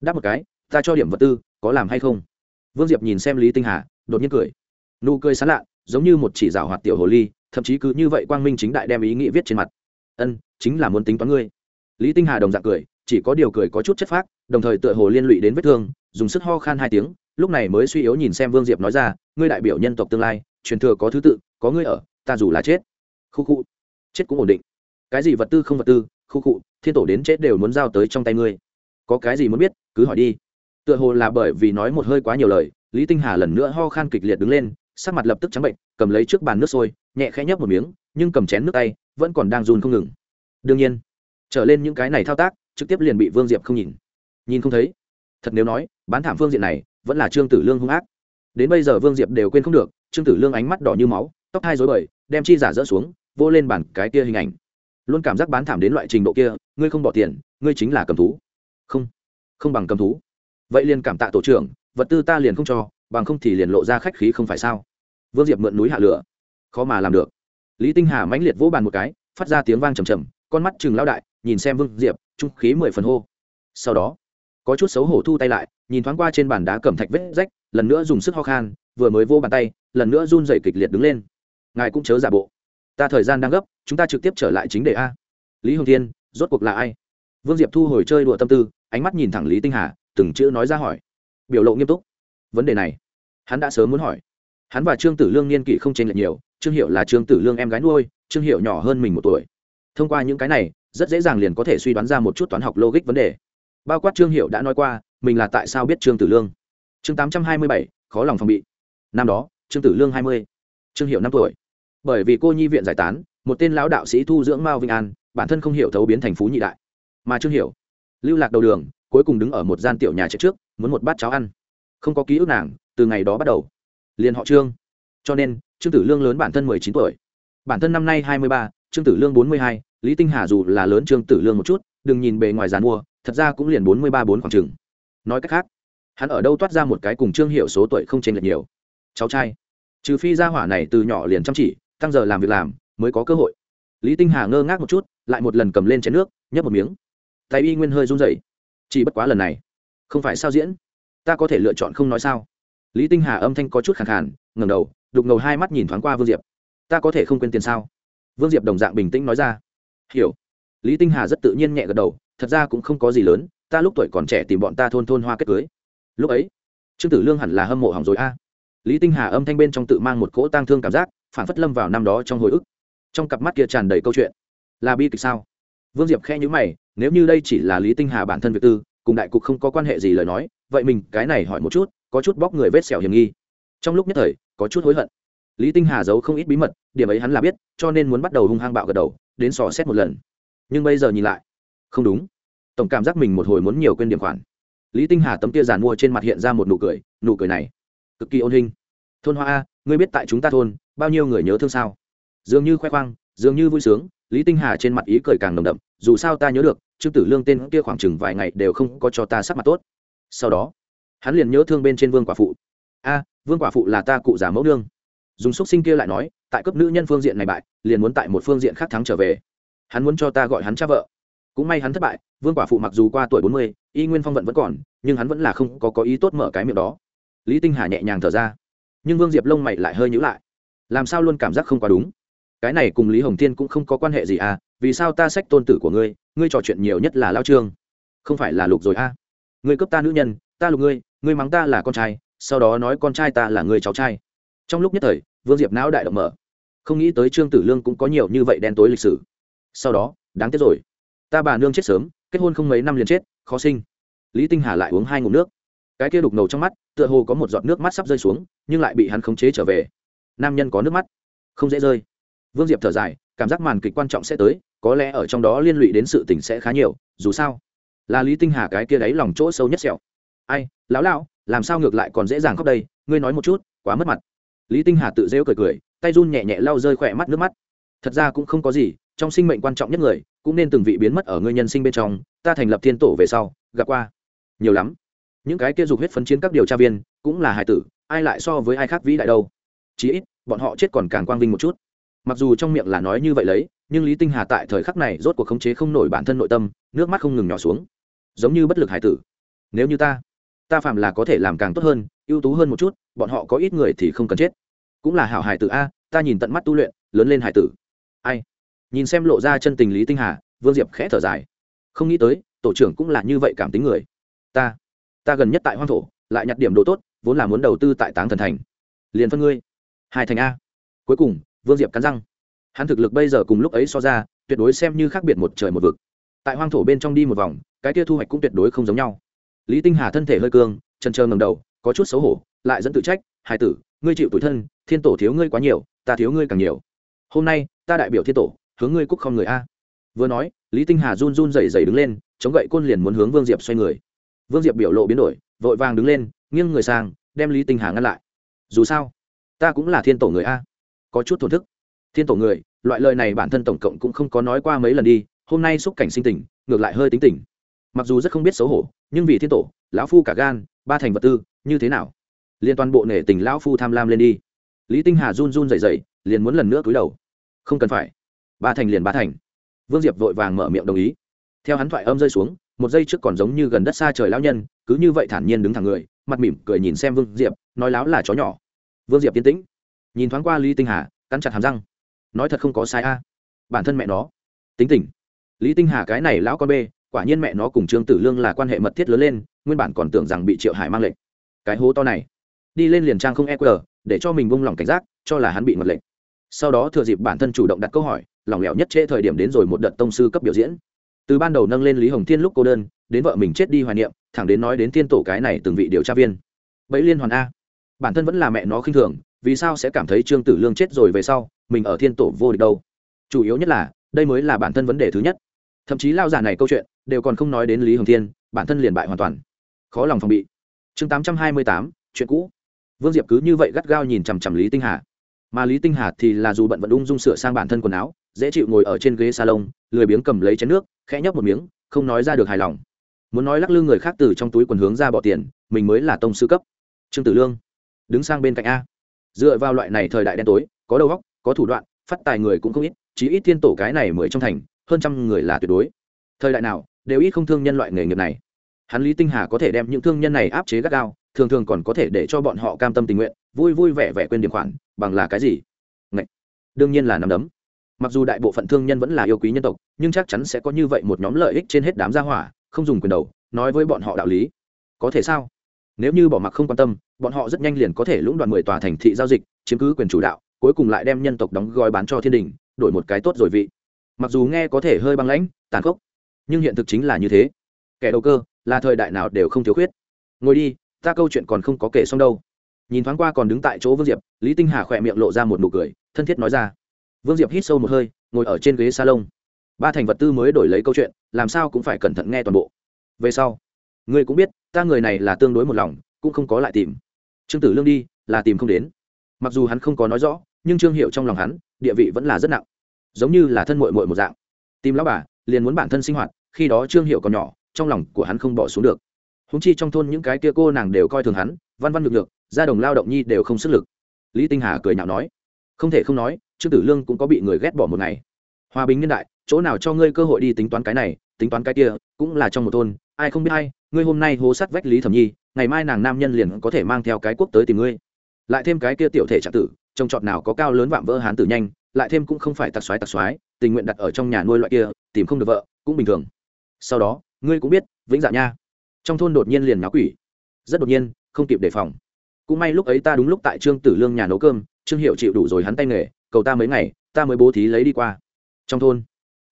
Đáp một cái, ta cho điểm vật tư, có làm hay không? Vương diệp nhìn xem lý tinh hà, đột nhiên cười. Nụ cười sán lạ, giống như một chỉ rào hoạt tiểu hồ ly, thậm chí cứ như vậy quang minh chính đại đem ý nghĩ viết trên mặt. Ân, chính là muốn tính toán ngươi. Lý tinh hà đồng dạng cười, chỉ có điều cười có chút chất phác, đồng thời tựa hồ liên lụy đến vết thương, dùng sức ho khan hai tiếng, lúc này mới suy yếu nhìn xem vương diệp nói ra, ngươi đại biểu nhân tộc tương lai, truyền thừa có thứ tự, có ngươi ở, ta dù là chết. Khu khu. Chết cũng ổn định cái gì vật tư không vật tư khu cụ, thiên tổ đến chết đều muốn giao tới trong tay ngươi. Có cái gì muốn biết cứ hỏi đi. Tựa hồ là bởi vì nói một hơi quá nhiều lời lý tinh hà lần nữa ho khan kịch liệt đứng lên sắc mặt lập tức trắng bệnh cầm lấy trước bàn nước sôi nhẹ khẽ nhấp một miếng nhưng cầm chén nước tay vẫn còn đang run không ngừng. Đương nhiên trở lên những cái này thao tác trực tiếp liền bị vương diệp không nhìn. Nhìn không thấy. Thật nếu nói bán thảm phương diện này vẫn là trương tử lương hung ác. Đến bây giờ vương diệp đều quên không được trương tử lương ánh mắt đỏ như máu tóc hai dối bời đem chi giả dỡ xuống vô lên bản cái kia hình ảnh luôn cảm giác bán thảm đến loại trình độ kia, ngươi không bỏ tiền, ngươi chính là cầm thú. Không không bằng cầm thú. Vậy liền cảm tạ tổ trưởng, vật tư ta liền không cho, bằng không thì liền lộ ra khách khí không phải sao? Vương diệp mượn núi hạ lửa. Khó mà làm được. Lý tinh hà mãnh liệt vỗ bàn một cái, phát ra tiếng vang trầm trầm, con mắt chừng lao đại, nhìn xem vương diệp, trung khí mười phần hô. Sau đó, có chút xấu hổ thu tay lại, nhìn thoáng qua trên bàn đá cẩm thạch vết rách, lần nữa dùng sức ho khan, vừa mới vô bàn tay, lần nữa run dày kịch liệt đứng lên. Ngài cũng chớ giả bộ. Ta thời gian đang gấp chúng ta trực tiếp trở lại chính đề a. Lý hồng thiên, rốt cuộc là ai? Vương diệp thu hồi chơi đùa tâm tư, ánh mắt nhìn thẳng lý tinh hà, từng chữ nói ra hỏi. Biểu lộ nghiêm túc. Vấn đề này, hắn đã sớm muốn hỏi. Hắn và trương tử lương niên kỷ không chênh lệch nhiều, trương hiệu là trương tử lương em gái nuôi, trương hiệu nhỏ hơn mình một tuổi. Thông qua những cái này, rất dễ dàng liền có thể suy đoán ra một chút toán học logic vấn đề. Bao quát trương hiệu đã nói qua, mình là tại sao biết trương tử lương? Chương tám trăm hai mươi bảy, khó lòng phòng bị. Năm đó, trương tử lương hai mươi, trương hiệu năm tuổi. Bởi vì cô nhi viện giải tán một tên lão đạo sĩ thu dưỡng mao vinh an, bản thân không hiểu thấu biến thành phú nhị đại, mà chưa hiểu. Lưu lạc đầu đường, cuối cùng đứng ở một gian tiểu nhà trước trước, muốn một bát cháo ăn. Không có ký ức nàng, từ ngày đó bắt đầu, liền họ trương. Cho nên, trương tử lương lớn bản thân mười chín tuổi. Bản thân năm nay hai mươi ba, trương tử lương bốn mươi hai, lý tinh hà dù là lớn trương tử lương một chút, đừng nhìn bề ngoài dàn mua, thật ra cũng liền bốn mươi ba bốn khoảng chừng. Nói cách khác, hắn ở đâu toát ra một cái cùng trương hiệu số tuổi không chênh lệch nhiều. Cháu trai, trừ phi gia hỏa này từ nhỏ liền chăm chỉ, tăng giờ làm việc làm mới có cơ hội. Lý tinh hà ngơ ngác một chút, lại một lần cầm lên chén nước, nhấp một miếng. Tay y nguyên hơi run rẩy. Chỉ bất quá lần này, không phải sao diễn? Ta có thể lựa chọn không nói sao? Lý tinh hà âm thanh có chút khẳng khàn, ngẩng đầu, đục ngầu hai mắt nhìn thoáng qua vương diệp. Ta có thể không quên tiền sao? Vương diệp đồng dạng bình tĩnh nói ra. Hiểu. Lý tinh hà rất tự nhiên nhẹ gật đầu, thật ra cũng không có gì lớn, ta lúc tuổi còn trẻ tìm bọn ta thôn thôn hoa kết cưới. Lúc ấy, trương tử lương hẳn là hâm mộ hỏng rồi a. Lý tinh hà âm thanh bên trong tự mang một cỗ tang thương cảm giác phản phất lâm vào năm đó trong hồi ức trong cặp mắt kia tràn đầy câu chuyện. Là bi kịch sao? Vương diệp khe nhữ mày, nếu như đây chỉ là lý tinh hà bản thân việc tư, cùng đại cục không có quan hệ gì lời nói, vậy mình cái này hỏi một chút, có chút bóc người vết sẹo hiểm nghi. Trong lúc nhất thời, có chút hối hận. Lý tinh hà giấu không ít bí mật, điểm ấy hắn là biết, cho nên muốn bắt đầu hung hăng bạo gật đầu, đến sò xét một lần. Nhưng bây giờ nhìn lại, không đúng. Tổng cảm giác mình một hồi muốn nhiều quên điểm khoản. Lý tinh hà tấm kia giàn mua trên mặt hiện ra một nụ cười nụ cười này, cực kỳ ôn hình. Thôn hoa a, ngươi biết tại chúng ta thôn, bao nhiêu người nhớ thương sao? Dường như khoe khoang, dường như vui sướng, lý tinh hà trên mặt ý cười càng nồng đậm, dù sao ta nhớ được, trương tử lương tên kia khoảng chừng vài ngày đều không có cho ta sắc mặt tốt. Sau đó, hắn liền nhớ thương bên trên vương quả phụ. A, vương quả phụ là ta cụ già mẫu đương dùng xúc sinh kia lại nói, tại cấp nữ nhân phương diện này bại, liền muốn tại một phương diện khác thắng trở về. Hắn muốn cho ta gọi hắn cha vợ. Cũng may hắn thất bại, vương quả phụ mặc dù qua tuổi bốn mươi, y nguyên phong vận vẫn còn, nhưng hắn vẫn là không có có ý tốt mở cái miệng đó. Lý tinh hà nhẹ nhàng thở ra, nhưng vương diệp lông mày lại hơi nhữ lại. Làm sao luôn cảm giác không quá đúng? Cái này cùng lý hồng thiên cũng không có quan hệ gì à vì sao ta sách tôn tử của ngươi ngươi trò chuyện nhiều nhất là lao trương? Không phải là lục rồi à? Ngươi cướp ta nữ nhân, ta lục ngươi ngươi mắng ta là con trai, sau đó nói con trai ta là người cháu trai. Trong lúc nhất thời, vương diệp não đại động mở. Không nghĩ tới trương tử lương cũng có nhiều như vậy đen tối lịch sử. Sau đó, đáng tiếc rồi. Ta bà nương chết sớm, kết hôn không mấy năm liền chết, khó sinh. Lý tinh hà lại uống hai ngụm nước. Cái kia đục ngầu trong mắt, tựa hồ có một giọt nước mắt sắp rơi xuống, nhưng lại bị hắn khống chế trở về. Nam nhân có nước mắt. Không dễ rơi vương diệp thở dài, cảm giác màn kịch quan trọng sẽ tới, có lẽ ở trong đó liên lụy đến sự tình sẽ khá nhiều, dù sao, là lý tinh hà cái kia đáy lòng chỗ sâu nhất sẹo. Ai, lão lão, làm sao ngược lại còn dễ dàng khóc đây, ngươi nói một chút, quá mất mặt. Lý tinh hà tự rêu cười cười, tay run nhẹ nhẹ lau rơi khỏe mắt nước mắt. Thật ra cũng không có gì, trong sinh mệnh quan trọng nhất người, cũng nên từng vị biến mất ở ngươi nhân sinh bên trong, ta thành lập thiên tổ về sau, gặp qua. Nhiều lắm. Những cái kia dục huyết phấn chiến các điều tra viên, cũng là hải tử, ai lại so với ai khác vĩ đại đâu? Chí ít, bọn họ chết còn càng quang vinh một chút mặc dù trong miệng là nói như vậy lấy, nhưng lý tinh hà tại thời khắc này rốt cuộc khống chế không nổi bản thân nội tâm, nước mắt không ngừng nhỏ xuống. Giống như bất lực hải tử. Nếu như ta ta phạm là có thể làm càng tốt hơn, ưu tú hơn một chút, bọn họ có ít người thì không cần chết. Cũng là hảo hải tử a, ta nhìn tận mắt tu luyện, lớn lên hải tử. Ai? Nhìn xem lộ ra chân tình lý tinh hà, vương diệp khẽ thở dài. Không nghĩ tới, tổ trưởng cũng là như vậy cảm tính người. Ta ta gần nhất tại hoang thổ, lại nhặt điểm đồ tốt, vốn là muốn đầu tư tại táng thần thành. Liền phân ngươi. Hai thành a. Cuối cùng vương diệp cắn răng. Hắn thực lực bây giờ cùng lúc ấy so ra, tuyệt đối xem như khác biệt một trời một vực. Tại hoang thổ bên trong đi một vòng, cái kia thu hoạch cũng tuyệt đối không giống nhau. Lý tinh hà thân thể hơi cương trần trơ ngầm đầu, có chút xấu hổ, lại dẫn tự trách hai tử, ngươi chịu tủi thân, thiên tổ thiếu ngươi quá nhiều, ta thiếu ngươi càng nhiều. Hôm nay, ta đại biểu thiên tổ, hướng ngươi cúc không người a. Vừa nói, lý tinh hà run run rẩy rẩy đứng lên, chống gậy côn liền muốn hướng vương diệp xoay người. Vương diệp biểu lộ biến đổi, vội vàng đứng lên, nghiêng người sang, đem lý tinh hà ngăn lại. Dù sao, ta cũng là thiên tổ người a có chút thổn thức. Thiên tổ người, loại lời này bản thân tổng cộng cũng không có nói qua mấy lần đi, hôm nay xúc cảnh sinh tình, ngược lại hơi tính tình. Mặc dù rất không biết xấu hổ, nhưng vì thiên tổ, lão phu cả gan, ba thành vật tư, như thế nào? Liên toàn bộ nể tình lão phu tham lam lên đi. Lý tinh hà run run dậy dậy liền muốn lần nữa cúi đầu. Không cần phải. Ba thành liền ba thành. Vương diệp vội vàng mở miệng đồng ý. Theo hắn thoại âm rơi xuống, một giây trước còn giống như gần đất xa trời lão nhân, cứ như vậy thản nhiên đứng thẳng người, mặt mỉm cười nhìn xem vương diệp, nói láo là chó nhỏ. Vương diệp tiến tĩnh nhìn thoáng qua lý tinh hà, cắn chặt hàm răng. Nói thật không có sai a. Bản thân mẹ nó. Tính tình. Lý tinh hà cái này lão con bê, quả nhiên mẹ nó cùng trương tử lương là quan hệ mật thiết lớn lên, nguyên bản còn tưởng rằng bị triệu hải mang lệnh. Cái hố to này. Đi lên liền trang không e qr để cho mình bung lòng cảnh giác, cho là hắn bị mật lệnh. Sau đó thừa dịp bản thân chủ động đặt câu hỏi lỏng lẻo nhất trễ thời điểm đến rồi một đợt tông sư cấp biểu diễn. Từ ban đầu nâng lên lý hồng thiên lúc cô đơn, đến vợ mình chết đi hoài niệm, thẳng đến nói đến thiên tổ cái này từng vị điều tra viên. Bẫy liên hoàn a. Bản thân vẫn là mẹ nó khinh thường vì sao sẽ cảm thấy trương tử lương chết rồi về sau, mình ở thiên tổ vô địch đâu? Chủ yếu nhất là, đây mới là bản thân vấn đề thứ nhất. Thậm chí lao giả này câu chuyện đều còn không nói đến lý hồng thiên, bản thân liền bại hoàn toàn. Khó lòng phòng bị. Chương tám trăm hai mươi tám, chuyện cũ. Vương diệp cứ như vậy gắt gao nhìn chằm chằm lý tinh hà. Mà lý tinh hà thì là dù bận vận ung dung sửa sang bản thân quần áo, dễ chịu ngồi ở trên ghế salon, lười biếng cầm lấy chén nước, khẽ nhấp một miếng, không nói ra được hài lòng. Muốn nói lắc lư người khác từ trong túi quần hướng ra bỏ tiền, mình mới là tông sư cấp. Trương tử lương, đứng sang bên cạnh a dựa vào loại này thời đại đen tối, có đầu óc, có thủ đoạn, phát tài người cũng không ít chỉ ít thiên tổ cái này mới trong thành, hơn trăm người là tuyệt đối. Thời đại nào, đều ít không thương nhân loại nghề nghiệp này. Hắn lý tinh hà có thể đem những thương nhân này áp chế gắt gao, thường thường còn có thể để cho bọn họ cam tâm tình nguyện, vui vui vẻ vẻ quên điểm khoản, bằng là cái gì? Ngậy! đương nhiên là nắm đấm. Mặc dù đại bộ phận thương nhân vẫn là yêu quý nhân tộc, nhưng chắc chắn sẽ có như vậy một nhóm lợi ích trên hết đám gia hỏa, không dùng quyền đầu, nói với bọn họ đạo lý. Có thể sao? Nếu như bỏ mặc không quan tâm, bọn họ rất nhanh liền có thể lũng đoạn mười tòa thành thị giao dịch, chiếm cứ quyền chủ đạo, cuối cùng lại đem nhân tộc đóng gói bán cho thiên đình, đổi một cái tốt rồi vị. Mặc dù nghe có thể hơi băng lãnh, tàn khốc, nhưng hiện thực chính là như thế. Kẻ đầu cơ, là thời đại nào đều không thiếu khuyết. Ngồi đi, ta câu chuyện còn không có kể xong đâu. Nhìn thoáng qua còn đứng tại chỗ vương diệp, lý tinh hà khỏe miệng lộ ra một nụ cười, thân thiết nói ra. Vương diệp hít sâu một hơi, ngồi ở trên ghế salon. Ba thành vật tư mới đổi lấy câu chuyện, làm sao cũng phải cẩn thận nghe toàn bộ. Về sau ngươi cũng biết, ta người này là tương đối một lòng, cũng không có lại tìm. Trương tử lương đi, là tìm không đến. Mặc dù hắn không có nói rõ, nhưng trương hiệu trong lòng hắn, địa vị vẫn là rất nặng. Giống như là thân mội mội một dạng. Tìm lão bà, liền muốn bản thân sinh hoạt, khi đó trương hiệu còn nhỏ, trong lòng của hắn không bỏ xuống được. Húng chi trong thôn những cái kia cô nàng đều coi thường hắn, văn văn ngược ngược gia đồng lao động nhi đều không sức lực. Lý tinh hà cười nhạo nói, không thể không nói, trương tử lương cũng có bị người ghét bỏ một ngày. Hòa bình niên đại, chỗ nào cho ngươi cơ hội đi tính toán cái này, tính toán cái kia, cũng là trong một thôn, ai không biết hay ngươi hôm nay hố sắt vách lý thẩm nhi, ngày mai nàng nam nhân liền có thể mang theo cái quốc tới tìm ngươi. Lại thêm cái kia tiểu thể trạng tử, trông trọt nào có cao lớn vạm vỡ hán tử nhanh, lại thêm cũng không phải tặc xoái tặc xoái tình nguyện đặt ở trong nhà nuôi loại kia, tìm không được vợ, cũng bình thường. Sau đó, ngươi cũng biết, vĩnh dạ nha. Trong thôn đột nhiên liền náo quỷ. Rất đột nhiên, không kịp đề phòng. Cũng may lúc ấy ta đúng lúc tại trương tử lương nhà nấu cơm, trương hiệu chịu đủ rồi hắn tay nghề, cầu ta mấy ngày, ta mới bố thí lấy đi qua. Trong thôn,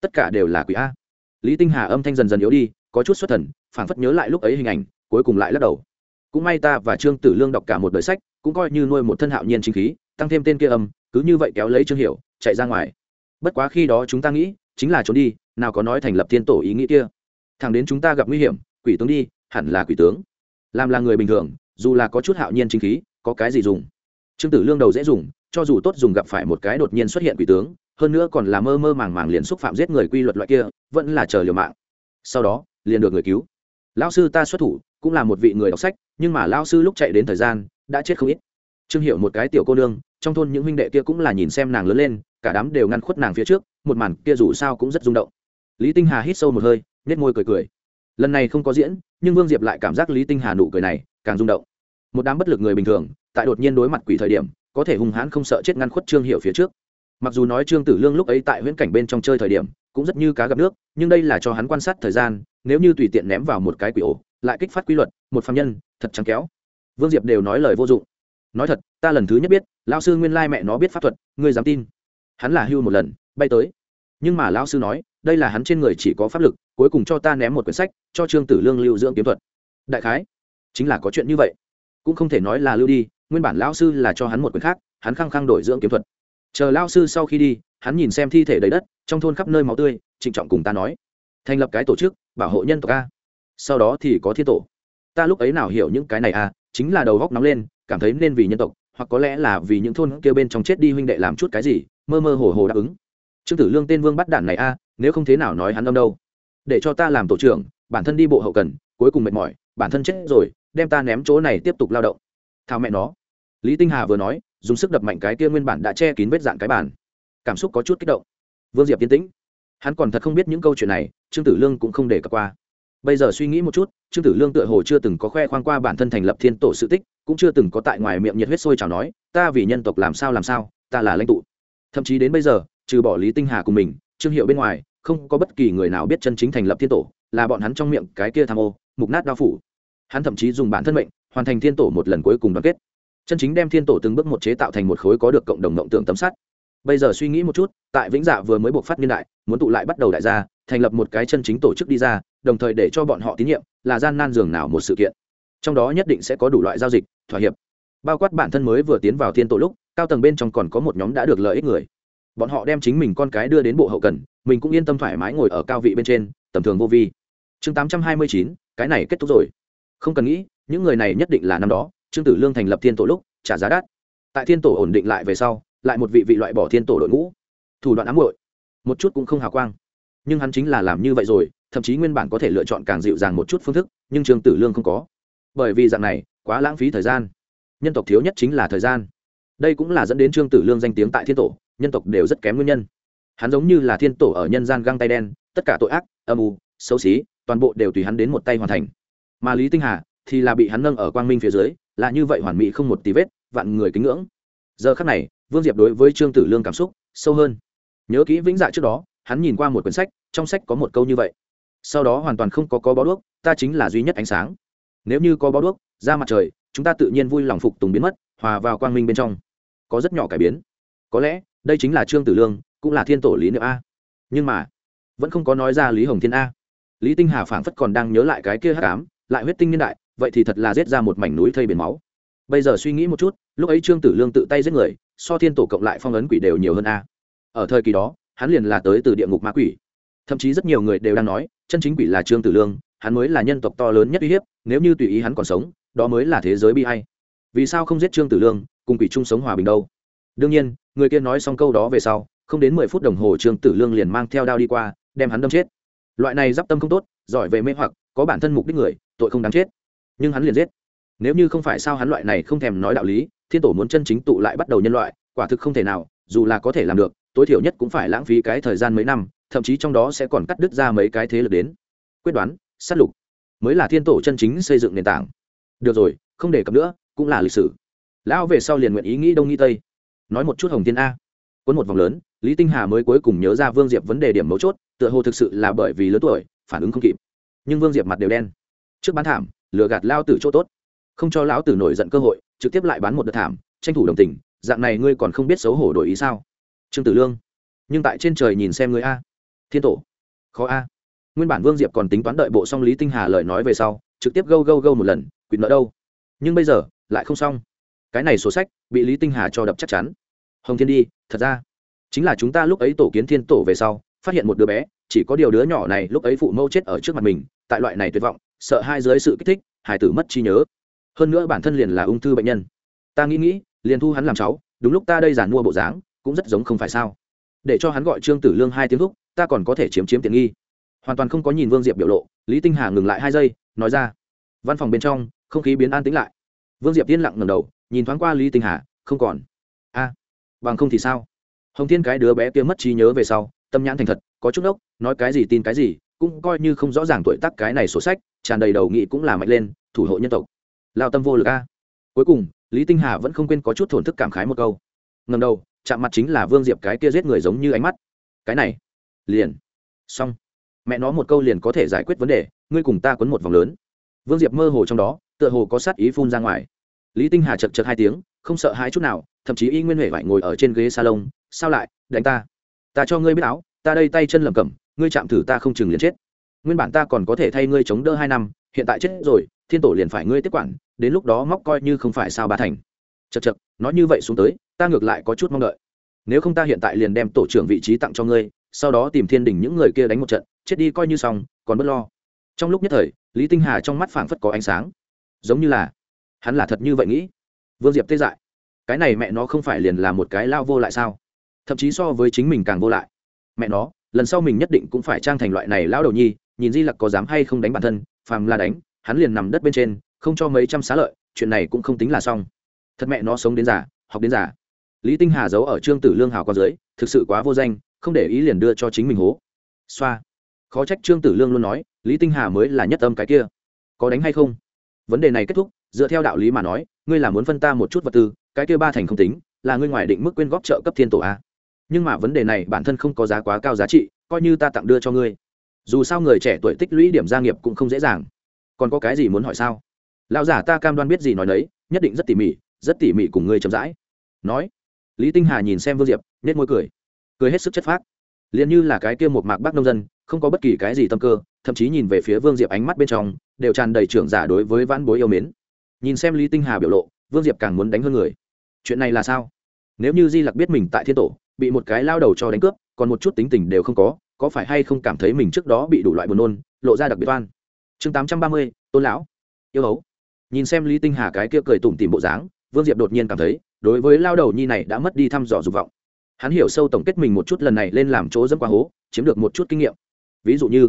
tất cả đều là quỷ a. Lý tinh hà âm thanh dần dần yếu đi có chút xuất thần, phảng phất nhớ lại lúc ấy hình ảnh, cuối cùng lại lắc đầu. Cũng may ta và trương tử lương đọc cả một đời sách, cũng coi như nuôi một thân hạo nhiên chính khí, tăng thêm tên kia âm, cứ như vậy kéo lấy trương hiểu, chạy ra ngoài. Bất quá khi đó chúng ta nghĩ, chính là trốn đi, nào có nói thành lập thiên tổ ý nghĩ kia. Thằng đến chúng ta gặp nguy hiểm, quỷ tướng đi, hẳn là quỷ tướng. Làm là người bình thường, dù là có chút hạo nhiên chính khí, có cái gì dùng? Trương tử lương đầu dễ dùng, cho dù tốt dùng gặp phải một cái đột nhiên xuất hiện quỷ tướng, hơn nữa còn là mơ mơ màng màng liền xúc phạm giết người quy luật loại kia, vẫn là chờ liều mạng. Sau đó liền được người cứu. Lão sư ta xuất thủ cũng là một vị người đọc sách, nhưng mà lão sư lúc chạy đến thời gian đã chết không ít. Trương hiệu một cái tiểu cô nương, trong thôn những huynh đệ kia cũng là nhìn xem nàng lớn lên, cả đám đều ngăn khuất nàng phía trước, một màn kia dù sao cũng rất rung động. Lý tinh hà hít sâu một hơi nết môi cười cười. Lần này không có diễn, nhưng vương diệp lại cảm giác lý tinh hà nụ cười này càng rung động. Một đám bất lực người bình thường, tại đột nhiên đối mặt quỷ thời điểm, có thể hung hãn không sợ chết ngăn khuất trương hiệu phía trước. Mặc dù nói trương tử lương lúc ấy tại huyễn cảnh bên trong chơi thời điểm cũng rất như cá gặp nước, nhưng đây là cho hắn quan sát thời gian, nếu như tùy tiện ném vào một cái quỷ ổ, lại kích phát quy luật, một phạm nhân, thật trắng kéo. Vương diệp đều nói lời vô dụng. Nói thật, ta lần thứ nhất biết lao sư nguyên lai mẹ nó biết pháp thuật, ngươi dám tin. Hắn là hưu một lần, bay tới. Nhưng mà lao sư nói, đây là hắn trên người chỉ có pháp lực, cuối cùng cho ta ném một quyển sách, cho trương tử lương lưu dưỡng kiếm thuật. Đại khái, chính là có chuyện như vậy. Cũng không thể nói là lưu đi, nguyên bản lao sư là cho hắn một quyển khác, hắn khăng khăng đổi dưỡng kiếm thuật. Chờ lao sư sau khi đi hắn nhìn xem thi thể đầy đất, trong thôn khắp nơi máu tươi, trịnh trọng cùng ta nói, thành lập cái tổ chức, bảo hộ nhân tộc a. Sau đó thì có thiên tổ. Ta lúc ấy nào hiểu những cái này a, chính là đầu góc nóng lên, cảm thấy nên vì nhân tộc, hoặc có lẽ là vì những thôn kêu bên trong chết đi huynh đệ làm chút cái gì, mơ mơ hồ hồ đáp ứng. Trương tử lương tên vương bắt đạn này a, nếu không thế nào nói hắn âm đâu. Để cho ta làm tổ trưởng, bản thân đi bộ hậu cần, cuối cùng mệt mỏi, bản thân chết rồi, đem ta ném chỗ này tiếp tục lao động. Thao mẹ nó. Lý tinh hà vừa nói, dùng sức đập mạnh cái kia nguyên bản đã che kín vết dạng cái bản cảm xúc có chút kích động. Vương diệp tiến tĩnh. Hắn còn thật không biết những câu chuyện này, trương tử lương cũng không để cập qua. Bây giờ suy nghĩ một chút, trương tử lương tựa hồ chưa từng có khoe khoang qua bản thân thành lập thiên tổ sự tích, cũng chưa từng có tại ngoài miệng nhiệt huyết sôi chào nói, ta vì nhân tộc làm sao làm sao, ta là lãnh tụ. Thậm chí đến bây giờ, trừ bỏ lý tinh hà cùng mình, trương hiệu bên ngoài, không có bất kỳ người nào biết chân chính thành lập thiên tổ, là bọn hắn trong miệng cái kia tham ô, mục nát đao phủ. Hắn thậm chí dùng bản thân mệnh, hoàn thành thiên tổ một lần cuối cùng đoàn kết. Chân chính đem thiên tổ từng bước một chế tạo thành một khối có được cộng đồng mộng tưởng tấm sắt bây giờ suy nghĩ một chút, tại vĩnh dạ vừa mới buộc phát niên đại, muốn tụ lại bắt đầu đại gia, thành lập một cái chân chính tổ chức đi ra, đồng thời để cho bọn họ tín nhiệm, là gian nan dường nào một sự kiện. Trong đó nhất định sẽ có đủ loại giao dịch, thỏa hiệp. Bao quát bản thân mới vừa tiến vào thiên tổ lúc, cao tầng bên trong còn có một nhóm đã được lợi ích người. Bọn họ đem chính mình con cái đưa đến bộ hậu cần, mình cũng yên tâm thoải mái ngồi ở cao vị bên trên, tầm thường vô vi. Chương tám trăm hai mươi chín, cái này kết thúc rồi. Không cần nghĩ, những người này nhất định là năm đó, trương tử lương thành lập thiên tổ lúc, trả giá đắt. Tại thiên tổ ổn định lại về sau lại một vị vị loại bỏ thiên tổ đội ngũ. Thủ đoạn ám hội một chút cũng không hào quang. Nhưng hắn chính là làm như vậy rồi, thậm chí nguyên bản có thể lựa chọn càng dịu dàng một chút phương thức, nhưng trương tử lương không có. Bởi vì dạng này, quá lãng phí thời gian. Nhân tộc thiếu nhất chính là thời gian. Đây cũng là dẫn đến trương tử lương danh tiếng tại thiên tổ, nhân tộc đều rất kém nguyên nhân. Hắn giống như là thiên tổ ở nhân gian găng tay đen, tất cả tội ác, âm u, xấu xí, toàn bộ đều tùy hắn đến một tay hoàn thành. Mà lý tinh hà thì là bị hắn nâng ở quang minh phía dưới, là như vậy hoàn mỹ không một tí vết, vạn người kính ngưỡng. Giờ khắc này vương diệp đối với trương tử lương cảm xúc sâu hơn. Nhớ kỹ vĩnh dạ trước đó, hắn nhìn qua một quyển sách, trong sách có một câu như vậy. Sau đó hoàn toàn không có có bó đuốc, ta chính là duy nhất ánh sáng. Nếu như có bó đuốc, ra mặt trời, chúng ta tự nhiên vui lòng phục tùng biến mất, hòa vào quang minh bên trong. Có rất nhỏ cải biến. Có lẽ, đây chính là trương tử lương, cũng là thiên tổ lý niệm a. Nhưng mà, vẫn không có nói ra lý hồng thiên a. Lý tinh hà phảng phất còn đang nhớ lại cái kia hát cám lại huyết tinh niên đại, vậy thì thật là giết ra một mảnh núi thây biển máu. Bây giờ suy nghĩ một chút, lúc ấy trương tử lương tự tay giết người so thiên tổ cộng lại phong ấn quỷ đều nhiều hơn a. Ở thời kỳ đó, hắn liền là tới từ địa ngục ma quỷ. Thậm chí rất nhiều người đều đang nói, chân chính quỷ là trương tử lương, hắn mới là nhân tộc to lớn nhất uy hiếp, nếu như tùy ý hắn còn sống, đó mới là thế giới bi hay vì sao không giết trương tử lương, cùng quỷ chung sống hòa bình đâu? Đương nhiên, người kia nói xong câu đó về sau, không đến mười phút đồng hồ trương tử lương liền mang theo đao đi qua, đem hắn đâm chết. Loại này d i p tâm không tốt, giỏi về mê hoặc, có bản thân mục đích người, tội không đáng chết. Nhưng hắn liền giết. Nếu như không phải sao hắn loại này không thèm nói đạo lý thiên tổ muốn chân chính tụ lại bắt đầu nhân loại, quả thực không thể nào, dù là có thể làm được, tối thiểu nhất cũng phải lãng phí cái thời gian mấy năm, thậm chí trong đó sẽ còn cắt đứt ra mấy cái thế lực đến. Quyết đoán s á t lục. Mới là thiên tổ chân chính xây dựng nền tảng. Được rồi, không đề cập nữa, cũng là lịch sử. Lão về sau liền nguyện ý nghĩ đông nghĩ tây. Nói một chút hồng tiên a. Quấn một vòng lớn, lý tinh hà mới cuối cùng nhớ ra vương diệp vấn đề điểm mấu chốt, tựa hồ thực sự là bởi vì lớn tuổi, phản ứng không kịp. Nhưng vương diệp mặt đều đen. Trước bán thảm, lừa gạt lao tử chỗ tốt. Không cho lão tử nổi giận cơ hội trực tiếp lại bán một đợt thảm, tranh thủ đồng tình, dạng này ngươi còn không biết xấu hổ đổi ý sao? Trương tử lương, nhưng tại trên trời nhìn xem ngươi a. Thiên tổ, khó a. Nguyên bản vương diệp còn tính toán đợi bộ song lý tinh hà lời nói về sau, trực tiếp gâu gâu gâu một lần, quỵt nợ đâu. Nhưng bây giờ, lại không xong. Cái này sổ sách, bị lý tinh hà cho đập chắc chắn. Hồng thiên đi, thật ra, chính là chúng ta lúc ấy tổ kiến thiên tổ về sau, phát hiện một đứa bé, chỉ có điều đứa nhỏ này lúc ấy phụ mâu chết ở trước mặt mình, tại loại này tuyệt vọng, sợ hai dưới sự kích thích hải tử mất trí nhớ hơn nữa bản thân liền là ung thư bệnh nhân. Ta nghĩ nghĩ, liền thu hắn làm cháu, đúng lúc ta đây giàn mua bộ dáng, cũng rất giống không phải sao. Để cho hắn gọi trương tử lương hai tiếng thúc, ta còn có thể chiếm chiếm tiện nghi. Hoàn toàn không có nhìn vương diệp biểu lộ, lý tinh hà ngừng lại hai giây, nói ra. Văn phòng bên trong, không khí biến an tĩnh lại. Vương diệp yên lặng ngầm đầu, nhìn thoáng qua lý tinh hà, không còn. A, bằng không thì sao? Hồng thiên cái đứa bé kia mất trí nhớ về sau, tâm nhãn thành thật, có chút ốc nói cái gì tin cái gì, cũng coi như không rõ ràng tuổi tác cái này sổ sách, tràn đầy đầu nghị cũng là mạnh lên, thủ hộ nhân tộc lao tâm vô lực a. Cuối cùng, lý tinh hà vẫn không quên có chút thổn thức cảm khái một câu. Ngầm đầu, chạm mặt chính là vương diệp cái kia giết người giống như ánh mắt. Cái này, liền, xong. Mẹ nó một câu liền có thể giải quyết vấn đề, ngươi cùng ta quấn một vòng lớn. Vương diệp mơ hồ trong đó, tựa hồ có sát ý phun ra ngoài. Lý tinh hà chật chật hai tiếng, không sợ hai chút nào, thậm chí y nguyên huệ vải ngồi ở trên ghế salon, sao lại, đánh ta? Ta cho ngươi biết áo, ta đây tay chân lẩm cẩm, ngươi chạm thử ta không chừng liền chết. Nguyên bản ta còn có thể thay ngươi chống đỡ hai năm, hiện tại chết rồi thiên tổ liền phải ngươi tiếp quản, đến lúc đó móc coi như không phải sao ba thành. Chật chật nói như vậy xuống tới, ta ngược lại có chút mong đợi. Nếu không ta hiện tại liền đem tổ trưởng vị trí tặng cho ngươi, sau đó tìm thiên đình những người kia đánh một trận, chết đi coi như xong, còn bớt lo. Trong lúc nhất thời, lý tinh hà trong mắt phảng phất có ánh sáng. Giống như là, hắn là thật như vậy nghĩ. Vương diệp tê dại. Cái này mẹ nó không phải liền là một cái lao vô lại sao? Thậm chí so với chính mình càng vô lại. Mẹ nó, lần sau mình nhất định cũng phải trang thành loại này lão đầu nhi, nhìn di lặc có dám hay không đánh bản thân, phàm là đánh hắn liền nằm đất bên trên, không cho mấy trăm xá lợi, chuyện này cũng không tính là xong. Thật mẹ nó sống đến già, học đến già. Lý tinh hà giấu ở trương tử lương hào con dưới, thực sự quá vô danh, không để ý liền đưa cho chính mình hố. Xoa. Khó trách trương tử lương luôn nói, lý tinh hà mới là nhất âm cái kia. Có đánh hay không? Vấn đề này kết thúc, dựa theo đạo lý mà nói, ngươi là muốn phân ta một chút vật tư, cái kia ba thành không tính, là ngươi ngoài định mức quyên góp trợ cấp thiên tổ a. Nhưng mà vấn đề này bản thân không có giá quá cao giá trị, coi như ta tặng đưa cho ngươi. Dù sao người trẻ tuổi tích lũy điểm gia nghiệp cũng không dễ dàng còn có cái gì muốn hỏi sao? Lão giả ta cam đoan biết gì nói đấy nhất định rất tỉ mỉ, rất tỉ mỉ cùng ngươi chậm rãi. Nói. Lý tinh hà nhìn xem vương diệp nết môi cười. Cười hết sức chất phác. Liền như là cái kia một mạc bác nông dân, không có bất kỳ cái gì tâm cơ, thậm chí nhìn về phía vương diệp ánh mắt bên trong, đều tràn đầy trưởng giả đối với vãn bối yêu mến. Nhìn xem lý tinh hà biểu lộ, vương diệp càng muốn đánh hơn người. Chuyện này là sao? Nếu như di lặc biết mình tại thiên tổ, bị một cái lao đầu cho đánh cướp, còn một chút tính tình đều không có có phải hay không cảm thấy mình trước đó bị đủ loại buồn nôn, lộ ra đặc biệt oan? Chương tám trăm ba mươi, tôn lão, yêu hấu nhìn xem lý tinh hà cái kia cười tủm tìm bộ dáng, vương diệp đột nhiên cảm thấy, đối với lao đầu nhi này đã mất đi thăm dò dục vọng. Hắn hiểu sâu tổng kết mình một chút lần này lên làm chỗ dẫm qua hố, chiếm được một chút kinh nghiệm. Ví dụ như,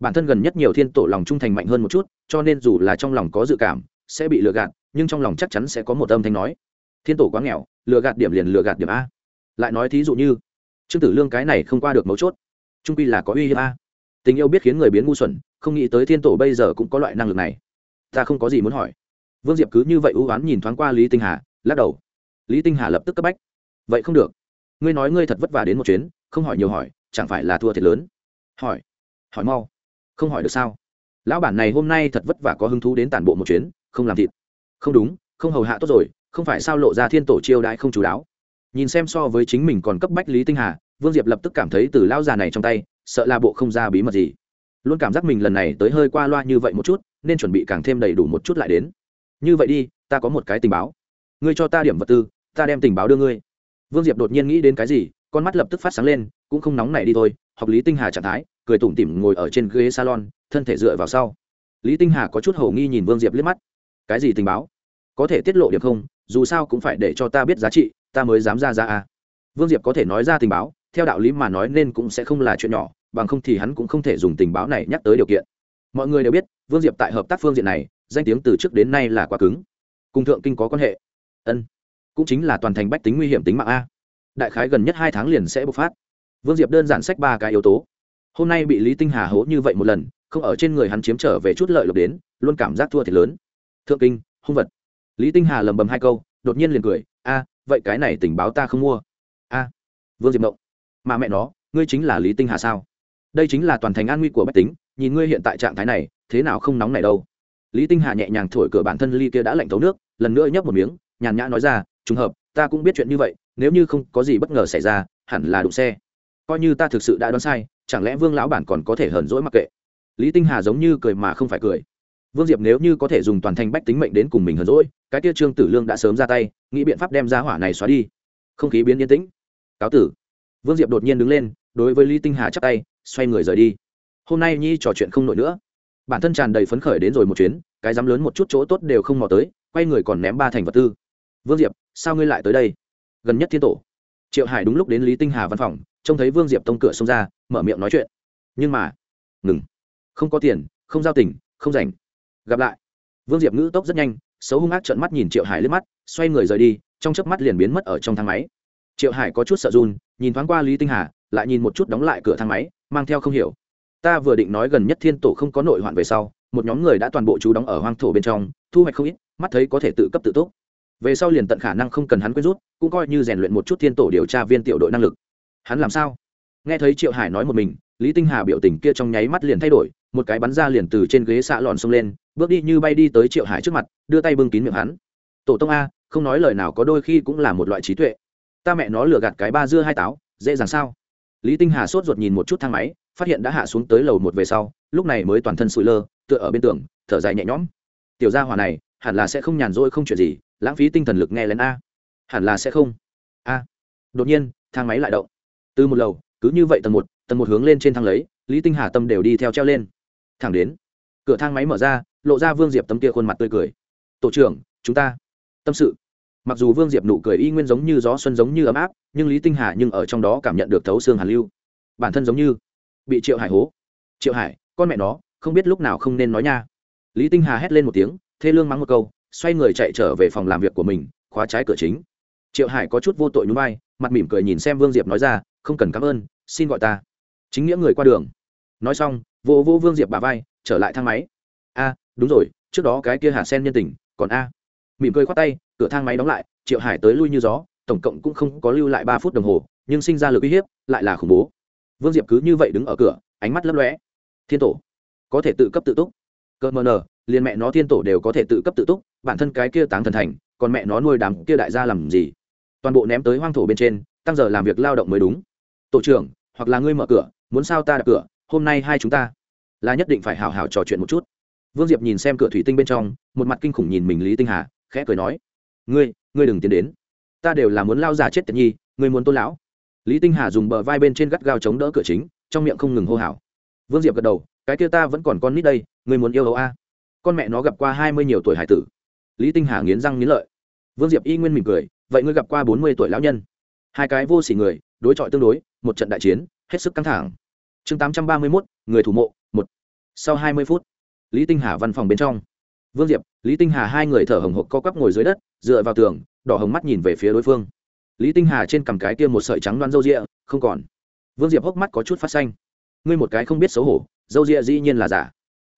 bản thân gần nhất nhiều thiên tổ lòng trung thành mạnh hơn một chút, cho nên dù là trong lòng có dự cảm, sẽ bị lừa gạt, nhưng trong lòng chắc chắn sẽ có một âm thanh nói. Thiên tổ quá nghèo, lừa gạt điểm liền lừa gạt điểm a. Lại nói thí dụ như, trương tử lương cái này không qua được mấu chốt. Trung quy là có uy hiếp a tình yêu biết khiến người biến ngu xuẩn, không nghĩ tới thiên tổ bây giờ cũng có loại năng lực này. Ta không có gì muốn hỏi. Vương diệp cứ như vậy ưu oán nhìn thoáng qua lý tinh hà, lắc đầu. Lý tinh hà lập tức cấp bách. Vậy không được. Ngươi nói ngươi thật vất vả đến một chuyến, không hỏi nhiều hỏi, chẳng phải là thua thiệt lớn? Hỏi. Hỏi mau. Không hỏi được sao? Lão bản này hôm nay thật vất vả có hứng thú đến tản bộ một chuyến, không làm thịt. Không đúng, không hầu hạ tốt rồi, không phải sao lộ ra thiên tổ chiêu đãi không chú đáo. Nhìn xem so với chính mình còn cấp bách lý tinh hà, vương diệp lập tức cảm thấy từ lão già này trong tay sợ là bộ không ra bí mật gì. Luôn cảm giác mình lần này tới hơi qua loa như vậy một chút, nên chuẩn bị càng thêm đầy đủ một chút lại đến. Như vậy đi, ta có một cái tình báo. Ngươi cho ta điểm vật tư, ta đem tình báo đưa ngươi. Vương diệp đột nhiên nghĩ đến cái gì, con mắt lập tức phát sáng lên, cũng không nóng này đi thôi, học lý tinh hà trạng thái, cười tủm tỉm ngồi ở trên ghế salon, thân thể dựa vào sau. Lý tinh hà có chút hầu nghi nhìn vương diệp liếc mắt. Cái gì tình báo? Có thể tiết lộ điểm không? Dù sao cũng phải để cho ta biết giá trị, ta mới dám ra ra à. vương diệp có thể nói ra tình báo theo đạo lý mà nói nên cũng sẽ không là chuyện nhỏ, bằng không thì hắn cũng không thể dùng tình báo này nhắc tới điều kiện. Mọi người đều biết, vương diệp tại hợp tác phương diện này, danh tiếng từ trước đến nay là quá cứng. Cùng thượng kinh có quan hệ. Ân, cũng chính là toàn thành bách tính nguy hiểm tính mạng a. Đại khái gần nhất hai tháng liền sẽ bộc phát. Vương diệp đơn giản sách ba cái yếu tố. Hôm nay bị lý tinh hà hố như vậy một lần, không ở trên người hắn chiếm trở về chút lợi lộc đến, luôn cảm giác thua thiệt lớn. Thượng kinh, hung vật. Lý tinh hà lầm bầm hai câu, đột nhiên liền cười, a, vậy cái này tình báo ta không mua. A. Vương diệp động mà mẹ nó, ngươi chính là lý tinh hà sao? Đây chính là toàn thành an nguy của bách tính, nhìn ngươi hiện tại trạng thái này, thế nào không nóng này đâu. Lý tinh hà nhẹ nhàng thổi cửa bản thân ly kia đã lạnh thấu nước, lần nữa nhấp một miếng, nhàn nhã nói ra, trùng hợp, ta cũng biết chuyện như vậy, nếu như không có gì bất ngờ xảy ra, hẳn là đụng xe. Coi như ta thực sự đã đoán sai, chẳng lẽ vương lão bản còn có thể hờn dỗi mặc kệ? Lý tinh hà giống như cười mà không phải cười. Vương diệp nếu như có thể dùng toàn thành bách tính mệnh đến cùng mình hờn dỗi, cái tia trương tử lương đã sớm ra tay, nghĩ biện pháp đem ra hỏa này xóa đi. Không khí biến yên tĩnh. Cáo tử vương diệp đột nhiên đứng lên, đối với lý tinh hà chắp tay, xoay người rời đi. Hôm nay nhi trò chuyện không nổi nữa. Bản thân tràn đầy phấn khởi đến rồi một chuyến, cái dám lớn một chút chỗ tốt đều không mò tới, quay người còn ném ba thành vật tư. Vương diệp, sao ngươi lại tới đây? Gần nhất thiên tổ. Triệu hải đúng lúc đến lý tinh hà văn phòng, trông thấy vương diệp tông cửa xông ra, mở miệng nói chuyện. Nhưng mà, ngừng. Không có tiền, không giao tình, không rảnh. Gặp lại. Vương diệp ngữ tốc rất nhanh, xấu hung ác trợn mắt nhìn triệu hải liếc mắt, xoay người rời đi, trong chớp mắt liền biến mất ở trong thang máy. Triệu hải có chút sợ run nhìn thoáng qua lý tinh hà, lại nhìn một chút đóng lại cửa thang máy, mang theo không hiểu. Ta vừa định nói gần nhất thiên tổ không có nội hoạn về sau, một nhóm người đã toàn bộ trú đóng ở hoang thổ bên trong, thu hoạch không ít, mắt thấy có thể tự cấp tự túc về sau liền tận khả năng không cần hắn quên rút, cũng coi như rèn luyện một chút thiên tổ điều tra viên tiểu đội năng lực. Hắn làm sao? Nghe thấy triệu hải nói một mình, lý tinh hà biểu tình kia trong nháy mắt liền thay đổi, một cái bắn ra liền từ trên ghế xạ lòn xông lên, bước đi như bay đi tới triệu hải trước mặt, đưa tay bưng kín miệng hắn. Tổ tông a, không nói lời nào có đôi khi cũng là một loại trí tuệ ta mẹ nó lừa gạt cái ba dưa hai táo, dễ dàng sao? Lý tinh hà sốt ruột nhìn một chút thang máy, phát hiện đã hạ xuống tới lầu một về sau, lúc này mới toàn thân sụi lơ, tựa ở bên tường, thở dài nhẹ nhõm. Tiểu gia hỏa này, hẳn là sẽ không nhàn rỗi không chuyện gì, lãng phí tinh thần lực nghe lén a. Hẳn là sẽ không. A. Đột nhiên, thang máy lại động. Từ một lầu, cứ như vậy tầng một tầng một hướng lên trên thang lấy, lý tinh hà tâm đều đi theo treo lên. Thẳng đến, cửa thang máy mở ra, lộ ra vương diệp tấm kia khuôn mặt tươi cười. Tổ trưởng, chúng ta. Tâm sự mặc dù vương diệp nụ cười y nguyên giống như gió xuân giống như ấm áp, nhưng lý tinh hà nhưng ở trong đó cảm nhận được thấu xương hàn lưu. Bản thân giống như bị triệu hải hố. Triệu hải, con mẹ nó, không biết lúc nào không nên nói nha. Lý tinh hà hét lên một tiếng, thê lương mắng một câu, xoay người chạy trở về phòng làm việc của mình, khóa trái cửa chính. Triệu hải có chút vô tội nhún vai, mặt mỉm cười nhìn xem vương diệp nói ra, không cần cảm ơn, xin gọi ta. Chính nghĩa người qua đường. Nói xong vô vô vương diệp bà vai, trở lại thang máy. A, đúng rồi, trước đó cái kia hà sen nhân tình, còn a. Mỉm cười khoát tay cửa thang máy đóng lại, triệu hải tới lui như gió, tổng cộng cũng không có lưu lại ba phút đồng hồ, nhưng sinh ra lực uy hiếp lại là khủng bố. Vương diệp cứ như vậy đứng ở cửa, ánh mắt lấp lóe. Thiên tổ, có thể tự cấp tự túc. Cơ mờ nờ, liền mẹ nó thiên tổ đều có thể tự cấp tự túc, bản thân cái kia táng thần thành, còn mẹ nó nuôi đám kia đại gia làm gì? Toàn bộ ném tới hoang thổ bên trên, tăng giờ làm việc lao động mới đúng. Tổ trưởng, hoặc là ngươi mở cửa, muốn sao ta đập cửa, hôm nay hai chúng ta là nhất định phải hào hào trò chuyện một chút. Vương diệp nhìn xem cửa thủy tinh bên trong, một mặt kinh khủng nhìn mình lý tinh hà, khẽ cười nói ngươi ngươi đừng tiến đến. Ta đều là muốn lao già chết tiệt nhi, ngươi muốn tôn lão. Lý tinh hà dùng bờ vai bên trên gắt gao chống đỡ cửa chính, trong miệng không ngừng hô hào. Vương diệp gật đầu, cái kia ta vẫn còn con nít đây, ngươi muốn yêu hấu a. Con mẹ nó gặp qua hai mươi nhiều tuổi hải tử. Lý tinh hà nghiến răng nghiến lợi. Vương diệp y nguyên mỉm cười, vậy ngươi gặp qua bốn mươi tuổi lão nhân? Hai cái vô s ỉ người, đối chọi tương đối, một trận đại chiến, hết sức căng thẳng. Chương tám trăm ba mươi mốt, người thủ mộ, một. Sau hai mươi phút, lý tinh hà văn phòng bên trong vương diệp, lý tinh hà hai người thở hồng hộc co quắp ngồi dưới đất, dựa vào tường, đỏ hồng mắt nhìn về phía đối phương. Lý tinh hà trên cằm cái kia một sợi trắng đoan râu rịa, không còn. Vương diệp hốc mắt có chút phát xanh. Ngươi một cái không biết xấu hổ, râu rịa dĩ nhiên là giả.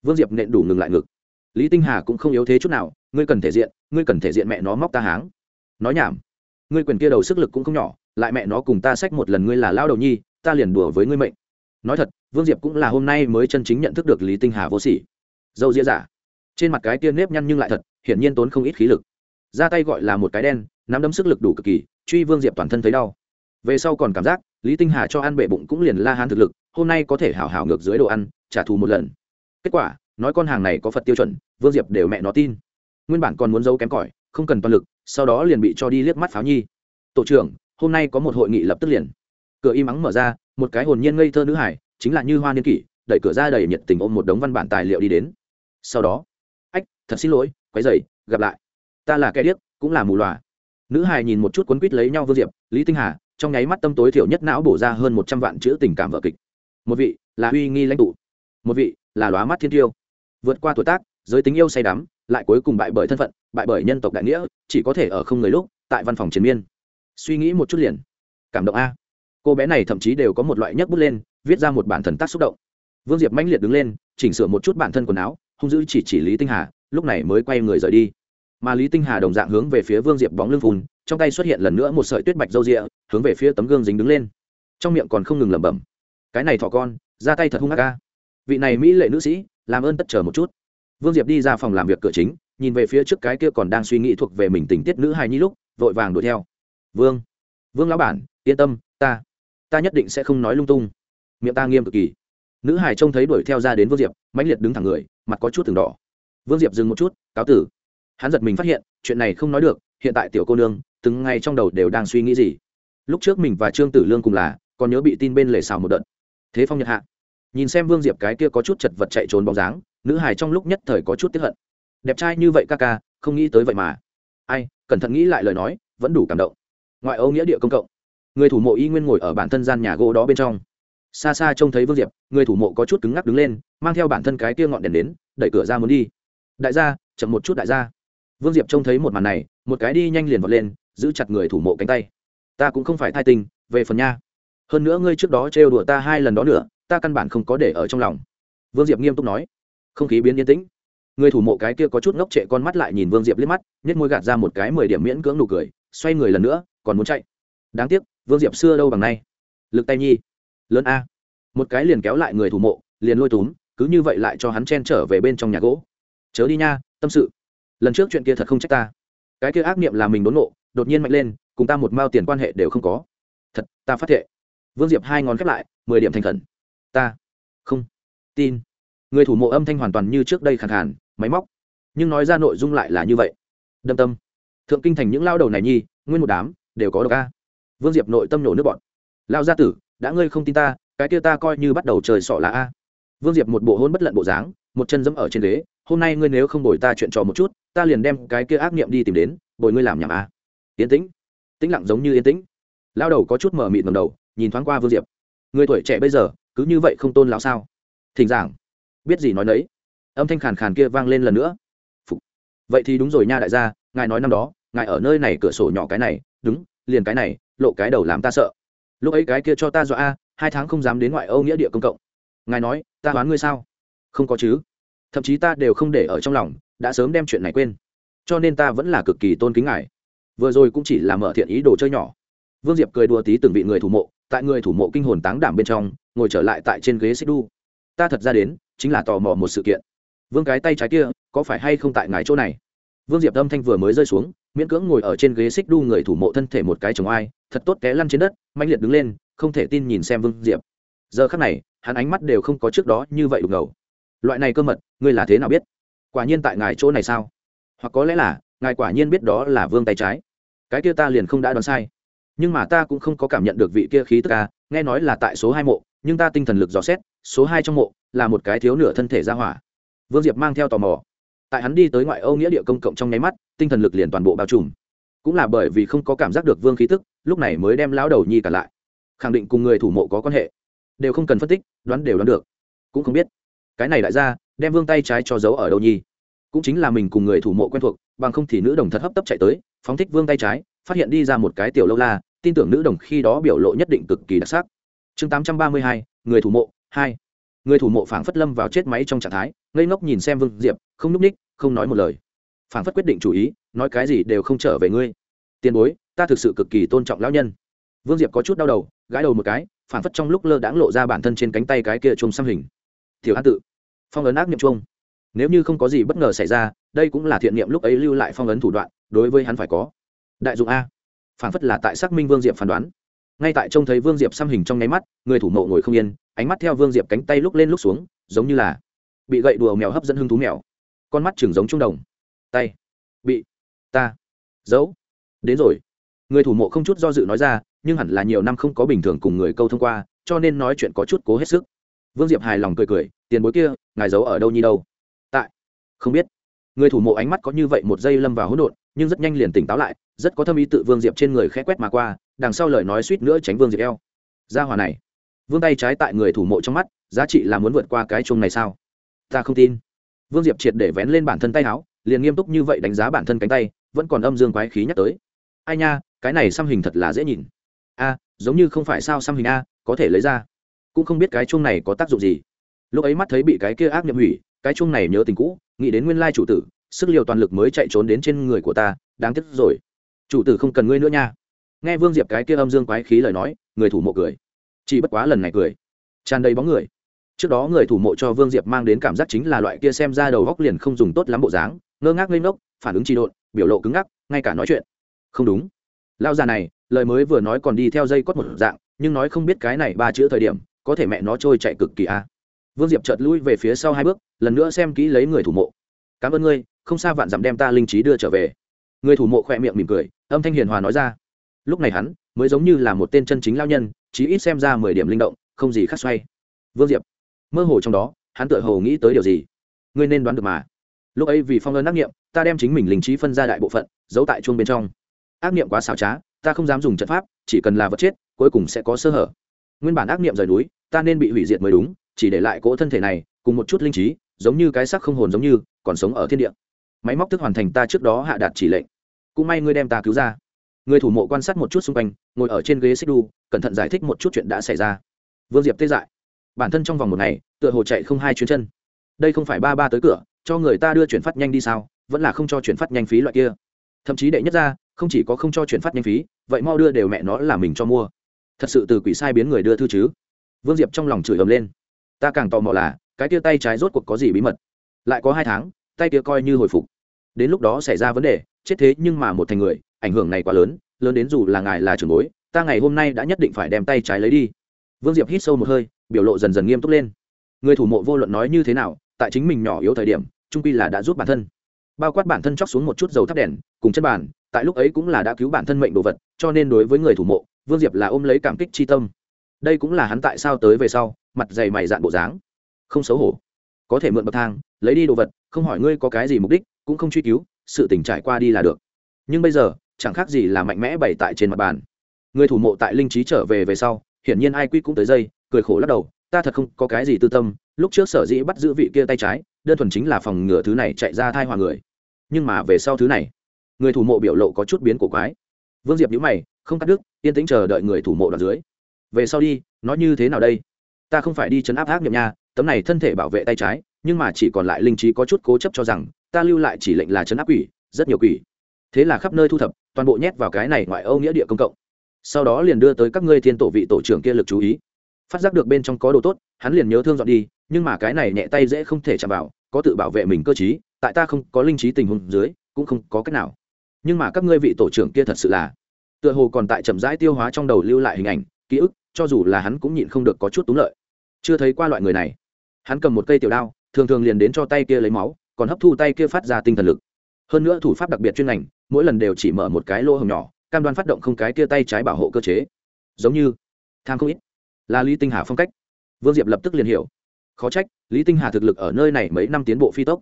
Vương diệp nện đủ ngừng lại ngực. Lý tinh hà cũng không yếu thế chút nào, ngươi cần thể diện, ngươi cần thể diện mẹ nó móc ta háng. Nói nhảm. Ngươi quyền kia đầu sức lực cũng không nhỏ, lại mẹ nó cùng ta xách một lần ngươi là lao đầu nhi, ta liền đùa với ngươi mệnh. Nói thật, vương diệp cũng là hôm nay mới chân chính nhận thức được lý tinh hà vô sỉ. Dâu dĩa giả trên mặt cái tiên nếp nhăn nhưng lại thật, hiển nhiên tốn không ít khí lực. Ra tay gọi là một cái đen, nắm đấm sức lực đủ cực kỳ, truy vương diệp toàn thân thấy đau. Về sau còn cảm giác, lý tinh hà cho ăn bệ bụng cũng liền la hán thực lực, hôm nay có thể hào hào ngược dưới đồ ăn, trả thù một lần. Kết quả, nói con hàng này có phật tiêu chuẩn, vương diệp đều mẹ nó tin. Nguyên bản còn muốn giấu kém cỏi, không cần toàn lực, sau đó liền bị cho đi liếc mắt pháo nhi. Tổ trưởng, hôm nay có một hội nghị lập tức liền. Cửa y mắng mở ra, một cái hồn nhiên ngây thơ nữ hải, chính là như hoa niên kỷ, đẩy cửa ra đầy nhiệt tình ôm một đống văn bản tài liệu đi đến. Sau đó ách, thật xin lỗi, quấy dày gặp lại. Ta là kẻ điếc, cũng là mù loà. Nữ hài nhìn một chút quấn quýt lấy nhau vương diệp, lý tinh hà, trong nháy mắt tâm tối thiểu nhất não bổ ra hơn một trăm vạn chữ tình cảm vợ kịch. Một vị là uy nghi lãnh tụ, một vị là lóa mắt thiên tiêu. Vượt qua tuổi tác, giới tính yêu say đắm, lại cuối cùng bại bởi thân phận, bại bởi nhân tộc đại nghĩa, chỉ có thể ở không người lúc, tại văn phòng chiến miên. Suy nghĩ một chút liền. Cảm động a. Cô bé này thậm chí đều có một loại nhấc bút lên, viết ra một bản thần tác xúc động vương diệp mãnh liệt đứng lên, chỉnh sửa một chút bản thân quần áo, hung dữ chỉ chỉ lý tinh hà, lúc này mới quay người rời đi. Mà lý tinh hà đồng dạng hướng về phía vương diệp bóng lưng phun, trong tay xuất hiện lần nữa một sợi tuyết bạch râu rịa, hướng về phía tấm gương dính đứng lên. Trong miệng còn không ngừng lẩm bẩm, cái này thọ con, ra tay thật hung ác ca vị này mỹ lệ nữ sĩ, làm ơn tất chờ một chút. Vương diệp đi ra phòng làm việc cửa chính, nhìn về phía trước cái kia còn đang suy nghĩ thuộc về mình tình tiết nữ hài nhi lúc, vội vàng đuổi theo. Vương vương lão bản, yên tâm, ta ta nhất định sẽ không nói lung tung. Miệng ta nghiêm cực kỳ nữ hải trông thấy đuổi theo ra đến vương diệp, mãnh liệt đứng thẳng người, mặt có chút từng đỏ. Vương diệp dừng một chút, cáo tử. Hắn giật mình phát hiện, chuyện này không nói được, hiện tại tiểu cô nương, từng ngày trong đầu đều đang suy nghĩ gì. Lúc trước mình và trương tử lương cùng là, còn nhớ bị tin bên lề xào một đợt. Thế phong nhật hạ. Nhìn xem vương diệp cái kia có chút chật vật chạy trốn bóng dáng, nữ hải trong lúc nhất thời có chút tiếp hận. Đẹp trai như vậy ca ca, không nghĩ tới vậy mà. Ai, cẩn thận nghĩ lại lời nói, vẫn đủ cảm động. Ngoại âu nghĩa địa công cộng. Người thủ mộ y nguyên ngồi ở bản thân gian nhà gỗ đó bên trong xa xa trông thấy vương diệp, người thủ mộ có chút cứng ngắc đứng lên, mang theo bản thân cái kia ngọn đèn đến, đẩy cửa ra muốn đi. Đại gia, chậm một chút đại gia. Vương diệp trông thấy một màn này, một cái đi nhanh liền vọt lên, giữ chặt người thủ mộ cánh tay. Ta cũng không phải thai tình, về phần nha. Hơn nữa ngươi trước đó trêu đùa ta hai lần đó nữa, ta căn bản không có để ở trong lòng. Vương diệp nghiêm túc nói. Không khí biến yên tĩnh. Người thủ mộ cái kia có chút ngốc trệ con mắt lại nhìn vương diệp liếc mắt nhét môi gạt ra một cái mười điểm miễn cưỡng nụ cười, xoay người lần nữa, còn muốn chạy. Đáng tiếc, vương diệp xưa đâu bằng nay. Lực tay nhi lớn a. Một cái liền kéo lại người thủ mộ, liền lôi túm, cứ như vậy lại cho hắn chen trở về bên trong nhà gỗ. Chớ đi nha, tâm sự. Lần trước chuyện kia thật không trách ta. Cái kia ác niệm là mình đốn nộ, đột nhiên mạnh lên, cùng ta một mao tiền quan hệ đều không có. Thật, ta phát thệ. Vương diệp hai ngón khép lại, mười điểm thành khẩn. Ta. Không. Tin. Người thủ mộ âm thanh hoàn toàn như trước đây khẳng khàn, máy móc. Nhưng nói ra nội dung lại là như vậy. Đâm tâm. Thượng kinh thành những lao đầu này nhi, nguyên một đám, đều có độc a. Vương diệp nội tâm nổ nước bọn lao gia tử đã ngươi không tin ta, cái kia ta coi như bắt đầu trời sọ là a. Vương diệp một bộ hôn bất lận bộ dáng, một chân dẫm ở trên ghế, hôm nay ngươi nếu không bồi ta chuyện trò một chút, ta liền đem cái kia ác niệm đi tìm đến, bồi ngươi làm nhảm a. Yên tĩnh. Tĩnh lặng giống như yên tĩnh. Lao đầu có chút mở mịt ngầm đầu, nhìn thoáng qua vương diệp. Người tuổi trẻ bây giờ, cứ như vậy không tôn lão sao? Thỉnh giảng. Biết gì nói nấy. Âm thanh khàn khàn kia vang lên lần nữa. Phục. vậy thì đúng rồi nha đại gia, ngài nói năm đó, ngài ở nơi này cửa sổ nhỏ cái này, đúng, liền cái này, lộ cái đầu làm ta sợ lúc ấy cái kia cho ta dọa a, hai tháng không dám đến ngoại âu nghĩa địa công cộng. Ngài nói, ta đoán ngươi sao? Không có chứ. Thậm chí ta đều không để ở trong lòng, đã sớm đem chuyện này quên. Cho nên ta vẫn là cực kỳ tôn kính ngài. Vừa rồi cũng chỉ là mở thiện ý đồ chơi nhỏ. Vương diệp cười đùa tí từng vị người thủ mộ, tại người thủ mộ kinh hồn táng đảm bên trong, ngồi trở lại tại trên ghế xích đu. Ta thật ra đến, chính là tò mò một sự kiện. Vương cái tay trái kia, có phải hay không tại ngài chỗ này? Vương diệp âm thanh vừa mới rơi xuống, miễn cưỡng ngồi ở trên ghế xích đu người thủ mộ thân thể một cái chồng ai thật tốt té lăn trên đất mạnh liệt đứng lên, không thể tin nhìn xem vương diệp. Giờ khắc này, hắn ánh mắt đều không có trước đó như vậy đục ngầu. Loại này cơ mật, ngươi là thế nào biết? Quả nhiên tại ngài chỗ này sao? Hoặc có lẽ là, ngài quả nhiên biết đó là vương tay trái. Cái kia ta liền không đã đoán sai. Nhưng mà ta cũng không có cảm nhận được vị kia khí tức ca nghe nói là tại số hai mộ, nhưng ta tinh thần lực dò xét, số hai trong mộ là một cái thiếu nửa thân thể ra hỏa. Vương diệp mang theo tò mò. Tại hắn đi tới ngoại âu nghĩa địa công cộng trong nháy mắt, tinh thần lực liền toàn bộ bao trùm. Cũng là bởi vì không có cảm giác được vương khí tức lúc này mới đem lão đầu nhi cả lại. Khẳng định cùng người thủ mộ có quan hệ. Đều không cần phân tích, đoán đều đoán được. Cũng không biết. Cái này đại gia, đem vương tay trái cho giấu ở đâu nhi. Cũng chính là mình cùng người thủ mộ quen thuộc, bằng không thì nữ đồng thật hấp tấp chạy tới, phóng thích vương tay trái, phát hiện đi ra một cái tiểu lâu la, tin tưởng nữ đồng khi đó biểu lộ nhất định cực kỳ đặc sắc. Chương tám trăm ba mươi hai, người thủ mộ, hai. Người thủ mộ phảng phất lâm vào chết máy trong trạng thái, ngây ngốc nhìn xem vương diệp, không n ú c ních không nói một lời. Phảng phất quyết định chủ ý, nói cái gì đều không trở về ngươi. Tiền bối ta thực sự cực kỳ tôn trọng lão nhân. Vương diệp có chút đau đầu, gãi đầu một cái phản phất trong lúc lơ đãng lộ ra bản thân trên cánh tay cái kia chung xăm hình. Tiểu an tự, phong ấn ác nghiệm chung nếu như không có gì bất ngờ xảy ra, đây cũng là thiện niệm lúc ấy lưu lại phong ấn thủ đoạn, đối với hắn phải có. Đại dụng a. Phản phất là tại xác minh vương diệp phán đoán. Ngay tại trông thấy vương diệp xăm hình trong nháy mắt, người thủ mộ ngồi không yên, ánh mắt theo vương diệp cánh tay lúc lên lúc xuống, giống như là bị gậy đùa mèo hấp dẫn hưng thú mèo. Con mắt chừng giống trung đồng. Tay. Bị. Ta. Giấu. Đến rồi người thủ mộ không chút do dự nói ra, nhưng hẳn là nhiều năm không có bình thường cùng người câu thông qua, cho nên nói chuyện có chút cố hết sức. Vương diệp hài lòng cười cười, tiền bối kia, ngài giấu ở đâu nhi đâu? Tại. Không biết. Người thủ mộ ánh mắt có như vậy một giây lâm vào hỗn độn, nhưng rất nhanh liền tỉnh táo lại, rất có thâm ý tự vương diệp trên người khẽ quét mà qua, đằng sau lời nói suýt nữa tránh vương diệp eo. Ra hòa này. Vương tay trái tại người thủ mộ trong mắt, giá trị là muốn vượt qua cái chung này sao? Ta không tin. Vương diệp triệt để vén lên bản thân tay áo liền nghiêm túc như vậy đánh giá bản thân cánh tay, vẫn còn âm dương quái khí nhắc tới. Ai nha cái này xăm hình thật là dễ nhìn. A, giống như không phải sao xăm hình a, có thể lấy ra. Cũng không biết cái chung này có tác dụng gì. Lúc ấy mắt thấy bị cái kia ác nhậm hủy, cái chung này nhớ tình cũ, nghĩ đến nguyên lai chủ tử, sức liều toàn lực mới chạy trốn đến trên người của ta, đáng tiếc rồi. Chủ tử không cần ngươi nữa nha. Nghe vương diệp cái kia âm dương quái khí lời nói, người thủ mộ cười. Chỉ bất quá lần này cười. Tràn đầy bóng người. Trước đó người thủ mộ cho vương diệp mang đến cảm giác chính là loại kia xem ra đầu góc liền không dùng tốt lắm bộ dáng, ngơ ngác lên ngốc, phản ứng trị độn, biểu lộ cứng ngắc, ngay cả nói chuyện. Không đúng lao già này, lời mới vừa nói còn đi theo dây cót một dạng, nhưng nói không biết cái này ba chữ thời điểm, có thể mẹ nó trôi chạy cực kỳ a. Vương diệp chợt lui về phía sau hai bước, lần nữa xem kỹ lấy người thủ mộ. Cảm ơn ngươi, không xa vạn dặm đem ta linh trí đưa trở về. Người thủ mộ khỏe miệng mỉm cười, âm thanh hiền hòa nói ra. Lúc này hắn, mới giống như là một tên chân chính lao nhân, chí ít xem ra mười điểm linh động, không gì khác xoay. Vương diệp. Mơ hồ trong đó, hắn tự hồ nghĩ tới điều gì. Ngươi nên đoán được mà. Lúc ấy vì phong ơn đắc nghiệm, ta đem chính mình linh trí phân ra đại bộ phận, giấu tại chuông bên trong ác niệm quá xảo trá, ta không dám dùng trận pháp, chỉ cần là vật chết, cuối cùng sẽ có sơ hở. Nguyên bản ác niệm rời núi, ta nên bị hủy diệt mới đúng, chỉ để lại cỗ thân thể này, cùng một chút linh trí, giống như cái sắc không hồn giống như, còn sống ở thiên địa. Máy móc thức hoàn thành ta trước đó hạ đạt chỉ lệnh. Cũng may ngươi đem ta cứu ra. Người thủ mộ quan sát một chút xung quanh, ngồi ở trên ghế xích đu, cẩn thận giải thích một chút chuyện đã xảy ra. Vương diệp tê dại. Bản thân trong vòng một ngày, tựa hồ chạy không hai chuyến chân. Đây không phải ba ba tới cửa, cho người ta đưa chuyển phát nhanh đi sao, vẫn là không cho chuyển phát nhanh phí loại kia. Thậm chí đệ nhất ra không chỉ có không cho chuyển phát nhanh phí, vậy mau đưa đều mẹ nó là mình cho mua. Thật sự từ quỷ sai biến người đưa thư chứ? Vương diệp trong lòng chửi ầm lên. Ta càng tò mò là, cái tia tay trái rốt cuộc có gì bí mật? Lại có hai tháng, tay tia coi như hồi phục. Đến lúc đó xảy ra vấn đề, chết thế nhưng mà một thành người, ảnh hưởng này quá lớn lớn đến dù là ngài là trưởng bối, ta ngày hôm nay đã nhất định phải đem tay trái lấy đi. Vương diệp hít sâu một hơi, biểu lộ dần dần nghiêm túc lên. Người thủ mộ vô luận nói như thế nào, tại chính mình nhỏ yếu thời điểm, trung pi là đã giúp bản thân. Bao quát bản thân chóc xuống một chút dầu thắp đèn, cùng chân bàn tại lúc ấy cũng là đã cứu bản thân mệnh đồ vật, cho nên đối với người thủ mộ, vương diệp là ôm lấy cảm kích c tâm. Đây cũng là hắn tại sao tới về sau, mặt dày mày dạn bộ dáng. Không xấu hổ. Có thể mượn bậc thang, lấy đi đồ vật, không hỏi ngươi có cái gì mục đích, cũng không truy cứu, sự tình trải qua đi là được. Nhưng bây giờ, chẳng khác gì là mạnh mẽ bày tại trên mặt bàn. Người thủ mộ tại linh trí trở về về sau, hiển nhiên ai quy cũng tới dây, cười khổ lắc đầu, ta thật không có cái gì tư tâm, lúc trước sở dĩ bắt giữ vị kia tay trái, đơn thuần chính là phòng ngừa thứ này chạy ra thai hòa người. Nhưng mà về sau thứ này người thủ mộ biểu lộ có chút biến cổ quái. Vương diệp nhữ mày, không cắt đứt, yên tĩnh chờ đợi người thủ mộ đoạn dưới. Về sau đi, nói như thế nào đây? Ta không phải đi chấn áp ác nghiệm nha, tấm này thân thể bảo vệ tay trái, nhưng mà chỉ còn lại linh trí có chút cố chấp cho rằng, ta lưu lại chỉ lệnh là chấn áp quỷ, rất nhiều quỷ. Thế là khắp nơi thu thập, toàn bộ nhét vào cái này ngoại âu nghĩa địa công cộng. Sau đó liền đưa tới các ngươi thiên tổ vị tổ trưởng kia lực chú ý. Phát giác được bên trong có đồ tốt, hắn liền nhớ thương dọn đi, nhưng mà cái này nhẹ tay dễ không thể chạm vào, có tự bảo vệ mình cơ chí tại ta không có linh trí tình huống dưới, cũng không có cách nào nhưng mà các ngươi vị tổ trưởng kia thật sự là, tựa hồ còn tại chậm rãi tiêu hóa trong đầu lưu lại hình ảnh, ký ức, cho dù là hắn cũng nhịn không được có chút túng lợi. Chưa thấy qua loại người này. Hắn cầm một cây tiểu đao, thường thường liền đến cho tay kia lấy máu, còn hấp thu tay kia phát ra tinh thần lực. Hơn nữa thủ pháp đặc biệt chuyên ngành, mỗi lần đều chỉ mở một cái lỗ hồng nhỏ, cam đoan phát động không cái kia tay trái bảo hộ cơ chế. Giống như, tham không ít. Là lý tinh hà phong cách. Vương diệp lập tức liền hiểu. Khó trách, lý tinh hà thực lực ở nơi này mấy năm tiến bộ phi tốc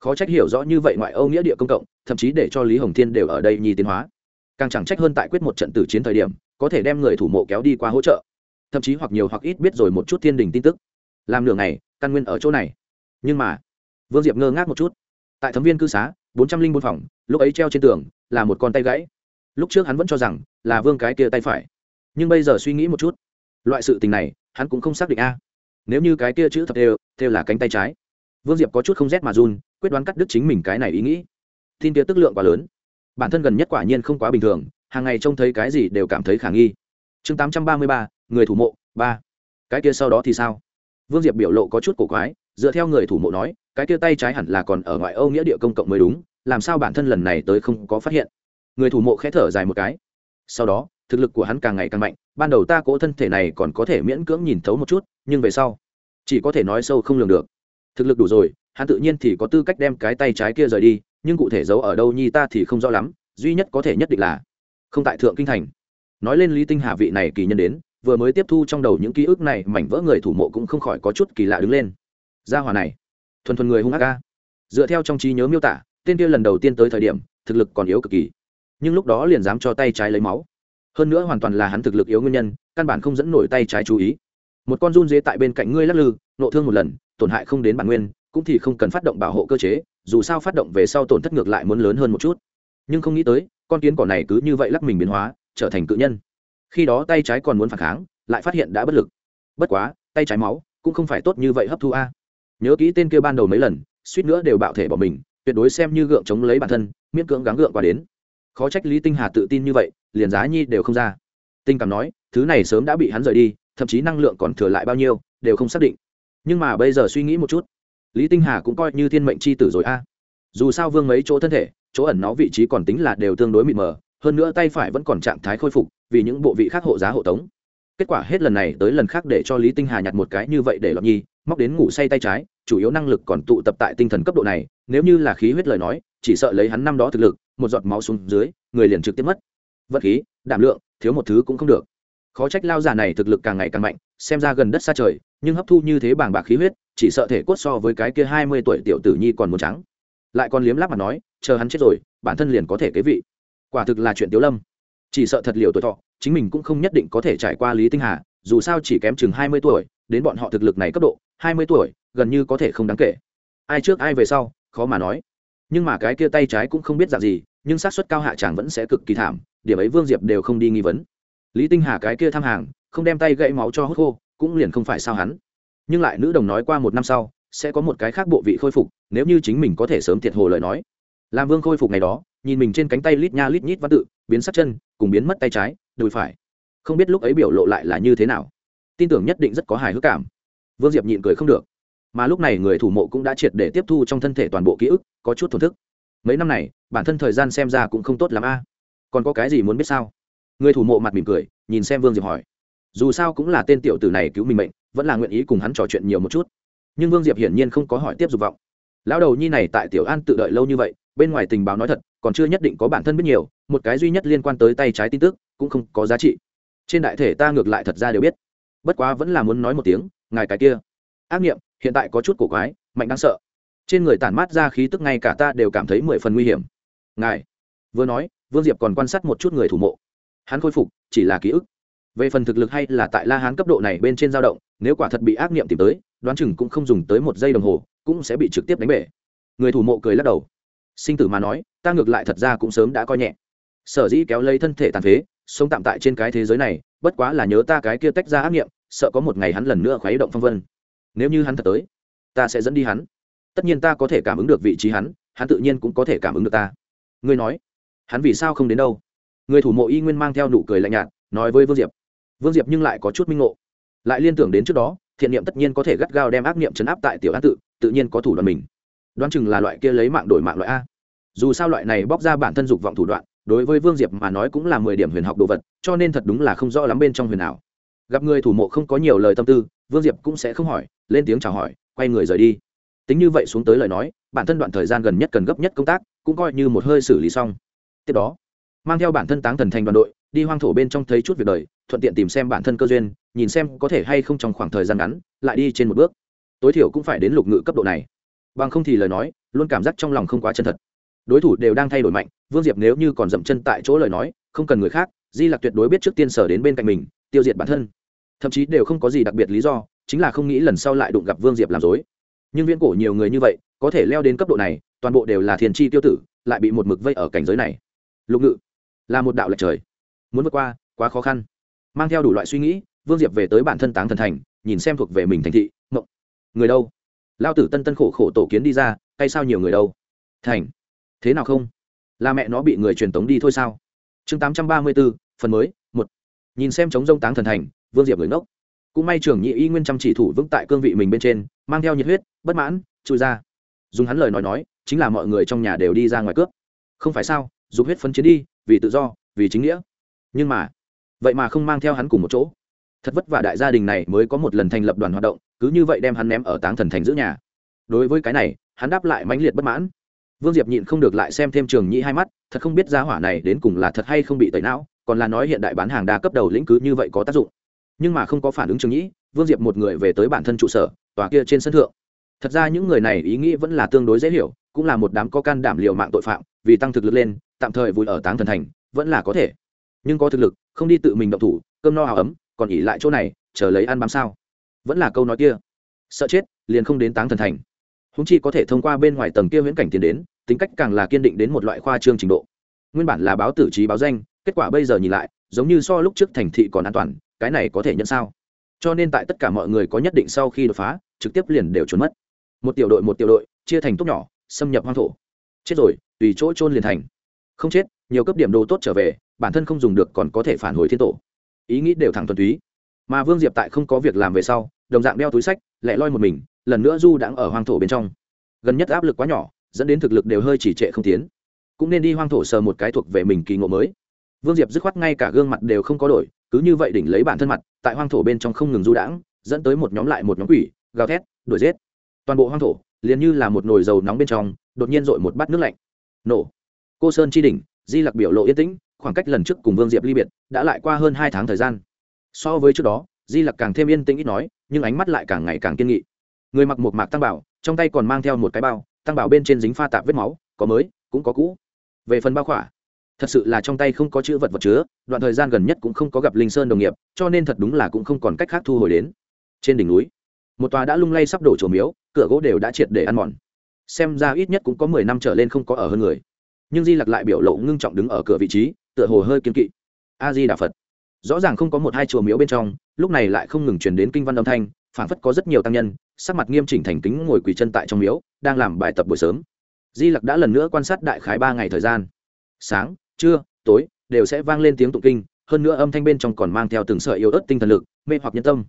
khó trách hiểu rõ như vậy ngoại âu nghĩa địa công cộng, thậm chí để cho lý hồng thiên đều ở đây nhi tiến hóa. Càng chẳng trách hơn tại quyết một trận tử chiến thời điểm, có thể đem người thủ mộ kéo đi qua hỗ trợ. Thậm chí hoặc nhiều hoặc ít biết rồi một chút thiên đình tin tức. Làm nửa ngày, căn nguyên ở chỗ này. Nhưng mà, vương diệp ngơ ngác một chút. Tại thấm viên cư xá, bốn trăm linh bốn phòng, lúc ấy treo trên tường, là một con tay gãy. Lúc trước hắn vẫn cho rằng là vương cái kia tay phải. Nhưng bây giờ suy nghĩ một chút, loại sự tình này, hắn cũng không xác định a. Nếu như cái kia chữ thập đều theo là cánh tay trái vương diệp có chút không rét mà run, quyết đoán cắt đứt chính mình cái này ý nghĩ. Tin kia tức lượng quá lớn. Bản thân gần nhất quả nhiên không quá bình thường, hàng ngày trông thấy cái gì đều cảm thấy khả nghi. Chương tám trăm ba mươi ba, người thủ mộ, ba. Cái kia sau đó thì sao? Vương diệp biểu lộ có chút cổ quái, dựa theo người thủ mộ nói, cái kia tay trái hẳn là còn ở ngoại âu nghĩa địa công cộng mới đúng, làm sao bản thân lần này tới không có phát hiện? Người thủ mộ khẽ thở dài một cái. Sau đó, thực lực của hắn càng ngày càng mạnh, ban đầu ta cỗ thân thể này còn có thể miễn cưỡng nhìn thấu một chút, nhưng về sau, chỉ có thể nói sâu không lường được thực lực đủ rồi, hắn tự nhiên thì có tư cách đem cái tay trái kia rời đi, nhưng cụ thể giấu ở đâu nhi ta thì không rõ lắm, duy nhất có thể nhất định là không tại thượng kinh thành. Nói lên lý tinh hà vị này kỳ nhân đến, vừa mới tiếp thu trong đầu những ký ức này, mảnh vỡ người thủ mộ cũng không khỏi có chút kỳ lạ đứng lên. Gia hòa này, thuần thuần người hung ác ca dựa theo trong trí nhớ miêu tả, tên kia lần đầu tiên tới thời điểm, thực lực còn yếu cực kỳ. Nhưng lúc đó liền dám cho tay trái lấy máu. Hơn nữa hoàn toàn là hắn thực lực yếu nguyên nhân, căn bản không dẫn nổi tay trái chú ý. Một con run dế tại bên cạnh ngươi lắc lư, nộ thương một lần tổn hại không đến bản nguyên, cũng thì không cần phát động bảo hộ cơ chế, dù sao phát động về sau tổn thất ngược lại muốn lớn hơn một chút. Nhưng không nghĩ tới, con kiến cỏ này cứ như vậy lắc mình biến hóa, trở thành cự nhân. Khi đó tay trái còn muốn phản kháng, lại phát hiện đã bất lực. Bất quá, tay trái máu cũng không phải tốt như vậy hấp thu a. Nhớ kỹ tên kia ban đầu mấy lần, suýt nữa đều bạo thể bỏ mình, tuyệt đối xem như gượng chống lấy bản thân, miễn cưỡng gắng gượng qua đến. Khó trách lý tinh hà tự tin như vậy, liền giá nhi đều không ra. Tinh cảm nói, thứ này sớm đã bị hắn rời đi, thậm chí năng lượng còn thừa lại bao nhiêu, đều không xác định nhưng mà bây giờ suy nghĩ một chút. Lý tinh hà cũng coi như thiên mệnh c h i tử rồi a. Dù sao vương mấy chỗ thân thể, chỗ ẩn nó vị trí còn tính là đều tương đối mịt mờ, hơn nữa tay phải vẫn còn trạng thái khôi phục, vì những bộ vị khác hộ giá hộ tống. Kết quả hết lần này tới lần khác để cho lý tinh hà nhặt một cái như vậy để lọt nhi, móc đến ngủ say tay trái, chủ yếu năng lực còn tụ tập tại tinh thần cấp độ này, nếu như là khí huyết lời nói, chỉ sợ lấy hắn năm đó thực lực, một giọt máu xuống dưới, người liền trực tiếp mất. Vật khí, đảm lượng, thiếu một thứ cũng không được. Khó trách lao già này thực lực càng ngày càng mạnh, xem ra gần đất xa trời nhưng hấp thu như thế bảng bạc khí huyết, chỉ sợ thể cốt so với cái kia hai mươi tuổi tiểu tử nhi còn muốn trắng. Lại còn liếm láp mà nói, chờ hắn chết rồi, bản thân liền có thể kế vị. Quả thực là chuyện tiếu lâm. Chỉ sợ thật liều tuổi thọ, chính mình cũng không nhất định có thể trải qua lý tinh hà, dù sao chỉ kém chừng hai mươi tuổi, đến bọn họ thực lực này cấp độ, hai mươi tuổi, gần như có thể không đáng kể. Ai trước ai về sau, khó mà nói. Nhưng mà cái kia tay trái cũng không biết dạng gì, nhưng xác suất cao hạ chàng vẫn sẽ cực kỳ thảm, điểm ấy vương diệp đều không đi nghi vấn. Lý tinh hà cái kia tham hàng, không đem tay gãy máu cho hốt khô cũng liền không phải sao hắn. Nhưng lại nữ đồng nói qua một năm sau, sẽ có một cái khác bộ vị khôi phục, nếu như chính mình có thể sớm thiệt hồ lời nói. Làm vương khôi phục ngày đó, nhìn mình trên cánh tay lít nha lít nhít văn tự, biến sắc chân, cùng biến mất tay trái, đùi phải. Không biết lúc ấy biểu lộ lại là như thế nào. Tin tưởng nhất định rất có hài hước cảm. Vương diệp nhịn cười không được. Mà lúc này người thủ mộ cũng đã triệt để tiếp thu trong thân thể toàn bộ ký ức, có chút thổn thức. Mấy năm này, bản thân thời gian xem ra cũng không tốt l ắ m a. Còn có cái gì muốn biết sao? Người thủ mộ mặt mỉm cười, nhìn xem vương diệp hỏi dù sao cũng là tên tiểu tử này cứu mình mệnh, vẫn là nguyện ý cùng hắn trò chuyện nhiều một chút. Nhưng vương diệp hiển nhiên không có hỏi tiếp dục vọng. Lão đầu nhi này tại tiểu an tự đợi lâu như vậy, bên ngoài tình báo nói thật, còn chưa nhất định có bản thân biết nhiều, một cái duy nhất liên quan tới tay trái tin tức, cũng không có giá trị. Trên đại thể ta ngược lại thật ra đều biết. Bất quá vẫn là muốn nói một tiếng, ngài cái kia. Ác nghiệm, hiện tại có chút cổ quái, mạnh đáng sợ. Trên người tản mát ra khí tức ngay cả ta đều cảm thấy mười phần nguy hiểm. Ngài, vừa nói, vương diệp còn quan sát một chút người thủ mộ. Hắn khôi phục, chỉ là ký ức về phần thực lực hay là tại la hán cấp độ này bên trên dao động, nếu quả thật bị ác niệm tìm tới, đoán chừng cũng không dùng tới một giây đồng hồ, cũng sẽ bị trực tiếp đánh bể. Người thủ mộ cười lắc đầu. Sinh tử mà nói, ta ngược lại thật ra cũng sớm đã coi nhẹ. Sở dĩ kéo lấy thân thể tàn phế, sống tạm tại trên cái thế giới này, bất quá là nhớ ta cái kia tách ra ác nghiệm sợ có một ngày hắn lần nữa khuấy động phong vân. Nếu như hắn thật tới, ta sẽ dẫn đi hắn. Tất nhiên ta có thể cảm ứng được vị trí hắn hắn tự nhiên cũng có thể cảm ứng được ta. Ngươi nói, hắn vì sao không đến đâu? Người thủ mộ y nguyên mang theo nụ cười lạnh nhạt, nói với vương diệp vương diệp nhưng lại có chút minh ngộ. Lại liên tưởng đến trước đó, thiện niệm tất nhiên có thể gắt gao đem ác niệm chấn áp tại tiểu an tự tự nhiên có thủ đoạn mình. Đoán chừng là loại kia lấy mạng đổi mạng loại a. Dù sao loại này bóc ra bản thân dục vọng thủ đoạn, đối với vương diệp mà nói cũng là mười điểm huyền học đồ vật, cho nên thật đúng là không rõ lắm bên trong huyền ảo. Gặp người thủ mộ không có nhiều lời tâm tư, vương diệp cũng sẽ không hỏi, lên tiếng chào hỏi, quay người rời đi. Tính như vậy xuống tới lời nói, bản thân đoạn thời gian gần nhất cần gấp nhất công tác, cũng coi như một hơi xử lý xong. Tiếp đó, mang theo bản thân táng thần thành đoàn đội đi hoang thổ bên trong thấy chút việc đời, thuận tiện tìm xem bản thân cơ duyên, nhìn xem có thể hay không trong khoảng thời gian ngắn, lại đi trên một bước. Tối thiểu cũng phải đến lục ngự cấp độ này. Bằng không thì lời nói, luôn cảm giác trong lòng không quá chân thật. Đối thủ đều đang thay đổi mạnh, vương diệp nếu như còn dậm chân tại chỗ lời nói, không cần người khác, di lặc tuyệt đối biết trước tiên sở đến bên cạnh mình, tiêu diệt bản thân. Thậm chí đều không có gì đặc biệt lý do, chính là không nghĩ lần sau lại đụng gặp vương diệp làm dối nhưng viễn cổ nhiều người như vậy, có thể leo đến cấp độ này, toàn bộ đều là thiền chi tiêu tử, lại bị một mực vây ở cảnh giới này. Lục ngự là một đạo lệch trời muốn vượt qua, quá khó khăn. Mang theo đủ loại suy nghĩ, vương diệp về tới bản thân táng thần thành, nhìn xem thuộc về mình thành thị, mộng. Người đâu? Lao tử tân tân khổ khổ tổ kiến đi ra hay sao nhiều người đâu? Thành. Thế nào không? Là mẹ nó bị người truyền tống đi thôi sao? Chương tám trăm ba mươi bốn phần mới, một. Nhìn xem chống rông táng thần thành, vương diệp người ngốc. Cũng may trưởng nhị y nguyên chăm chỉ thủ vững tại cương vị mình bên trên, mang theo nhiệt huyết, bất mãn, chui ra. Dùng hắn lời nói nói, chính là mọi người trong nhà đều đi ra ngoài cướp. Không phải sao? Dùng huyết phấn chiến đi, vì tự do, vì chính nghĩa nhưng mà, vậy mà không mang theo hắn cùng một chỗ. Thật vất vả đại gia đình này mới có một lần thành lập đoàn hoạt động, cứ như vậy đem hắn ném ở táng thần thành giữ nhà. Đối với cái này, hắn đáp lại mãnh liệt bất mãn. Vương diệp nhịn không được lại xem thêm trường nhĩ hai mắt, thật không biết giá hỏa này đến cùng là thật hay không bị tẩy não, còn là nói hiện đại bán hàng đa cấp đầu lĩnh cứ như vậy có tác dụng. Nhưng mà không có phản ứng trường nhĩ vương diệp một người về tới bản thân trụ sở, tòa kia trên sân thượng. Thật ra những người này ý nghĩ vẫn là tương đối dễ hiểu, cũng là một đám có can đảm liều mạng tội phạm, vì tăng thực lực lên, tạm thời vui ở táng thần thành, vẫn là có thể nhưng có thực lực, không đi tự mình động thủ, cơm no hào ấm, còn ỉ lại chỗ này, chờ lấy ăn bám sao? Vẫn là câu nói kia. Sợ chết, liền không đến táng thần thành. Húng chi có thể thông qua bên ngoài tầng kia viễn cảnh tiến đến, tính cách càng là kiên định đến một loại khoa trương trình độ. Nguyên bản là báo tử trí báo danh, kết quả bây giờ nhìn lại, giống như so lúc trước thành thị còn an toàn, cái này có thể nhận sao? Cho nên tại tất cả mọi người có nhất định sau khi đột phá, trực tiếp liền đều trốn mất. Một tiểu đội một tiểu đội, chia thành tốt nhỏ, xâm nhập hoang thổ. Chết rồi, tùy chỗ trôn liền thành. Không chết, nhiều cấp điểm đồ tốt trở về bản thân không dùng được còn có thể phản hồi thiên tổ. Ý nghĩ đều thẳng thuần túy. Mà vương diệp tại không có việc làm về sau, đồng dạng đeo túi sách lẹ loi một mình, lần nữa du đãng ở hoang thổ bên trong. Gần nhất áp lực quá nhỏ, dẫn đến thực lực đều hơi chỉ trệ không tiến. Cũng nên đi hoang thổ sờ một cái thuộc về mình kỳ ngộ mới. Vương diệp dứt khoát ngay cả gương mặt đều không có đổi, cứ như vậy đỉnh lấy bản thân mặt, tại hoang thổ bên trong không ngừng du đãng, dẫn tới một nhóm lại một nhóm quỷ, gào thét, đuổi giết. Toàn bộ hoang thổ, liền như là một nồi dầu nóng bên trong, đột nhiên dội một bát nước lạnh. Nổ. Cô sơn chi đỉnh, di lặc biểu lộ yên tĩnh khoảng cách lần trước cùng vương diệp ly biệt đã lại qua hơn hai tháng thời gian. So với trước đó, di lặc càng thêm yên tĩnh ít nói, nhưng ánh mắt lại càng ngày càng kiên nghị. Người mặc một mạc tăng bảo, trong tay còn mang theo một cái bao, tăng bảo bên trên dính pha tạp vết máu, có mới, cũng có cũ. Về phần bao khỏa, thật sự là trong tay không có chữ vật vật chứa, đoạn thời gian gần nhất cũng không có gặp linh sơn đồng nghiệp, cho nên thật đúng là cũng không còn cách khác thu hồi đến. Trên đỉnh núi, một tòa đã lung lay sắp đổ trổ miếu, cửa gỗ đều đã triệt để ăn mòn. Xem ra ít nhất cũng có mười năm trở lên không có ở hơn người. Nhưng di lặc lại biểu lộ ngưng trọng đứng ở cửa vị trí tựa hồ hơi kiên kỵ. A di đà phật. Rõ ràng không có một hai chùa miếu bên trong, lúc này lại không ngừng truyền đến kinh văn âm thanh phản phất có rất nhiều tăng nhân, sắc mặt nghiêm chỉnh thành kính ngồi quỳ chân tại trong miếu, đang làm bài tập buổi sớm. Di lặc đã lần nữa quan sát đại khái ba ngày thời gian. Sáng, trưa, tối, đều sẽ vang lên tiếng tụng kinh, hơn nữa âm thanh bên trong còn mang theo từng sợi yếu ớt tinh thần lực, mê hoặc nhân tâm.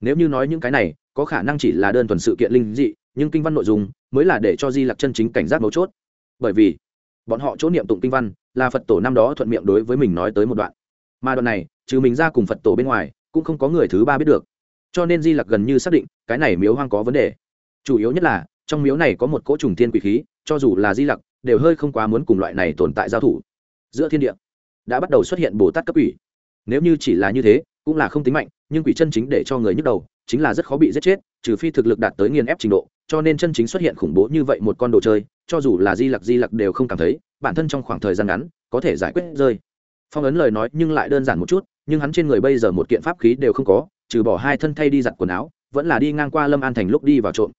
Nếu như nói những cái này, có khả năng chỉ là đơn thuần sự kiện linh dị, nhưng kinh văn nội dung mới là để cho di lặc chân chính cảnh giác mấu chốt. Bởi vì, bọn họ chỗ niệm tụng kinh văn là phật tổ năm đó thuận miệng đối với mình nói tới một đoạn. Mà đoạn này, trừ mình ra cùng phật tổ bên ngoài, cũng không có người thứ ba biết được. Cho nên di lặc gần như xác định, cái này miếu hoang có vấn đề. Chủ yếu nhất là, trong miếu này có một cỗ trùng thiên quỷ khí, cho dù là di lặc, đều hơi không quá muốn cùng loại này tồn tại giao thủ. Giữa thiên địa, đã bắt đầu xuất hiện bồ tát cấp quỷ. Nếu như chỉ là như thế, cũng là không tính mạnh, nhưng quỷ chân chính để cho người nhức đầu, chính là rất khó bị giết chết, trừ phi thực lực đạt tới nghiền ép trình độ, cho nên chân chính xuất hiện khủng bố như vậy một con đồ chơi, cho dù là di lặc di lặc đều không cảm thấy bản thân trong khoảng thời gian ngắn có thể giải quyết rơi. Phong ấn lời nói nhưng lại đơn giản một chút, nhưng hắn trên người bây giờ một kiện pháp khí đều không có, trừ bỏ hai thân thay đi giặt quần áo, vẫn là đi ngang qua lâm an thành lúc đi vào trộm.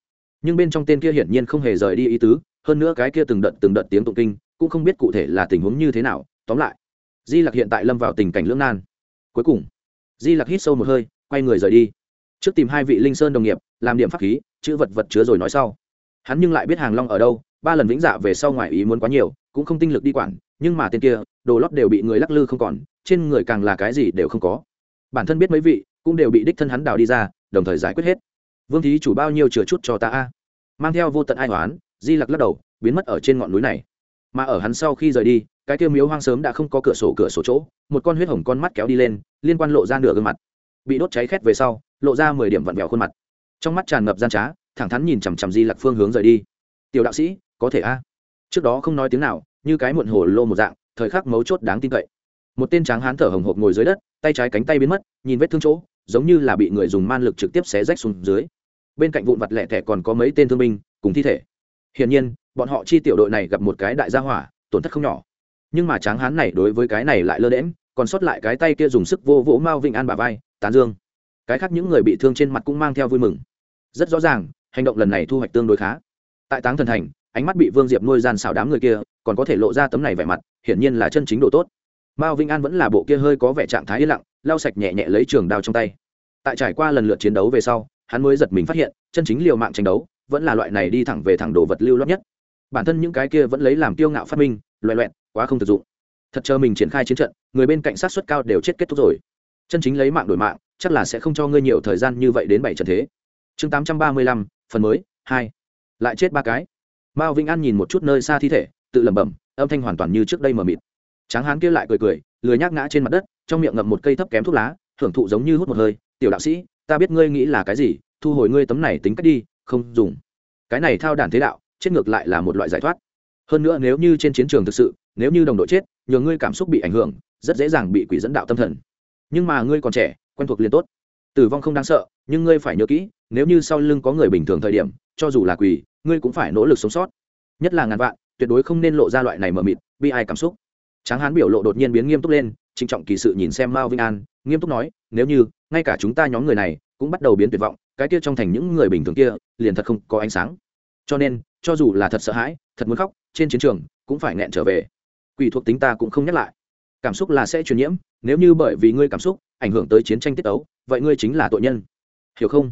Nhưng bên trong tên kia hiển nhiên không hề rời đi ý tứ, hơn nữa cái kia từng đợt từng đợt tiếng tụng kinh, cũng không biết cụ thể là tình huống như thế nào. Tóm lại, di lặc hiện tại lâm vào tình cảnh lưỡng nan. Cuối cùng, di lặc hít sâu một hơi, quay người rời đi. Trước tìm hai vị linh sơn đồng nghiệp, làm điểm pháp khí, chữ vật vật chứa rồi nói sau. Hắn nhưng lại biết hàng long ở đâu, ba lần vĩnh dạ về sau ngoài ý muốn quá nhiều cũng không tinh lực đi quản, nhưng mà tên kia, đồ lót đều bị người lắc lư không còn, trên người càng là cái gì đều không có. Bản thân biết mấy vị, cũng đều bị đích thân hắn đào đi ra, đồng thời giải quyết hết. Vương thí chủ bao nhiêu chừa chút cho ta a? Mang theo vô tận ai hoán, di lặc lắc đầu, biến mất ở trên ngọn núi này. Mà ở hắn sau khi rời đi, cái kia miếu hoang sớm đã không có cửa sổ cửa sổ chỗ, một con huyết hồng con mắt kéo đi lên, liên quan lộ ra nửa gương mặt. Bị đốt cháy khét về sau, lộ ra mười điểm vặn vẹo khuôn mặt. Trong mắt tràn ngập gian trá, thẳng thắn nhìn chằm chằm di lặc phương hướng rời đi. Tiểu đạo sĩ, có thể a? Trước đó không nói tiếng nào, như cái muộn hồ lô một dạng, thời khắc mấu chốt đáng tin cậy. Một tên tráng hán thở hồng hộc ngồi dưới đất, tay trái cánh tay biến mất, nhìn vết thương chỗ, giống như là bị người dùng man lực trực tiếp xé rách xuống dưới. Bên cạnh vụn vặt lẻ thẻ còn có mấy tên thương binh cùng thi thể. Hiển nhiên, bọn họ chi tiểu đội này gặp một cái đại gia hỏa, tổn thất không nhỏ. Nhưng mà tráng hán này đối với cái này lại lơ đễm còn sót lại cái tay kia dùng sức vô vỗ mao vịnh an bà vai, tán dương. Cái khác những người bị thương trên mặt cũng mang theo vui mừng. Rất rõ ràng, hành động lần này thu hoạch tương đối khá. Tại táng thần thành ánh mắt bị vương diệp nuôi gian xào đám người kia, còn có thể lộ ra tấm này vẻ mặt, hiển nhiên là chân chính độ tốt. Mao vinh an vẫn là bộ kia hơi có vẻ trạng thái yên lặng, lau sạch nhẹ nhẹ lấy trường đao trong tay. Tại trải qua lần lượt chiến đấu về sau, hắn mới giật mình phát hiện, chân chính liều mạng tranh đấu, vẫn là loại này đi thẳng về thẳng đồ vật lưu lót nhất. Bản thân những cái kia vẫn lấy làm tiêu ngạo phát minh loẹ loẹn quá không thực dụng. Thật chờ mình triển khai chiến trận, người bên cạnh sát suất cao đều chết kết thúc rồi. Chân chính lấy mạng đổi mạng, chắc là sẽ không cho ngươi nhiều thời gian như vậy đến bảy trận thế. Chương tám trăm ba mươi lăm, phần mới, hai. Lại chết ba cái mao vĩnh an nhìn một chút nơi xa thi thể, tự lẩm bẩm, âm thanh hoàn toàn như trước đây mờ mịt. Tráng hán kia lại cười cười, lười nhác ngã trên mặt đất, trong miệng ngậm một cây thấp kém thuốc lá, hưởng thụ giống như hút một hơi. Tiểu đạo sĩ, ta biết ngươi nghĩ là cái gì, thu hồi ngươi tấm này tính cách đi, không dùng. Cái này thao đản thế đạo, chết ngược lại là một loại giải thoát. Hơn nữa nếu như trên chiến trường thực sự, nếu như đồng đội chết, nhờ ngươi cảm xúc bị ảnh hưởng, rất dễ dàng bị quỷ dẫn đạo tâm thần. Nhưng mà ngươi còn trẻ, quen thuộc liền tốt tử vong không đáng sợ, nhưng ngươi phải nhớ kỹ, nếu như sau lưng có người bình thường thời điểm, cho dù là quỷ ngươi cũng phải nỗ lực sống sót. Nhất là ngàn vạn, tuyệt đối không nên lộ ra loại này mờ mịt, bi ai cảm xúc. Tráng hán biểu lộ đột nhiên biến nghiêm túc lên, trịnh trọng kỳ sự nhìn xem mao vinh an, nghiêm túc nói, nếu như, ngay cả chúng ta nhóm người này, cũng bắt đầu biến tuyệt vọng, cái kia trong thành những người bình thường kia, liền thật không có ánh sáng. Cho nên, cho dù là thật sợ hãi, thật muốn khóc, trên chiến trường, cũng phải nghẹn trở về. Quỷ thuộc tính ta cũng không nhắc lại cảm xúc là sẽ truyền nhiễm, nếu như bởi vì ngươi cảm xúc ảnh hưởng tới chiến tranh tiết ấu vậy ngươi chính là tội nhân. Hiểu không?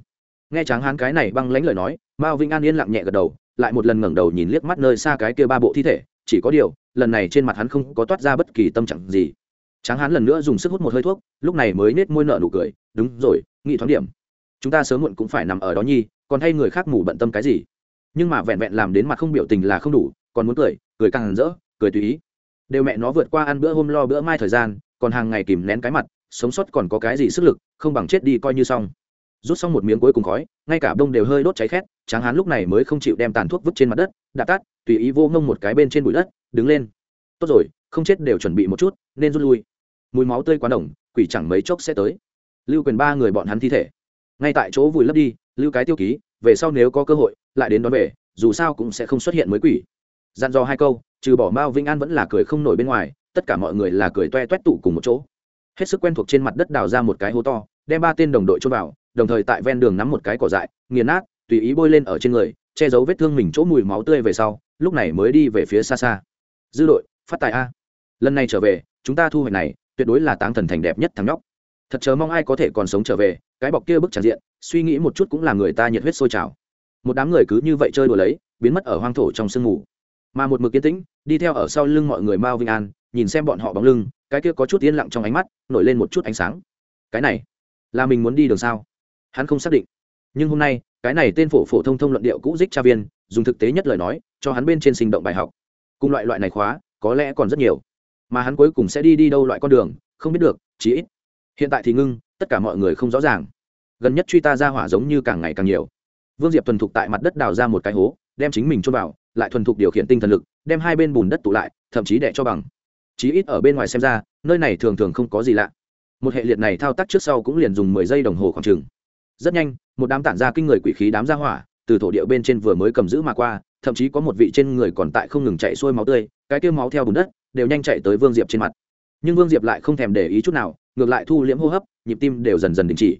Nghe tráng hán cái này băng lãnh lời nói, mao vinh an yên lặng nhẹ gật đầu, lại một lần ngẩng đầu nhìn liếc mắt nơi xa cái kia ba bộ thi thể, chỉ có điều, lần này trên mặt hắn không có toát ra bất kỳ tâm trạng gì. Tráng hán lần nữa dùng sức hút một hơi thuốc, lúc này mới nết môi nợ nụ cười, đúng rồi, nghị thoáng điểm. Chúng ta sớm muộn cũng phải nằm ở đó nhi, còn hay người khác ngủ bận tâm cái gì? Nhưng mà vẹn vẹn làm đến mặt không biểu tình là không đủ, còn muốn cười cười càng rỡ, cười tùy ý đều mẹ nó vượt qua ăn bữa hôm lo bữa mai thời gian, còn hàng ngày kìm nén cái mặt, sống sót còn có cái gì sức lực, không bằng chết đi coi như xong. Rút xong một miếng cuối cùng khói, ngay cả bông đều hơi đốt cháy khét, tráng hán lúc này mới không chịu đem tàn thuốc vứt trên mặt đất, đạp tắt tùy ý vô ngông một cái bên trên bụi đất, đứng lên. Tốt rồi, không chết đều chuẩn bị một chút, nên rút lui. Mùi máu tươi quá đồng quỷ chẳng mấy chốc sẽ tới. Lưu quyền ba người bọn hắn thi thể. Ngay tại chỗ vùi lấp đi, lưu cái tiêu ký, về sau nếu có cơ hội, lại đến đón về, dù sao cũng sẽ không xuất hiện mới quỷ dặn dò hai câu, trừ bỏ mao vĩnh an vẫn là cười không nổi bên ngoài, tất cả mọi người là cười toe toét tụ cùng một chỗ. Hết sức quen thuộc trên mặt đất đào ra một cái hố to, đem ba tên đồng đội trôn vào, đồng thời tại ven đường nắm một cái cỏ dại, nghiền nát, tùy ý bôi lên ở trên người, che giấu vết thương mình chỗ mùi máu tươi về sau, lúc này mới đi về phía xa xa. Dư đội, phát tài a. Lần này trở về, chúng ta thu hoạch này, tuyệt đối là táng thần thành đẹp nhất thằng nhóc. Thật chờ mong ai có thể còn sống trở về, cái bọc kia bức tràn diện, suy nghĩ một chút cũng là người ta nhiệt huyết sôi trào. Một đám người cứ như vậy chơi đùa lấy, biến mất ở hoang thổ trong sương mù mà một mực yên tĩnh, đi theo ở sau lưng mọi người mao vinh an, nhìn xem bọn họ bóng lưng, cái kia có chút yên lặng trong ánh mắt, nổi lên một chút ánh sáng. Cái này, là mình muốn đi đường sao? Hắn không xác định. Nhưng hôm nay, cái này tên phổ phổ thông thông luận điệu cũ dích tra viên, dùng thực tế nhất lời nói, cho hắn bên trên sinh động bài học. Cùng loại loại này khóa, có lẽ còn rất nhiều. Mà hắn cuối cùng sẽ đi đi đâu loại con đường, không biết được, chí ít. Hiện tại thì ngưng, tất cả mọi người không rõ ràng. Gần nhất truy ta ra hỏa giống như càng ngày càng nhiều. Vương diệp thuần thục tại mặt đất đào ra một cái hố, đem chính mình trôn vào lại thuần thục điều khiển tinh thần lực, đem hai bên bùn đất tụ lại, thậm chí đẻ cho bằng. Chí ít ở bên ngoài xem ra, nơi này thường thường không có gì lạ. Một hệ liệt này thao tác trước sau cũng liền dùng mười giây đồng hồ khoảng chừng. Rất nhanh, một đám tản ra kinh người quỷ khí đám ra hỏa, từ thổ địa bên trên vừa mới cầm giữ mà qua, thậm chí có một vị trên người còn tại không ngừng chạy xuôi máu tươi, cái tiêu máu theo bùn đất, đều nhanh chạy tới vương diệp trên mặt. Nhưng vương diệp lại không thèm để ý chút nào, ngược lại thu liễm hô hấp, nhịp tim đều dần dần đình chỉ.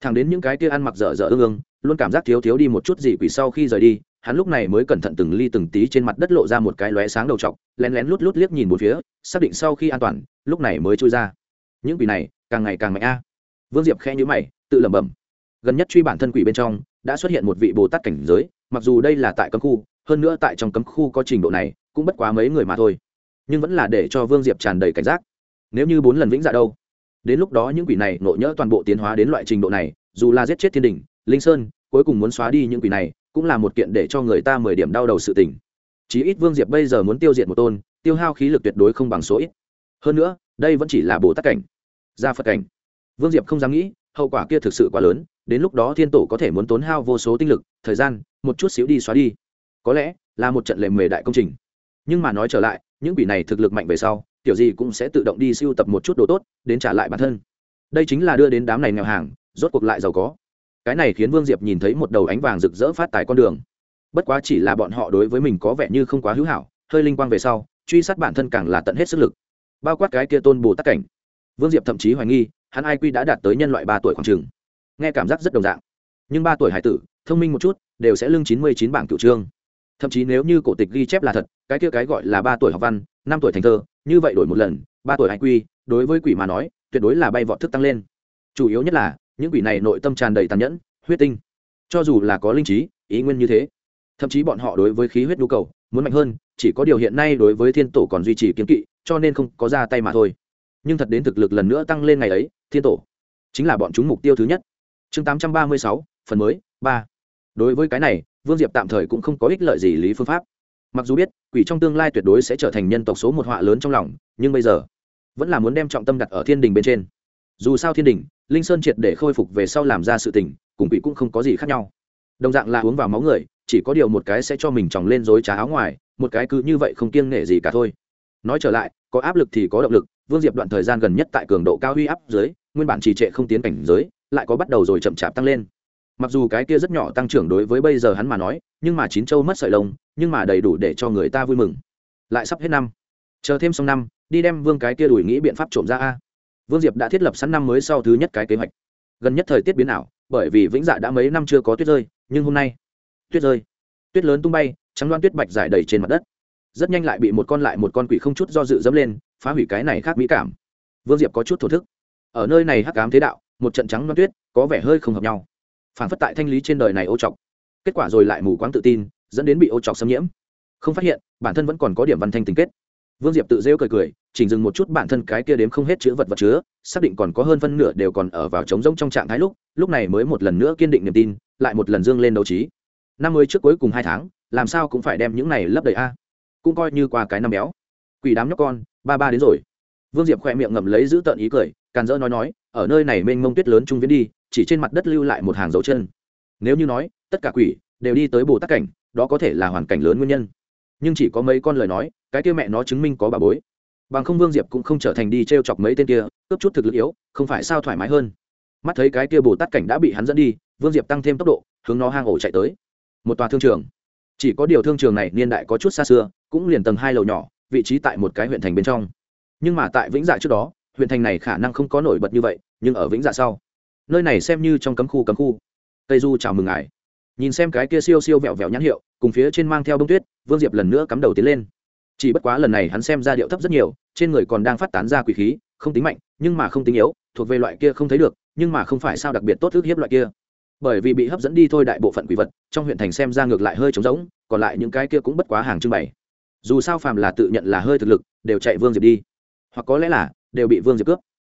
Thẳng đến những cái kia ăn mặc dở dở ương ương, luôn cảm giác thiếu thiếu đi một chút gì quỷ sau khi rời đi hắn lúc này mới cẩn thận từng ly từng tí trên mặt đất lộ ra một cái lóe sáng đầu t lén lén lút lút liếc nhìn một phía, xác định sau khi an toàn, lúc này mới chui ra. Những quỷ này, càng ngày càng mạnh a. Vương diệp khe nhữ mày, tự lẩm bẩm. Gần nhất truy bản thân quỷ bên trong, đã xuất hiện một vị bồ tát cảnh giới, mặc dù đây là tại cấm khu, hơn nữa tại trong cấm khu có trình độ này, cũng bất quá mấy người mà thôi. Nhưng vẫn là để cho vương diệp tràn đầy cảnh giác. Nếu như bốn lần vĩnh dạ đâu? Đến lúc đó những quỷ này nộ nhỡ toàn bộ tiến hóa đến loại trình độ này, dù là giết chết thiên đình, linh sơn, cuối cùng muốn xóa đi những quỷ này cũng là một kiện để cho người ta mười điểm đau đầu sự tình. Chí ít vương diệp bây giờ muốn tiêu diệt một tôn, tiêu hao khí lực tuyệt đối không bằng số ít. Hơn nữa, đây vẫn chỉ là bồ tát cảnh, gia phật cảnh. Vương diệp không dám nghĩ, hậu quả kia thực sự quá lớn, đến lúc đó thiên tổ có thể muốn tốn hao vô số tinh lực, thời gian, một chút xíu đi xóa đi. Có lẽ là một trận lệ mề đại công trình. Nhưng mà nói trở lại, những quỷ này thực lực mạnh về sau, tiểu gì cũng sẽ tự động đi siêu tập một chút đồ tốt, đến trả lại bản thân. Đây chính là đưa đến đám này nghèo hàng, rốt cuộc lại giàu có cái này khiến vương diệp nhìn thấy một đầu ánh vàng rực rỡ phát tài con đường. Bất quá chỉ là bọn họ đối với mình có vẻ như không quá hữu hảo, hơi linh quang về sau, truy sát bản thân càng là tận hết sức lực. Bao quát cái kia tôn bồ tắc cảnh. Vương diệp thậm chí hoài nghi, hắn ai quy đã đạt tới nhân loại ba tuổi khoảng trường nghe cảm giác rất đồng dạng. Nhưng ba tuổi hải tử, thông minh một chút, đều sẽ lưng chín mươi chín bảng cựu trương. Thậm chí nếu như cổ tịch ghi chép là thật, cái kia cái gọi là ba tuổi học văn, năm tuổi thành thơ, như vậy đổi một lần, ba tuổi hải quy, đối với quỷ mà nói, tuyệt đối là bay vọt thức tăng lên. Chủ yếu nhất là những quỷ này nội tâm tràn đầy tàn nhẫn, huyết tinh. Cho dù là có linh trí, ý nguyên như thế, thậm chí bọn họ đối với khí huyết nhu cầu muốn mạnh hơn, chỉ có điều hiện nay đối với thiên tổ còn duy trì kiến kỵ, cho nên không có ra tay mà thôi. Nhưng thật đến thực lực lần nữa tăng lên ngày ấy, thiên tổ chính là bọn chúng mục tiêu thứ nhất. Chương tám trăm ba mươi sáu, phần mới, ba. Đối với cái này, vương diệp tạm thời cũng không có ích lợi gì lý phương pháp. Mặc dù biết, quỷ trong tương lai tuyệt đối sẽ trở thành nhân tộc số một họa lớn trong lòng, nhưng bây giờ vẫn là muốn đem trọng tâm đặt ở thiên đình bên trên dù sao thiên đình, linh sơn triệt để khôi phục về sau làm ra sự tình, cùng quỷ cũng không có gì khác nhau. Đồng dạng là uống vào máu người, chỉ có điều một cái sẽ cho mình tròng lên dối trá áo ngoài, một cái cứ như vậy không kiêng nể gì cả thôi. Nói trở lại, có áp lực thì có động lực, vương diệp đoạn thời gian gần nhất tại cường độ cao huy áp dưới, nguyên bản trì trệ không tiến cảnh giới, lại có bắt đầu rồi chậm chạp tăng lên. Mặc dù cái kia rất nhỏ tăng trưởng đối với bây giờ hắn mà nói, nhưng mà chín châu mất sợi lông, nhưng mà đầy đủ để cho người ta vui mừng. Lại sắp hết năm. Chờ thêm xong năm, đi đem vương cái kia đuổi nghĩ biện pháp trộm ra a vương diệp đã thiết lập sẵn năm mới sau thứ nhất cái kế hoạch. Gần nhất thời tiết biến ảo, bởi vì vĩnh dạ đã mấy năm chưa có tuyết rơi, nhưng hôm nay, tuyết rơi. Tuyết lớn tung bay, trắng loan tuyết bạch dài đầy trên mặt đất. Rất nhanh lại bị một con lại một con quỷ không chút do dự dẫm lên, phá hủy cái này khác mỹ cảm. Vương diệp có chút thổ thức. Ở nơi này hắc cám thế đạo, một trận trắng loan tuyết, có vẻ hơi không hợp nhau. Phản phất tại thanh lý trên đời này ô trọc. Kết quả rồi lại mù quáng tự tin, dẫn đến bị ô trọc xâm nhiễm. Không phát hiện, bản thân vẫn còn có điểm văn thanh tình kết. Vương diệp tự rêu cười cười chỉnh dừng một chút bản thân cái kia đếm không hết chữ vật vật chứa, xác định còn có hơn phân nửa đều còn ở vào trống rỗng trong trạng thái lúc lúc này mới một lần nữa kiên định niềm tin, lại một lần dương lên đấu trí. Năm mươi trước cuối cùng hai tháng, làm sao cũng phải đem những này lấp đầy a. Cũng coi như qua cái năm béo. Quỷ đám nhóc con, ba ba đến rồi. Vương diệp khỏe miệng ngậm lấy giữ tợn ý cười, càn dỡ nói nói, ở nơi này mênh mông tuyết lớn trung viễn đi, chỉ trên mặt đất lưu lại một hàng dấu chân. Nếu như nói, tất cả quỷ đều đi tới bồ tát cảnh, đó có thể là hoàn cảnh lớn nguyên nhân. Nhưng chỉ có mấy con lời nói, cái kia mẹ nó chứng minh có bà bối bằng không vương diệp cũng không trở thành đi t r e o chọc mấy tên kia, cướp chút thực lực yếu, không phải sao thoải mái hơn. Mắt thấy cái kia bồ tát cảnh đã bị hắn dẫn đi, vương diệp tăng thêm tốc độ, hướng nó hang ổ chạy tới. Một tòa thương trường. Chỉ có điều thương trường này niên đại có chút xa xưa, cũng liền tầng hai lầu nhỏ, vị trí tại một cái huyện thành bên trong. Nhưng mà tại vĩnh dạ trước đó, huyện thành này khả năng không có nổi bật như vậy, nhưng ở vĩnh dạ sau, nơi này xem như trong cấm khu cấm khu. Tây du chào mừng ngài. Nhìn xem cái kia siêu siêu vẹo vẹo nhãn hiệu, cùng phía trên mang theo bông tuyết, vương diệp lần nữa cắm đầu tiến lên chỉ bất quá lần này hắn xem ra điệu thấp rất nhiều, trên người còn đang phát tán ra quỷ khí, không tính mạnh, nhưng mà không tính yếu, thuộc về loại kia không thấy được, nhưng mà không phải sao đặc biệt tốt thức hiếp loại kia. Bởi vì bị hấp dẫn đi thôi đại bộ phận quỷ vật, trong huyện thành xem ra ngược lại hơi trống rỗng, còn lại những cái kia cũng bất quá hàng trưng bày. Dù sao phàm là tự nhận là hơi thực lực, đều chạy vương diệp đi. Hoặc có lẽ là, đều bị vương diệp cướp.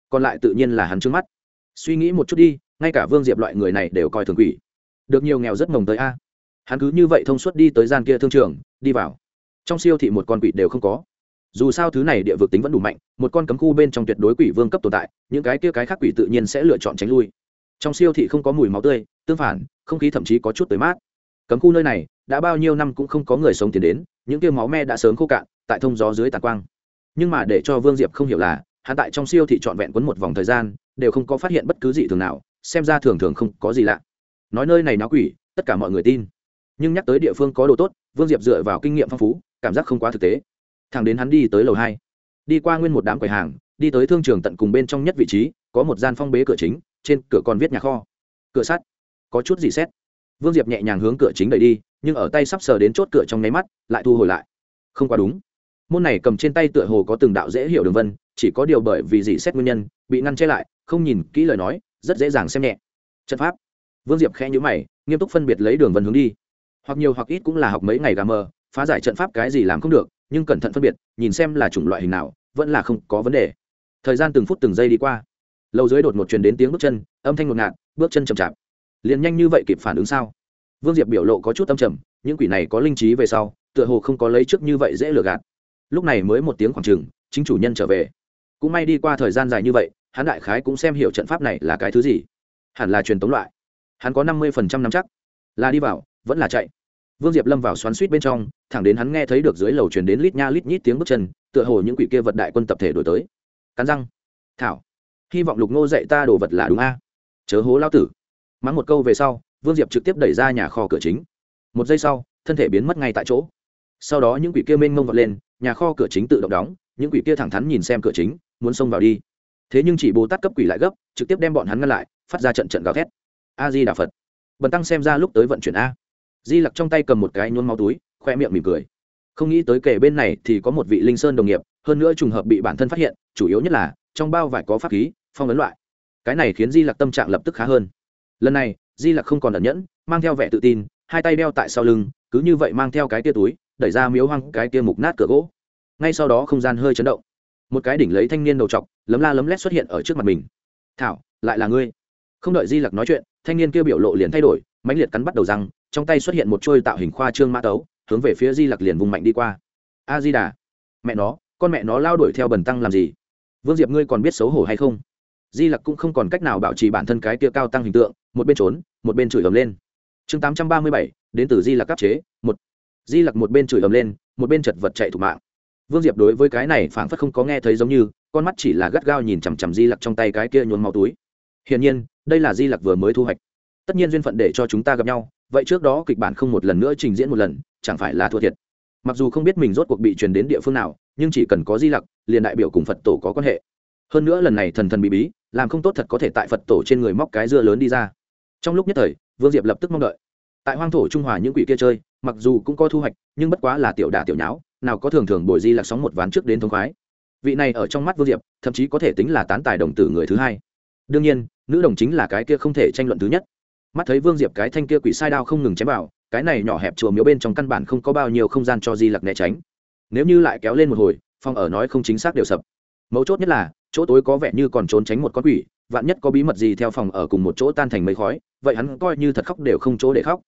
Còn lại tự nhiên là hắn trước mắt. Suy nghĩ một chút đi, ngay cả vương diệp loại người này đều coi thường quỷ. Được nhiều nghèo rất mồng tới a. Hắn cứ như vậy thông suốt đi tới gian kia thương trường, đi vào trong siêu thị một con quỷ đều không có. Dù sao thứ này địa vực tính vẫn đủ mạnh, một con cấm khu bên trong tuyệt đối quỷ vương cấp tồn tại, những cái kia cái khác quỷ tự nhiên sẽ lựa chọn tránh lui. Trong siêu thị không có mùi máu tươi, tương phản, không khí thậm chí có chút tới mát. Cấm khu nơi này, đã bao nhiêu năm cũng không có người sống tiến đến, những kia máu me đã sớm khô cạn, tại thông gió dưới tàn quang. Nhưng mà để cho vương diệp không hiểu là, hắn tại trong siêu thị trọn vẹn quấn một vòng thời gian, đều không có phát hiện bất cứ gì thường nào, xem ra thường thường không có gì lạ. Nói nơi này náo quỷ, tất cả mọi người tin. Nhưng nhắc tới địa phương có đồ tốt, vương diệp dựa vào kinh nghiệm phong phú cảm giác không quá thực tế. Thằng đến hắn đi tới lầu hai. Đi qua nguyên một đám quầy hàng, đi tới thương trường tận cùng bên trong nhất vị trí, có một gian phong bế cửa chính, trên cửa còn viết nhà kho. Cửa sắt. Có chút gì xét. Vương diệp nhẹ nhàng hướng cửa chính đẩy đi, nhưng ở tay sắp sờ đến chốt cửa trong nháy mắt, lại thu hồi lại. Không quá đúng. Môn này cầm trên tay tựa hồ có từng đạo dễ hiểu đường vân, chỉ có điều bởi vì dị xét nguyên nhân, bị ngăn che lại, không nhìn kỹ lời nói, rất dễ dàng xem nhẹ. Trận pháp. Vương diệp khẽ nhữ mày, nghiêm túc phân biệt lấy đường vân hướng đi. Hoặc nhiều hoặc ít cũng là học mấy ngày gà mờ phá giải trận pháp cái gì làm không được, nhưng cẩn thận phân biệt, nhìn xem là chủng loại hình nào, vẫn là không có vấn đề. Thời gian từng phút từng giây đi qua. Lầu dưới đột một truyền đến tiếng bước chân, âm thanh ngột ngạt, bước chân chậm chạp. Liền nhanh như vậy kịp phản ứng sao? Vương diệp biểu lộ có chút tâm trầm, những quỷ này có linh trí về sau, tựa hồ không có lấy trước như vậy dễ lừa gạt. Lúc này mới một tiếng khoảng trừng, chính chủ nhân trở về. Cũng may đi qua thời gian dài như vậy, hắn đại khái cũng xem hiểu trận pháp này là cái thứ gì. Hẳn là truyền tống loại. Hắn có năm mươi phần trăm nắm chắc. Là đi vào, vẫn là chạy vương diệp lâm vào xoắn suýt bên trong, thẳng đến hắn nghe thấy được dưới lầu truyền đến lít nha lít nhít tiếng bước chân, tựa hồ những quỷ kia vật đại quân tập thể đổi tới. Cắn răng. Thảo. Hy vọng lục ngô dạy ta đồ vật là đúng a. Chớ hố lao tử. Mắng một câu về sau, vương diệp trực tiếp đẩy ra nhà kho cửa chính. Một giây sau, thân thể biến mất ngay tại chỗ. Sau đó những quỷ kia mênh mông vọt lên, nhà kho cửa chính tự động đóng, những quỷ kia thẳng thắn nhìn xem cửa chính, muốn xông vào đi. Thế nhưng chỉ bồ tát cấp quỷ lại gấp, trực tiếp đem bọn hắn ngăn lại, phát ra trận trận gào thét. A di đà phật. Bần tăng xem ra lúc tới vận chuyển a di lặc trong tay cầm một cái nhôn máu túi, khoe miệng mỉm cười. Không nghĩ tới kể bên này thì có một vị linh sơn đồng nghiệp, hơn nữa trùng hợp bị bản thân phát hiện, chủ yếu nhất là, trong bao vải có pháp khí, phong ấn loại. Cái này khiến di lặc tâm trạng lập tức khá hơn. Lần này, di lặc không còn ẩn nhẫn, mang theo vẻ tự tin, hai tay đeo tại sau lưng, cứ như vậy mang theo cái tia túi, đẩy ra miếu hoang cái tia mục nát cửa gỗ. Ngay sau đó không gian hơi chấn động. Một cái đỉnh lấy thanh niên đầu t lấm la lấm lét xuất hiện ở trước mặt mình. Thảo, lại là ngươi. Không đợi di lặc nói chuyện, thanh niên kia biểu lộ liền thay đổi, mãnh liệt cắn bắt đầu răng trong tay xuất hiện một trôi tạo hình khoa trương mã tấu, hướng về phía di lặc liền vùng mạnh đi qua. A di đà, mẹ nó, con mẹ nó lao đuổi theo bần tăng làm gì? Vương diệp ngươi còn biết xấu hổ hay không? Di lặc cũng không còn cách nào bảo trì bản thân cái tia cao tăng hình tượng, một bên trốn, một bên chửi ầm lên. Chương tám trăm ba mươi bảy, đến từ di lặc cấp chế, một. Di lặc một bên chửi ầm lên, một bên chật vật chạy thủ mạng. Vương diệp đối với cái này phảng phất không có nghe thấy giống như, con mắt chỉ là gắt gao nhìn chằm chằm di lặc trong tay cái kia nhốn máu túi. Hiển nhiên, đây là di lặc vừa mới thu hoạch. Tất nhiên duyên phận để cho chúng ta gặp nhau vậy trước đó kịch bản không một lần nữa trình diễn một lần, chẳng phải là thua thiệt. Mặc dù không biết mình rốt cuộc bị truyền đến địa phương nào, nhưng chỉ cần có di lặc, liền đại biểu cùng phật tổ có quan hệ. Hơn nữa lần này thần thần bị bí, làm không tốt thật có thể tại phật tổ trên người móc cái dưa lớn đi ra. Trong lúc nhất thời, vương diệp lập tức mong đợi. Tại hoang thổ trung hòa những quỷ kia chơi, mặc dù cũng có thu hoạch, nhưng bất quá là tiểu đả tiểu nháo, nào có thường thường bồi di lạc sóng một ván trước đến thông khoái. Vị này ở trong mắt vương diệp, thậm chí có thể tính là tán tài đồng tử người thứ hai. Đương nhiên, nữ đồng chính là cái kia không thể tranh luận thứ nhất mắt thấy vương diệp cái thanh kia quỷ sai đao không ngừng chém vào, cái này nhỏ hẹp chùa miếu bên trong căn bản không có bao nhiêu không gian cho di lặc né tránh. Nếu như lại kéo lên một hồi phong ở nói không chính xác đều sập. Mấu chốt nhất là, chỗ tối có vẻ như còn trốn tránh một con quỷ, vạn nhất có bí mật gì theo phòng ở cùng một chỗ tan thành mây khói, vậy hắn coi như thật khóc đều không chỗ để khóc.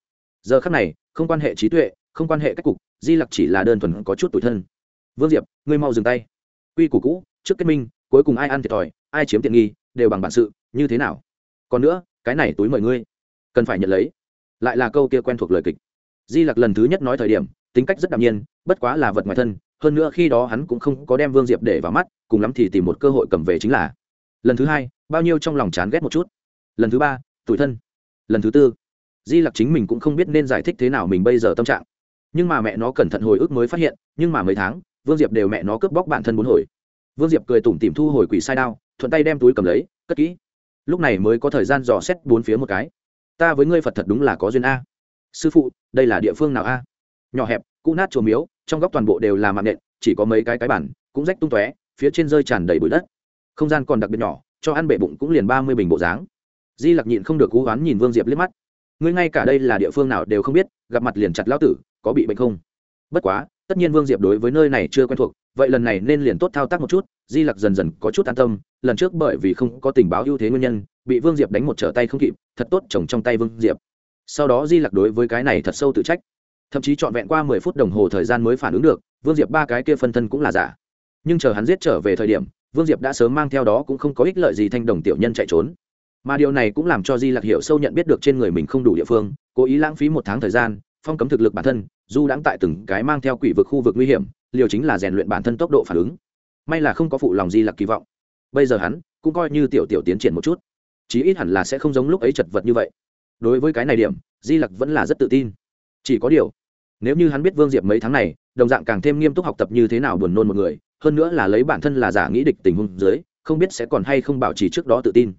Giờ khắc này, không quan hệ trí tuệ, không quan hệ cách cục, di lặc chỉ là đơn thuần có chút tủi thân. Vương diệp, ngươi mau dừng tay. Quy củ cũ, trước kết minh, cuối cùng ai ăn thiệt thòi, ai chiếm tiện nghi, đều bằng bản sự, như thế nào? Còn nữa, cái này túi mời ngươi cần phải nhận lấy. Lại là câu kia quen thuộc lời kịch. Di lặc lần thứ nhất nói thời điểm, tính cách rất đạm nhiên, bất quá là vật ngoài thân, hơn nữa khi đó hắn cũng không có đem vương diệp để vào mắt, cùng lắm thì tìm một cơ hội cầm về chính là. Lần thứ hai, bao nhiêu trong lòng chán ghét một chút. Lần thứ ba tủi thân. Lần thứ tư, di lặc chính mình cũng không biết nên giải thích thế nào mình bây giờ tâm trạng. Nhưng mà mẹ nó cẩn thận hồi ức mới phát hiện, nhưng mà mấy tháng, vương diệp đều mẹ nó cướp bóc bản thân bốn hồi. Vương diệp cười tủm tìm thu hồi quỷ sai đao, thuận tay đem túi cầm lấy, cất kỹ. Lúc này mới có thời gian dò xét bốn phía một cái ta với ngươi phật thật đúng là có duyên a sư phụ đây là địa phương nào a nhỏ hẹp cũ nát chùa miếu trong góc toàn bộ đều là mạng nện chỉ có mấy cái cái bản cũng rách tung tóe phía trên rơi tràn đầy bụi đất không gian còn đặc biệt nhỏ cho ăn bể bụng cũng liền ba mươi bình bộ dáng di lặc nhịn không được cú oán nhìn vương diệp liếc mắt ngươi ngay cả đây là địa phương nào đều không biết gặp mặt liền chặt lao tử có bị bệnh không bất quá tất nhiên vương diệp đối với nơi này chưa quen thuộc vậy lần này nên liền tốt thao tác một chút di lặc dần dần có chút an tâm lần trước bởi vì không có tình báo ưu thế nguyên nhân bị vương diệp đánh một trở tay không kịp, thật tốt chồng trong tay vương diệp. Sau đó di lặc đối với cái này thật sâu tự trách. Thậm chí trọn vẹn qua mười phút đồng hồ thời gian mới phản ứng được, vương diệp ba cái kia phân thân cũng là giả. Nhưng chờ hắn giết trở về thời điểm, vương diệp đã sớm mang theo đó cũng không có ích lợi gì thanh đồng tiểu nhân chạy trốn. Mà điều này cũng làm cho di lặc hiểu sâu nhận biết được trên người mình không đủ địa phương, cố ý lãng phí một tháng thời gian, phong cấm thực lực bản thân, dù đãng tại từng cái mang theo quỷ vực khu vực nguy hiểm, liều chính là rèn luyện bản thân tốc độ phản ứng. May là không có phụ lòng di lặc kỳ vọng. Bây giờ hắn cũng coi như tiểu tiểu tiến triển một chút chí ít hẳn là sẽ không giống lúc ấy chật vật như vậy. Đối với cái này điểm, di lặc vẫn là rất tự tin. Chỉ có điều, nếu như hắn biết vương diệp mấy tháng này, đồng dạng càng thêm nghiêm túc học tập như thế nào buồn nôn một người, hơn nữa là lấy bản thân là giả nghĩ địch tình huống dưới, không biết sẽ còn hay không bảo trì trước đó tự tin.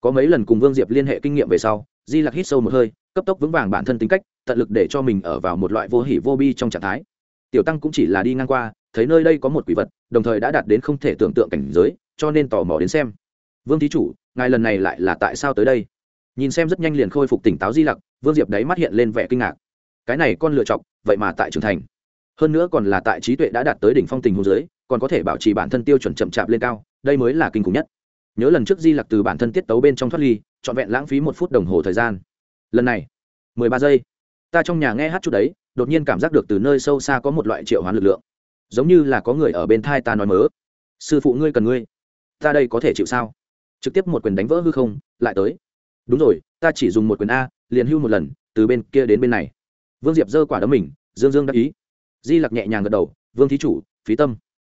Có mấy lần cùng vương diệp liên hệ kinh nghiệm về sau, di lặc hít sâu một hơi, cấp tốc vững vàng bản thân tính cách, tận lực để cho mình ở vào một loại vô hỉ vô bi trong trạng thái. Tiểu tăng cũng chỉ là đi ngang qua, thấy nơi đây có một quỷ vật, đồng thời đã đạt đến không thể tưởng tượng cảnh giới, cho nên tò mò đến xem vương thí chủ, ngài lần này lại là tại sao tới đây? Nhìn xem rất nhanh liền khôi phục tỉnh táo di lặc, vương diệp đấy mắt hiện lên vẻ kinh ngạc. Cái này con lựa chọc, vậy mà tại trưởng thành. Hơn nữa còn là tại trí tuệ đã đạt tới đỉnh phong tình hồ dưới, còn có thể bảo trì bản thân tiêu chuẩn chậm chạp lên cao, đây mới là kinh khủng nhất. Nhớ lần trước di lặc từ bản thân tiết tấu bên trong thoát ly, trọn vẹn lãng phí một phút đồng hồ thời gian. Lần này, mười ba giây. Ta trong nhà nghe hát chút đấy, đột nhiên cảm giác được từ nơi sâu xa có một loại triệu hoán lực lượng. Giống như là có người ở bên thai ta nói mớ. Sư phụ ngươi cần ngươi. Ta đây có thể chịu sao? Trực tiếp một quyền đánh vỡ hư không, lại tới. Đúng rồi, ta chỉ dùng một quyền a, liền hưu một lần, từ bên kia đến bên này. Vương diệp giơ quả đấm mình, dương dương đắc ý. Di lặc nhẹ nhàng gật đầu, vương thí chủ, phí tâm.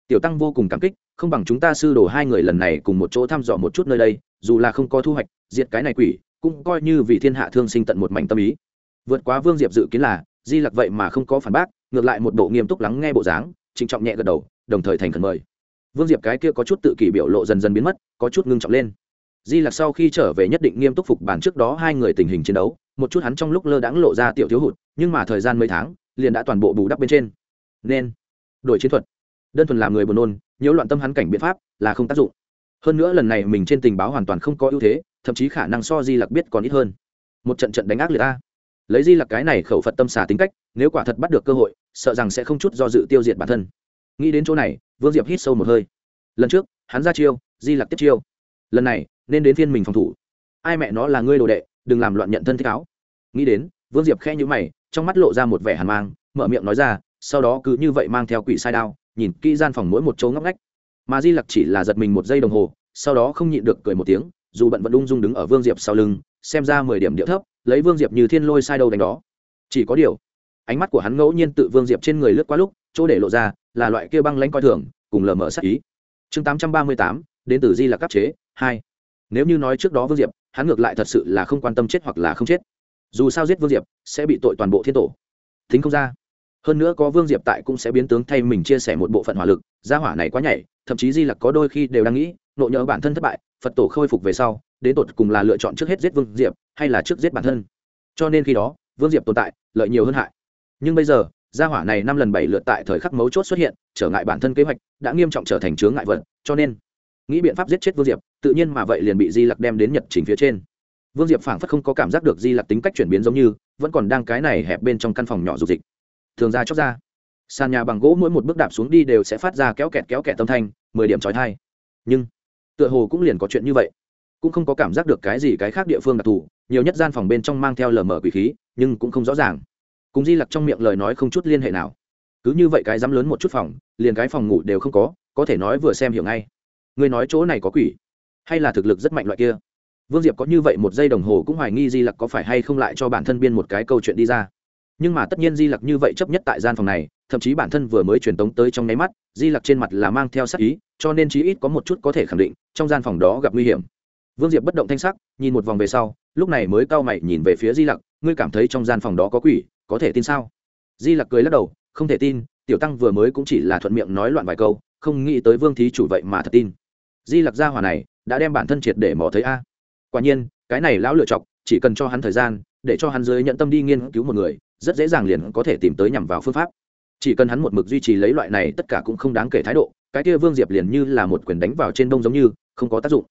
Tiểu tăng vô cùng cảm kích, không bằng chúng ta sư đồ hai người lần này cùng một chỗ thăm dò một chút nơi đây, dù là không có thu hoạch, diệt cái này quỷ, cũng coi như vì thiên hạ thương sinh tận một mảnh tâm ý. Vượt quá vương diệp dự kiến là, di lặc vậy mà không có phản bác, ngược lại một bộ nghiêm túc lắng nghe bộ dáng, trịnh trọng nhẹ gật đầu, đồng thời thành khẩn mời vương diệp cái kia có chút tự kỷ biểu lộ dần dần biến mất, có chút ngưng trọng lên. Di lặc sau khi trở về nhất định nghiêm túc phục bản trước đó hai người tình hình chiến đấu, một chút hắn trong lúc lơ đãng lộ ra tiểu thiếu hụt, nhưng mà thời gian mấy tháng, liền đã toàn bộ bù đắp bên trên. Nên, đổi chiến thuật. Đơn thuần làm người buồn nôn, nhiễu loạn tâm hắn cảnh biện pháp là không tác dụng. Hơn nữa lần này mình trên tình báo hoàn toàn không có ưu thế, thậm chí khả năng so di lặc biết còn ít hơn. Một trận trận đánh ác liệt ta lấy di lặc cái này khẩu phật tâm xả tính cách, nếu quả thật bắt được cơ hội, sợ rằng sẽ không chút do dự tiêu diệt bản thân nghĩ đến chỗ này, vương diệp hít sâu một hơi. Lần trước, hắn ra chiêu, di lặc tiếp chiêu. Lần này, nên đến phiên mình phòng thủ. Ai mẹ nó là ngươi đồ đệ, đừng làm loạn nhận thân thích áo. Nghĩ đến, vương diệp khe nhữ mày, trong mắt lộ ra một vẻ hàn mang, mở miệng nói ra, sau đó cứ như vậy mang theo quỷ sai đao, nhìn kỹ gian phòng mỗi một chỗ ngóc ngách. Mà di lặc chỉ là giật mình một giây đồng hồ, sau đó không nhịn được cười một tiếng, dù bận vẫn ung dung đứng ở vương diệp sau lưng, xem ra mười điểm điệu thấp, lấy vương diệp như thiên lôi sai đâu đánh đó. Chỉ có điều ánh mắt của hắn ngẫu nhiên tự vương diệp trên người lướt qua lúc, chỗ để lộ ra là loại kia băng lãnh coi thường, cùng lờ mờ sắc ý. Chương tám trăm ba mươi tám, đến từ di là cấp chế, hai. Nếu như nói trước đó vương diệp, hắn ngược lại thật sự là không quan tâm chết hoặc là không chết. Dù sao giết vương diệp, sẽ bị tội toàn bộ thiên tổ. Thính không ra. Hơn nữa có vương diệp tại cũng sẽ biến tướng thay mình chia sẻ một bộ phận hỏa lực, gia hỏa này quá nhảy, thậm chí di lặc có đôi khi đều đang nghĩ, nộ nhỡ bản thân thất bại, phật tổ khôi phục về sau, đến tột cùng là lựa chọn trước hết giết vương diệp, hay là trước giết bản thân. Cho nên khi đó, vương diệp tồn tại, lợi nhiều hơn hại nhưng bây giờ, gia hỏa này năm lần bảy lượt tại thời khắc mấu chốt xuất hiện, trở ngại bản thân kế hoạch, đã nghiêm trọng trở thành chướng ngại vật, cho nên nghĩ biện pháp giết chết vương diệp, tự nhiên mà vậy liền bị di lặc đem đến nhật trình phía trên. Vương diệp phảng phất không có cảm giác được di lặc tính cách chuyển biến giống như, vẫn còn đang cái này hẹp bên trong căn phòng nhỏ dục dịch. Thường ra chóc ra, sàn nhà bằng gỗ mỗi một bước đạp xuống đi đều sẽ phát ra kéo kẹt kéo kẹt tâm thanh, mười điểm trói thai nhưng, tựa hồ cũng liền có chuyện như vậy. Cũng không có cảm giác được cái gì cái khác địa phương đặc thù, nhiều nhất gian phòng bên trong mang theo lờ mờ quỷ khí, nhưng cũng không rõ ràng cùng di lặc trong miệng lời nói không chút liên hệ nào. Cứ như vậy cái dám lớn một chút phòng, liền cái phòng ngủ đều không có có thể nói vừa xem hiểu ngay. Người nói chỗ này có quỷ, hay là thực lực rất mạnh loại kia? Vương diệp có như vậy một giây đồng hồ cũng hoài nghi di lặc có phải hay không lại cho bản thân biên một cái câu chuyện đi ra. Nhưng mà tất nhiên di lặc như vậy chấp nhất tại gian phòng này, thậm chí bản thân vừa mới truyền tống tới trong nháy mắt, di lặc trên mặt là mang theo sắc ý, cho nên chí ít có một chút có thể khẳng định, trong gian phòng đó gặp nguy hiểm. Vương diệp bất động thanh sắc, nhìn một vòng về sau, lúc này mới cau mày nhìn về phía di lặc, ngươi cảm thấy trong gian phòng đó có quỷ có thể tin sao? Di lặc cười lắc đầu, không thể tin, tiểu tăng vừa mới cũng chỉ là thuận miệng nói loạn vài câu, không nghĩ tới vương thí chủ vậy mà thật tin. Di lặc gia hỏa này, đã đem bản thân triệt để mò thấy a. Quả nhiên, cái này lão lựa chọc, chỉ cần cho hắn thời gian, để cho hắn dưới nhận tâm đi nghiên cứu một người, rất dễ dàng liền có thể tìm tới nhằm vào phương pháp. Chỉ cần hắn một mực duy trì lấy loại này, tất cả cũng không đáng kể thái độ, cái kia vương diệp liền như là một quyền đánh vào trên đông giống như, không có tác dụng.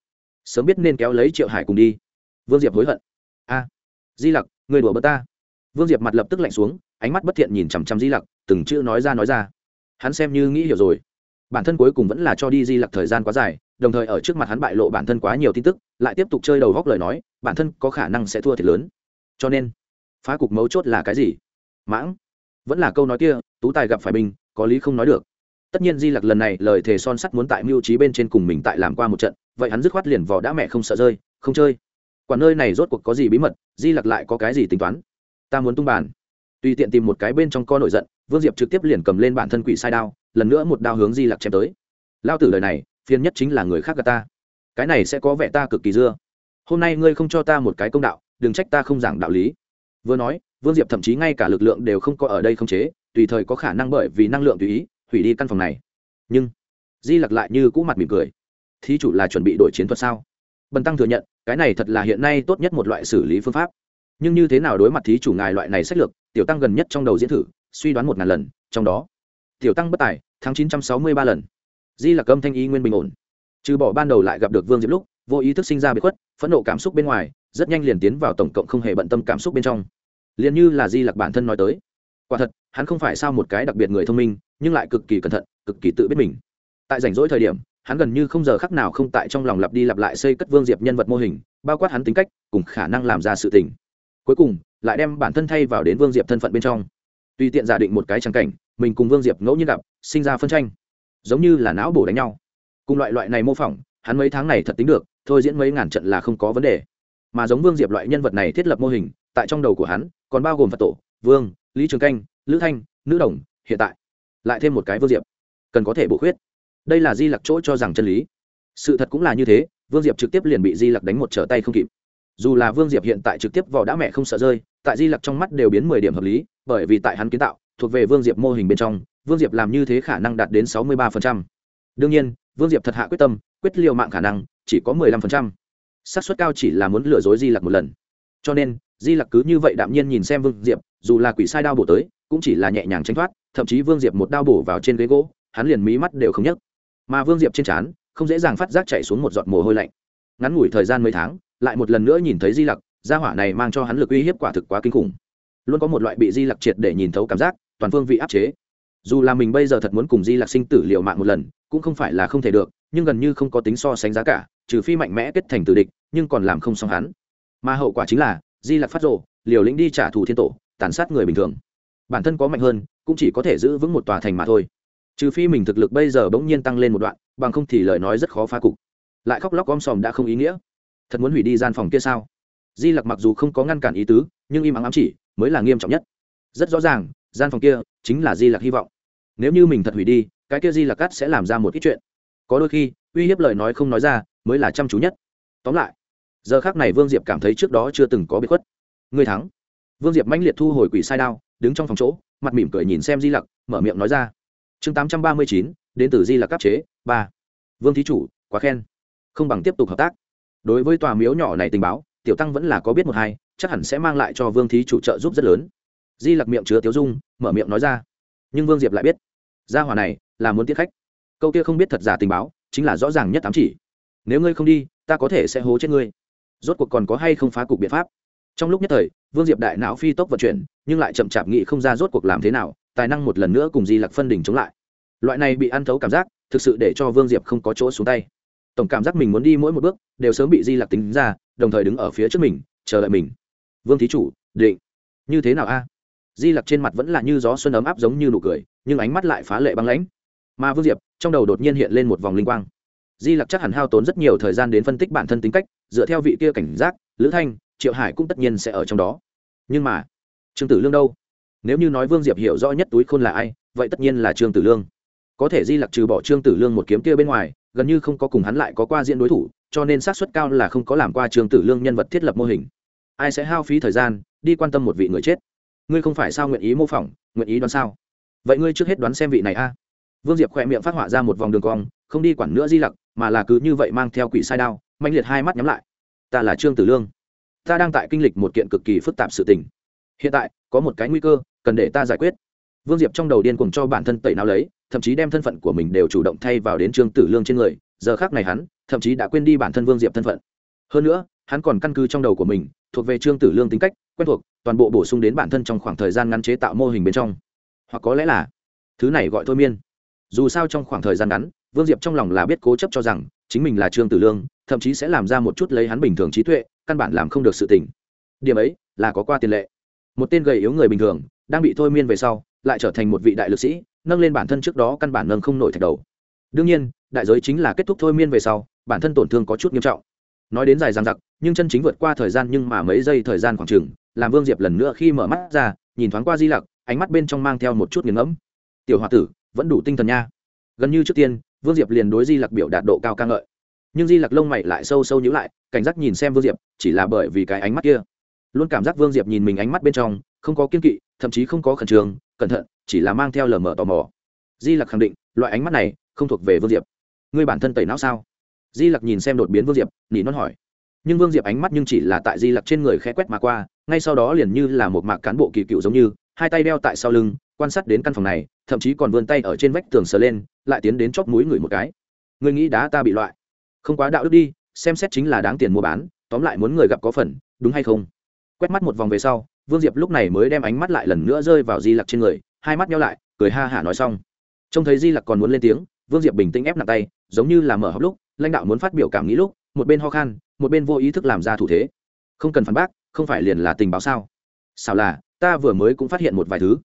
Sớm biết nên kéo lấy triệu hải cùng đi. Vương diệp hối hận. A, di lặc, người đùa bớt ta vương diệp mặt lập tức lạnh xuống, ánh mắt bất thiện nhìn chằm chằm di lặc, từng chữ nói ra nói ra. Hắn xem như nghĩ hiểu rồi. Bản thân cuối cùng vẫn là cho đi di lặc thời gian quá dài, đồng thời ở trước mặt hắn bại lộ bản thân quá nhiều tin tức, lại tiếp tục chơi đầu góc lời nói, bản thân có khả năng sẽ thua thiệt lớn. Cho nên, phá cục mấu chốt là cái gì? Mãng? Vẫn là câu nói kia, tú tài gặp phải mình có lý không nói được. Tất nhiên di lặc lần này lời thề son sắt muốn tại mưu trí bên trên cùng mình tại làm qua một trận, vậy hắn dứt khoát liền vỏ đã mẹ không sợ rơi, không chơi. Quả nơi này rốt cuộc có gì bí mật, di lặc lại có cái gì tính toán? Ta muốn tung bàn. Tùy tiện tìm một cái bên trong co nổi giận, vương diệp trực tiếp liền cầm lên bản thân quỷ sai đao, lần nữa một đao hướng di lặc chém tới. Lao tử lời này, phiền nhất chính là người khác gà ta. Cái này sẽ có vẻ ta cực kỳ dưa. Hôm nay ngươi không cho ta một cái công đạo, đừng trách ta không giảng đạo lý. Vừa nói, vương diệp thậm chí ngay cả lực lượng đều không có ở đây không chế, tùy thời có khả năng bởi vì năng lượng tùy ý, hủy đi căn phòng này. Nhưng, di lặc lại như cũ mặt mỉm cười. Thí chủ là chuẩn bị đổi chiến thuật sao? Bần tăng thừa nhận, cái này thật là hiện nay tốt nhất một loại xử lý phương pháp nhưng như thế nào đối mặt thí chủ ngài loại này sách lược, tiểu tăng gần nhất trong đầu diễn thử, suy đoán một ngàn lần, trong đó, tiểu tăng bất tài, tháng chín trăm sáu mươi ba lần. Di là âm thanh y nguyên bình ổn. Trừ bỏ ban đầu lại gặp được vương diệp lúc, vô ý thức sinh ra bị khuất, phẫn nộ cảm xúc bên ngoài, rất nhanh liền tiến vào tổng cộng không hề bận tâm cảm xúc bên trong. Liền như là di lặc bản thân nói tới. Quả thật, hắn không phải sao một cái đặc biệt người thông minh, nhưng lại cực kỳ cẩn thận, cực kỳ tự biết mình. Tại rảnh rỗi thời điểm, hắn gần như không giờ khắc nào không tại trong lòng lặp đi lặp lại xây cất vương diệp nhân vật mô hình, bao quát hắn tính cách, cùng khả năng làm ra sự tình cuối cùng lại đem bản thân thay vào đến vương diệp thân phận bên trong. Tùy tiện giả định một cái trắng cảnh, mình cùng vương diệp ngẫu nhiên gặp, sinh ra phân tranh. Giống như là não bổ đánh nhau. Cùng loại loại này mô phỏng, hắn mấy tháng này thật tính được, thôi diễn mấy ngàn trận là không có vấn đề. Mà giống vương diệp loại nhân vật này thiết lập mô hình, tại trong đầu của hắn, còn bao gồm phật tổ, vương, lý trường canh, lữ thanh, nữ đồng, hiện tại. Lại thêm một cái vương diệp. Cần có thể bổ khuyết. Đây là di lặc chỗ cho rằng chân lý. Sự thật cũng là như thế, vương diệp trực tiếp liền bị di lặc đánh một trở tay không kịp dù là vương diệp hiện tại trực tiếp vỏ đã mẹ không sợ rơi, tại di lặc trong mắt đều biến mười điểm hợp lý, bởi vì tại hắn kiến tạo, thuộc về vương diệp mô hình bên trong, vương diệp làm như thế khả năng đạt đến sáu mươi ba đương nhiên, vương diệp thật hạ quyết tâm, quyết l i ề u mạng khả năng, chỉ có mười lăm phần trăm. Xác suất cao chỉ là muốn lừa dối di lặc một lần. Cho nên, di lặc cứ như vậy đạm nhiên nhìn xem vương diệp, dù là quỷ sai đao bổ tới, cũng chỉ là nhẹ nhàng tranh thoát, thậm chí vương diệp một đao bổ vào trên ghế gỗ, hắn liền mí mắt đều không nhấc. Mà vương diệp trên trán, không dễ dàng phát giác chạy xuống một giọt mồ hôi lạnh. Ngắn ngủi thời gian mấy tháng lại một lần nữa nhìn thấy di lặc, gia hỏa này mang cho hắn lực uy hiếp quả thực quá kinh khủng. Luôn có một loại bị di lặc triệt để nhìn thấu cảm giác, toàn phương vị áp chế. Dù là mình bây giờ thật muốn cùng di lặc sinh tử liệu mạng một lần, cũng không phải là không thể được, nhưng gần như không có tính so sánh giá cả, trừ phi mạnh mẽ kết thành tử địch, nhưng còn làm không xong hắn. Mà hậu quả chính là, di lặc phát rộ liều lĩnh đi trả thù thiên tổ, tàn sát người bình thường. Bản thân có mạnh hơn, cũng chỉ có thể giữ vững một tòa thành mà thôi. Trừ phi mình thực lực bây giờ bỗng nhiên tăng lên một đoạn, bằng không thì lời nói rất khó phá cục. Lại khóc lóc om sòm đã không ý nghĩa thật muốn hủy đi gian phòng kia sao? Di lặc mặc dù không có ngăn cản ý tứ, nhưng im ắng ám chỉ mới là nghiêm trọng nhất. Rất rõ ràng, gian phòng kia chính là di lặc hy vọng. Nếu như mình thật hủy đi, cái kia di lặc cắt sẽ làm ra một ít chuyện. Có đôi khi, uy hiếp lời nói không nói ra mới là chăm chú nhất. Tóm lại, giờ khác này vương diệp cảm thấy trước đó chưa từng có bị khuất. Người thắng. Vương diệp mãnh liệt thu hồi quỷ sai đao, đứng trong phòng chỗ, mặt mỉm cười nhìn xem di lặc, mở miệng nói ra. Chương tám trăm ba mươi chín, đến từ di lặc cấp chế, ba. Vương thí chủ, quá khen. Không bằng tiếp tục hợp tác đối với tòa miếu nhỏ này tình báo, tiểu tăng vẫn là có biết một hai, chắc hẳn sẽ mang lại cho vương thí chủ trợ giúp rất lớn. Di lặc miệng chứa tiếu dung, mở miệng nói ra. Nhưng vương diệp lại biết, gia hòa này là muốn tiết khách. Câu kia không biết thật giả tình báo, chính là rõ ràng nhất ám chỉ. Nếu ngươi không đi, ta có thể sẽ hố chết ngươi. Rốt cuộc còn có hay không phá cục biện pháp? Trong lúc nhất thời, vương diệp đại não phi tốc vận chuyển, nhưng lại chậm chạp nghĩ không ra rốt cuộc làm thế nào, tài năng một lần nữa cùng di lặc phân đỉnh chống lại. Loại này bị ăn thấu cảm giác, thực sự để cho vương diệp không có chỗ xuống tay tổng cảm giác mình muốn đi mỗi một bước, đều sớm bị di lặc tính ra, đồng thời đứng ở phía trước mình, chờ đợi mình. Vương thí chủ, định. Như thế nào a? Di lặc trên mặt vẫn là như gió xuân ấm áp giống như nụ cười, nhưng ánh mắt lại phá lệ băng lãnh. Mà vương diệp, trong đầu đột nhiên hiện lên một vòng linh quang. Di lặc chắc hẳn hao tốn rất nhiều thời gian đến phân tích bản thân tính cách, dựa theo vị kia cảnh giác, lữ thanh, triệu hải cũng tất nhiên sẽ ở trong đó. Nhưng mà, trương tử lương đâu? Nếu như nói vương diệp hiểu rõ nhất túi khôn là ai, vậy tất nhiên là trương tử lương. Có thể di lặc trừ bỏ trương tử lương một kiếm kia bên ngoài gần như không có cùng hắn lại có qua diễn đối thủ, cho nên xác suất cao là không có làm qua trương tử lương nhân vật thiết lập mô hình. Ai sẽ hao phí thời gian, đi quan tâm một vị người chết? Ngươi không phải sao nguyện ý mô phỏng, nguyện ý đoán sao? Vậy ngươi trước hết đoán xem vị này a. Vương diệp khỏe miệng phát họa ra một vòng đường cong, không đi quản nữa di lặc, mà là cứ như vậy mang theo quỷ sai đao mạnh liệt hai mắt nhắm lại. Ta là trương tử lương. Ta đang tại kinh lịch một kiện cực kỳ phức tạp sự tình. Hiện tại, có một cái nguy cơ, cần để ta giải quyết vương diệp trong đầu điên cuồng cho bản thân tẩy não lấy, thậm chí đem thân phận của mình đều chủ động thay vào đến trương tử lương trên người, giờ khác này hắn, thậm chí đã quên đi bản thân vương diệp thân phận. Hơn nữa, hắn còn căn cứ trong đầu của mình, thuộc về trương tử lương tính cách, quen thuộc, toàn bộ bổ sung đến bản thân trong khoảng thời gian ngắn chế tạo mô hình bên trong. Hoặc có lẽ là, thứ này gọi thôi miên. Dù sao trong khoảng thời gian ngắn, vương diệp trong lòng là biết cố chấp cho rằng, chính mình là trương tử lương, thậm chí sẽ làm ra một chút lấy hắn bình thường trí tuệ, căn bản làm không được sự tình. Điểm ấy, là có qua tiền lệ. Một tên gầy yếu người bình thường, đang bị thôi miên về sau lại trở thành một vị đại lực sĩ, nâng lên bản thân trước đó căn bản nâng không nổi thạch đầu. Đương nhiên, đại giới chính là kết thúc thôi miên về sau, bản thân tổn thương có chút nghiêm trọng. Nói đến dài dằng dặc, nhưng chân chính vượt qua thời gian nhưng mà mấy giây thời gian khoảng chừng, làm vương diệp lần nữa khi mở mắt ra, nhìn thoáng qua di lặc, ánh mắt bên trong mang theo một chút nghiền ngẫm. Tiểu h o a tử, vẫn đủ tinh thần nha. Gần như trước tiên, vương diệp liền đối di lặc biểu đạt độ cao ca ngợi. Nhưng di lặc lông mày lại sâu sâu nhữ lại, cảnh giác nhìn xem vương diệp, chỉ là bởi vì cái ánh mắt kia. Luôn cảm giác vương diệp nhìn mình ánh mắt bên trong, không có kiên kỵ, thậm chí không có khẩn trương cẩn thận, chỉ là mang theo lờ mờ tò mò. Di lặc khẳng định, loại ánh mắt này không thuộc về vương diệp. Ngươi bản thân tẩy não sao? Di lặc nhìn xem đột biến vương diệp, nỉ non hỏi. Nhưng vương diệp ánh mắt nhưng chỉ là tại di lặc trên người khẽ quét mà qua, ngay sau đó liền như là một mạc cán bộ kỳ cựu giống như, hai tay đeo tại sau lưng, quan sát đến căn phòng này, thậm chí còn vươn tay ở trên vách tường sờ lên, lại tiến đến chóp mũi người một cái. Người nghĩ đá ta bị loại? Không quá đạo đức đi, xem xét chính là đáng tiền mua bán, tóm lại muốn người gặp có phần, đúng hay không? Quét mắt một vòng về sau vương diệp lúc này mới đem ánh mắt lại lần nữa rơi vào di lặc trên người, hai mắt nhau lại, cười ha hả nói xong. Trông thấy di lặc còn muốn lên tiếng, vương diệp bình tĩnh ép nặng tay, giống như là mở hóc lúc, lãnh đạo muốn phát biểu cảm nghĩ lúc, một bên ho khan, một bên vô ý thức làm ra thủ thế. Không cần phản bác, không phải liền là tình báo sao? Sao là, ta vừa mới cũng phát hiện một vài thứ.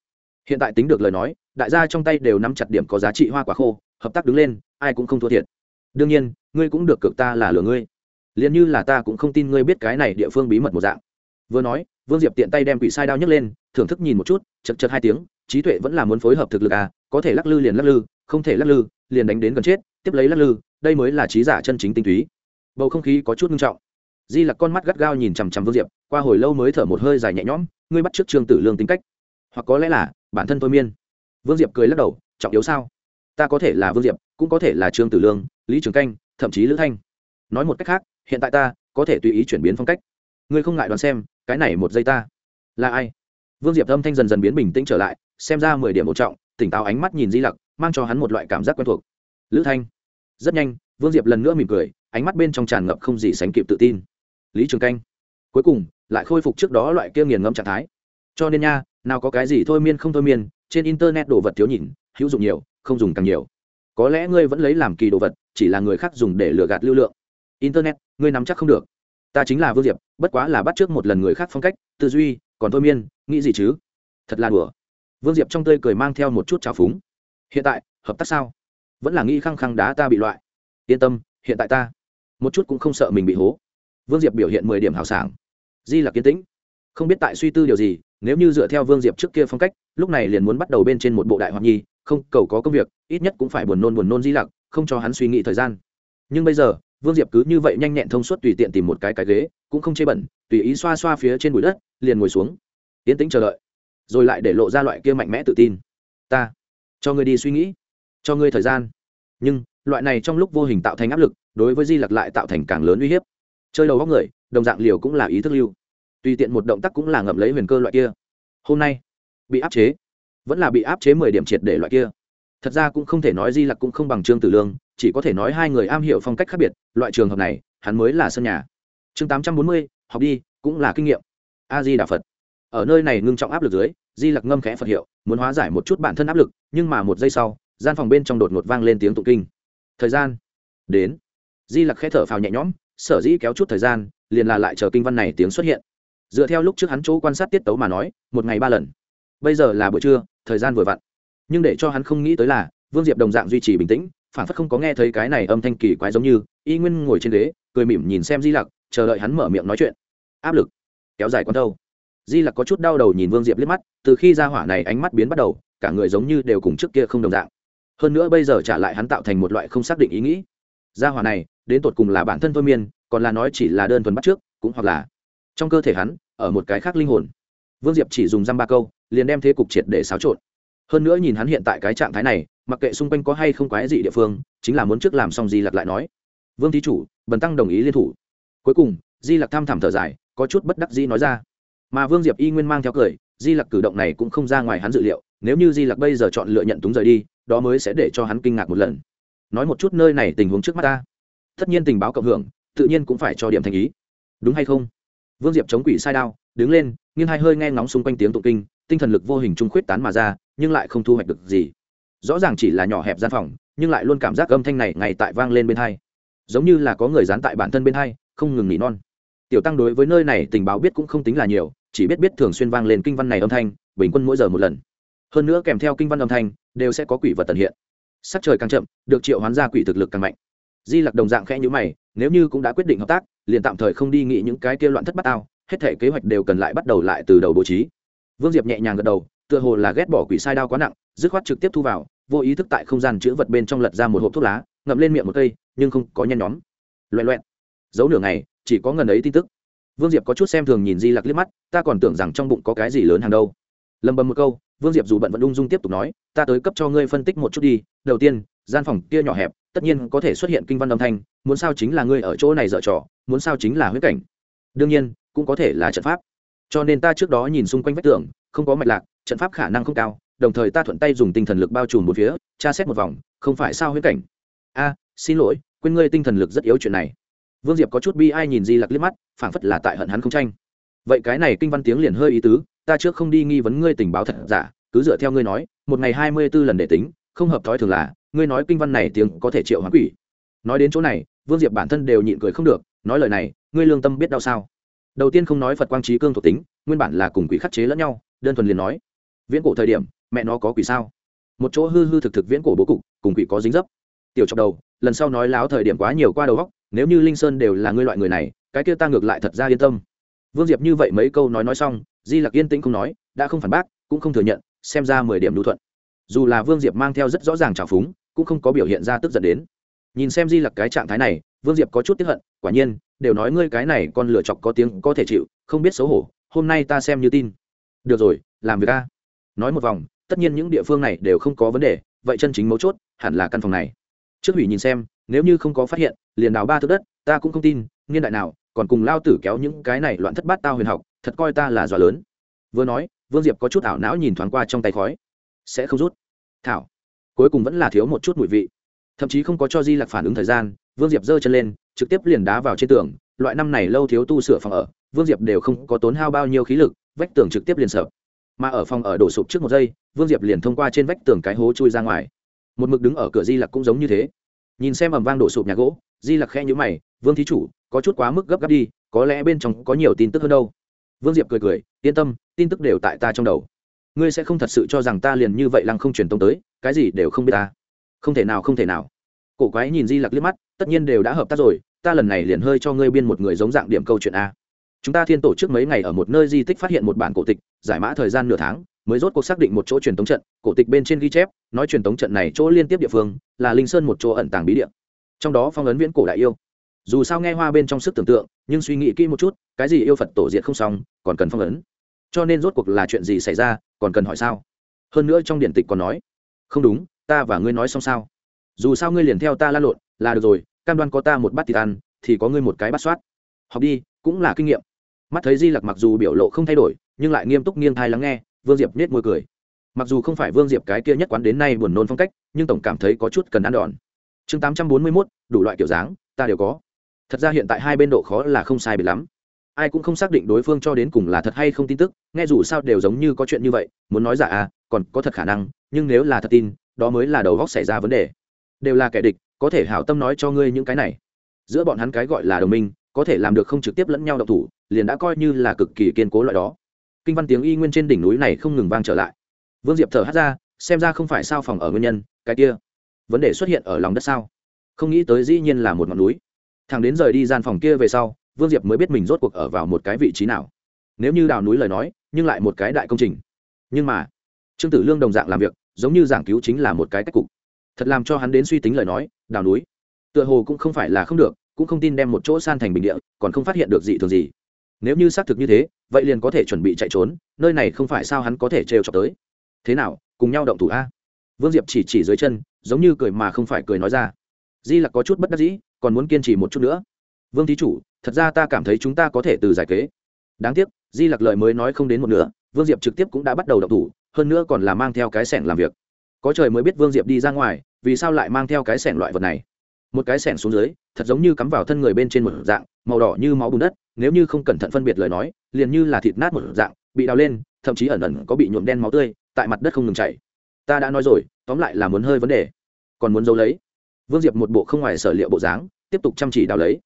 Hiện tại tính được lời nói, đại gia trong tay đều nắm chặt điểm có giá trị hoa quả khô, hợp tác đứng lên, ai cũng không thua thiệt. Đương nhiên, ngươi cũng được cực ta là lừa ngươi. Liền như là ta cũng không tin ngươi biết cái này địa phương bí mật một dạng vừa nói, vương diệp tiện tay đem quỷ sai đao nhấc lên, thưởng thức nhìn một chút, chật chật hai tiếng, trí tuệ vẫn là muốn phối hợp thực lực à có thể lắc lư liền lắc lư, không thể lắc lư, liền đánh đến gần chết, tiếp lấy lắc lư, đây mới là trí giả chân chính tinh túy. Bầu không khí có chút nghiêm trọng. Di lặc con mắt gắt gao nhìn chằm chằm vương diệp, qua hồi lâu mới thở một hơi dài nhẹ nhõm, ngươi bắt trước trương tử lương tính cách. Hoặc có lẽ là, bản thân tôi miên. Vương diệp cười lắc đầu, trọng yếu sao? Ta có thể là vương diệp, cũng có thể là trương tử lương, lý trường canh, thậm chí lữ thanh. Nói một cách khác, hiện tại ta có thể tùy ý chuyển biến phong cách. Ngươi không ngại đoán xem cái này một giây ta. Là ai? Vương diệp âm thanh dần dần biến bình tĩnh trở lại, xem ra mười điểm một trọng, tỉnh táo ánh mắt nhìn di lặc, mang cho hắn một loại cảm giác quen thuộc. Lữ thanh. Rất nhanh, vương diệp lần nữa mỉm cười, ánh mắt bên trong tràn ngập không gì sánh kịp tự tin. Lý trường canh. Cuối cùng, lại khôi phục trước đó loại kia nghiền ngẫm trạng thái. Cho nên nha, nào có cái gì thôi miên không thôi miên, trên internet đồ vật thiếu nhìn, hữu dụng nhiều, không dùng càng nhiều. Có lẽ ngươi vẫn lấy làm kỳ đồ vật, chỉ là người khác dùng để lừa gạt lưu lượng. Internet, ngươi nắm chắc không được ta chính là vương diệp, bất quá là bắt trước một lần người khác phong cách, tư duy, còn thôi miên, nghĩ gì chứ? Thật là đùa. Vương diệp trong tươi cười mang theo một chút trào phúng. Hiện tại, hợp tác sao? Vẫn là nghĩ khăng khăng đá ta bị loại. Yên tâm, hiện tại ta một chút cũng không sợ mình bị hố. Vương diệp biểu hiện mười điểm hào sảng. Di là kiến tĩnh. Không biết tại suy tư điều gì, nếu như dựa theo vương diệp trước kia phong cách, lúc này liền muốn bắt đầu bên trên một bộ đại hoạt nhi, không, cầu có công việc, ít nhất cũng phải buồn nôn buồn nôn di lặc, không cho hắn suy nghĩ thời gian. Nhưng bây giờ vương diệp cứ như vậy nhanh nhẹn thông suốt tùy tiện tìm một cái cái ghế, cũng không chê bẩn, tùy ý xoa xoa phía trên bụi đất, liền ngồi xuống. Tiến tĩnh chờ đợi, rồi lại để lộ ra loại kia mạnh mẽ tự tin. Ta, cho ngươi đi suy nghĩ, cho ngươi thời gian. Nhưng, loại này trong lúc vô hình tạo thành áp lực, đối với di lặc lại tạo thành càng lớn uy hiếp. Chơi đầu góc người, đồng dạng liều cũng là ý thức lưu. Tùy tiện một động tác cũng là ngậm lấy huyền cơ loại kia. Hôm nay, bị áp chế, vẫn là bị áp chế mười điểm triệt để loại kia. Thật ra cũng không thể nói di lặc cũng không bằng trương tử lương chỉ có thể nói hai người am hiểu phong cách khác biệt, loại trường hợp này, hắn mới là sân nhà. Chương tám trăm bốn mươi, học đi, cũng là kinh nghiệm. A di đà phật. Ở nơi này ngưng trọng áp lực dưới, di lặc ngâm khẽ phật hiệu, muốn hóa giải một chút bản thân áp lực, nhưng mà một giây sau, gian phòng bên trong đột ngột vang lên tiếng tụng kinh. Thời gian. Đến. Di lặc khẽ thở phào nhẹ nhõm, sở dĩ kéo chút thời gian, liền là lại chờ kinh văn này tiếng xuất hiện. Dựa theo lúc trước hắn chỗ quan sát tiết tấu mà nói, một ngày ba lần. Bây giờ là buổi trưa, thời gian vừa vặn. Nhưng để cho hắn không nghĩ tới là, vương diệp đồng dạng duy trì bình tĩnh phản phất không có nghe thấy cái này âm thanh kỳ quái giống như, y nguyên ngồi trên ghế, cười mỉm nhìn xem di lặc, chờ đợi hắn mở miệng nói chuyện. Áp lực, kéo dài con thâu di lặc có chút đau đầu nhìn vương diệp liếc mắt, từ khi ra hỏa này ánh mắt biến bắt đầu, cả người giống như đều cùng trước kia không đồng dạng. Hơn nữa bây giờ trả lại hắn tạo thành một loại không xác định ý nghĩ. Ra hỏa này, đến tột cùng là bản thân thôi miên, còn là nói chỉ là đơn thuần bắt trước, cũng hoặc là trong cơ thể hắn, ở một cái khác linh hồn. Vương diệp chỉ dùng dăm ba câu, liền đem thế cục triệt để xáo trộn. Hơn nữa nhìn hắn hiện tại cái trạng thái này mặc kệ xung quanh có hay không quái gì địa phương, chính là muốn trước làm xong di lặc lại nói. Vương thí chủ, bần tăng đồng ý liên thủ. Cuối cùng, di lặc tham thảm thở dài, có chút bất đắc dĩ nói ra. Mà vương diệp y nguyên mang theo cười, di lặc cử động này cũng không ra ngoài hắn dự liệu, nếu như di lặc bây giờ chọn lựa nhận túng rời đi, đó mới sẽ để cho hắn kinh ngạc một lần. Nói một chút nơi này tình huống trước mắt ta. Tất nhiên tình báo cộng hưởng, tự nhiên cũng phải cho điểm thành ý. Đúng hay không? Vương diệp chống quỷ sai đao, đứng lên, nghiêng hai hơi nghe ngóng xung quanh tiếng tụng kinh, tinh thần lực vô hình trung khuyết tán mà ra, nhưng lại không thu hoạch được gì rõ ràng chỉ là nhỏ hẹp gian phòng, nhưng lại luôn cảm giác âm thanh này ngày tại vang lên bên hai. Giống như là có người dán tại bản thân bên hai, không ngừng nỉ non. Tiểu tăng đối với nơi này tình báo biết cũng không tính là nhiều, chỉ biết biết thường xuyên vang lên kinh văn này âm thanh, bình quân mỗi giờ một lần. Hơn nữa kèm theo kinh văn âm thanh, đều sẽ có quỷ vật tận hiện. Sắc trời càng chậm, được triệu hoán ra quỷ thực lực càng mạnh. Di lặc đồng dạng khẽ nhữ mày, nếu như cũng đã quyết định hợp tác, liền tạm thời không đi nghĩ những cái kia loạn thất bát ao, hết thể kế hoạch đều cần lại bắt đầu lại từ đầu bố trí. Vương diệp nhẹ nhàng gật đầu, tựa hồ là ghét bỏ quỷ sai đao quá nặng, dứt khoát trực tiếp thu vào vô ý thức tại không gian chữ vật bên trong lật ra một hộp thuốc lá, ngậm lên miệng một cây, nhưng không có nhen nhóm. Loẹ loẹn. Giấu nửa ngày, chỉ có ngần ấy tin tức. Vương diệp có chút xem thường nhìn di lặc liếc mắt, ta còn tưởng rằng trong bụng có cái gì lớn hàng đâu. Lầm bầm một câu, vương diệp dù bận vẫn ung dung tiếp tục nói, ta tới cấp cho ngươi phân tích một chút đi, đầu tiên, gian phòng kia nhỏ hẹp, tất nhiên có thể xuất hiện kinh văn âm thanh, muốn sao chính là ngươi ở chỗ này dở trò, muốn sao chính là huyết cảnh. Đương nhiên, cũng có thể là trận pháp. Cho nên ta trước đó nhìn xung quanh vách tường, không có mạch lạc, trận pháp khả năng không cao đồng thời ta thuận tay dùng tinh thần lực bao trùm một phía, tra xét một vòng, không phải sao huyết cảnh. A, xin lỗi, quên ngươi tinh thần lực rất yếu chuyện này. Vương diệp có chút bi ai nhìn di lặc liếc mắt, phảng phất là tại hận hắn không tranh. Vậy cái này kinh văn tiếng liền hơi ý tứ, ta trước không đi nghi vấn ngươi tình báo thật giả, cứ dựa theo ngươi nói, một ngày hai mươi b ố lần để tính, không hợp thói thường là, ngươi nói kinh văn này tiếng có thể triệu hoán quỷ. Nói đến chỗ này, vương diệp bản thân đều nhịn cười không được, nói lời này, ngươi lương tâm biết đau sao? Đầu tiên không nói phật quang trí cương thuộc tính, nguyên bản là cùng quỷ khắc chế lẫn nhau, đơn thuần liền nói. Viễn cổ thời điểm mẹ nó có quỷ sao? Một chỗ hư hư thực thực viễn cổ bố cục, cùng quỷ có dính dấp. Tiểu chọc đầu, lần sau nói láo thời điểm quá nhiều qua đầu góc nếu như linh sơn đều là ngươi loại người này, cái kia ta ngược lại thật ra yên tâm. Vương diệp như vậy mấy câu nói nói xong, di lặc yên tĩnh không nói, đã không phản bác, cũng không thừa nhận, xem ra mười điểm đủ thuận. Dù là vương diệp mang theo rất rõ ràng trào phúng, cũng không có biểu hiện ra tức giận đến. Nhìn xem di lặc cái trạng thái này, vương diệp có chút tiếp hận, quả nhiên, đều nói ngươi cái này con lựa chọc có tiếng có thể chịu, không biết xấu hổ, hôm nay ta xem như tin. Được rồi, làm việc a. Nói một vòng tất nhiên những địa phương này đều không có vấn đề, vậy chân chính mấu chốt hẳn là căn phòng này. Trước hủy nhìn xem, nếu như không có phát hiện, liền đào ba thước đất, ta cũng không tin, niên đại nào, còn cùng lao tử kéo những cái này loạn thất bát tao huyền học, thật coi ta là dọa lớn. Vừa nói, vương diệp có chút ảo não nhìn thoáng qua trong tay khói. Sẽ không rút. Thảo. Cuối cùng vẫn là thiếu một chút mùi vị. Thậm chí không có cho di lặc phản ứng thời gian, vương diệp giơ chân lên, trực tiếp liền đá vào trên tường. Loại năm này lâu thiếu tu sửa phòng ở, vương diệp đều không có tốn hao bao nhiêu khí lực, vách tường trực tiếp liền sợ mà ở phòng ở đổ sụp trước một giây, vương diệp liền thông qua trên vách tường cái hố chui ra ngoài. Một mực đứng ở cửa di lặc cũng giống như thế. Nhìn xem ầm vang đổ sụp nhà gỗ, di lặc khẽ nhữ mày, vương thí chủ, có chút quá mức gấp gáp đi, có lẽ bên trong có nhiều tin tức hơn đâu. Vương diệp cười cười, yên tâm, tin tức đều tại ta trong đầu. Ngươi sẽ không thật sự cho rằng ta liền như vậy lăng không truyền tông tới, cái gì đều không biết ta. Không thể nào, không thể nào. Cổ quái nhìn di lặc liếc mắt, tất nhiên đều đã hợp tác rồi, ta lần này liền hơi cho ngươi biên một người giống dạng điểm câu chuyện a chúng ta thiên tổ trước mấy ngày ở một nơi di tích phát hiện một bản cổ tịch, giải mã thời gian nửa tháng, mới rốt cuộc xác định một chỗ truyền tống trận. Cổ tịch bên trên ghi chép, nói truyền tống trận này chỗ liên tiếp địa phương là linh sơn một chỗ ẩn tàng bí địa. Trong đó phong ấn viễn cổ đại yêu. Dù sao nghe hoa bên trong sức tưởng tượng, nhưng suy nghĩ kỹ một chút, cái gì yêu phật tổ diện không xong, còn cần phong ấn. Cho nên rốt cuộc là chuyện gì xảy ra, còn cần hỏi sao? Hơn nữa trong điện tịch còn nói, không đúng, ta và ngươi nói xong sao? Dù sao ngươi liền theo ta la lộn, là được rồi, cam đoan có ta một bát thịt ăn, thì có ngươi một cái bắt soát. Học đi, cũng là kinh nghiệm mắt thấy di lặc mặc dù biểu lộ không thay đổi, nhưng lại nghiêm túc nghiêng thai lắng nghe, vương diệp nết môi cười. Mặc dù không phải vương diệp cái kia nhất quán đến nay buồn nôn phong cách, nhưng tổng cảm thấy có chút cần ăn đòn. Chương tám trăm bốn mươi mốt, đủ loại kiểu dáng, ta đều có. Thật ra hiện tại hai bên độ khó là không sai bị lắm. Ai cũng không xác định đối phương cho đến cùng là thật hay không tin tức, nghe dù sao đều giống như có chuyện như vậy, muốn nói giả à còn có thật khả năng, nhưng nếu là thật tin, đó mới là đầu góc xảy ra vấn đề. Đều là kẻ địch, có thể hảo tâm nói cho ngươi những cái này. Giữa bọn hắn cái gọi là đồng minh có thể làm được không trực tiếp lẫn nhau độc thủ, liền đã coi như là cực kỳ kiên cố loại đó. Kinh văn tiếng y nguyên trên đỉnh núi này không ngừng vang trở lại. Vương diệp thở hát ra, xem ra không phải sao phòng ở nguyên nhân, cái kia, vấn đề xuất hiện ở lòng đất sao? Không nghĩ tới dĩ nhiên là một ngọn núi. Thằng đến rời đi gian phòng kia về sau, vương diệp mới biết mình rốt cuộc ở vào một cái vị trí nào. Nếu như đào núi lời nói, nhưng lại một cái đại công trình. Nhưng mà, trương tử lương đồng dạng làm việc, giống như giảng cứu chính là một cái cách cục. Thật làm cho hắn đến suy tính lời nói, đào núi, tựa hồ cũng không phải là không được cũng không tin đem một chỗ san thành bình địa, còn không phát hiện được gì thường gì. Nếu như xác thực như thế, vậy liền có thể chuẩn bị chạy trốn, nơi này không phải sao hắn có thể trêu chọc tới. Thế nào, cùng nhau động thủ a? Vương diệp chỉ chỉ dưới chân, giống như cười mà không phải cười nói ra. Di lặc có chút bất đắc dĩ, còn muốn kiên trì một chút nữa. Vương thí chủ, thật ra ta cảm thấy chúng ta có thể từ giải kế. Đáng tiếc, di lặc lời mới nói không đến một nửa, vương diệp trực tiếp cũng đã bắt đầu động thủ, hơn nữa còn là mang theo cái sẻng làm việc. Có trời mới biết vương diệp đi ra ngoài, vì sao lại mang theo cái sẻng loại vật này? Một cái sẻn xuống dưới, thật giống như cắm vào thân người bên trên một dạng, màu đỏ như máu bùn đất, nếu như không cẩn thận phân biệt lời nói, liền như là thịt nát một dạng, bị đào lên, thậm chí ẩn ẩn có bị nhuộm đen máu tươi, tại mặt đất không ngừng chảy. Ta đã nói rồi, tóm lại là muốn hơi vấn đề. Còn muốn giấu lấy. Vương diệp một bộ không ngoài sở liệu bộ dáng, tiếp tục chăm chỉ đào lấy.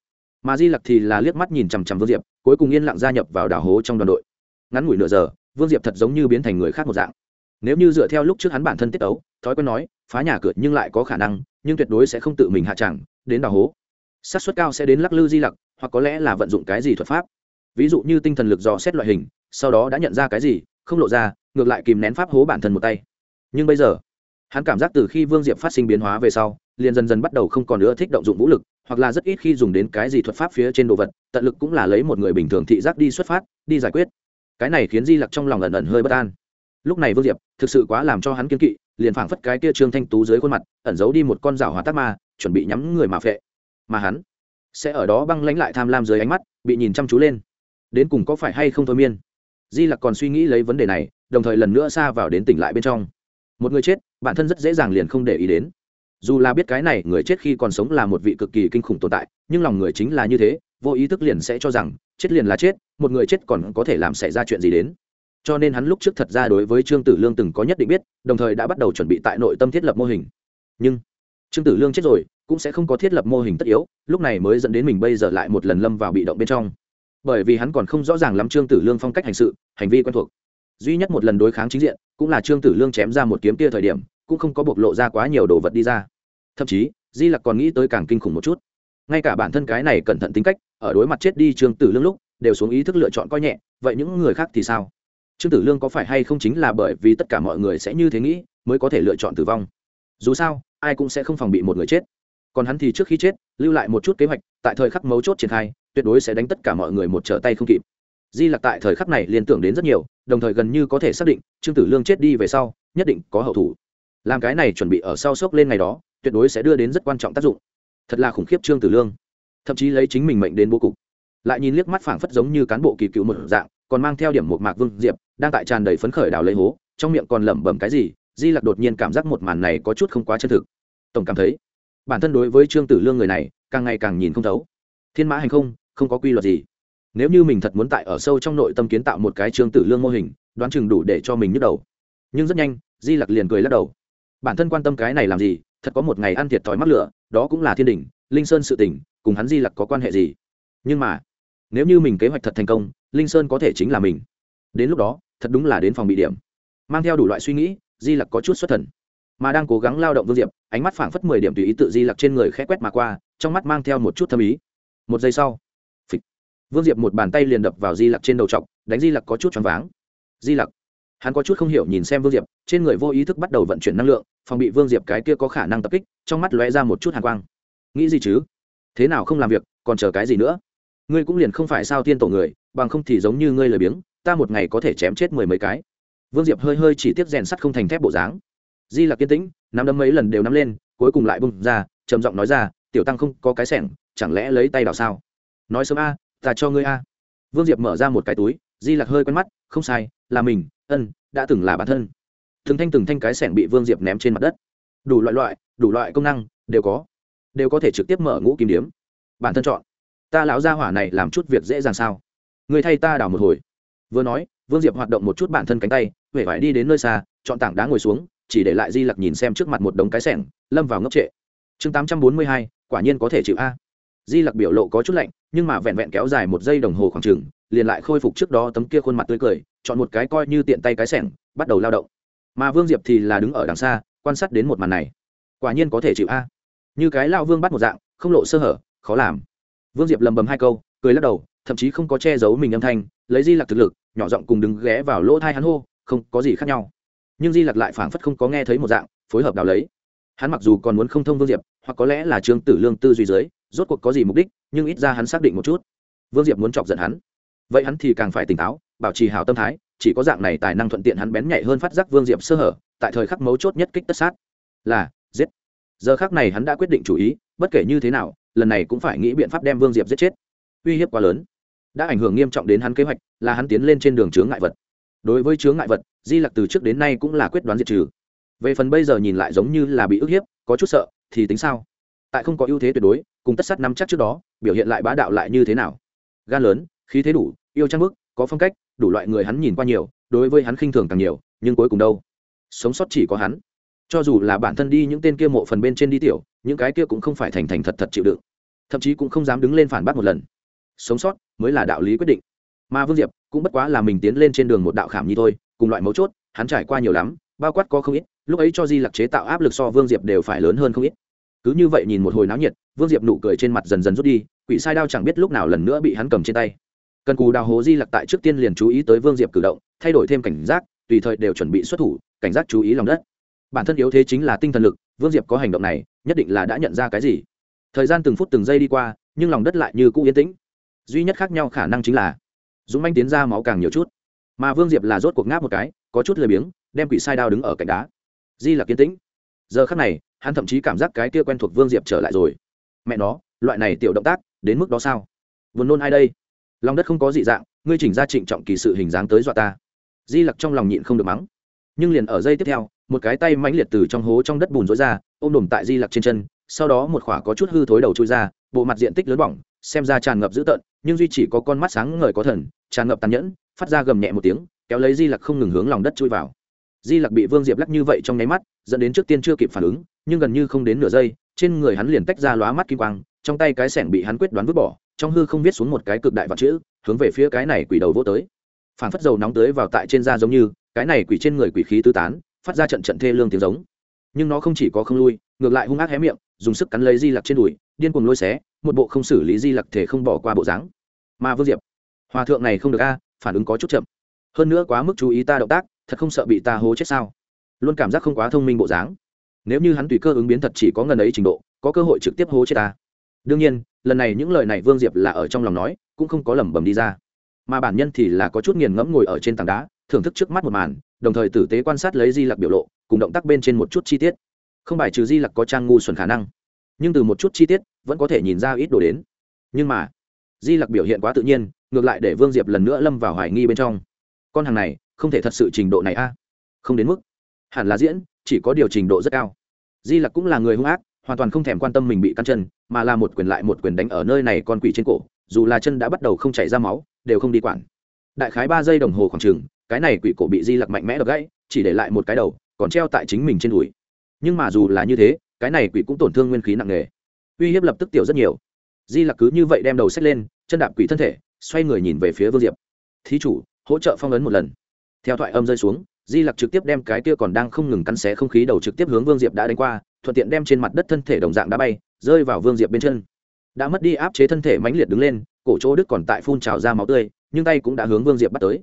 Mà di lặc thì là liếc mắt nhìn chằm chằm vương diệp, cuối cùng yên lặng gia nhập vào đào hố trong đoàn đội. Ngắn ngủi nửa giờ, vương diệp thật giống như biến thành người khác một dạng. Nếu như dựa theo lúc trước hắn bản thân tiết ấu thói quen nói, phá nhà cửa nhưng lại có khả năng nhưng tuyệt đối sẽ không tự mình hạ chẳng, đến đào hố. Sát suất cao sẽ đến lắc lư di lặc, hoặc có lẽ là vận dụng cái gì thuật pháp. Ví dụ như tinh thần lực dò xét loại hình, sau đó đã nhận ra cái gì, không lộ ra, ngược lại kìm nén pháp hố bản thân một tay. Nhưng bây giờ, hắn cảm giác từ khi vương diệp phát sinh biến hóa về sau, liền dần dần bắt đầu không còn nữa thích động dụng vũ lực, hoặc là rất ít khi dùng đến cái gì thuật pháp phía trên đồ vật, tận lực cũng là lấy một người bình thường thị giác đi xuất phát, đi giải quyết. Cái này khiến di lặc trong lòng ẩn ẩn hơi bất an. Lúc này vương diệp thực sự quá làm cho hắn kiên kỵ liền phảng phất cái kia trương thanh tú dưới khuôn mặt, ẩn giấu đi một con rào hóa tắc ma, chuẩn bị nhắm người mà phệ. Mà hắn sẽ ở đó băng lánh lại tham lam dưới ánh mắt, bị nhìn chăm chú lên. Đến cùng có phải hay không thôi miên? Di lặc còn suy nghĩ lấy vấn đề này, đồng thời lần nữa xa vào đến tỉnh lại bên trong. Một người chết, bản thân rất dễ dàng liền không để ý đến. Dù là biết cái này người chết khi còn sống là một vị cực kỳ kinh khủng tồn tại, nhưng lòng người chính là như thế, vô ý thức liền sẽ cho rằng, chết liền là chết, một người chết còn có thể làm xảy ra chuyện gì đến cho nên hắn lúc trước thật ra đối với trương tử lương từng có nhất định biết, đồng thời đã bắt đầu chuẩn bị tại nội tâm thiết lập mô hình. Nhưng trương tử lương chết rồi, cũng sẽ không có thiết lập mô hình tất yếu, lúc này mới dẫn đến mình bây giờ lại một lần lâm vào bị động bên trong. Bởi vì hắn còn không rõ ràng lắm trương tử lương phong cách hành sự, hành vi quen thuộc. Duy nhất một lần đối kháng chính diện, cũng là trương tử lương chém ra một kiếm kia thời điểm, cũng không có bộc lộ ra quá nhiều đồ vật đi ra. Thậm chí, di lặc còn nghĩ tới càng kinh khủng một chút. Ngay cả bản thân cái này cẩn thận tính cách, ở đối mặt chết đi trương tử lương lúc, đều xuống ý thức lựa chọn coi nhẹ, vậy những người khác thì sao? Trương tử lương có phải hay không chính là bởi vì tất cả mọi người sẽ như thế nghĩ mới có thể lựa chọn tử vong? Dù sao, ai cũng sẽ không phòng bị một người chết. Còn hắn thì trước khi chết, lưu lại một chút kế hoạch, tại thời khắc mấu chốt triển khai, tuyệt đối sẽ đánh tất cả mọi người một trở tay không kịp. Di lặc tại thời khắc này liên tưởng đến rất nhiều, đồng thời gần như có thể xác định, trương tử lương chết đi về sau, nhất định có hậu thủ. Làm cái này chuẩn bị ở sau sốc lên ngày đó, tuyệt đối sẽ đưa đến rất quan trọng tác dụng. Thật là khủng khiếp trương tử lương. Thậm chí lấy chính mình mệnh đến bố cục. Lại nhìn liếc mắt phảng phất giống như cán bộ kỳ cựu một dạng còn mang theo điểm một mạc vương diệp, đang tại tràn đầy phấn khởi đào lấy hố, trong miệng còn lẩm bẩm cái gì, di lặc đột nhiên cảm giác một màn này có chút không quá chân thực. Tổng cảm thấy, bản thân đối với trương tử lương người này, càng ngày càng nhìn không thấu. Thiên mã hành không không có quy luật gì. Nếu như mình thật muốn tại ở sâu trong nội tâm kiến tạo một cái trương tử lương mô hình, đoán chừng đủ để cho mình nhức đầu. Nhưng rất nhanh, di lặc liền cười lắc đầu. Bản thân quan tâm cái này làm gì, thật có một ngày ăn thiệt thòi mắc lửa, đó cũng là thiên đình linh sơn sự tỉnh cùng hắn di lặc có quan hệ gì. Nhưng mà nếu như mình kế hoạch thật thành công, linh sơn có thể chính là mình. Đến lúc đó, thật đúng là đến phòng bị điểm. Mang theo đủ loại suy nghĩ, di lặc có chút xuất thần. Mà đang cố gắng lao động vương diệp, ánh mắt phảng phất mười điểm tùy ý tự di lặc trên người khẽ quét mà qua, trong mắt mang theo một chút thâm ý. Một giây sau, phịch. vương diệp một bàn tay liền đập vào di lặc trên đầu t đánh di lặc có chút choáng váng. Di lặc, hắn có chút không hiểu nhìn xem vương diệp, trên người vô ý thức bắt đầu vận chuyển năng lượng, phòng bị vương diệp cái kia có khả năng tập kích, trong mắt lóe ra một chút hàn quang. Nghĩ gì chứ? Thế nào không làm việc, còn chờ cái gì nữa? Ngươi cũng liền không phải sao tiên tổ người, bằng không thì giống như ngươi lời biếng, ta một ngày có thể chém chết mười mấy cái. Vương diệp hơi hơi chỉ tiếp rèn sắt không thành thép bộ dáng. Di lặc kiên tĩnh, nắm đấm mấy lần đều nắm lên, cuối cùng lại bung ra, trầm giọng nói ra, tiểu tăng không có cái sẻng, chẳng lẽ lấy tay đào sao? Nói sớm a, ta cho ngươi a. Vương diệp mở ra một cái túi, di lặc hơi quen mắt, không sai, là mình, ân, đã từng là bản thân. Từng thanh từng thanh cái sẻng bị vương diệp ném trên mặt đất. Đủ loại loại, đủ loại công năng, đều có. Đều có thể trực tiếp mở ngũ kim điếm. Bản thân chọn ta lão gia hỏa này làm chút việc dễ dàng sao? Người thay ta đào một hồi. Vừa nói, vương diệp hoạt động một chút bản thân cánh tay huệ vải đi đến nơi xa, chọn tảng đá ngồi xuống, chỉ để lại di lặc nhìn xem trước mặt một đống cái sẻng, lâm vào ngốc trệ. Chương tám trăm bốn mươi hai, quả nhiên có thể chịu a. Di lặc biểu lộ có chút lạnh, nhưng mà vẹn vẹn kéo dài một giây đồng hồ khoảng trừng liền lại khôi phục trước đó tấm kia khuôn mặt tươi cười, chọn một cái coi như tiện tay cái sẻng, bắt đầu lao động. Mà vương diệp thì là đứng ở đằng xa, quan sát đến một màn này. Quả nhiên có thể chịu a. Như cái lao vương bắt một dạng, không lộ sơ hở, khó làm vương diệp lầm bầm hai câu, cười lắc đầu, thậm chí không có che giấu mình âm thanh, lấy di lặc thực lực, nhỏ giọng cùng đứng ghé vào lỗ thai hắn hô, không có gì khác nhau. Nhưng di lặc lại phảng phất không có nghe thấy một dạng, phối hợp đào lấy. Hắn mặc dù còn muốn không thông vương diệp, hoặc có lẽ là trương tử lương tư duy dưới, rốt cuộc có gì mục đích, nhưng ít ra hắn xác định một chút. Vương diệp muốn chọc giận hắn. Vậy hắn thì càng phải tỉnh táo, bảo trì hảo tâm thái, chỉ có dạng này tài năng thuận tiện hắn bén nhạy hơn phát giác vương diệp sơ hở, tại thời khắc mấu chốt nhất kích tất sát. Là, giết. Giờ khác này hắn đã quyết định chủ ý, bất kể như thế nào lần này cũng phải nghĩ biện pháp đem vương diệp giết chết. Uy hiếp quá lớn. Đã ảnh hưởng nghiêm trọng đến hắn kế hoạch, là hắn tiến lên trên đường chướng ngại vật. Đối với chướng ngại vật, di lặc từ trước đến nay cũng là quyết đoán diệt trừ. Về phần bây giờ nhìn lại giống như là bị ức hiếp, có chút sợ, thì tính sao? Tại không có ưu thế tuyệt đối, cùng tất sắt năm chắc trước đó, biểu hiện lại bá đạo lại như thế nào? Gan lớn, khí thế đủ, yêu trang bức, có phong cách, đủ loại người hắn nhìn qua nhiều, đối với hắn khinh thường càng nhiều, nhưng cuối cùng đâu? Sống sót chỉ có hắn cho dù là bản thân đi những tên kia mộ phần bên trên đi tiểu, những cái kia cũng không phải thành thành thật thật chịu đựng, thậm chí cũng không dám đứng lên phản bác một lần. Sống sót mới là đạo lý quyết định. Mà vương diệp cũng bất quá là mình tiến lên trên đường một đạo khảm như thôi, cùng loại mấu chốt, hắn trải qua nhiều lắm, bao quát có không ít, lúc ấy cho di lặc chế tạo áp lực so vương diệp đều phải lớn hơn không ít. Cứ như vậy nhìn một hồi náo nhiệt, vương diệp nụ cười trên mặt dần dần rút đi, quỷ sai đao chẳng biết lúc nào lần nữa bị hắn cầm trên tay. Cần cù đào hố di lặc tại trước tiên liền chú ý tới vương diệp cử động, thay đổi thêm cảnh giác, tùy thời đều chuẩn bị xuất thủ, cảnh giác chú ý lòng đất bản thân yếu thế chính là tinh thần lực, vương diệp có hành động này, nhất định là đã nhận ra cái gì. Thời gian từng phút từng giây đi qua, nhưng lòng đất lại như cũ yên tĩnh. Duy nhất khác nhau khả năng chính là, dũng manh tiến ra máu càng nhiều chút. Mà vương diệp là rốt cuộc ngáp một cái, có chút lười biếng, đem quỷ sai đao đứng ở cạnh đá. Di là kiến tĩnh. Giờ khắc này, hắn thậm chí cảm giác cái kia quen thuộc vương diệp trở lại rồi. Mẹ nó, loại này tiểu động tác, đến mức đó sao? Vườn nôn ai đây? Lòng đất không có dị dạng, ngươi chỉnh ra trịnh trọng kỳ sự hình dáng tới dọa ta. Di lặc trong lòng nhịn không được mắng. Nhưng liền ở giây tiếp theo một cái tay mãnh liệt từ trong hố trong đất bùn rối ra, ôm đồm tại di lặc trên chân, sau đó một khỏa có chút hư thối đầu trôi ra, bộ mặt diện tích lớn bỏng, xem ra tràn ngập dữ tợn, nhưng duy chỉ có con mắt sáng ngời có thần, tràn ngập tàn nhẫn, phát ra gầm nhẹ một tiếng, kéo lấy di lặc không ngừng hướng lòng đất chui vào. Di lặc bị vương diệp lắc như vậy trong nháy mắt, dẫn đến trước tiên chưa kịp phản ứng, nhưng gần như không đến nửa giây, trên người hắn liền tách ra lóa mắt kim quang, trong tay cái sẻng bị hắn quyết đoán vứt bỏ, trong hư không viết xuống một cái cực đại vật chữ, hướng về phía cái này quỷ đầu vô tới. Phản phất dầu nóng tới vào tại trên da giống như, cái này quỷ trên người quỷ khí tứ tán phát ra trận trận thê lương tiếng giống. Nhưng nó không chỉ có không lui, ngược lại hung ác hé miệng, dùng sức cắn lấy di lặc trên đùi, điên cuồng lôi xé, một bộ không xử lý di lặc thể không bỏ qua bộ dáng. Mà vương diệp, hòa thượng này không được a, phản ứng có chút chậm. Hơn nữa quá mức chú ý ta động tác, thật không sợ bị ta hố chết sao? Luôn cảm giác không quá thông minh bộ dáng. Nếu như hắn tùy cơ ứng biến thật chỉ có ngần ấy trình độ, có cơ hội trực tiếp hố chết ta. Đương nhiên, lần này những lời này vương diệp là ở trong lòng nói, cũng không có lẩm bẩm đi ra. Mà bản nhân thì là có chút nghiền ngẫm ngồi ở trên tảng đá thưởng thức trước mắt một màn, đồng thời tử tế quan sát lấy di lặc biểu lộ, cùng động tác bên trên một chút chi tiết. Không bài trừ di lặc có trang ngu xuẩn khả năng, nhưng từ một chút chi tiết, vẫn có thể nhìn ra ít đồ đến. Nhưng mà, di lặc biểu hiện quá tự nhiên, ngược lại để vương diệp lần nữa lâm vào hoài nghi bên trong. Con hàng này, không thể thật sự trình độ này a. Không đến mức, hẳn là diễn, chỉ có điều trình độ rất cao. Di lặc cũng là người hung ác, hoàn toàn không thèm quan tâm mình bị căn chân, mà là một quyền lại một quyền đánh ở nơi này con quỷ trên cổ, dù là chân đã bắt đầu không chảy ra máu, đều không đi quản. Đại khái ba giây đồng hồ khoảng chừng cái này quỷ cổ bị di lặc mạnh mẽ đập gãy, chỉ để lại một cái đầu, còn treo tại chính mình trên đùi. Nhưng mà dù là như thế, cái này quỷ cũng tổn thương nguyên khí nặng nề. Uy hiếp lập tức tiểu rất nhiều. Di lặc cứ như vậy đem đầu xếp lên, chân đạp quỷ thân thể, xoay người nhìn về phía vương diệp. Thí chủ, hỗ trợ phong ấn một lần. Theo thoại âm rơi xuống, di lặc trực tiếp đem cái kia còn đang không ngừng cắn xé không khí đầu trực tiếp hướng vương diệp đã đánh qua, thuận tiện đem trên mặt đất thân thể đồng dạng đã bay, rơi vào vương diệp bên chân. Đã mất đi áp chế thân thể mãnh liệt đứng lên, cổ chỗ đức còn tại phun trào ra máu tươi, nhưng tay cũng đã hướng vương diệp bắt tới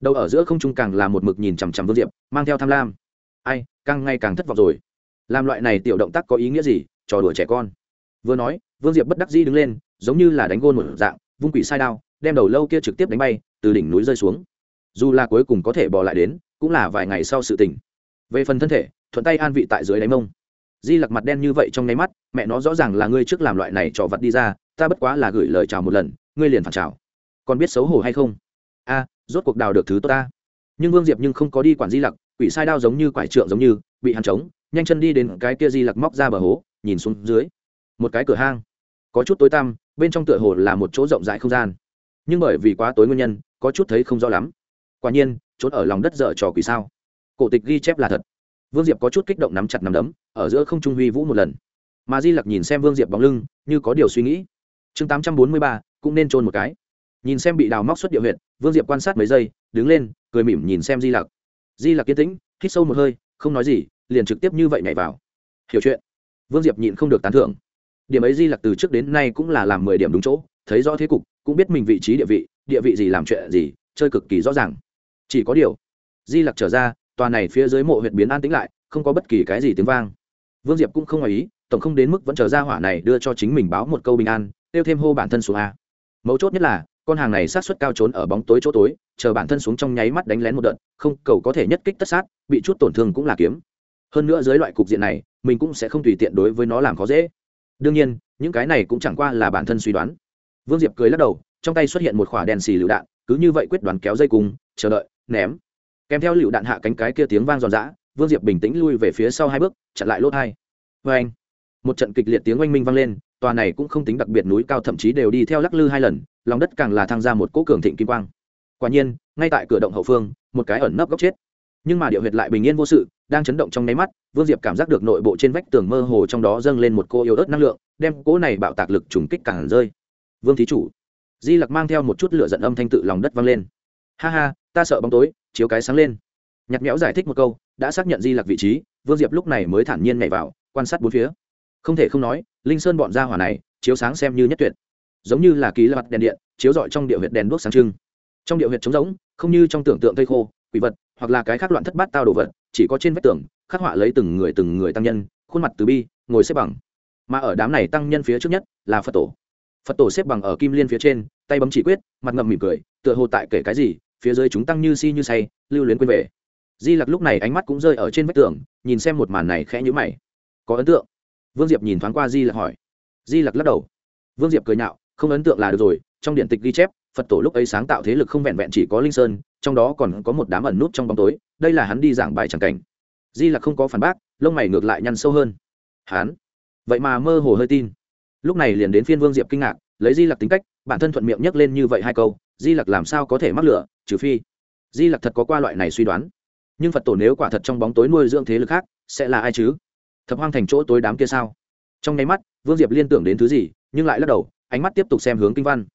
đầu ở giữa không trung càng là một mực nhìn chằm chằm vương diệp, mang theo tham lam. Ai, càng ngày càng thất vọng rồi. Làm loại này tiểu động tác có ý nghĩa gì? Trò đùa trẻ con. Vừa nói, vương diệp bất đắc dĩ đứng lên, giống như là đánh gôn một dạng, vung quỷ sai đao, đem đầu lâu kia trực tiếp đánh bay, từ đỉnh núi rơi xuống. Dù là cuối cùng có thể bỏ lại đến, cũng là vài ngày sau sự tình. Về phần thân thể, thuận tay an vị tại dưới đáy mông. Di lặc mặt đen như vậy trong nháy mắt, mẹ nó rõ ràng là ngươi trước làm loại này trò vặt đi ra, ta bất quá là gửi lời chào một lần, ngươi liền phản chào. Còn biết xấu hổ hay không? A rốt cuộc đào được thứ tốt ta. Nhưng vương diệp nhưng không có đi quản di lặc, quỷ sai đao giống như quải trượng giống như, bị hắn trống nhanh chân đi đến cái kia di lặc móc ra bờ hố, nhìn xuống dưới. Một cái cửa hang. Có chút tối tăm, bên trong tựa hồ là một chỗ rộng rãi không gian. Nhưng bởi vì quá tối nguyên nhân, có chút thấy không rõ lắm. Quả nhiên trốn ở lòng đất dở trò quỷ sao. Cổ tịch ghi chép là thật. Vương diệp có chút kích động nắm chặt nắm đấm, ở giữa không trung huy vũ một lần. Mà di lặc nhìn xem vương diệp bóng lưng, như có điều suy nghĩ. Chương tám trăm bốn mươi ba, cũng nên trôn một cái nhìn xem bị đào móc xuất địa huyện vương diệp quan sát mấy giây, đứng lên, cười mỉm nhìn xem di lặc. Di lặc yên tĩnh, hít sâu một hơi, không nói gì, liền trực tiếp như vậy nhảy vào. Hiểu chuyện. Vương diệp nhịn không được tán thưởng. Điểm ấy di lặc từ trước đến nay cũng là làm mười điểm đúng chỗ, thấy rõ thế cục, cũng biết mình vị trí địa vị địa vị gì làm chuyện gì, chơi cực kỳ rõ ràng. Chỉ có điều, di lặc trở ra, tòa này phía dưới mộ huyện biến an tĩnh lại, không có bất kỳ cái gì tiếng vang. Vương diệp cũng không ngoài ý, tổng không đến mức vẫn chờ ra hỏa này đưa cho chính mình báo một câu bình an, tiêu thêm hô bản thân xuống a. Mấu chốt nhất là con hàng này sát xuất cao trốn ở bóng tối chỗ tối, chờ bản thân xuống trong nháy mắt đánh lén một đợt, không, cầu có thể nhất kích tất sát, bị chút tổn thương cũng là kiếm. Hơn nữa dưới loại cục diện này, mình cũng sẽ không tùy tiện đối với nó làm khó dễ. Đương nhiên, những cái này cũng chẳng qua là bản thân suy đoán. Vương diệp cười lắc đầu, trong tay xuất hiện một khỏa đèn xì lựu đạn, cứ như vậy quyết đoán kéo dây cùng, chờ đợi, ném. Kèm theo lựu đạn hạ cánh cái kia tiếng vang giòn giã, vương diệp bình tĩnh lui về phía sau hai bước, chặn lại lốt hai vê vâng. anh một trận kịch liệt tiếng oanh minh vang lên tòa này cũng không tính đặc biệt núi cao, thậm chí đều đi theo lắc lư hai lần, lòng đất càng là thăng ra một cỗ cường thịnh kim quang. Quả nhiên, ngay tại cửa động hậu phương, một cái ẩn nấp góc chết. Nhưng mà điệu huyệt lại bình yên vô sự, đang chấn động trong nháy mắt, vương diệp cảm giác được nội bộ trên vách tường mơ hồ trong đó dâng lên một cô yếu ớt năng lượng, đem cỗ này bạo tạc lực trùng kích càng rơi. Vương thí chủ, di lặc mang theo một chút lửa giận âm thanh tự lòng đất vang lên. Ha ha, ta sợ bóng tối, chiếu cái sáng lên. Nhặt nhẽo giải thích một câu, đã xác nhận di lặc vị trí, vương diệp lúc này mới thản nhiên nhảy vào, quan sát bốn phía. Không thể không nói linh sơn bọn gia hỏa này, chiếu sáng xem như nhất tuyệt. Giống như là ký lặt đèn điện, chiếu rọi trong địa huyệt đèn đuốc sáng trưng. Trong địa huyệt trống rỗng, không như trong tưởng tượng tây khô, quỷ vật, hoặc là cái khác loạn thất bát tao đồ vật, chỉ có trên vách tường, khắc họa lấy từng người từng người tăng nhân, khuôn mặt từ bi, ngồi xếp bằng. Mà ở đám này tăng nhân phía trước nhất, là phật tổ. Phật tổ xếp bằng ở kim liên phía trên, tay bấm chỉ quyết, mặt ngậm mỉm cười, tựa hồ tại kể cái gì, phía dưới chúng tăng như si như say, lưu luyến quên về. Di lặc lúc này ánh mắt cũng rơi ở trên vách tường, nhìn xem một màn này khẽ nhữ mày. Có ấn tượng vương diệp nhìn thoáng qua di lặc hỏi. Di lặc lắc đầu. Vương diệp cười nhạo, không ấn tượng là được rồi, trong điện tịch ghi chép, phật tổ lúc ấy sáng tạo thế lực không vẹn vẹn chỉ có linh sơn, trong đó còn có một đám ẩn nút trong bóng tối, đây là hắn đi giảng bài tràng cảnh. Di lặc không có phản bác, lông mày ngược lại nhăn sâu hơn. Hắn? Vậy mà mơ hồ hơi tin. Lúc này liền đến phiên vương diệp kinh ngạc, lấy di lặc tính cách, bản thân thuận miệng nhắc lên như vậy hai câu, di lặc làm sao có thể mắc lửa, trừ phi. Di lặc thật có qua loại này suy đoán. Nhưng phật tổ nếu quả thật trong bóng tối nuôi dưỡng thế lực khác, sẽ là ai chứ? Thập hoang thành chỗ tối đám kia sao? Trong nháy mắt, vương diệp liên tưởng đến thứ gì, nhưng lại lắc đầu, ánh mắt tiếp tục xem hướng kinh văn.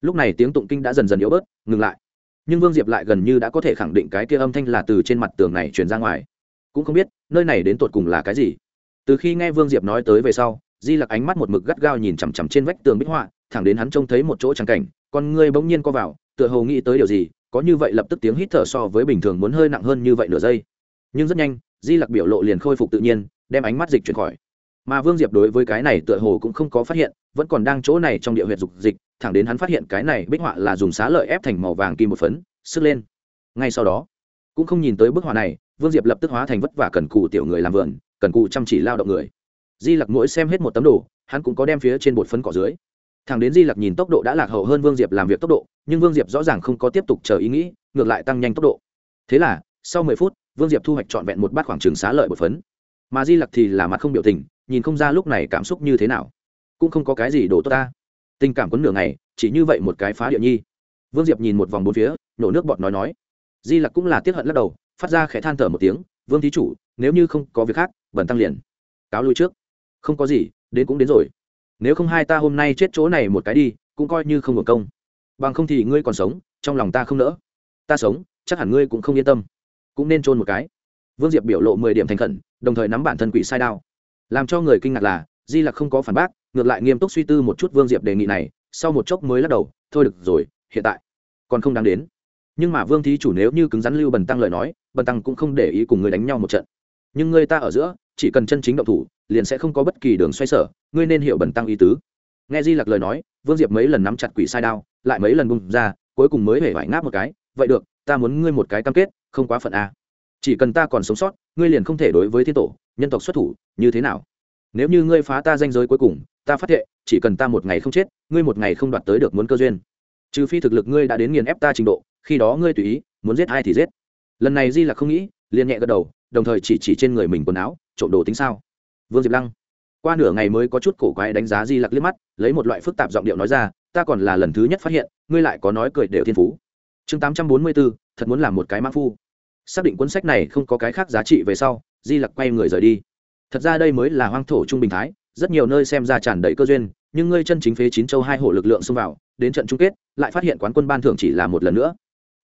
Lúc này tiếng tụng kinh đã dần dần yếu bớt, ngừng lại. Nhưng vương diệp lại gần như đã có thể khẳng định cái kia âm thanh là từ trên mặt tường này truyền ra ngoài. Cũng không biết, nơi này đến tột cùng là cái gì. Từ khi nghe vương diệp nói tới về sau, di lặc ánh mắt một mực gắt gao nhìn chằm chằm trên vách tường bích họa, thẳng đến hắn trông thấy một chỗ trắng cảnh, con ngươi bỗng nhiên co vào, tựa hồ nghĩ tới điều gì, có như vậy lập tức tiếng hít thở so với bình thường muốn hơi nặng hơn như vậy nửa giây. Nhưng rất nhanh, di lặc biểu lộ liền khôi phục tự nhiên đem ánh mắt dịch chuyển khỏi. Mà vương diệp đối với cái này tựa hồ cũng không có phát hiện, vẫn còn đang chỗ này trong địa huyệt dục dịch, thẳng đến hắn phát hiện cái này bích họa là dùng xá lợi ép thành màu vàng kim một phấn sức lên. Ngay sau đó, cũng không nhìn tới bức họa này, vương diệp lập tức hóa thành vất vả cần cù tiểu người làm vườn, cần cù chăm chỉ lao động người. Di lặc mỗi xem hết một tấm đồ, hắn cũng có đem phía trên bột phấn cỏ dưới. Thằng đến di lặc nhìn tốc độ đã lạc hậu hơn vương diệp làm việc tốc độ, nhưng vương diệp rõ ràng không có tiếp tục chờ ý nghĩ, ngược lại tăng nhanh tốc độ. Thế là, sau mười phút, vương diệp thu hoạch trọn vẹn một bát khoảng trường xá lợi bột phấn mà di lặc thì là mặt không biểu tình, nhìn không ra lúc này cảm xúc như thế nào. Cũng không có cái gì đổ tốt ta. Tình cảm quấn nửa ngày, chỉ như vậy một cái phá địa nhi. Vương diệp nhìn một vòng bốn phía, nổ nước bọt nói nói. Di lặc cũng là tiếp hận lắc đầu, phát ra khẽ than thở một tiếng, vương thí chủ, nếu như không có việc khác, bẩn tăng liền. Cáo lui trước. Không có gì, đến cũng đến rồi. Nếu không hai ta hôm nay chết chỗ này một cái đi, cũng coi như không hưởng công. Bằng không thì ngươi còn sống, trong lòng ta không nỡ. Ta sống, chắc hẳn ngươi cũng không yên tâm. Cũng nên trôn một cái vương diệp biểu lộ mười điểm thành khẩn, đồng thời nắm bản thân quỷ sai đao. Làm cho người kinh ngạc là, di lặc không có phản bác, ngược lại nghiêm túc suy tư một chút vương diệp đề nghị này, sau một chốc mới lắc đầu, thôi được rồi, hiện tại còn không đáng đến. Nhưng mà vương thí chủ nếu như cứng rắn lưu bần tăng lời nói, bần tăng cũng không để ý cùng người đánh nhau một trận. Nhưng ngươi ta ở giữa, chỉ cần chân chính động thủ, liền sẽ không có bất kỳ đường xoay sở, ngươi nên hiểu bần tăng ý tứ. Nghe di lặc lời nói, vương diệp mấy lần nắm chặt quỷ sai đao, lại mấy lần bung ra, cuối cùng mới hể vải ngáp một cái, vậy được, ta muốn ngươi một cái cam kết, không quá phận a chỉ cần ta còn sống sót, ngươi liền không thể đối với thiên tổ, nhân tộc xuất thủ, như thế nào? Nếu như ngươi phá ta danh giới cuối cùng, ta phát hiện chỉ cần ta một ngày không chết, ngươi một ngày không đoạt tới được muốn cơ duyên. Trừ phi thực lực ngươi đã đến nghiền ép ta trình độ, khi đó ngươi tùy ý, muốn giết ai thì giết. Lần này di là không nghĩ, liền nhẹ gật đầu, đồng thời chỉ chỉ trên người mình quần áo, trộm đồ tính sao? Vương diệp lăng, qua nửa ngày mới có chút cổ quái đánh giá di lặc liếc mắt, lấy một loại phức tạp giọng điệu nói ra, ta còn là lần thứ nhất phát hiện, ngươi lại có nói cười đều thiên phú. Chương tám trăm bốn mươi bốn, thật muốn làm một cái mã phu xác định cuốn sách này không có cái khác giá trị về sau, di lặc quay người rời đi. Thật ra đây mới là hoang thổ trung bình thái, rất nhiều nơi xem ra tràn đầy cơ duyên, nhưng ngươi chân chính phế chín châu hai hộ lực lượng xông vào, đến trận chung kết, lại phát hiện quán quân ban thưởng chỉ là một lần nữa.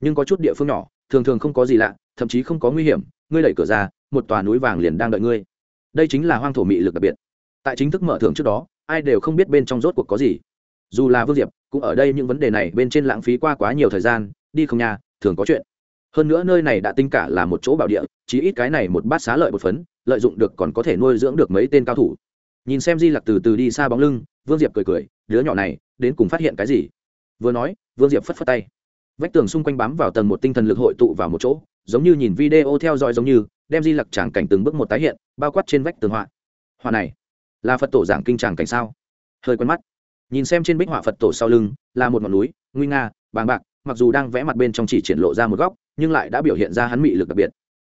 Nhưng có chút địa phương nhỏ, thường thường không có gì lạ, thậm chí không có nguy hiểm, ngươi đẩy cửa ra, một tòa núi vàng liền đang đợi ngươi. Đây chính là hoang thổ mị lực đặc biệt. Tại chính thức mở thưởng trước đó, ai đều không biết bên trong rốt cuộc có gì. Dù là vương diệp, cũng ở đây những vấn đề này bên trên lãng phí qua quá nhiều thời gian, đi không nhà thường có chuyện hơn nữa nơi này đã tính cả là một chỗ bảo địa, chí ít cái này một bát xá lợi một phấn, lợi dụng được còn có thể nuôi dưỡng được mấy tên cao thủ. Nhìn xem di lặc từ từ đi xa bóng lưng, vương diệp cười cười, đứa nhỏ này, đến cùng phát hiện cái gì? Vừa nói, vương diệp phất phất tay. Vách tường xung quanh bám vào tầng một tinh thần lực hội tụ vào một chỗ, giống như nhìn video theo dõi giống như, đem di lặc tràng cảnh từng bước một tái hiện, bao quát trên vách tường họa. Họa này, là phật tổ giảng kinh tràng cảnh sao? Hơi quen mắt. Nhìn xem trên bích họa phật tổ sau lưng, là một ngọn núi, nguy nga, bàng bạc, mặc dù đang vẽ mặt bên trong chỉ triển lộ ra một góc nhưng lại đã biểu hiện ra hắn mị lực đặc biệt.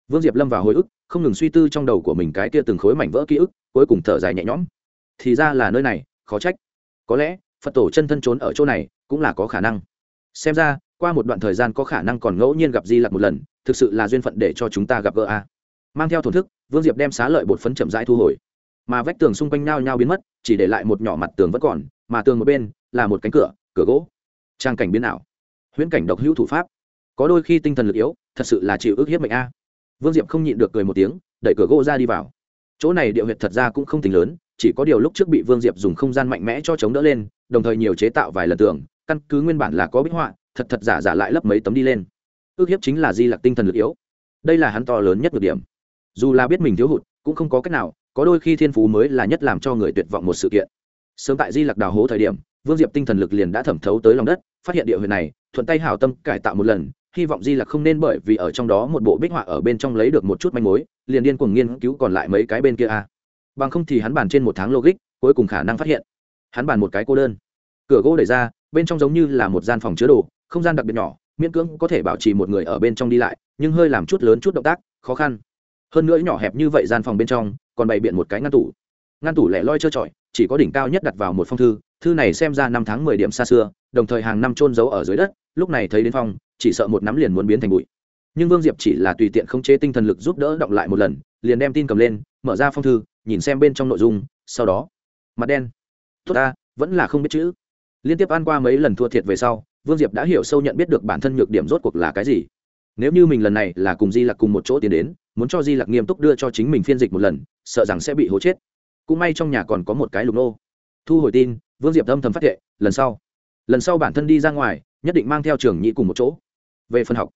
Vương diệp lâm vào hồi ức, không ngừng suy tư trong đầu của mình cái kia từng khối mảnh vỡ ký ức, cuối cùng thở dài nhẹ nhõm. Thì ra là nơi này, khó trách. Có lẽ, phật tổ chân thân trốn ở chỗ này cũng là có khả năng. Xem ra, qua một đoạn thời gian có khả năng còn ngẫu nhiên gặp di lặc một lần, thực sự là duyên phận để cho chúng ta gặp gỡ a. Mang theo thổn thức, vương diệp đem xá lợi bột phấn chậm rãi thu hồi. Mà vách tường xung quanh nao nhau biến mất, chỉ để lại một nhỏ mặt tường vẫn còn, mà tường một bên là một cánh cửa cửa gỗ. Trang cảnh biến ảo. Huyễn cảnh độc hữu thủ pháp có đôi khi tinh thần lực yếu, thật sự là chịu ước hiếp mệnh a. Vương diệp không nhịn được cười một tiếng, đẩy cửa gỗ ra đi vào. Chỗ này địa huyệt thật ra cũng không tính lớn, chỉ có điều lúc trước bị vương diệp dùng không gian mạnh mẽ cho chống đỡ lên, đồng thời nhiều chế tạo vài lần tường, căn cứ nguyên bản là có bích họa, thật thật giả giả lại lấp mấy tấm đi lên. Ước hiếp chính là di lặc tinh thần lực yếu. Đây là hắn to lớn nhất được điểm. Dù là biết mình thiếu hụt, cũng không có cách nào, có đôi khi thiên phú mới là nhất làm cho người tuyệt vọng một sự kiện. Sớm tại di lặc đào hố thời điểm, vương diệp tinh thần lực liền đã thẩm thấu tới lòng đất, phát hiện địa huyệt này, thuận tay hảo tâm cải tạo một lần hy vọng di lặc không nên bởi vì ở trong đó một bộ bích họa ở bên trong lấy được một chút manh mối, liền điên cuồng nghiên cứu còn lại mấy cái bên kia a. Bằng không thì hắn bàn trên một tháng logic, cuối cùng khả năng phát hiện. Hắn bàn một cái cô đơn. Cửa gỗ đẩy ra, bên trong giống như là một gian phòng chứa đồ, không gian đặc biệt nhỏ, miễn cưỡng có thể bảo trì một người ở bên trong đi lại, nhưng hơi làm chút lớn chút động tác, khó khăn. Hơn nữa nhỏ hẹp như vậy gian phòng bên trong, còn bày biện một cái ngăn tủ. Ngăn tủ lẻ loi trơ trọi, chỉ có đỉnh cao nhất đặt vào một phong thư thư này xem ra năm tháng mười điểm xa xưa, đồng thời hàng năm trôn giấu ở dưới đất lúc này thấy đến phong, chỉ sợ một nắm liền muốn biến thành bụi. Nhưng vương diệp chỉ là tùy tiện khống chế tinh thần lực giúp đỡ động lại một lần, liền đem tin cầm lên, mở ra phong thư, nhìn xem bên trong nội dung, sau đó, mặt đen. Tốt ta, vẫn là không biết chữ. Liên tiếp ăn qua mấy lần thua thiệt về sau, vương diệp đã hiểu sâu nhận biết được bản thân nhược điểm rốt cuộc là cái gì. Nếu như mình lần này là cùng di lặc cùng một chỗ tiến đến, muốn cho di lặc nghiêm túc đưa cho chính mình phiên dịch một lần, sợ rằng sẽ bị hố chết. Cũng may trong nhà còn có một cái lục nô. Thu hồi tin, vương diệp âm thầm phát hiện lần sau lần sau bản thân đi ra ngoài nhất định mang theo trường nhị cùng một chỗ. Về phân học,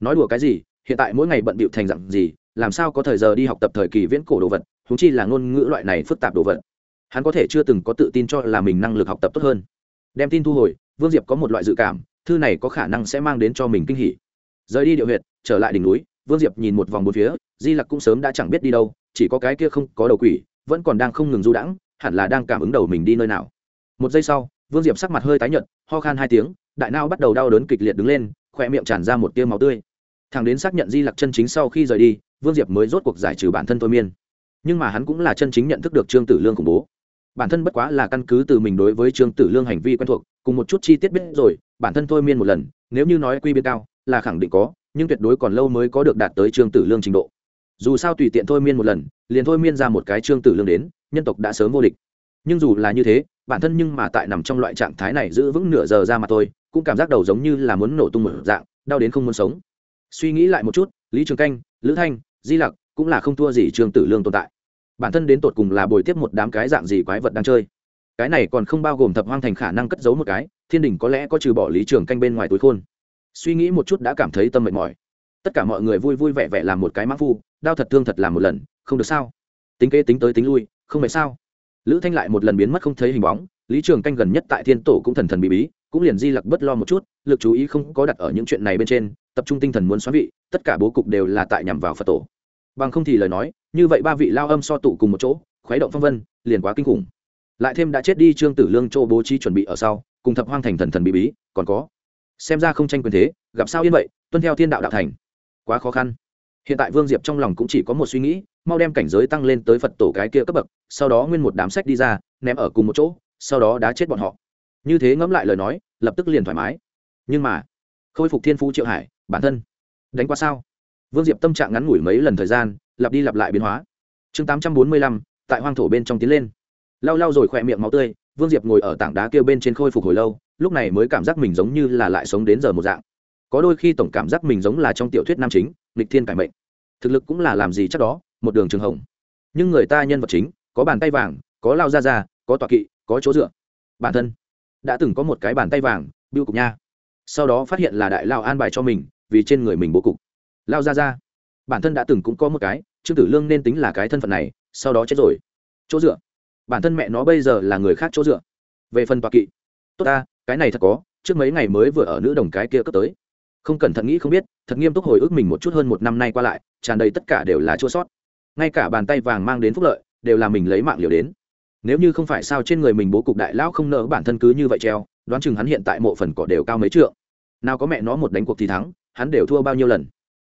nói đùa cái gì, hiện tại mỗi ngày bận bịu thành dặn gì, làm sao có thời giờ đi học tập thời kỳ viễn cổ đồ vật húng chi là ngôn ngữ loại này phức tạp đồ vật. Hắn có thể chưa từng có tự tin cho là mình năng lực học tập tốt hơn. Đem tin thu hồi, vương diệp có một loại dự cảm, thư này có khả năng sẽ mang đến cho mình kinh hỉ. Rời đi điệu huyệt, trở lại đỉnh núi, vương diệp nhìn một vòng một phía, di lặc cũng sớm đã chẳng biết đi đâu, chỉ có cái kia không có đầu quỷ, vẫn còn đang không ngừng du đãng, hẳn là đang cảm ứng đầu mình đi nơi nào. Một giây sau, vương diệp sắc mặt hơi tái nhợt, ho khan hai tiếng đại nao bắt đầu đau đớn kịch liệt đứng lên, khoe miệng tràn ra một tia máu tươi. Thằng đến xác nhận di lặc chân chính sau khi rời đi, vương diệp mới rốt cuộc giải trừ bản thân thôi miên. Nhưng mà hắn cũng là chân chính nhận thức được trương tử lương khủng bố. Bản thân bất quá là căn cứ từ mình đối với trương tử lương hành vi quen thuộc, cùng một chút chi tiết biết rồi, bản thân thôi miên một lần, nếu như nói quy biến cao, là khẳng định có, nhưng tuyệt đối còn lâu mới có được đạt tới trương tử lương trình độ. Dù sao tùy tiện thôi miên một lần, liền thôi miên ra một cái trương tử lương đến, nhân tộc đã sớm vô địch nhưng dù là như thế, bản thân nhưng mà tại nằm trong loại trạng thái này giữ vững nửa giờ ra mà tôi cũng cảm giác đầu giống như là muốn nổ tung một dạng, đau đến không muốn sống. Suy nghĩ lại một chút, lý trường canh, lữ thanh, di lặc cũng là không thua gì Trường tử lương tồn tại. Bản thân đến tột cùng là bồi tiếp một đám cái dạng gì quái vật đang chơi. Cái này còn không bao gồm thập hoang thành khả năng cất giấu một cái, thiên đình có lẽ có trừ bỏ lý trường canh bên ngoài túi khôn. Suy nghĩ một chút đã cảm thấy tâm mệt mỏi. Tất cả mọi người vui vui vẻ vẻ làm một cái mã phu, đau thật thương thật làm một lần, không được sao? Tính kế tính tới tính lui, không phải sao? Lữ thanh lại một lần biến mất không thấy hình bóng, lý trường canh gần nhất tại thiên tổ cũng thần thần bí bí, cũng liền di lặc bất lo một chút, lực chú ý không có đặt ở những chuyện này bên trên, tập trung tinh thần muốn xóa vị, tất cả bố cục đều là tại nhằm vào phật tổ. Bằng không thì lời nói, như vậy ba vị lao âm so tụ cùng một chỗ, khuấy động phong vân, liền quá kinh khủng. Lại thêm đã chết đi trương tử lương châu bố trí chuẩn bị ở sau, cùng thập hoang thành thần thần bí bí, còn có. Xem ra không tranh quyền thế, gặp sao yên vậy, tuân theo thiên đạo đạo thành. Quá khó khăn. Hiện tại vương diệp trong lòng cũng chỉ có một suy nghĩ mau đem cảnh giới tăng lên tới phật tổ cái kia cấp bậc, sau đó nguyên một đám sách đi ra, ném ở cùng một chỗ, sau đó đã chết bọn họ. Như thế ngẫm lại lời nói, lập tức liền thoải mái. Nhưng mà, khôi phục thiên phú triệu hải, bản thân, đánh qua sao? Vương diệp tâm trạng ngắn ngủi mấy lần thời gian, lặp đi lặp lại biến hóa. Chương tám trăm bốn mươi lăm, tại hoang thổ bên trong tiến lên. Lau lau rồi khỏe miệng máu tươi, vương diệp ngồi ở tảng đá kêu bên trên khôi phục hồi lâu, lúc này mới cảm giác mình giống như là lại sống đến giờ một dạng. Có đôi khi tổng cảm giác mình giống là trong tiểu thuyết nam chính lịch thiên cải mệnh. Thực lực cũng là làm gì chắc đó một đường trường hồng. Nhưng người ta nhân vật chính, có bàn tay vàng, có lao ra ra có tọa kỵ, có chỗ dựa. Bản thân đã từng có một cái bàn tay vàng biêu cục nha. Sau đó phát hiện là đại lao an bài cho mình, vì trên người mình bố cục. Lao ra ra bản thân đã từng cũng có một cái, trương tử lương nên tính là cái thân phận này, sau đó chết rồi. Chỗ dựa. Bản thân mẹ nó bây giờ là người khác chỗ dựa. Về phần tọa kỵ. Tốt ta, cái này thật có, trước mấy ngày mới vừa ở nữ đồng cái kia cấp tới. Không cẩn thận nghĩ không biết, thật nghiêm túc hồi ức mình một chút hơn một năm nay qua lại, tràn đầy tất cả đều là chua sót ngay cả bàn tay vàng mang đến phúc lợi, đều là mình lấy mạng liều đến. Nếu như không phải sao trên người mình bố cục đại lão không nỡ bản thân cứ như vậy treo, đoán chừng hắn hiện tại mộ phần cỏ đều cao mấy trượng. Nào có mẹ nó một đánh cuộc thì thắng, hắn đều thua bao nhiêu lần.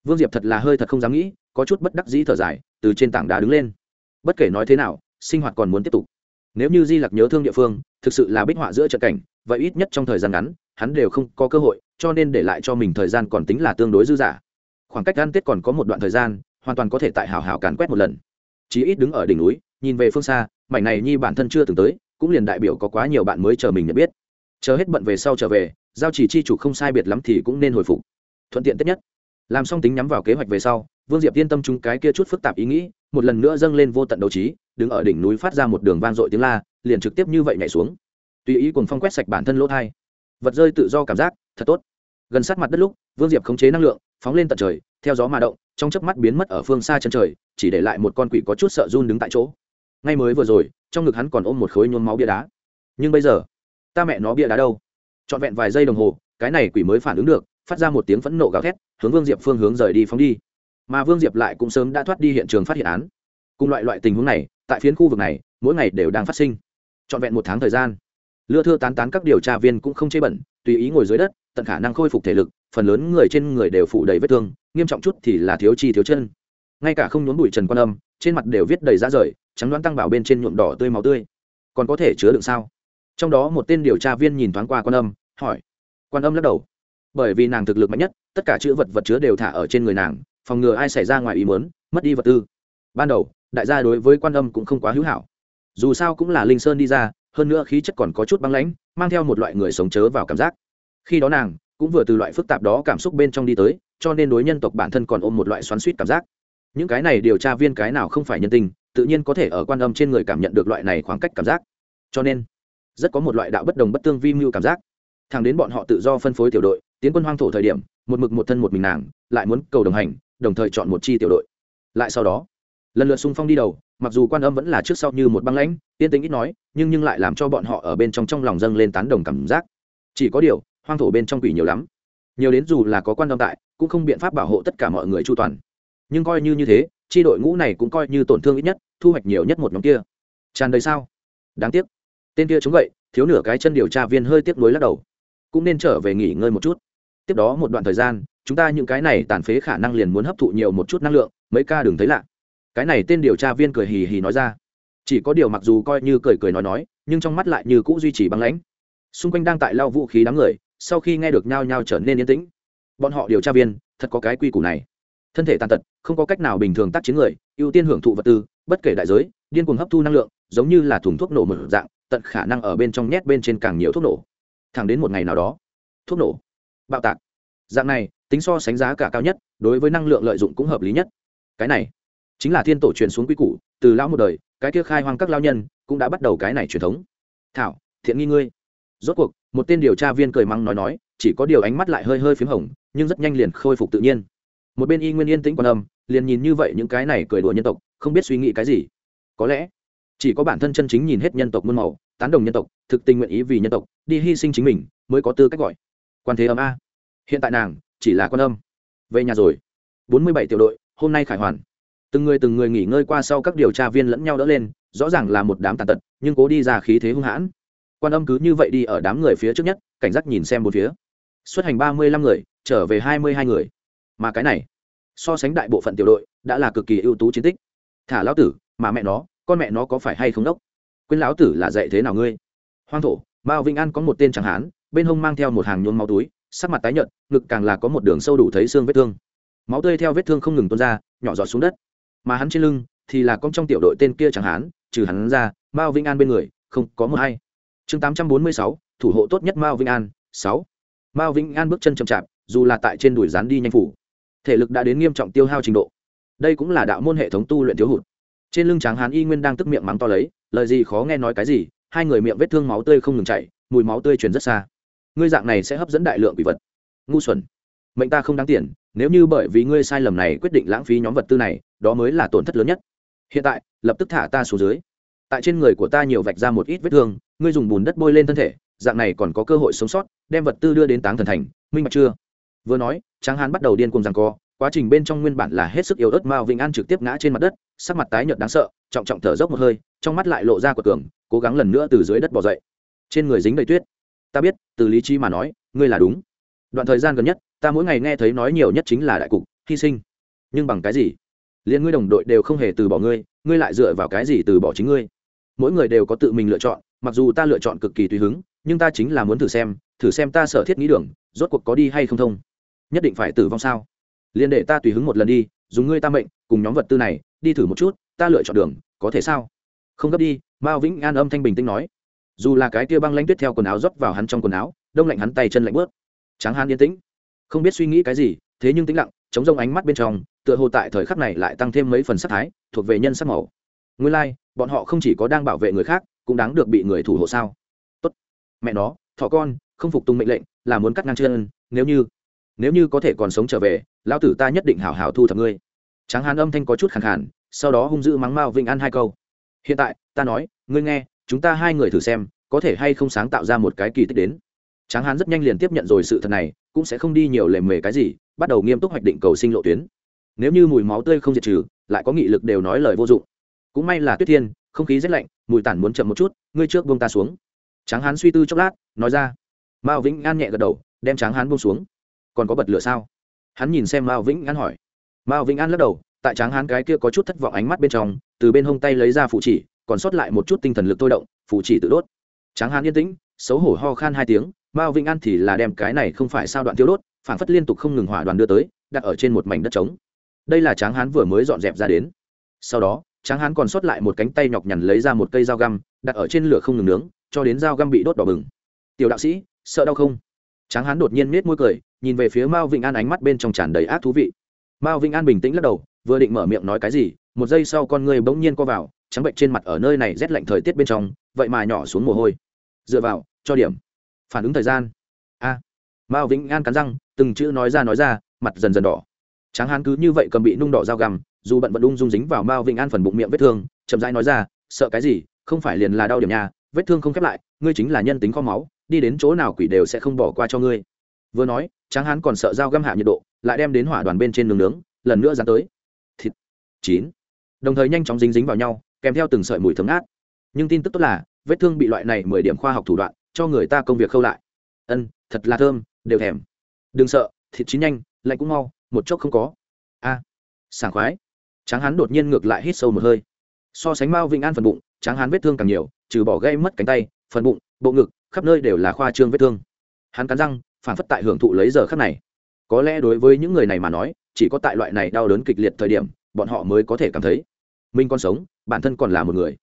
Vương diệp thật là hơi thật không dám nghĩ, có chút bất đắc dĩ thở dài, từ trên tảng đá đứng lên. Bất kể nói thế nào, sinh hoạt còn muốn tiếp tục. Nếu như di lặc nhớ thương địa phương, thực sự là bích họa giữa trận cảnh, vậy ít nhất trong thời gian ngắn, hắn đều không có cơ hội, cho nên để lại cho mình thời gian còn tính là tương đối dư dả. Khoảng cách ăn tết còn có một đoạn thời gian hoàn toàn có thể tại hào hào càn quét một lần. Chí ít đứng ở đỉnh núi, nhìn về phương xa, mảnh này nhi bản thân chưa từng tới, cũng liền đại biểu có quá nhiều bạn mới chờ mình nhận biết. Chờ hết bận về sau trở về, giao chỉ chi chủ không sai biệt lắm thì cũng nên hồi phục. Thuận tiện tất nhất. Làm xong tính nhắm vào kế hoạch về sau, vương diệp yên tâm chúng cái kia chút phức tạp ý nghĩ, một lần nữa dâng lên vô tận đấu trí, đứng ở đỉnh núi phát ra một đường vang dội tiếng la, liền trực tiếp như vậy nhảy xuống. Tùy ý cùng phong quét sạch bản thân lỗ thai. Vật rơi tự do cảm giác, thật tốt. Gần sát mặt đất lúc, vương diệp khống chế năng lượng, phóng lên tận trời, theo gió mà động trong chớp mắt biến mất ở phương xa chân trời, chỉ để lại một con quỷ có chút sợ run đứng tại chỗ. Ngay mới vừa rồi, trong ngực hắn còn ôm một khối nhôn máu bia đá. Nhưng bây giờ, ta mẹ nó bia đá đâu? Trọn vẹn vài giây đồng hồ, cái này quỷ mới phản ứng được, phát ra một tiếng phẫn nộ gào thét, hướng vương diệp phương hướng rời đi phóng đi. Mà vương diệp lại cũng sớm đã thoát đi hiện trường phát hiện án. Cùng loại loại tình huống này, tại phiến khu vực này, mỗi ngày đều đang phát sinh. Trọn vẹn một tháng thời gian, lưa thưa tán tán các điều tra viên cũng không chê bẩn, tùy ý ngồi dưới đất, tận khả năng khôi phục thể lực phần lớn người trên người đều phủ đầy vết thương, nghiêm trọng chút thì là thiếu chi thiếu chân. Ngay cả không nhốn bụi trần quan âm, trên mặt đều viết đầy ra rời, trắng đoán tăng bảo bên trên nhuộm đỏ tươi máu tươi. Còn có thể chứa đựng sao? Trong đó một tên điều tra viên nhìn thoáng qua quan âm, hỏi. Quan âm lắc đầu. Bởi vì nàng thực lực mạnh nhất, tất cả chữ vật vật chứa đều thả ở trên người nàng, phòng ngừa ai xảy ra ngoài ý muốn, mất đi vật tư. Ban đầu, đại gia đối với quan âm cũng không quá hữu hảo. Dù sao cũng là linh sơn đi ra, hơn nữa khí chất còn có chút băng lãnh, mang theo một loại người sống chớ vào cảm giác. Khi đó nàng cũng vừa từ loại phức tạp đó cảm xúc bên trong đi tới, cho nên đối nhân tộc bản thân còn ôm một loại xoắn suýt cảm giác. Những cái này điều tra viên cái nào không phải nhân tình, tự nhiên có thể ở quan âm trên người cảm nhận được loại này khoảng cách cảm giác. Cho nên, rất có một loại đạo bất đồng bất tương vi mưu cảm giác. Thẳng đến bọn họ tự do phân phối tiểu đội, tiến quân hoang thổ thời điểm, một mực một thân một mình nàng, lại muốn cầu đồng hành, đồng thời chọn một chi tiểu đội. Lại sau đó, lần lượt xung phong đi đầu, mặc dù quan âm vẫn là trước sau như một băng lãnh tiên tính ít nói, nhưng nhưng lại làm cho bọn họ ở bên trong trong lòng dâng lên tán đồng cảm giác. Chỉ có điều hoang thổ bên trong quỷ nhiều lắm. Nhiều đến dù là có quan tâm tại, cũng không biện pháp bảo hộ tất cả mọi người chu toàn. Nhưng coi như như thế, chi đội ngũ này cũng coi như tổn thương ít nhất, thu hoạch nhiều nhất một nhóm kia. Tràn đầy sao? Đáng tiếc. Tên kia chống gậy, thiếu nửa cái chân điều tra viên hơi tiếc nuối lắc đầu. Cũng nên trở về nghỉ ngơi một chút. Tiếp đó một đoạn thời gian, chúng ta những cái này tàn phế khả năng liền muốn hấp thụ nhiều một chút năng lượng, mấy ca đừng thấy lạ. Cái này tên điều tra viên cười hì hì nói ra. Chỉ có điều mặc dù coi như cười cười nói nói, nhưng trong mắt lại như cũ duy trì băng lãnh. Xung quanh đang tại lao vũ khí đám người sau khi nghe được nhao nhao trở nên yên tĩnh, bọn họ điều tra viên, thật có cái quy củ này. Thân thể tàn tật, không có cách nào bình thường tác chiến người, ưu tiên hưởng thụ vật tư, bất kể đại giới, điên cuồng hấp thu năng lượng, giống như là thùng thuốc nổ mở dạng, tận khả năng ở bên trong nhét bên trên càng nhiều thuốc nổ. Thẳng đến một ngày nào đó, thuốc nổ, bạo tạc. Dạng này, tính so sánh giá cả cao nhất, đối với năng lượng lợi dụng cũng hợp lý nhất. Cái này, chính là thiên tổ truyền xuống quy củ, từ lão một đời, cái kia khai hoang các lao nhân, cũng đã bắt đầu cái này truyền thống. Thảo, thiện nghi ngươi rốt cuộc, một tên điều tra viên cười mắng nói nói, chỉ có điều ánh mắt lại hơi hơi p h í m hồng, nhưng rất nhanh liền khôi phục tự nhiên. Một bên y nguyên yên tĩnh quan âm, liền nhìn như vậy những cái này cười đùa nhân tộc, không biết suy nghĩ cái gì. Có lẽ, chỉ có bản thân chân chính nhìn hết nhân tộc muôn màu, tán đồng nhân tộc, thực tình nguyện ý vì nhân tộc, đi hy sinh chính mình, mới có tư cách gọi. Quan thế âm a. Hiện tại nàng, chỉ là quan âm. Về nhà rồi. Bốn mươi bảy tiểu đội, hôm nay khải hoàn. Từng người từng người nghỉ ngơi qua sau các điều tra viên lẫn nhau đỡ lên, rõ ràng là một đám tàn tật, nhưng cố đi ra khí thế hung hãn quan âm cứ như vậy đi ở đám người phía trước nhất, cảnh giác nhìn xem một phía. Xuất hành ba mươi lăm người, trở về hai mươi hai người. Mà cái này, so sánh đại bộ phận tiểu đội, đã là cực kỳ ưu tú chiến tích. Thả lão tử, mà mẹ nó, con mẹ nó có phải hay không đốc? Quên lão tử là dạy thế nào ngươi? Hoang thổ, mao vĩnh an có một tên chẳng hán, bên hông mang theo một hàng nhuốm máu túi, sắc mặt tái nhợt, ngực càng là có một đường sâu đủ thấy xương vết thương. Máu tươi theo vết thương không ngừng tuôn ra, nhỏ giọt xuống đất. Mà hắn trên lưng thì là con trong tiểu đội tên kia chẳng hán, trừ hắn ra, mao vĩnh an bên người, không có một hay chương tám trăm bốn mươi sáu, thủ hộ tốt nhất mao vĩnh an, sáu. Mao vĩnh an bước chân chậm chạp, dù là tại trên đùi rán đi nhanh phủ, thể lực đã đến nghiêm trọng tiêu hao trình độ. Đây cũng là đạo môn hệ thống tu luyện thiếu hụt. Trên lưng tráng hán y nguyên đang tức miệng mắng to lấy, lời gì khó nghe nói cái gì, hai người miệng vết thương máu tươi không ngừng chảy, mùi máu tươi truyền rất xa. Ngươi dạng này sẽ hấp dẫn đại lượng quỷ vật. Ngu xuẩn. Mệnh ta không đáng tiền, nếu như bởi vì ngươi sai lầm này quyết định lãng phí nhóm vật tư này, đó mới là tổn thất lớn nhất. Hiện tại, lập tức thả ta xuống dưới tại trên người của ta nhiều vạch ra một ít vết thương, ngươi dùng bùn đất bôi lên thân thể, dạng này còn có cơ hội sống sót, đem vật tư đưa đến táng thần thành, minh bạch chưa? Vừa nói, tráng hán bắt đầu điên cùng rằng co, quá trình bên trong nguyên bản là hết sức yếu ớt mao vĩnh an trực tiếp ngã trên mặt đất, sắc mặt tái nhợt đáng sợ, trọng trọng thở dốc một hơi, trong mắt lại lộ ra của tường cố gắng lần nữa từ dưới đất bỏ dậy. Trên người dính đầy tuyết. Ta biết, từ lý trí mà nói, ngươi là đúng. Đoạn thời gian gần nhất, ta mỗi ngày nghe thấy nói nhiều nhất chính là đại cục, hy sinh. Nhưng bằng cái gì? Liền ngươi đồng đội đều không hề từ bỏ ngươi ngươi lại dựa vào cái gì từ bỏ chính ngươi? Mỗi người đều có tự mình lựa chọn, mặc dù ta lựa chọn cực kỳ tùy hứng, nhưng ta chính là muốn thử xem thử xem ta sở thiết nghĩ đường, rốt cuộc có đi hay không thông. Nhất định phải tử vong sao? Liền để ta tùy hứng một lần đi, dùng ngươi ta mệnh, cùng nhóm vật tư này, đi thử một chút, ta lựa chọn đường, có thể sao? Không gấp đi, mao vĩnh an âm thanh bình tĩnh nói. Dù là cái kia băng lanh tuyết theo quần áo rót vào hắn trong quần áo, đông lạnh hắn tay chân lạnh bớt. Tráng hắn yên tĩnh. Không biết suy nghĩ cái gì, thế nhưng tĩnh lặng, chống rông ánh mắt bên trong, tựa hồ tại thời khắc này lại tăng thêm mấy phần sắc thái, thuộc về nhân sắc màu. Nguyên lai bọn họ không chỉ có đang bảo vệ người khác, cũng đáng được bị người thủ hộ sao? Tốt. Mẹ nó thọ con, không phục tùng mệnh lệnh, là muốn cắt ngang chân. Nếu như nếu như có thể còn sống trở về, lão tử ta nhất định hảo hảo thu thập ngươi. Tráng hán âm thanh có chút khẳng khản sau đó hung dữ mắng mao vinh an hai câu. Hiện tại, ta nói, ngươi nghe, chúng ta hai người thử xem, có thể hay không sáng tạo ra một cái kỳ tích đến. Tráng hán rất nhanh liền tiếp nhận rồi sự thật này, cũng sẽ không đi nhiều lề mề cái gì, bắt đầu nghiêm túc hoạch định cầu sinh lộ tuyến. Nếu như mùi máu tươi không diệt trừ, lại có nghị lực đều nói lời vô dụng cũng may là tuyết thiên, không khí rét lạnh, mùi tản muốn chậm một chút, ngươi trước buông ta xuống. Tráng hán suy tư chốc lát, nói ra. Mao vĩnh an nhẹ gật đầu, đem tráng hán buông xuống. Còn có bật lửa sao? Hắn nhìn xem mao vĩnh an hỏi. Mao vĩnh an lắc đầu, tại tráng hán cái kia có chút thất vọng ánh mắt bên trong, từ bên hông tay lấy ra phụ chỉ, còn sót lại một chút tinh thần lực thôi động phụ chỉ tự đốt. Tráng hán yên tĩnh, xấu hổ ho khan hai tiếng, mao vĩnh an thì là đem cái này không phải sao đoạn tiêu đốt phản phất liên tục không ngừng hỏa đoàn đưa tới, đặt ở trên một mảnh đất trống. Đây là tráng hán vừa mới dọn dẹp ra đến. Sau đó tráng hán còn sót lại một cánh tay nhọc nhằn lấy ra một cây dao găm, đặt ở trên lửa không ngừng nướng, cho đến dao găm bị đốt đỏ bừng. Tiểu đạo sĩ, sợ đau không? Tráng hán đột nhiên nết môi cười, nhìn về phía mao vĩnh an ánh mắt bên trong tràn đầy ác thú vị. Mao vĩnh an bình tĩnh lắc đầu, vừa định mở miệng nói cái gì, một giây sau con người bỗng nhiên co vào, trắng bệnh trên mặt ở nơi này rét lạnh thời tiết bên trong, vậy mà nhỏ xuống mồ hôi. Dựa vào, cho điểm. Phản ứng thời gian. A. Mao vĩnh an cắn răng, từng chữ nói ra nói ra, mặt dần dần đỏ. Tráng hán cứ như vậy cầm bị nung đỏ dao găm dù bận vẫn ung dung dính vào mao vĩnh an phần bụng miệng vết thương, chậm rãi nói ra, sợ cái gì? Không phải liền là đau điểm nhà vết thương không khép lại, ngươi chính là nhân tính kho máu, đi đến chỗ nào quỷ đều sẽ không bỏ qua cho ngươi. Vừa nói, tráng hán còn sợ dao găm hạ nhiệt độ, lại đem đến hỏa đoàn bên trên nướng nướng, lần nữa dán tới. Thịt. Chín. Đồng thời nhanh chóng dính dính vào nhau, kèm theo từng sợi mùi thấm át nhưng tin tức tốt là, vết thương bị loại này mười điểm khoa học thủ đoạn, cho người ta công việc khâu lại. Ân, thật là thơm, đều thèm. Đừng sợ, thịt chín nhanh, lạnh cũng mau, một chốc không có. A, sảng khoái tráng hán đột nhiên ngược lại hít sâu một hơi. So sánh mao vĩnh an phần bụng, tráng hán vết thương càng nhiều, trừ bỏ gây mất cánh tay, phần bụng, bộ ngực, khắp nơi đều là khoa trương vết thương. Hắn cắn răng, phản phất tại hưởng thụ lấy giờ khắc này. Có lẽ đối với những người này mà nói, chỉ có tại loại này đau đớn kịch liệt thời điểm, bọn họ mới có thể cảm thấy mình còn sống, bản thân còn là một người.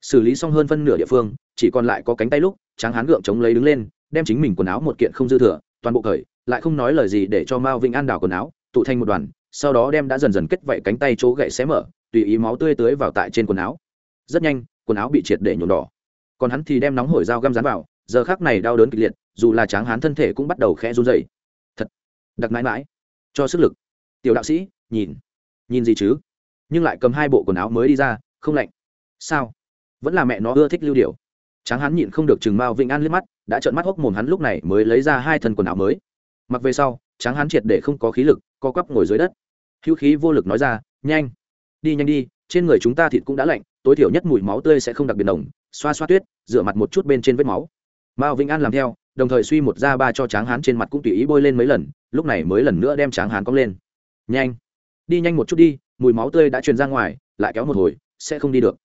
Xử lý xong hơn phân nửa địa phương, chỉ còn lại có cánh tay lúc, tráng hán gượng chống lấy đứng lên, đem chính mình quần áo một kiện không dư thừa, toàn bộ cởi, lại không nói lời gì để cho mao vĩnh an đào quần áo, tụ thành một đoàn sau đó đem đã dần dần kết vậy cánh tay chỗ gậy xé mở, tùy ý máu tươi tưới vào tại trên quần áo. Rất nhanh, quần áo bị triệt để nhuộm đỏ. Còn hắn thì đem nóng hổi dao găm rán vào, giờ khác này đau đớn kịch liệt, dù là tráng hán thân thể cũng bắt đầu khẽ run dày thật, đặc mãi mãi. Cho sức lực. Tiểu đạo sĩ, nhìn. Nhìn gì chứ? Nhưng lại cầm hai bộ quần áo mới đi ra, không lạnh. Sao? Vẫn là mẹ nó ưa thích lưu điều tráng hán nhịn không được chừng mao vĩnh an liếc mắt, đã trợn mắt hốc mồm hắn lúc này mới lấy ra hai thân quần áo mới. Mặc về sau, tráng hán triệt để không có khí lực, co quắp ngồi dưới đất hữu khí vô lực nói ra, nhanh, đi nhanh đi, trên người chúng ta thịt cũng đã lạnh, tối thiểu nhất mùi máu tươi sẽ không đặc biệt nồng. xoa xoa tuyết, rửa mặt một chút bên trên vết máu. Mao vĩnh an làm theo, đồng thời suy một ra ba cho tráng hán trên mặt cũng tùy ý bôi lên mấy lần, lúc này mới lần nữa đem tráng hán cong lên. Nhanh, đi nhanh một chút đi, mùi máu tươi đã truyền ra ngoài, lại kéo một hồi, sẽ không đi được.